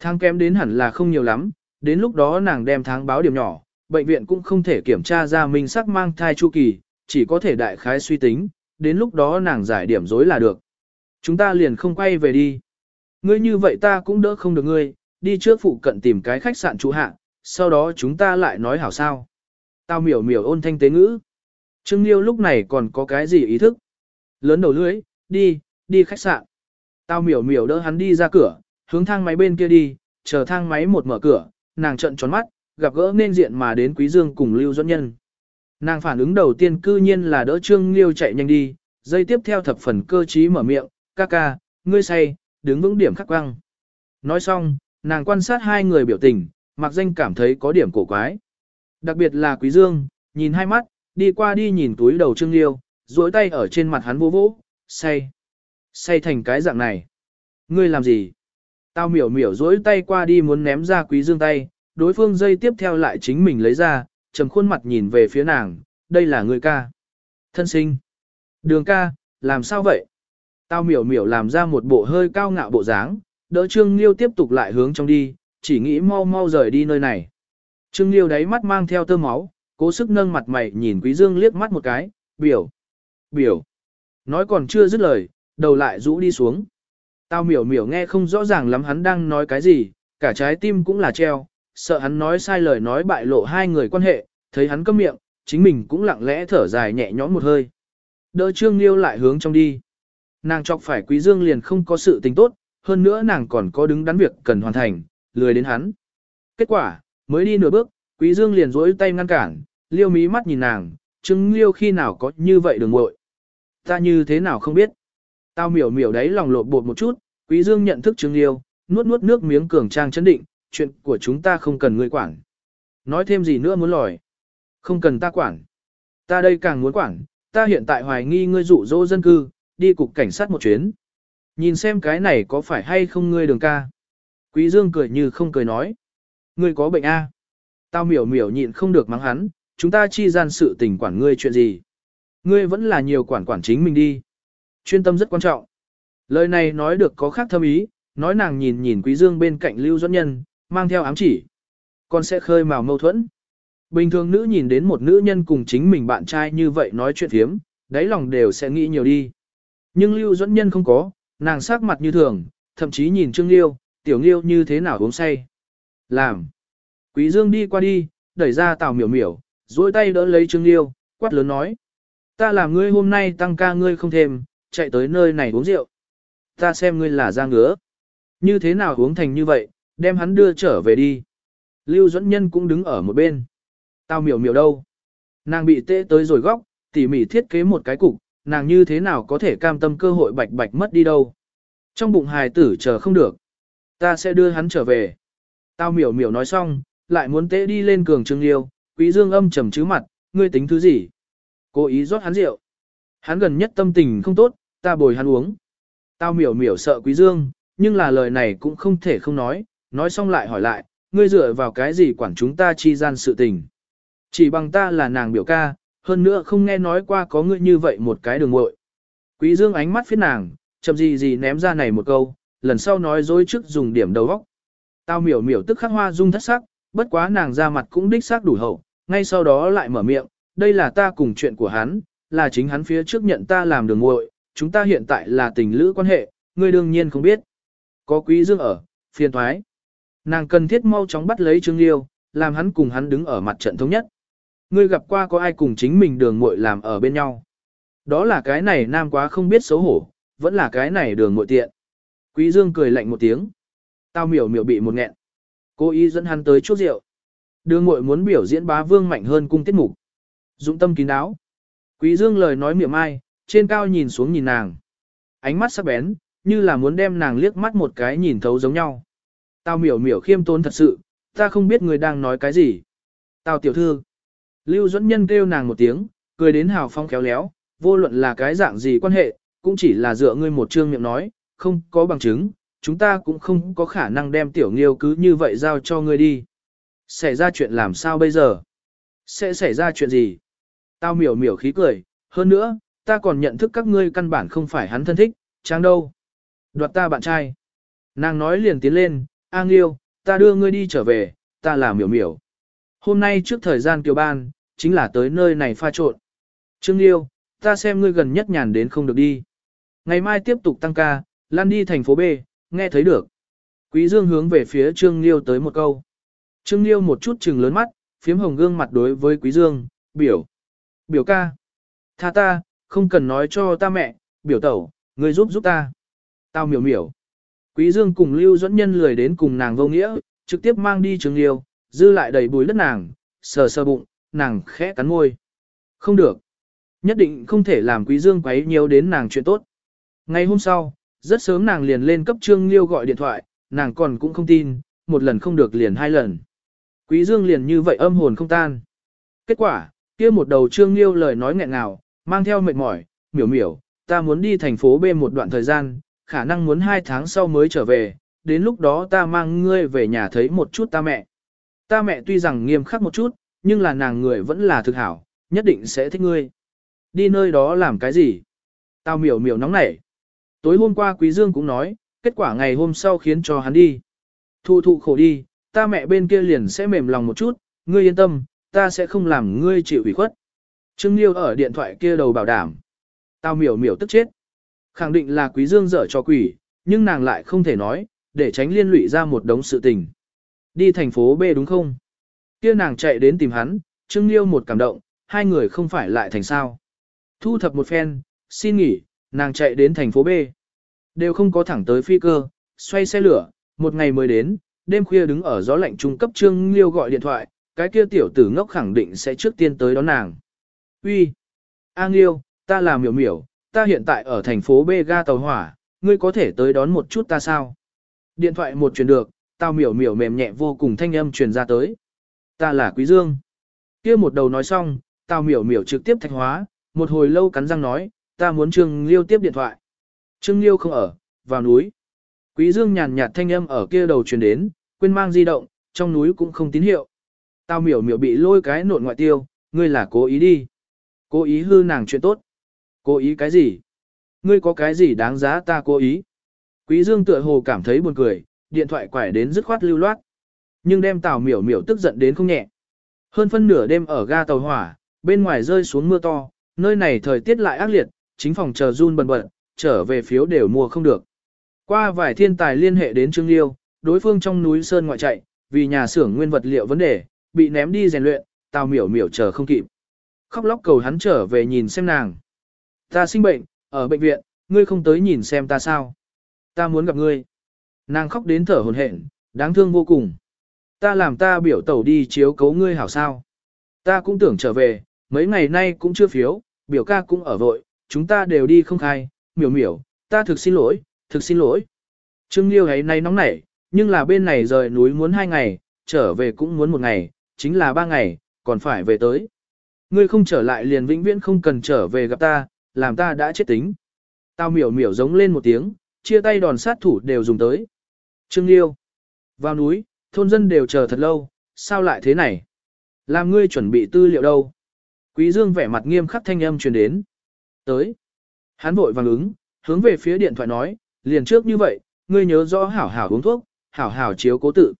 Tháng kém đến hẳn là không nhiều lắm, đến lúc đó nàng đem tháng báo điểm nhỏ, bệnh viện cũng không thể kiểm tra ra minh sắc mang thai chu kỳ, chỉ có thể đại khái suy tính, đến lúc đó nàng giải điểm dối là được. Chúng ta liền không quay về đi. Ngươi như vậy ta cũng đỡ không được ngươi, đi trước phụ cận tìm cái khách sạn trụ hạ, sau đó chúng ta lại nói hảo sao. Tao miểu miểu ôn thanh tế ngữ. Trương Liêu lúc này còn có cái gì ý thức? Lớn đầu lưỡi, đi, đi khách sạn. Tao miểu miểu đỡ hắn đi ra cửa, hướng thang máy bên kia đi, chờ thang máy một mở cửa, nàng trận tròn mắt, gặp gỡ nên diện mà đến Quý Dương cùng Lưu Duẫn Nhân. Nàng phản ứng đầu tiên cư nhiên là đỡ Trương Liêu chạy nhanh đi, dây tiếp theo thập phần cơ trí mở miệng, ca ca, ngươi say, đứng vững điểm khắc quăng. Nói xong, nàng quan sát hai người biểu tình, mặc danh cảm thấy có điểm cổ quái. Đặc biệt là Quý Dương, nhìn hai mắt, đi qua đi nhìn túi đầu Trương Liêu, duỗi tay ở trên mặt hắn vô vỗ, say. Say thành cái dạng này. Ngươi làm gì? Tao miểu miểu duỗi tay qua đi muốn ném ra Quý Dương tay, đối phương dây tiếp theo lại chính mình lấy ra, trầm khuôn mặt nhìn về phía nàng, đây là người ca. Thân sinh. Đường ca, làm sao vậy? Tao miểu miểu làm ra một bộ hơi cao ngạo bộ dáng, đỡ Trương Liêu tiếp tục lại hướng trong đi, chỉ nghĩ mau mau rời đi nơi này. Trương Liêu đáy mắt mang theo tơ máu, cố sức nâng mặt mày nhìn Quý Dương liếc mắt một cái, biểu, biểu. Nói còn chưa dứt lời, đầu lại rũ đi xuống. Tao miểu miểu nghe không rõ ràng lắm hắn đang nói cái gì, cả trái tim cũng là treo, sợ hắn nói sai lời nói bại lộ hai người quan hệ, thấy hắn câm miệng, chính mình cũng lặng lẽ thở dài nhẹ nhõm một hơi. Đỡ Trương Liêu lại hướng trong đi. Nàng chọc phải Quý Dương liền không có sự tình tốt, hơn nữa nàng còn có đứng đắn việc cần hoàn thành, lười đến hắn. Kết quả, mới đi nửa bước, Quý Dương liền duỗi tay ngăn cản, Liêu mí mắt nhìn nàng, Trương Liêu khi nào có như vậy đường muội. Ta như thế nào không biết. Tao miểu miểu đấy lòng lột bột một chút, Quý Dương nhận thức Trương Liêu, nuốt nuốt nước miếng cường trang chấn định, chuyện của chúng ta không cần ngươi quản. Nói thêm gì nữa muốn lòi. Không cần ta quản. Ta đây càng muốn quản, ta hiện tại hoài nghi ngươi dụ dỗ dân cư, đi cục cảnh sát một chuyến. Nhìn xem cái này có phải hay không ngươi đường ca. Quý Dương cười như không cười nói. Ngươi có bệnh A. Tao miểu miểu nhịn không được mắng hắn, chúng ta chi gian sự tình quản ngươi chuyện gì. Ngươi vẫn là nhiều quản quản chính mình đi. Chuyên tâm rất quan trọng. Lời này nói được có khác thâm ý, nói nàng nhìn nhìn Quý Dương bên cạnh Lưu Doãn Nhân, mang theo ám chỉ. Con sẽ khơi mào mâu thuẫn. Bình thường nữ nhìn đến một nữ nhân cùng chính mình bạn trai như vậy nói chuyện thiếm, đáy lòng đều sẽ nghĩ nhiều đi. Nhưng Lưu Duẫn Nhân không có, nàng sắc mặt như thường, thậm chí nhìn Trương Liêu, tiểu Liêu như thế nào uống say. Làm. Quý Dương đi qua đi, đẩy ra Tào Miểu Miểu, duỗi tay đỡ lấy Trương Liêu, quát lớn nói: "Ta làm ngươi hôm nay tăng ca ngươi không thêm, chạy tới nơi này uống rượu. Ta xem ngươi là da ngứa. Như thế nào uống thành như vậy, đem hắn đưa trở về đi." Lưu Duẫn Nhân cũng đứng ở một bên. Tào Miểu Miểu đâu? Nàng bị tê tới rồi góc, tỉ mỉ thiết kế một cái cục, nàng như thế nào có thể cam tâm cơ hội bạch bạch mất đi đâu. Trong bụng hài tử chờ không được. Ta sẽ đưa hắn trở về. Tao miểu miểu nói xong, lại muốn tê đi lên cường trương liêu, quý dương âm trầm chứ mặt, ngươi tính thứ gì? Cố ý rót hắn rượu. Hắn gần nhất tâm tình không tốt, ta bồi hắn uống. Tao miểu miểu sợ quý dương, nhưng là lời này cũng không thể không nói, nói xong lại hỏi lại, ngươi dựa vào cái gì quản chúng ta chi gian sự tình. Chỉ bằng ta là nàng biểu ca, hơn nữa không nghe nói qua có ngươi như vậy một cái đường muội. Quý Dương ánh mắt phiết nàng, chậm gì gì ném ra này một câu, lần sau nói dối trước dùng điểm đầu óc. Tao miểu miểu tức khắc hoa dung thất sắc, bất quá nàng ra mặt cũng đích xác đủ hậu, ngay sau đó lại mở miệng, đây là ta cùng chuyện của hắn, là chính hắn phía trước nhận ta làm đường muội, chúng ta hiện tại là tình lữ quan hệ, ngươi đương nhiên không biết. Có quý dương ở, phiền thoái. Nàng cần thiết mau chóng bắt lấy Trương Liêu, làm hắn cùng hắn đứng ở mặt trận thống nhất. Ngươi gặp qua có ai cùng chính mình đường muội làm ở bên nhau. Đó là cái này nam quá không biết xấu hổ, vẫn là cái này đường muội tiện. Quý Dương cười lạnh một tiếng. Tao miểu miểu bị một nghẹn. Cô ý dẫn hắn tới chút rượu. Đường muội muốn biểu diễn bá vương mạnh hơn cung tiết mục. Dũng tâm kín đáo. Quý Dương lời nói miệng ai, trên cao nhìn xuống nhìn nàng. Ánh mắt sắc bén, như là muốn đem nàng liếc mắt một cái nhìn thấu giống nhau. Tao miểu miểu khiêm tốn thật sự, ta không biết người đang nói cái gì. Tao tiểu thư. Lưu Duẫn Nhân kêu nàng một tiếng, cười đến hào phong khéo léo, vô luận là cái dạng gì quan hệ, cũng chỉ là dựa ngươi một trương miệng nói, không có bằng chứng, chúng ta cũng không có khả năng đem tiểu nghiêu cứ như vậy giao cho ngươi đi. Xảy ra chuyện làm sao bây giờ? Sẽ xảy ra chuyện gì? Tao miểu miểu khí cười, hơn nữa, ta còn nhận thức các ngươi căn bản không phải hắn thân thích, trang đâu. Đoạt ta bạn trai. Nàng nói liền tiến lên, A Nghiêu, ta đưa ngươi đi trở về, ta là miểu miểu. Hôm nay trước thời gian kiều ban, chính là tới nơi này pha trộn. Trương Liêu, ta xem ngươi gần nhất nhàn đến không được đi. Ngày mai tiếp tục tăng ca, lan đi thành phố B, nghe thấy được. Quý Dương hướng về phía Trương Liêu tới một câu. Trương Liêu một chút trừng lớn mắt, phiếm hồng gương mặt đối với Quý Dương, biểu. Biểu ca. Tha ta, không cần nói cho ta mẹ, biểu tẩu, ngươi giúp giúp ta. Tao miểu miểu. Quý Dương cùng Lưu Duẫn Nhân lười đến cùng nàng vô nghĩa, trực tiếp mang đi Trương Liêu, dư lại đầy bùi đất nàng, sờ sờ bụng, nàng khẽ cắn môi. Không được. Nhất định không thể làm Quý Dương quấy nhiều đến nàng chuyện tốt. Ngày hôm sau, rất sớm nàng liền lên cấp Trương Liêu gọi điện thoại, nàng còn cũng không tin, một lần không được liền hai lần. Quý Dương liền như vậy âm hồn không tan. Kết quả, kia một đầu Trương Liêu lời nói nghẹn ngào, mang theo mệt mỏi, miểu miểu, ta muốn đi thành phố B một đoạn thời gian, khả năng muốn hai tháng sau mới trở về, đến lúc đó ta mang ngươi về nhà thấy một chút ta mẹ. Ta mẹ tuy rằng nghiêm khắc một chút, nhưng là nàng người vẫn là thực hảo, nhất định sẽ thích ngươi. Đi nơi đó làm cái gì? Tao miểu miểu nóng nảy. Tối hôm qua Quý Dương cũng nói, kết quả ngày hôm sau khiến cho hắn đi. Thu thụ khổ đi, ta mẹ bên kia liền sẽ mềm lòng một chút, ngươi yên tâm, ta sẽ không làm ngươi chịu ủy khuất. Trương Liêu ở điện thoại kia đầu bảo đảm. Tao miểu miểu tức chết. Khẳng định là Quý Dương dở cho quỷ, nhưng nàng lại không thể nói, để tránh liên lụy ra một đống sự tình. Đi thành phố B đúng không? Kia nàng chạy đến tìm hắn, Trương Liêu một cảm động, hai người không phải lại thành sao. Thu thập một phen, xin nghỉ, nàng chạy đến thành phố B. Đều không có thẳng tới phi cơ, xoay xe lửa, một ngày mới đến, đêm khuya đứng ở gió lạnh trung cấp Trương Liêu gọi điện thoại, cái kia tiểu tử ngốc khẳng định sẽ trước tiên tới đón nàng. Uy, A Liêu, ta là miểu miểu, ta hiện tại ở thành phố B ga tàu hỏa, ngươi có thể tới đón một chút ta sao? Điện thoại một truyền được, tao miểu miểu mềm nhẹ vô cùng thanh âm truyền ra tới. Ta là Quý Dương. Kia một đầu nói xong, tao miểu miểu trực tiếp thạch hóa, một hồi lâu cắn răng nói, ta muốn Trương Liêu tiếp điện thoại. Trương Liêu không ở, vào núi. Quý Dương nhàn nhạt thanh âm ở kia đầu truyền đến, quên mang di động, trong núi cũng không tín hiệu. Tao miểu miểu bị lôi cái nộn ngoại tiêu, ngươi là cố ý đi. Cố ý hư nàng chuyện tốt. Cố ý cái gì? Ngươi có cái gì đáng giá ta cố ý? Quý Dương tựa hồ cảm thấy buồn cười, điện thoại quải đến dứt khoát lưu loát. Nhưng đem Tào Miểu Miểu tức giận đến không nhẹ. Hơn phân nửa đêm ở ga tàu hỏa, bên ngoài rơi xuống mưa to, nơi này thời tiết lại ác liệt, chính phòng chờ run bần bật, trở về phiếu đều mua không được. Qua vài thiên tài liên hệ đến Trương Liêu, đối phương trong núi Sơn ngoại chạy, vì nhà xưởng nguyên vật liệu vấn đề, bị ném đi rèn luyện, Tào Miểu Miểu chờ không kịp. Khóc lóc cầu hắn trở về nhìn xem nàng. Ta sinh bệnh, ở bệnh viện, ngươi không tới nhìn xem ta sao. Ta muốn gặp ngươi. Nàng khóc đến thở hổn hển, đáng thương vô cùng. Ta làm ta biểu tẩu đi chiếu cấu ngươi hảo sao. Ta cũng tưởng trở về, mấy ngày nay cũng chưa phiếu, biểu ca cũng ở vội, chúng ta đều đi không khai, miểu miểu, ta thực xin lỗi, thực xin lỗi. Trương Liêu ấy nay nóng nảy, nhưng là bên này rời núi muốn hai ngày, trở về cũng muốn một ngày, chính là ba ngày, còn phải về tới. Ngươi không trở lại liền vĩnh viễn không cần trở về gặp ta, làm ta đã chết tính. Tao miểu miểu giống lên một tiếng, chia tay đòn sát thủ đều dùng tới. Trương Liêu. Vào núi, thôn dân đều chờ thật lâu, sao lại thế này? Làm ngươi chuẩn bị tư liệu đâu? Quý Dương vẻ mặt nghiêm khắc thanh âm truyền đến. Tới. Hắn vội vàng ứng, hướng về phía điện thoại nói, liền trước như vậy, ngươi nhớ rõ hảo hảo uống thuốc, hảo hảo chiếu cố tự.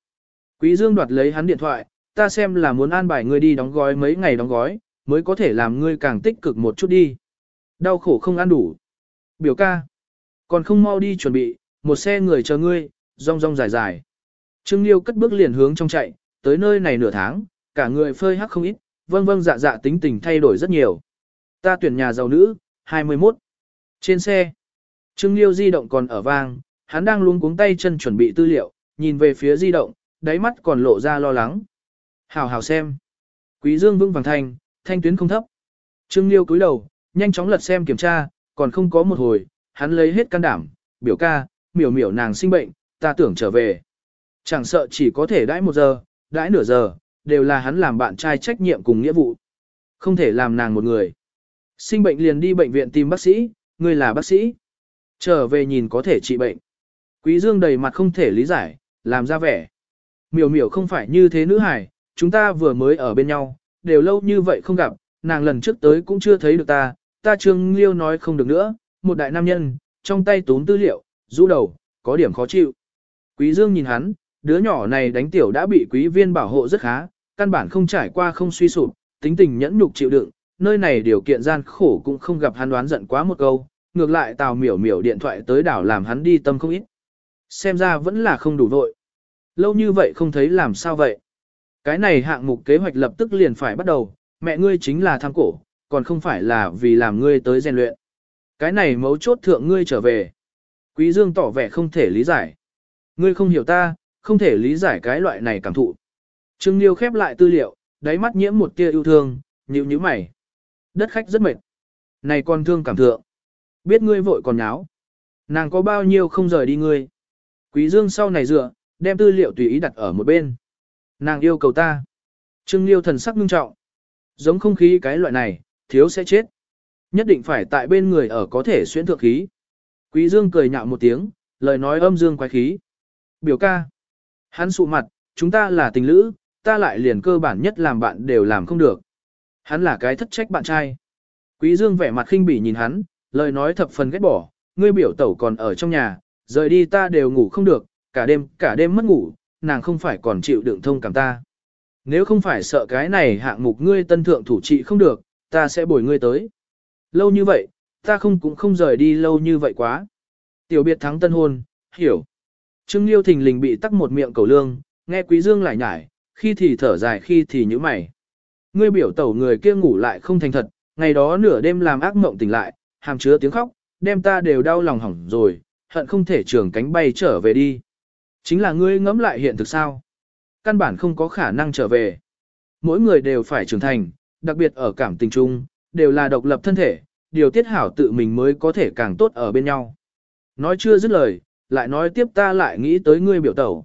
Quý Dương đoạt lấy hắn điện thoại, ta xem là muốn an bài ngươi đi đóng gói mấy ngày đóng gói, mới có thể làm ngươi càng tích cực một chút đi. Đau khổ không ăn đủ. Biểu ca. Còn không mau đi chuẩn bị, một xe người chờ ngươi, rong rong dài dài. Trương Liêu cất bước liền hướng trong chạy, tới nơi này nửa tháng, cả người phơi hắc không ít, vâng vâng dạ dạ tính tình thay đổi rất nhiều. Ta tuyển nhà giàu nữ, 21. Trên xe, Trương Liêu di động còn ở vang, hắn đang luống cuống tay chân chuẩn bị tư liệu, nhìn về phía di động, đáy mắt còn lộ ra lo lắng. Hào hào xem. Quý Dương vững vàng thanh, thanh tuyến không thấp. Trương Liêu cúi đầu, nhanh chóng lật xem kiểm tra, còn không có một hồi, hắn lấy hết can đảm, biểu ca, miểu miểu nàng sinh bệnh, ta tưởng trở về. Chẳng sợ chỉ có thể đãi một giờ, đãi nửa giờ, đều là hắn làm bạn trai trách nhiệm cùng nghĩa vụ. Không thể làm nàng một người. Sinh bệnh liền đi bệnh viện tìm bác sĩ, người là bác sĩ. Trở về nhìn có thể trị bệnh. Quý Dương đầy mặt không thể lý giải, làm ra vẻ. Miểu miểu không phải như thế nữ hải, chúng ta vừa mới ở bên nhau, đều lâu như vậy không gặp, nàng lần trước tới cũng chưa thấy được ta, ta trương liêu nói không được nữa, một đại nam nhân, trong tay tốn tư liệu, rũ đầu, có điểm khó chịu. Quý Dương nhìn hắn, đứa nhỏ này đánh tiểu đã bị quý viên bảo hộ rất khá, căn bản không trải qua không suy sụp, tính tình nhẫn nhục chịu đựng, nơi này điều kiện gian khổ cũng không gặp hắn đoán giận quá một câu, ngược lại tào miểu miểu điện thoại tới đảo làm hắn đi tâm không ít. Xem ra vẫn là không đủ vội. Lâu như vậy không thấy làm sao vậy. Cái này hạng mục kế hoạch lập tức liền phải bắt đầu, mẹ ngươi chính là tham cổ, còn không phải là vì làm ngươi tới rèn luyện. Cái này mấu chốt thượng ngươi trở về. Quý Dương tỏ vẻ không thể lý giải. Ngươi không hiểu ta, không thể lý giải cái loại này cảm thụ. Trương Liêu khép lại tư liệu, đáy mắt nhiễm một tia yêu thương, nhíu nhíu mày. Đất khách rất mệt. Này con thương cảm thượng. Biết ngươi vội còn nháo. Nàng có bao nhiêu không rời đi ngươi. Quý Dương sau này dựa, đem tư liệu tùy ý đặt ở một bên. Nàng yêu cầu ta. Trương Liêu thần sắc nghiêm trọng. Giống không khí cái loại này, thiếu sẽ chết. Nhất định phải tại bên người ở có thể xuyên thượng khí. Quý Dương cười nhạo một tiếng, lời nói âm dương quái khí. Biểu ca. Hắn sụ mặt, chúng ta là tình lữ, ta lại liền cơ bản nhất làm bạn đều làm không được. Hắn là cái thất trách bạn trai. Quý Dương vẻ mặt khinh bỉ nhìn hắn, lời nói thập phần ghét bỏ, ngươi biểu tẩu còn ở trong nhà, rời đi ta đều ngủ không được, cả đêm, cả đêm mất ngủ, nàng không phải còn chịu đựng thông cảm ta. Nếu không phải sợ cái này hạng mục ngươi tân thượng thủ trị không được, ta sẽ bồi ngươi tới. Lâu như vậy, ta không cũng không rời đi lâu như vậy quá. Tiểu biệt thắng tân hôn, hiểu. Trương Liêu thình lình bị tắc một miệng cầu lương, nghe Quý Dương lại nhải, khi thì thở dài khi thì nhíu mày. Ngươi biểu tẩu người kia ngủ lại không thành thật, ngày đó nửa đêm làm ác mộng tỉnh lại, hàm chứa tiếng khóc, đem ta đều đau lòng hỏng rồi, hận không thể trường cánh bay trở về đi. Chính là ngươi ngẫm lại hiện thực sao? Căn bản không có khả năng trở về. Mỗi người đều phải trưởng thành, đặc biệt ở cảm tình chung, đều là độc lập thân thể, điều tiết hảo tự mình mới có thể càng tốt ở bên nhau. Nói chưa dứt lời, lại nói tiếp ta lại nghĩ tới ngươi biểu tẩu.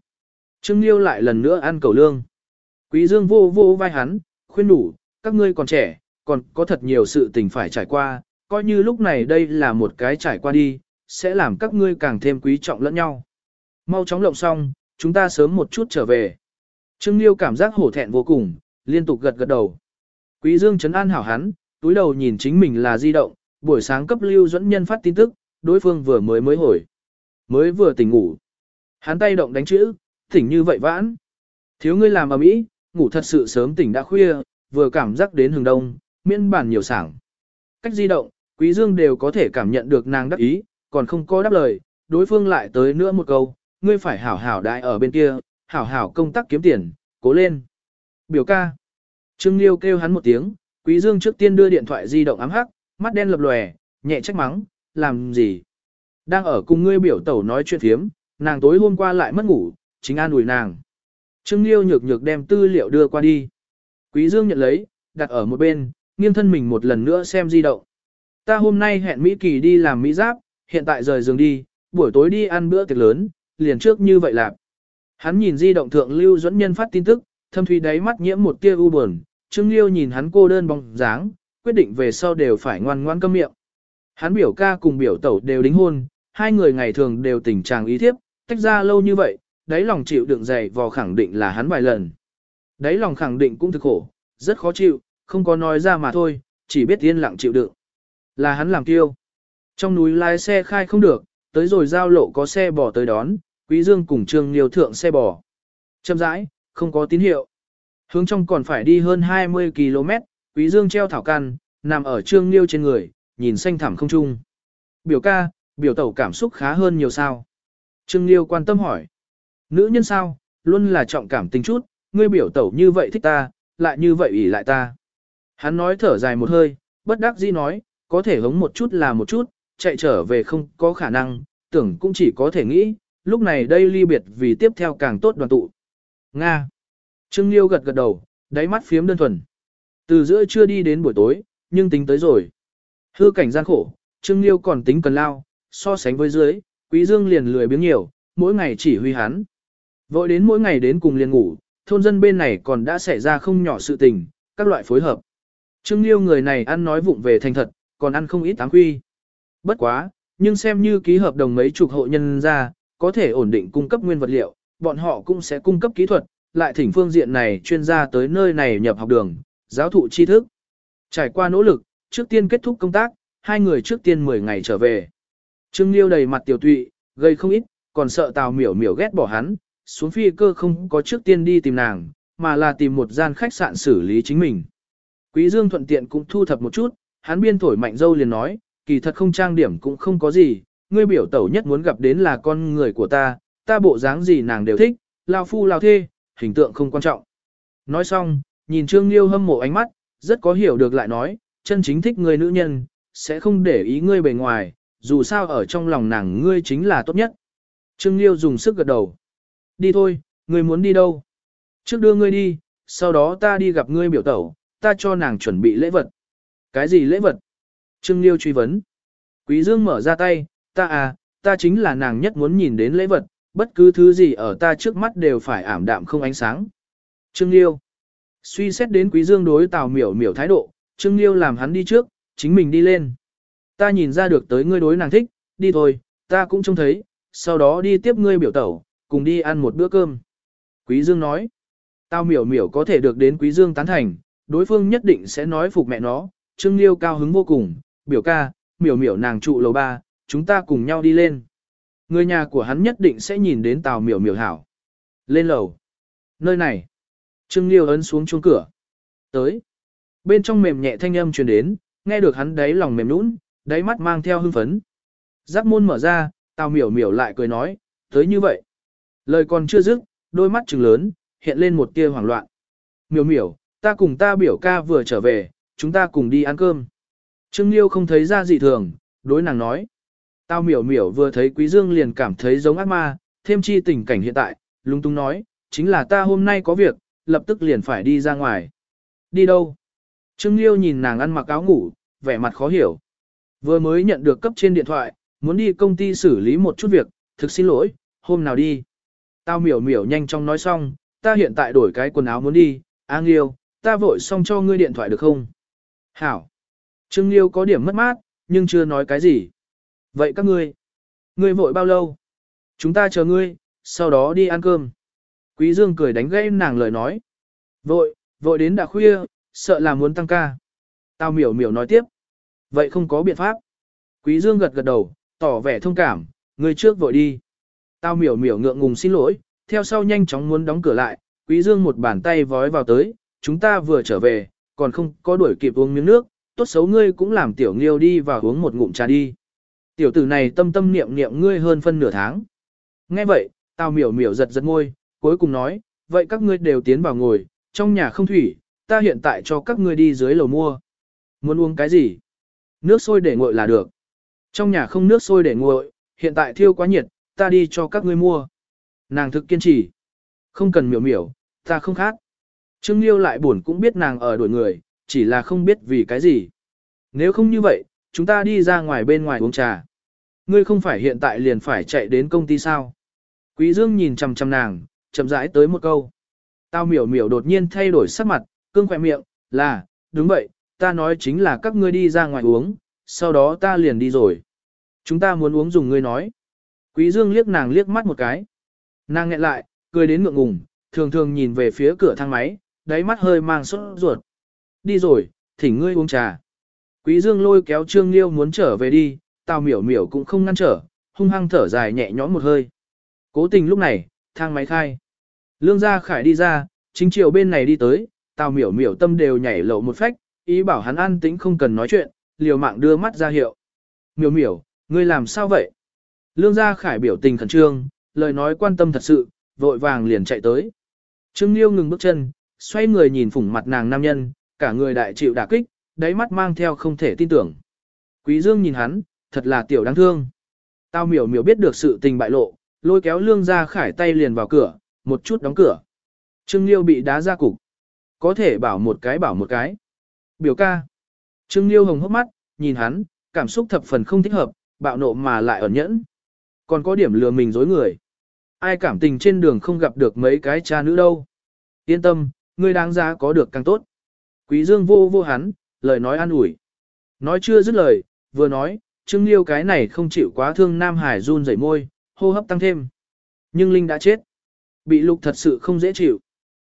Trương Liêu lại lần nữa ăn cầu lương. Quý Dương vô vô vai hắn, khuyên đủ, các ngươi còn trẻ, còn có thật nhiều sự tình phải trải qua, coi như lúc này đây là một cái trải qua đi, sẽ làm các ngươi càng thêm quý trọng lẫn nhau. Mau chóng lộng xong, chúng ta sớm một chút trở về. Trương Liêu cảm giác hổ thẹn vô cùng, liên tục gật gật đầu. Quý Dương chấn an hảo hắn, túi đầu nhìn chính mình là di động, buổi sáng cấp lưu dẫn nhân phát tin tức, đối phương vừa mới mới hồi. Mới vừa tỉnh ngủ. Hắn tay động đánh chữ, tỉnh như vậy vãn. Thiếu ngươi làm ở mỹ, ngủ thật sự sớm tỉnh đã khuya, vừa cảm giác đến hừng đông, miễn bản nhiều sảng. Cách di động, Quý Dương đều có thể cảm nhận được nàng đắc ý, còn không có đáp lời, đối phương lại tới nữa một câu, ngươi phải hảo hảo đại ở bên kia, hảo hảo công tác kiếm tiền, cố lên. Biểu ca. Trương Liêu kêu hắn một tiếng, Quý Dương trước tiên đưa điện thoại di động ám hắc, mắt đen lập lòe, nhẹ trách mắng, làm gì? Đang ở cùng ngươi biểu tẩu nói chuyện thiếm, nàng tối hôm qua lại mất ngủ, chính an ủi nàng. Trương Liêu nhược nhược đem tư liệu đưa qua đi. Quý Dương nhận lấy, đặt ở một bên, nghiêng thân mình một lần nữa xem di động. Ta hôm nay hẹn Mỹ Kỳ đi làm Mỹ Giáp, hiện tại rời giường đi, buổi tối đi ăn bữa tiệc lớn, liền trước như vậy làm. Hắn nhìn di động thượng Lưu Duẫn Nhân phát tin tức, thâm thủy đáy mắt nhiễm một tia u buồn, Trương Liêu nhìn hắn cô đơn bóng dáng, quyết định về sau đều phải ngoan ngoan câm miệng. Hắn biểu ca cùng biểu tẩu đều đính hôn, hai người ngày thường đều tình trạng ý thiếp, tách ra lâu như vậy, đáy lòng chịu đựng dày vò khẳng định là hắn vài lần. Đáy lòng khẳng định cũng thực khổ, rất khó chịu, không có nói ra mà thôi, chỉ biết yên lặng chịu đựng. Là hắn làm tiêu, Trong núi lái xe khai không được, tới rồi giao lộ có xe bò tới đón, Quý Dương cùng Trương Liêu thượng xe bò. Chậm rãi, không có tín hiệu. Hướng trong còn phải đi hơn 20 km, Quý Dương treo thảo căn, nằm ở Trương Liêu trên người, nhìn xanh thẳm không trung. Biểu ca, biểu tẩu cảm xúc khá hơn nhiều sao. Trương Liêu quan tâm hỏi. Nữ nhân sao, luôn là trọng cảm tình chút, ngươi biểu tẩu như vậy thích ta, lại như vậy ủy lại ta. Hắn nói thở dài một hơi, bất đắc dĩ nói, có thể hống một chút là một chút, chạy trở về không có khả năng, tưởng cũng chỉ có thể nghĩ, lúc này đây ly biệt vì tiếp theo càng tốt đoàn tụ. Nga. Trương Liêu gật gật đầu, đáy mắt phiếm đơn thuần. Từ giữa trưa đi đến buổi tối, nhưng tính tới rồi. Hư cảnh gian khổ, Trương Liêu còn tính cần lao, so sánh với dưới, Quý Dương liền lười biếng nhiều, mỗi ngày chỉ huy hắn. Vội đến mỗi ngày đến cùng liền ngủ, thôn dân bên này còn đã xảy ra không nhỏ sự tình, các loại phối hợp. Trương Liêu người này ăn nói vụng về thành thật, còn ăn không ít tám quy. Bất quá, nhưng xem như ký hợp đồng mấy chục hộ nhân ra, có thể ổn định cung cấp nguyên vật liệu, bọn họ cũng sẽ cung cấp kỹ thuật, lại thỉnh phương diện này chuyên gia tới nơi này nhập học đường, giáo thụ tri thức. Trải qua nỗ lực, trước tiên kết thúc công tác, hai người trước tiên 10 ngày trở về. Trương Liêu đầy mặt tiểu tụy, gây không ít, còn sợ Tào miểu miểu ghét bỏ hắn, xuống phi cơ không có trước tiên đi tìm nàng, mà là tìm một gian khách sạn xử lý chính mình. Quý Dương thuận tiện cũng thu thập một chút, hắn biên thổi mạnh dâu liền nói, kỳ thật không trang điểm cũng không có gì, ngươi biểu tẩu nhất muốn gặp đến là con người của ta, ta bộ dáng gì nàng đều thích, lao phu lao thê, hình tượng không quan trọng. Nói xong, nhìn Trương Liêu hâm mộ ánh mắt, rất có hiểu được lại nói, chân chính thích người nữ nhân, sẽ không để ý ngươi bề ngoài, dù sao ở trong lòng nàng ngươi chính là tốt nhất. Trương Liêu dùng sức gật đầu. Đi thôi, ngươi muốn đi đâu? Trước đưa ngươi đi, sau đó ta đi gặp ngươi biểu tẩu, ta cho nàng chuẩn bị lễ vật. Cái gì lễ vật? Trương Liêu truy vấn. Quý Dương mở ra tay, ta à, ta chính là nàng nhất muốn nhìn đến lễ vật, bất cứ thứ gì ở ta trước mắt đều phải ảm đạm không ánh sáng. Trương Liêu. Suy xét đến Quý Dương đối Tào Miểu Miểu thái độ, Trương Liêu làm hắn đi trước, chính mình đi lên. Ta nhìn ra được tới ngươi đối nàng thích, đi thôi, ta cũng trông thấy, sau đó đi tiếp ngươi biểu tẩu, cùng đi ăn một bữa cơm. Quý Dương nói, tao miểu miểu có thể được đến Quý Dương tán thành, đối phương nhất định sẽ nói phục mẹ nó, Trương Liêu cao hứng vô cùng, biểu ca, miểu miểu nàng trụ lầu ba, chúng ta cùng nhau đi lên. Người nhà của hắn nhất định sẽ nhìn đến tàu miểu miểu hảo. Lên lầu. Nơi này. Trương Liêu ấn xuống chuông cửa. Tới. Bên trong mềm nhẹ thanh âm truyền đến, nghe được hắn đáy lòng mềm nũng, đáy mắt mang theo hưng phấn. Giáp môn mở ra, tào miểu miểu lại cười nói, tới như vậy. Lời còn chưa dứt, đôi mắt trừng lớn, hiện lên một tia hoảng loạn. Miểu miểu, ta cùng ta biểu ca vừa trở về, chúng ta cùng đi ăn cơm. Trương Liêu không thấy ra gì thường, đối nàng nói. Tao miểu miểu vừa thấy Quý Dương liền cảm thấy giống ác ma, thêm chi tình cảnh hiện tại, lung tung nói, chính là ta hôm nay có việc, lập tức liền phải đi ra ngoài. Đi đâu? Trương Liêu nhìn nàng ăn mặc áo ngủ, vẻ mặt khó hiểu. Vừa mới nhận được cấp trên điện thoại, muốn đi công ty xử lý một chút việc, thực xin lỗi, hôm nào đi. Tao miểu miểu nhanh chóng nói xong, ta hiện tại đổi cái quần áo muốn đi, A Liêu, ta vội xong cho ngươi điện thoại được không? Hảo. Trương Liêu có điểm mất mát, nhưng chưa nói cái gì. Vậy các ngươi, ngươi vội bao lâu? Chúng ta chờ ngươi, sau đó đi ăn cơm. Quý Dương cười đánh gãy nàng lời nói. Vội, vội đến đã khuya, sợ là muốn tăng ca. Tao miểu miểu nói tiếp. Vậy không có biện pháp. Quý Dương gật gật đầu, tỏ vẻ thông cảm, ngươi trước vội đi. Tao miểu miểu ngượng ngùng xin lỗi, theo sau nhanh chóng muốn đóng cửa lại, Quý Dương một bàn tay vói vào tới, chúng ta vừa trở về, còn không có đuổi kịp uống miếng nước, tốt xấu ngươi cũng làm tiểu nghiêu đi và uống một ngụm trà đi. Tiểu tử này tâm tâm niệm niệm ngươi hơn phân nửa tháng. Nghe vậy, tao miểu miểu giật giật môi, cuối cùng nói, vậy các ngươi đều tiến vào ngồi, trong nhà không thủy, ta hiện tại cho các ngươi đi dưới lầu mua. Muốn uống cái gì? Nước sôi để nguội là được. Trong nhà không nước sôi để nguội, hiện tại thiêu quá nhiệt, ta đi cho các ngươi mua. Nàng thực kiên trì. Không cần miểu miểu, ta không khát. Trương Liêu lại buồn cũng biết nàng ở đuổi người, chỉ là không biết vì cái gì. Nếu không như vậy, chúng ta đi ra ngoài bên ngoài uống trà. Ngươi không phải hiện tại liền phải chạy đến công ty sao? Quý Dương nhìn chằm chằm nàng, chậm rãi tới một câu. Tao miểu miểu đột nhiên thay đổi sắc mặt, cương khỏe miệng, là, đúng vậy, ta nói chính là các ngươi đi ra ngoài uống, sau đó ta liền đi rồi. Chúng ta muốn uống dùng ngươi nói. Quý Dương liếc nàng liếc mắt một cái. Nàng nghẹn lại, cười đến ngượng ngùng, thường thường nhìn về phía cửa thang máy, đáy mắt hơi mang sốt ruột. Đi rồi, thỉnh ngươi uống trà. Quý Dương lôi kéo Trương Liêu muốn trở về đi, Tào miểu miểu cũng không ngăn trở, hung hăng thở dài nhẹ nhõm một hơi. Cố tình lúc này, thang máy khai. Lương gia khải đi ra, chính chiều bên này đi tới, Tào miểu miểu tâm đều nhảy lậu một phách, ý bảo hắn an tĩnh không cần nói chuyện, liều mạng đưa mắt ra hiệu. Miểu miểu, ngươi làm sao vậy? Lương gia khải biểu tình khẩn trương, lời nói quan tâm thật sự, vội vàng liền chạy tới. Trương Liêu ngừng bước chân, xoay người nhìn phủng mặt nàng nam nhân, cả người đại chịu đả kích, đáy mắt mang theo không thể tin tưởng. Quý Dương nhìn hắn, thật là tiểu đáng thương. Tao miểu miểu biết được sự tình bại lộ, lôi kéo lương gia khải tay liền vào cửa, một chút đóng cửa. Trương Liêu bị đá ra cục. Có thể bảo một cái bảo một cái. Biểu ca. Trương Liêu hồng hốc mắt, nhìn hắn, cảm xúc thập phần không thích hợp, bạo nộ mà lại ẩn nhẫn. Còn có điểm lừa mình dối người. Ai cảm tình trên đường không gặp được mấy cái cha nữ đâu. Yên tâm, ngươi đáng giá có được càng tốt. Quý Dương vô vô hắn, lời nói an ủi. Nói chưa dứt lời, vừa nói, Trương Liêu cái này không chịu quá thương Nam Hải run rẩy môi, hô hấp tăng thêm. Nhưng Linh đã chết. Bị lục thật sự không dễ chịu.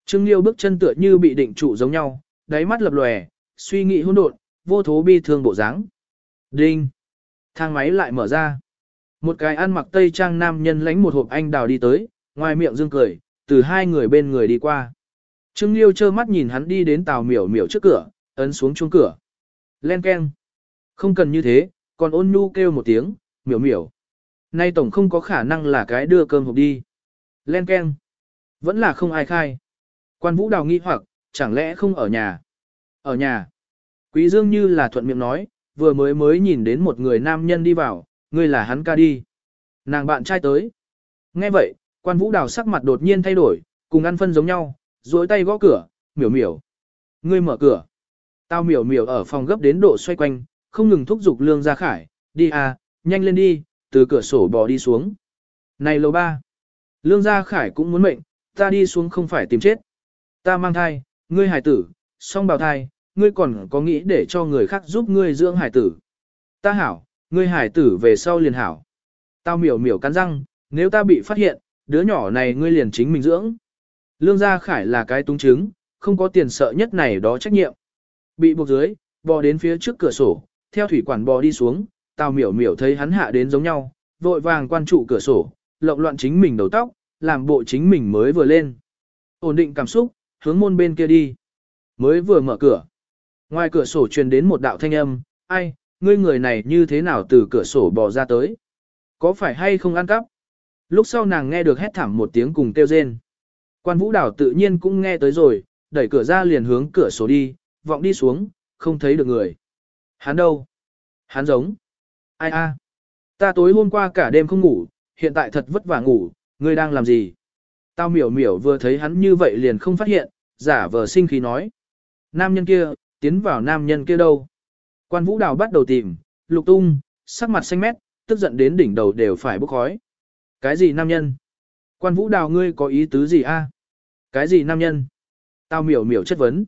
Trương Liêu bước chân tựa như bị định trụ giống nhau, đáy mắt lập lòe, suy nghĩ hỗn độn, vô thố bi thương bộ dáng. Đinh. Thang máy lại mở ra. Một cái ăn mặc tây trang nam nhân lánh một hộp anh đào đi tới, ngoài miệng dương cười, từ hai người bên người đi qua. Trương Liêu trơ mắt nhìn hắn đi đến tàu miểu miểu trước cửa, ấn xuống chuông cửa. Len keng. Không cần như thế, còn ôn nhu kêu một tiếng, miểu miểu. Nay tổng không có khả năng là cái đưa cơm hộp đi. Len keng. Vẫn là không ai khai. Quan vũ đào nghi hoặc, chẳng lẽ không ở nhà. Ở nhà. Quý dương như là thuận miệng nói, vừa mới mới nhìn đến một người nam nhân đi vào, ngươi là hắn ca đi. Nàng bạn trai tới. Nghe vậy, quan vũ đào sắc mặt đột nhiên thay đổi, cùng ăn phân giống nhau, duỗi tay gõ cửa, miểu miểu. Ngươi mở cửa. Tao miểu miểu ở phòng gấp đến độ xoay quanh, không ngừng thúc giục lương gia khải, đi à, nhanh lên đi, từ cửa sổ bò đi xuống. Này lầu ba. Lương gia khải cũng muốn mệnh, ta đi xuống không phải tìm chết. Ta mang thai, ngươi hải tử, song bào thai, ngươi còn có nghĩ để cho người khác giúp ngươi dưỡng hải tử. Ta hảo, ngươi hải tử về sau liền hảo. Tao miểu miểu cắn răng, nếu ta bị phát hiện, đứa nhỏ này ngươi liền chính mình dưỡng. Lương Gia Khải là cái tung chứng, không có tiền sợ nhất này đó trách nhiệm. Bị buộc dưới, bò đến phía trước cửa sổ, theo thủy quản bò đi xuống, tào miểu miểu thấy hắn hạ đến giống nhau, vội vàng quan trụ cửa sổ, lộn loạn chính mình đầu tóc, làm bộ chính mình mới vừa lên. Ổn định cảm xúc, hướng môn bên kia đi. Mới vừa mở cửa. Ngoài cửa sổ truyền đến một đạo thanh âm, ai, ngươi người này như thế nào từ cửa sổ bò ra tới? Có phải hay không ăn cắp? Lúc sau nàng nghe được hét thảm một tiếng cùng kêu rên. Quan vũ đảo tự nhiên cũng nghe tới rồi, đẩy cửa ra liền hướng cửa sổ đi, vọng đi xuống, không thấy được người. Hắn đâu? Hắn giống. Ai a? Ta tối hôm qua cả đêm không ngủ, hiện tại thật vất vả ngủ, ngươi đang làm gì? Tao miểu miểu vừa thấy hắn như vậy liền không phát hiện, giả vờ sinh khí nói. Nam nhân kia, tiến vào nam nhân kia đâu? Quan vũ đào bắt đầu tìm, lục tung, sắc mặt xanh mét, tức giận đến đỉnh đầu đều phải bốc khói. Cái gì nam nhân? Quan vũ đào ngươi có ý tứ gì a? Cái gì nam nhân? Tao miểu miểu chất vấn.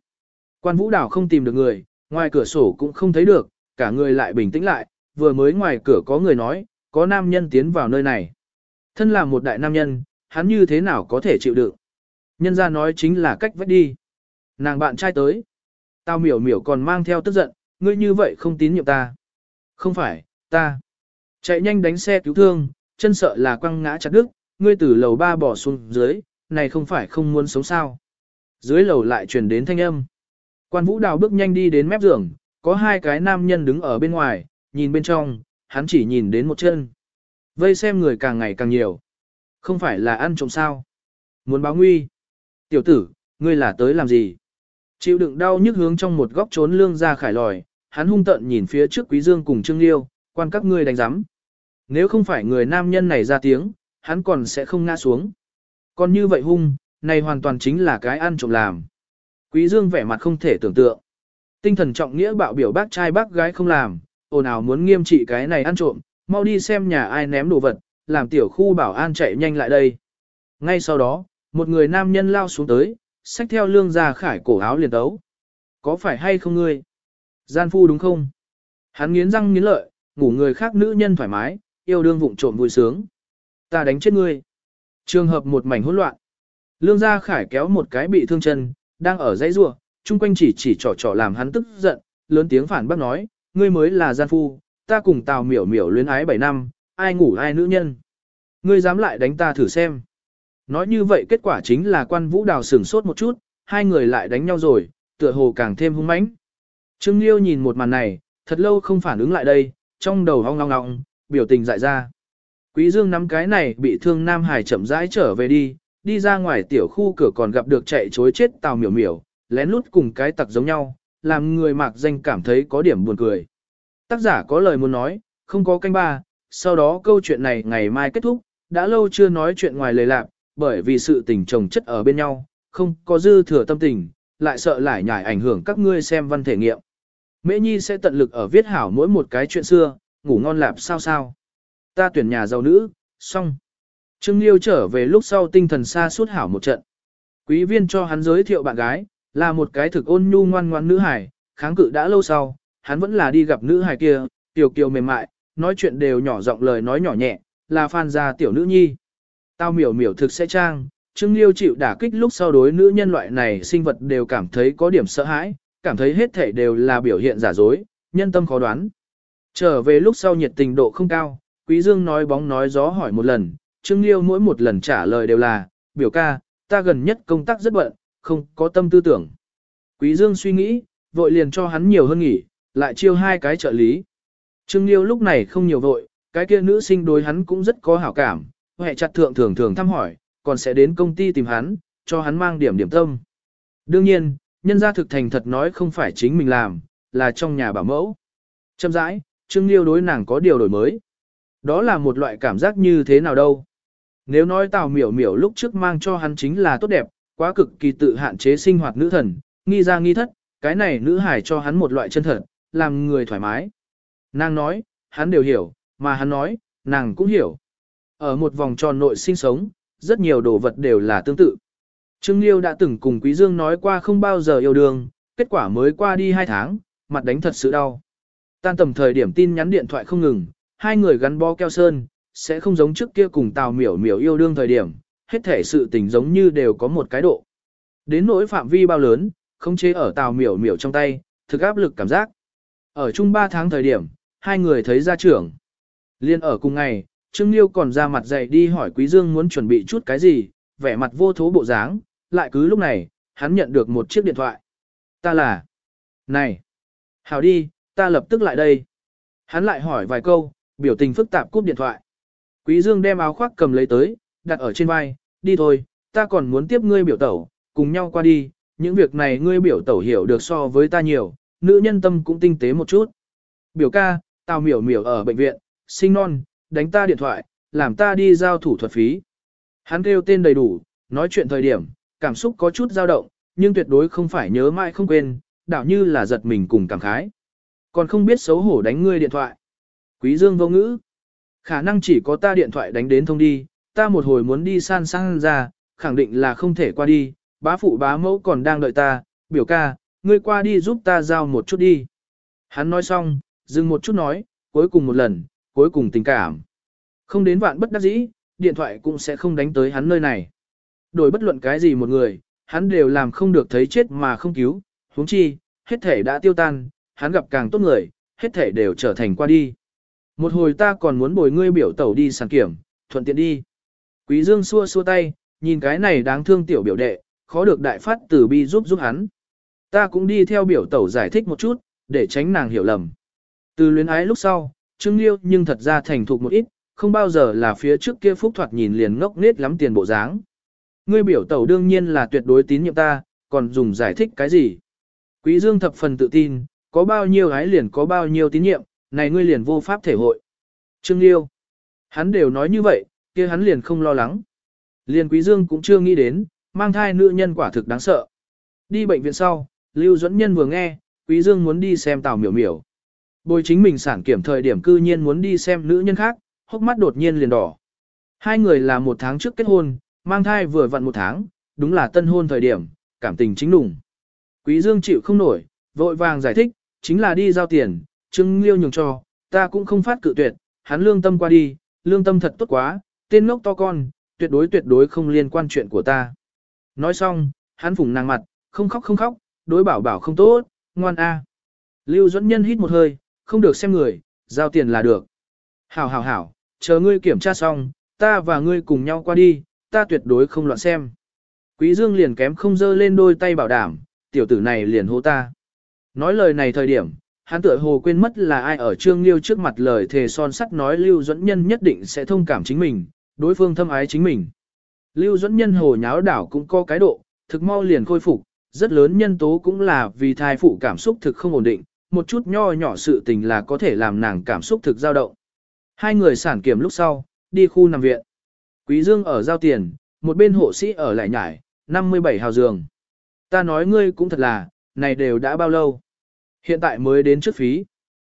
Quan vũ đào không tìm được người, ngoài cửa sổ cũng không thấy được, cả người lại bình tĩnh lại, vừa mới ngoài cửa có người nói, có nam nhân tiến vào nơi này. Thân là một đại nam nhân, hắn như thế nào có thể chịu đựng? Nhân ra nói chính là cách vách đi. Nàng bạn trai tới. Tao miểu miểu còn mang theo tức giận, ngươi như vậy không tín nhiệm ta. Không phải, ta. Chạy nhanh đánh xe cứu thương, chân sợ là quăng ngã chặt đứt, ngươi từ lầu ba bỏ xuống dưới, này không phải không muốn sống sao. Dưới lầu lại truyền đến thanh âm. Quan vũ đào bước nhanh đi đến mép giường, có hai cái nam nhân đứng ở bên ngoài, nhìn bên trong, hắn chỉ nhìn đến một chân. Vây xem người càng ngày càng nhiều. Không phải là ăn trộm sao. Muốn báo nguy. Tiểu tử, ngươi là tới làm gì? Chịu đựng đau nhức hướng trong một góc trốn lương ra khải lòi, hắn hung tận nhìn phía trước quý dương cùng trương liêu, quan các ngươi đánh giám. Nếu không phải người nam nhân này ra tiếng, hắn còn sẽ không ngã xuống. Còn như vậy hung, này hoàn toàn chính là cái ăn trộm làm. Quý dương vẻ mặt không thể tưởng tượng. Tinh thần trọng nghĩa bạo biểu bác trai bác gái không làm, ồn ào muốn nghiêm trị cái này ăn trộm, mau đi xem nhà ai ném đồ vật, làm tiểu khu bảo an chạy nhanh lại đây. Ngay sau đó, một người nam nhân lao xuống tới, xách theo lương ra khải cổ áo liền tấu. Có phải hay không ngươi? Gian phu đúng không? Hắn nghiến răng nghiến lợi, ngủ người khác nữ nhân thoải mái, yêu đương vụng trộm vui sướng. Ta đánh chết ngươi. Trường hợp một mảnh hỗn loạn. Lương Gia Khải kéo một cái bị thương chân, đang ở dãy rua, chung quanh chỉ chỉ trò trò làm hắn tức giận, lớn tiếng phản bác nói, ngươi mới là gian phu, ta cùng tào miểu miểu luyến ái 7 năm, ai ngủ ai nữ nhân. Ngươi dám lại đánh ta thử xem. Nói như vậy kết quả chính là quan vũ đào sửng sốt một chút, hai người lại đánh nhau rồi, tựa hồ càng thêm hung mãnh. Trương Liêu nhìn một màn này, thật lâu không phản ứng lại đây, trong đầu hong long ngọng, biểu tình dại ra. Quý Dương nắm cái này bị thương Nam Hải chậm rãi trở về đi, đi ra ngoài tiểu khu cửa còn gặp được chạy chối chết Tào Miểu Miểu, lén lút cùng cái tặc giống nhau, làm người mạc danh cảm thấy có điểm buồn cười. Tác giả có lời muốn nói, không có canh ba, sau đó câu chuyện này ngày mai kết thúc, đã lâu chưa nói chuyện ngoài lời lạc, bởi vì sự tình chồng chất ở bên nhau, không có dư thừa tâm tình, lại sợ lại nhải ảnh hưởng các ngươi xem văn thể nghiệm. Mễ Nhi sẽ tận lực ở viết hảo mỗi một cái chuyện xưa, ngủ ngon lạp sao sao. Ta tuyển nhà giàu nữ, xong. Trương Liêu trở về lúc sau tinh thần xa suốt hảo một trận. Quý viên cho hắn giới thiệu bạn gái, là một cái thực ôn nhu ngoan ngoan nữ hải, kháng cự đã lâu sau, hắn vẫn là đi gặp nữ hải kia, tiểu kiều mềm mại, nói chuyện đều nhỏ giọng lời nói nhỏ nhẹ, là phan gia tiểu nữ nhi. Tao miểu miểu thực sẽ trang, Trương Liêu chịu đả kích lúc sau đối nữ nhân loại này sinh vật đều cảm thấy có điểm sợ hãi, cảm thấy hết thể đều là biểu hiện giả dối, nhân tâm khó đoán. Trở về lúc sau nhiệt tình độ không cao, Quý Dương nói bóng nói gió hỏi một lần, Trương Liêu mỗi một lần trả lời đều là, biểu ca, ta gần nhất công tác rất bận, không có tâm tư tưởng. Quý Dương suy nghĩ, vội liền cho hắn nhiều hơn nghỉ, lại chiêu hai cái trợ lý. Trương Liêu lúc này không nhiều vội, cái kia nữ sinh đối hắn cũng rất có hảo cảm, hệ chặt thượng thường thường thăm hỏi, còn sẽ đến công ty tìm hắn, cho hắn mang điểm điểm tâm. Đương nhiên, nhân gia thực thành thật nói không phải chính mình làm, là trong nhà bảo mẫu. Châm rãi, Trương Liêu đối nàng có điều đổi mới. Đó là một loại cảm giác như thế nào đâu. Nếu nói Tào miểu miểu lúc trước mang cho hắn chính là tốt đẹp, quá cực kỳ tự hạn chế sinh hoạt nữ thần, nghi ra nghi thất, cái này nữ hải cho hắn một loại chân thật, làm người thoải mái. Nàng nói, hắn đều hiểu, mà hắn nói, nàng cũng hiểu. Ở một vòng tròn nội sinh sống, rất nhiều đồ vật đều là tương tự. Trương Liêu đã từng cùng Quý Dương nói qua không bao giờ yêu đương, kết quả mới qua đi hai tháng, mặt đánh thật sự đau. Tan tầm thời điểm tin nhắn điện thoại không ngừng, hai người gắn bó keo sơn, sẽ không giống trước kia cùng Tào Miểu Miểu yêu đương thời điểm, hết thể sự tình giống như đều có một cái độ. Đến nỗi phạm vi bao lớn, không chế ở Tào Miểu Miểu trong tay, thực áp lực cảm giác. Ở chung ba tháng thời điểm, hai người thấy ra trưởng. Liên ở cùng ngày, Trương Liêu còn ra mặt dậy đi hỏi Quý Dương muốn chuẩn bị chút cái gì, vẻ mặt vô thố bộ dáng, lại cứ lúc này, hắn nhận được một chiếc điện thoại. Ta là... Này! Hảo đi, ta lập tức lại đây. Hắn lại hỏi vài câu, biểu tình phức tạp cúp điện thoại. Quý Dương đem áo khoác cầm lấy tới, đặt ở trên vai, đi thôi, ta còn muốn tiếp ngươi biểu tẩu, cùng nhau qua đi, những việc này ngươi biểu tẩu hiểu được so với ta nhiều, nữ nhân tâm cũng tinh tế một chút. Biểu ca, tao miểu miểu ở bệnh viện, sinh non, đánh ta điện thoại, làm ta đi giao thủ thuật phí. Hắn kêu tên đầy đủ, nói chuyện thời điểm, cảm xúc có chút dao động, nhưng tuyệt đối không phải nhớ mãi không quên, đảo như là giật mình cùng cảm khái. Còn không biết xấu hổ đánh ngươi điện thoại. Quý Dương vô ngữ. Khả năng chỉ có ta điện thoại đánh đến thông đi, ta một hồi muốn đi san sang ra, khẳng định là không thể qua đi, bá phụ bá mẫu còn đang đợi ta, biểu ca, ngươi qua đi giúp ta giao một chút đi. Hắn nói xong, dừng một chút nói, cuối cùng một lần, cuối cùng tình cảm. Không đến vạn bất đắc dĩ, điện thoại cũng sẽ không đánh tới hắn nơi này. Đổi bất luận cái gì một người, hắn đều làm không được thấy chết mà không cứu, huống chi, hết thể đã tiêu tan, hắn gặp càng tốt người, hết thể đều trở thành qua đi. Một hồi ta còn muốn bồi ngươi biểu tẩu đi sàn kiểm, thuận tiện đi. Quý Dương xua xua tay, nhìn cái này đáng thương tiểu biểu đệ, khó được đại phát tử bi giúp giúp hắn. Ta cũng đi theo biểu tẩu giải thích một chút, để tránh nàng hiểu lầm. Từ luyến ái lúc sau, Trương Liêu nhưng thật ra thành thục một ít, không bao giờ là phía trước kia phúc thoạt nhìn liền ngốc nết lắm tiền bộ dáng. Ngươi biểu tẩu đương nhiên là tuyệt đối tín nhiệm ta, còn dùng giải thích cái gì? Quý Dương thập phần tự tin, có bao nhiêu gái liền có bao nhiêu tín nhiệm, này ngươi liền vô pháp thể hội. Trương Liêu, hắn đều nói như vậy, kia hắn liền không lo lắng. Liền Quý Dương cũng chưa nghĩ đến, mang thai nữ nhân quả thực đáng sợ. Đi bệnh viện sau, Lưu Duẫn Nhân vừa nghe, Quý Dương muốn đi xem Tào Miểu Miểu. Bồi chính mình sản kiểm thời điểm cư nhiên muốn đi xem nữ nhân khác, hốc mắt đột nhiên liền đỏ. Hai người là một tháng trước kết hôn, mang thai vừa vặn một tháng, đúng là tân hôn thời điểm, cảm tình chính đủng. Quý Dương chịu không nổi, vội vàng giải thích, chính là đi giao tiền, Trương Liêu nhường cho, ta cũng không phát cự tuyệt, hắn lương tâm qua đi, lương tâm thật tốt quá, tên ngốc to con, tuyệt đối tuyệt đối không liên quan chuyện của ta. Nói xong, hắn phủng nàng mặt, không khóc không khóc, đối bảo bảo không tốt, ngoan a. Lưu Duẫn Nhân hít một hơi, không được xem người, giao tiền là được. Hảo hảo hảo, chờ ngươi kiểm tra xong, ta và ngươi cùng nhau qua đi, ta tuyệt đối không loạn xem. Quý Dương liền kém không dơ lên đôi tay bảo đảm, tiểu tử này liền hô ta. Nói lời này thời điểm, hắn tựa hồ quên mất là ai ở Trương Liêu trước mặt lời thề son sắt nói Lưu Duẫn Nhân nhất định sẽ thông cảm chính mình, đối phương thâm ái chính mình. Lưu Duẫn Nhân hồ nháo đảo cũng có cái độ, thực mau liền khôi phục, rất lớn nhân tố cũng là vì thai phụ cảm xúc thực không ổn định, một chút nho nhỏ sự tình là có thể làm nàng cảm xúc thực dao động. Hai người sản kiểm lúc sau, đi khu nằm viện. Quý Dương ở giao tiền, một bên hộ sĩ ở lại nhải, 57 hào giường. Ta nói ngươi cũng thật là, này đều đã bao lâu. Hiện tại mới đến trước phí.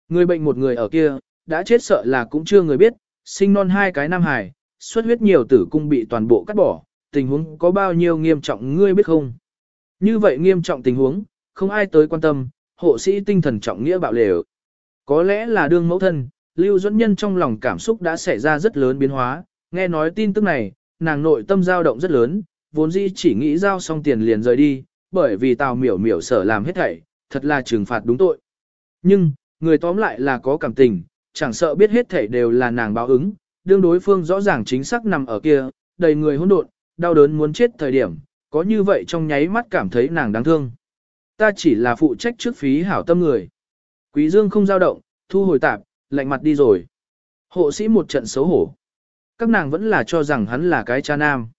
Người bệnh một người ở kia, đã chết sợ là cũng chưa người biết, sinh non hai cái nam hải, xuất huyết nhiều tử cung bị toàn bộ cắt bỏ, tình huống có bao nhiêu nghiêm trọng ngươi biết không? Như vậy nghiêm trọng tình huống, không ai tới quan tâm, hộ sĩ tinh thần trọng nghĩa bạo lều. Có lẽ là đương mẫu thân, Lưu Duẫn Nhân trong lòng cảm xúc đã xảy ra rất lớn biến hóa, nghe nói tin tức này, nàng nội tâm dao động rất lớn, vốn dĩ chỉ nghĩ giao xong tiền liền rời đi, bởi vì Tào Miểu Miểu sở làm hết thảy, thật là trừng phạt đúng tội. Nhưng, người tóm lại là có cảm tình, chẳng sợ biết hết thảy đều là nàng báo ứng, đương đối phương rõ ràng chính xác nằm ở kia, đầy người hỗn độn, đau đớn muốn chết thời điểm, có như vậy trong nháy mắt cảm thấy nàng đáng thương. Ta chỉ là phụ trách trước phí hảo tâm người. Quý Dương không giao động, thu hồi tạp, lạnh mặt đi rồi. Hộ sĩ một trận xấu hổ. Các nàng vẫn là cho rằng hắn là cái cha nam.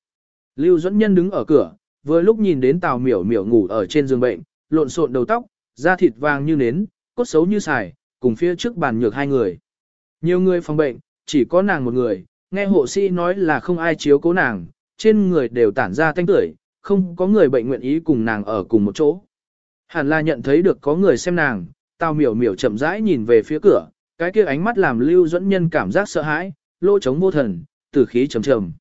Lưu Duẫn Nhân đứng ở cửa, vừa lúc nhìn đến Tào Miểu Miểu ngủ ở trên giường bệnh, lộn xộn đầu tóc, da thịt vàng như nến, cốt xấu như xài, cùng phía trước bàn nhược hai người. Nhiều người phòng bệnh, chỉ có nàng một người, nghe hộ sĩ nói là không ai chiếu cố nàng, trên người đều tản ra thanh tưởi, không có người bệnh nguyện ý cùng nàng ở cùng một chỗ. Hẳn là nhận thấy được có người xem nàng, tao Miểu Miểu chậm rãi nhìn về phía cửa, cái kia ánh mắt làm Lưu dẫn Nhân cảm giác sợ hãi, lỗ trống vô thần, tử khí trầm trầm.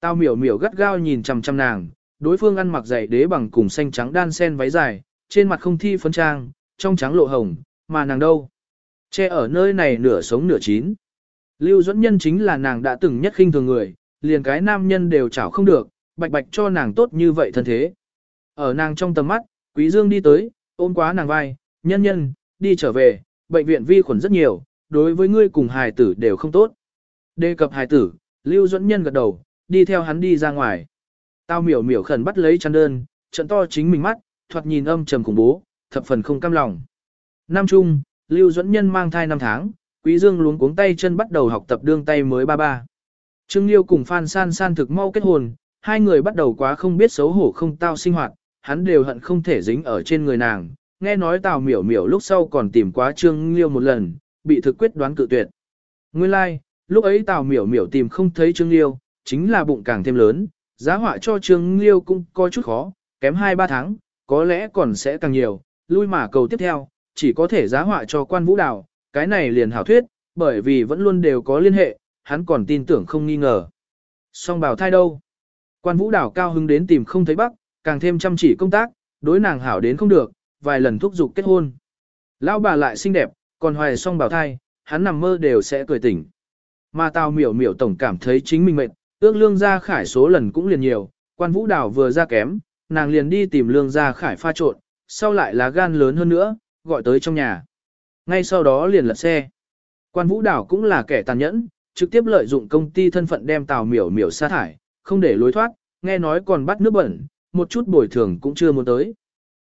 Tào Miểu Miểu gắt gao nhìn chằm chằm nàng, đối phương ăn mặc dày đế bằng cùng xanh trắng đan sen váy dài, trên mặt không thi phấn trang, trong trắng lộ hồng, mà nàng đâu? Che ở nơi này nửa sống nửa chín. Lưu Duẫn Nhân chính là nàng đã từng nhất khinh thường người, liền cái nam nhân đều chảo không được, bạch bạch cho nàng tốt như vậy thân thế. Ở nàng trong tầm mắt, Quý Dương đi tới, ôm quá nàng vai, nhân nhân, đi trở về, bệnh viện vi khuẩn rất nhiều, đối với ngươi cùng hài tử đều không tốt. Đề cập hài tử, Lưu Duẫn Nhân gật đầu, đi theo hắn đi ra ngoài. Tao miểu miểu khẩn bắt lấy chăn đơn, trận to chính mình mắt, thoạt nhìn âm trầm khủng bố, thập phần không cam lòng. Năm chung, Lưu Duẫn Nhân mang thai 5 tháng, Quý Dương luống cuống tay chân bắt đầu học tập đương tay mới ba ba. Trương Liêu cùng Phan San San thực mau kết hôn, hai người bắt đầu quá không biết xấu hổ không tao sinh hoạt, hắn đều hận không thể dính ở trên người nàng. Nghe nói Tào Miểu Miểu lúc sau còn tìm quá Trương Liêu một lần, bị thực quyết đoán cự tuyệt. Nguyên lai, like, lúc ấy Tào Miểu Miểu tìm không thấy Trương Liêu, chính là bụng càng thêm lớn, giá họa cho Trương Liêu cũng có chút khó, kém 2-3 tháng, có lẽ còn sẽ càng nhiều, lui mà cầu tiếp theo, chỉ có thể giá họa cho quan vũ đào, cái này liền hảo thuyết, bởi vì vẫn luôn đều có liên hệ, hắn còn tin tưởng không nghi ngờ. Song bảo thai đâu? Quan vũ đảo cao hứng đến tìm không thấy bắc, càng thêm chăm chỉ công tác, đối nàng hảo đến không được, vài lần thúc giục kết hôn. Lão bà lại xinh đẹp, còn hoài song bảo thai, hắn nằm mơ đều sẽ cười tỉnh. Mà tao miểu miểu tổng cảm thấy chính mình mệt, ước lương gia khải số lần cũng liền nhiều, quan vũ đảo vừa ra kém, nàng liền đi tìm lương gia khải pha trộn, sau lại là gan lớn hơn nữa, gọi tới trong nhà. Ngay sau đó liền lật xe. Quan vũ đảo cũng là kẻ tàn nhẫn, trực tiếp lợi dụng công ty thân phận đem tàu miểu miểu sa thải, không để lối thoát, nghe nói còn bắt nước bẩn, một chút bồi thường cũng chưa muốn tới.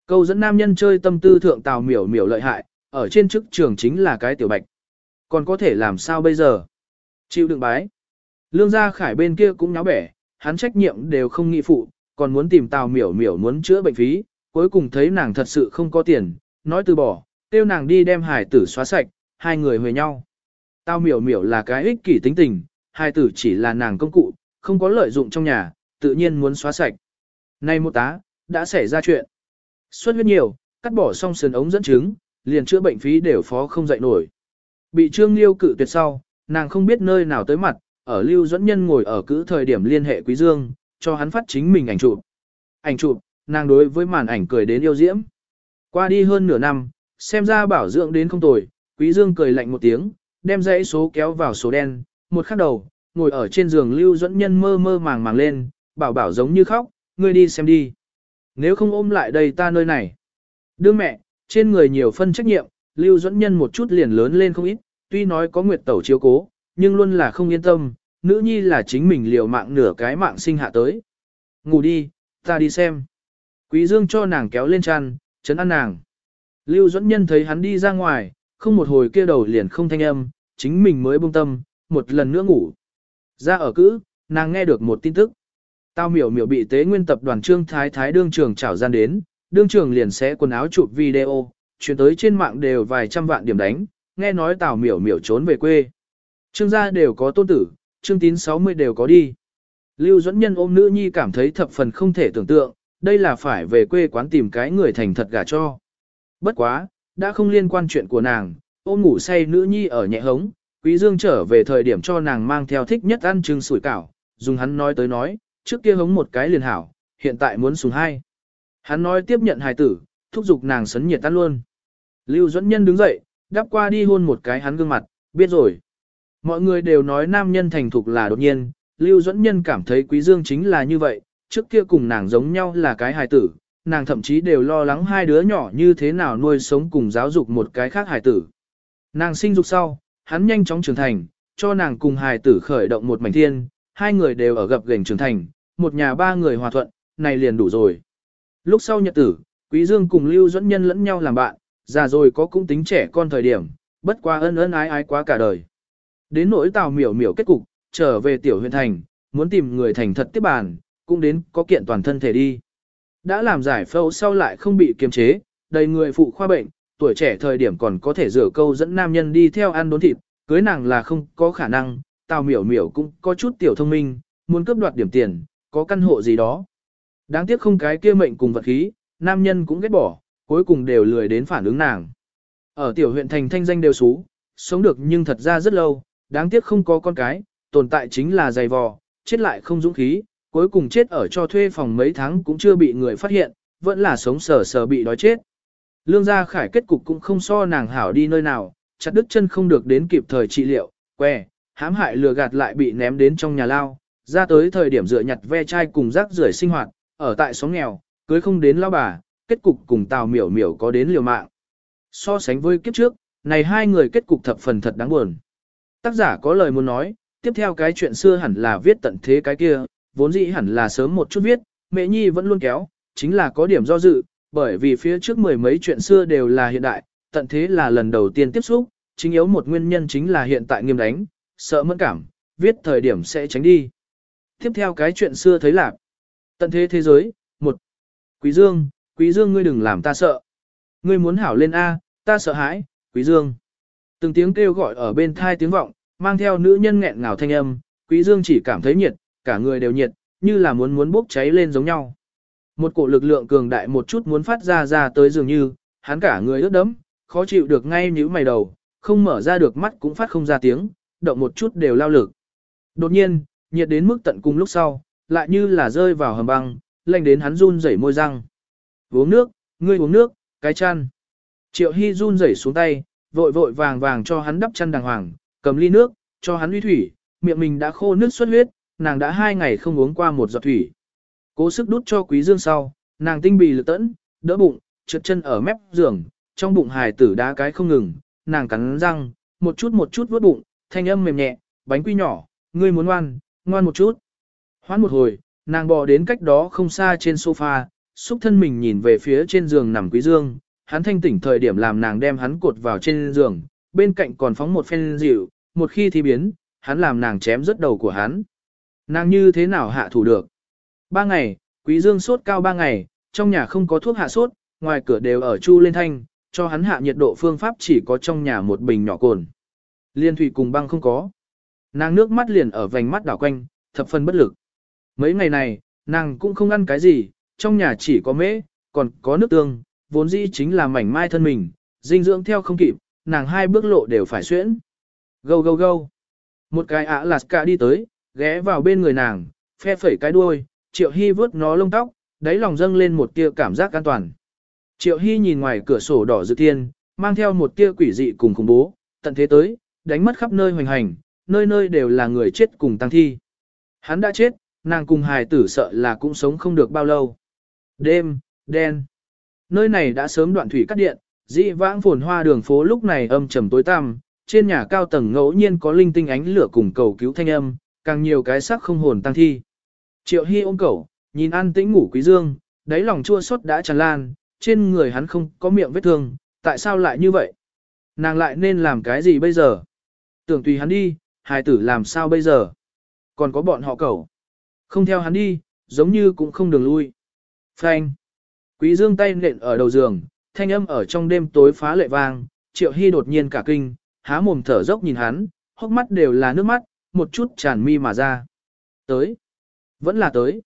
Câu dẫn nam nhân chơi tâm tư thượng tàu miểu miểu lợi hại, ở trên chức trường chính là cái tiểu bạch. Còn có thể làm sao bây giờ? Chịu đựng bái. Lương gia khải bên kia cũng nháo bẻ, hắn trách nhiệm đều không nghị phụ, còn muốn tìm Tào miểu miểu muốn chữa bệnh phí, cuối cùng thấy nàng thật sự không có tiền, nói từ bỏ, tiêu nàng đi đem hải tử xóa sạch, hai người huề nhau. Tao miểu miểu là cái ích kỷ tính tình, hải tử chỉ là nàng công cụ, không có lợi dụng trong nhà, tự nhiên muốn xóa sạch. Nay một tá, đã xảy ra chuyện. Xuất huyết nhiều, cắt bỏ xong sườn ống dẫn chứng, liền chữa bệnh phí đều phó không dậy nổi. Bị Trương Liêu cự tuyệt sau, nàng không biết nơi nào tới mặt, ở Lưu dẫn Nhân ngồi ở cữ thời điểm liên hệ Quý Dương, cho hắn phát chính mình ảnh chụp. Ảnh chụp, nàng đối với màn ảnh cười đến yêu diễm. Qua đi hơn nửa năm, xem ra bảo dưỡng đến không tồi, Quý Dương cười lạnh một tiếng, đem dãy số kéo vào số đen, một khắc đầu, ngồi ở trên giường lưu dẫn nhân mơ mơ màng màng lên, bảo bảo giống như khóc, ngươi đi xem đi. Nếu không ôm lại đây ta nơi này. Đương mẹ, trên người nhiều phân trách nhiệm, Lưu Duẫn Nhân một chút liền lớn lên không ít, tuy nói có Nguyệt Tẩu chiếu cố, nhưng luôn là không yên tâm, nữ nhi là chính mình liều mạng nửa cái mạng sinh hạ tới. Ngủ đi, ta đi xem. Quý Dương cho nàng kéo lên chăn, chấn an nàng. Lưu Duẫn Nhân thấy hắn đi ra ngoài, không một hồi kia đầu liền không thanh âm, chính mình mới buông tâm, một lần nữa ngủ. Ra ở cữ, nàng nghe được một tin tức. Tao miểu miểu bị tế nguyên tập đoàn trương thái thái đương trường trảo gian đến, đương trường liền sẽ quần áo chụp video, chuyển tới trên mạng đều vài trăm vạn điểm đánh, nghe nói tào miểu miểu trốn về quê. Trương gia đều có tôn tử, trương tín 60 đều có đi. Lưu Duẫn Nhân ôm nữ nhi cảm thấy thập phần không thể tưởng tượng, đây là phải về quê quán tìm cái người thành thật gả cho. Bất quá, đã không liên quan chuyện của nàng, ôm ngủ say nữ nhi ở nhẹ hống, Quý Dương trở về thời điểm cho nàng mang theo thích nhất ăn trứng sủi cảo, dùng hắn nói tới nói, trước kia hống một cái liền hảo, hiện tại muốn sùng hai. Hắn nói tiếp nhận hài tử, thúc giục nàng sấn nhiệt tan luôn. Lưu Duẫn Nhân đứng dậy, đắp qua đi hôn một cái hắn gương mặt, biết rồi. Mọi người đều nói nam nhân thành thục là đột nhiên, Lưu Duẫn Nhân cảm thấy Quý Dương chính là như vậy, trước kia cùng nàng giống nhau là cái hài tử, nàng thậm chí đều lo lắng hai đứa nhỏ như thế nào nuôi sống cùng giáo dục một cái khác hài tử. Nàng sinh dục sau, hắn nhanh chóng trưởng thành, cho nàng cùng hài tử khởi động một mảnh thiên, hai người đều ở gặp gành trưởng thành, một nhà ba người hòa thuận, này liền đủ rồi. Lúc sau nhật tử, Quý Dương cùng Lưu Duẫn Nhân lẫn nhau làm bạn, già rồi có cũng tính trẻ con thời điểm, bất quá ân ân ái ái quá cả đời. Đến nỗi Tào Miểu Miểu kết cục, trở về tiểu huyện thành, muốn tìm người thành thật tiếp bàn, cũng đến có kiện toàn thân thể đi. Đã làm giải phẫu sau lại không bị kiềm chế, đầy người phụ khoa bệnh, tuổi trẻ thời điểm còn có thể rửa câu dẫn nam nhân đi theo ăn đốn thịt, cưới nàng là không có khả năng, Tào Miểu Miểu cũng có chút tiểu thông minh, muốn cướp đoạt điểm tiền, có căn hộ gì đó. Đáng tiếc không cái kia mệnh cùng vật khí, nam nhân cũng ghét bỏ, cuối cùng đều lười đến phản ứng nàng. Ở tiểu huyện thành thanh danh đều xú, sống được nhưng thật ra rất lâu, đáng tiếc không có con cái, tồn tại chính là dày vò, chết lại không dũng khí, cuối cùng chết ở cho thuê phòng mấy tháng cũng chưa bị người phát hiện, vẫn là sống sờ sờ bị đói chết. Lương gia khải kết cục cũng không so nàng hảo đi nơi nào, chặt đứt chân không được đến kịp thời trị liệu, que, hãm hại lừa gạt lại bị ném đến trong nhà lao, ra tới thời điểm dựa nhặt ve chai cùng rác rưởi sinh hoạt, ở tại xóm nghèo, cưới không đến lao bà, kết cục cùng tào miểu miểu có đến liều mạng. So sánh với kiếp trước, này hai người kết cục thập phần thật đáng buồn. Tác giả có lời muốn nói, tiếp theo cái chuyện xưa hẳn là viết tận thế cái kia, vốn dĩ hẳn là sớm một chút viết, mẹ nhi vẫn luôn kéo, chính là có điểm do dự, bởi vì phía trước mười mấy chuyện xưa đều là hiện đại, tận thế là lần đầu tiên tiếp xúc, chính yếu một nguyên nhân chính là hiện tại nghiêm đánh, sợ mẫn cảm, viết thời điểm sẽ tránh đi. Tiếp theo cái chuyện xưa thấy là Tận thế thế giới, một Quý Dương, Quý Dương ngươi đừng làm ta sợ. Ngươi muốn hảo lên A, ta sợ hãi, Quý Dương. Từng tiếng kêu gọi ở bên thai tiếng vọng, mang theo nữ nhân nghẹn ngào thanh âm, Quý Dương chỉ cảm thấy nhiệt, cả người đều nhiệt, như là muốn muốn bốc cháy lên giống nhau. Một cổ lực lượng cường đại một chút muốn phát ra ra tới dường như, hắn cả người ướt đẫm, khó chịu được ngay nhíu mày đầu, không mở ra được mắt cũng phát không ra tiếng, động một chút đều lao lực. Đột nhiên, nhiệt đến mức tận cùng lúc sau, lại như là rơi vào hầm băng, lạnh đến hắn run rẩy môi răng. Uống nước, ngươi uống nước, cái chăn. Triệu Hy run rẩy xuống tay, vội vội vàng vàng cho hắn đắp chăn đàng hoàng, cầm ly nước, cho hắn uy thủy, miệng mình đã khô nước xuất huyết, nàng đã hai ngày không uống qua một giọt thủy. Cố sức đút cho quý dương sau, nàng tinh bì lực tẫn, đỡ bụng, trượt chân ở mép giường, trong bụng hài tử đá cái không ngừng, nàng cắn răng, một chút một chút vuốt bụng, thanh âm mềm nhẹ, bánh quy nhỏ, ngươi muốn ngoan, ngoan một chút. Hoán một hồi, nàng bò đến cách đó không xa trên sofa, xúc thân mình nhìn về phía trên giường nằm quý dương, hắn thanh tỉnh thời điểm làm nàng đem hắn cột vào trên giường, bên cạnh còn phóng một phen dịu, một khi thì biến, hắn làm nàng chém rớt đầu của hắn. Nàng như thế nào hạ thủ được? Ba ngày, quý dương sốt cao ba ngày, trong nhà không có thuốc hạ sốt, ngoài cửa đều ở chu lên thanh, cho hắn hạ nhiệt độ phương pháp chỉ có trong nhà một bình nhỏ cồn. Liên thủy cùng băng không có. Nàng nước mắt liền ở vành mắt đảo quanh, thập phần bất lực. Mấy ngày này, nàng cũng không ăn cái gì, trong nhà chỉ có mễ, còn có nước tương, vốn dĩ chính là mảnh mai thân mình, dinh dưỡng theo không kịp, nàng hai bước lộ đều phải xuyễn. Gâu gâu gâu. Một cái ả lạt cả đi tới, ghé vào bên người nàng, phe phẩy cái đuôi, triệu hy vớt nó lông tóc, đáy lòng dâng lên một tia cảm giác an toàn. Triệu hy nhìn ngoài cửa sổ đỏ dự thiên, mang theo một tia quỷ dị cùng khủng bố, tận thế tới, đánh mất khắp nơi hoành hành, nơi nơi đều là người chết cùng tăng thi. Hắn đã chết, nàng cùng hài tử sợ là cũng sống không được bao lâu. Đêm, đen nơi này đã sớm đoạn thủy cắt điện, dị vãng phồn hoa đường phố lúc này âm trầm tối tăm, trên nhà cao tầng ngẫu nhiên có linh tinh ánh lửa cùng cầu cứu thanh âm, càng nhiều cái xác không hồn tăng thi. Triệu Hy ôm cẩu, nhìn an tĩnh ngủ quý dương, đáy lòng chua xót đã tràn lan, trên người hắn không có miệng vết thương, tại sao lại như vậy? Nàng lại nên làm cái gì bây giờ? Tưởng tùy hắn đi, hài tử làm sao bây giờ? Còn có bọn họ cẩu. Không theo hắn đi, giống như cũng không đường lui. Frank. Quý dương tay nện ở đầu giường, thanh âm ở trong đêm tối phá lệ vang, triệu hy đột nhiên cả kinh, há mồm thở dốc nhìn hắn, hốc mắt đều là nước mắt, một chút tràn mi mà ra. Tới. Vẫn là tới.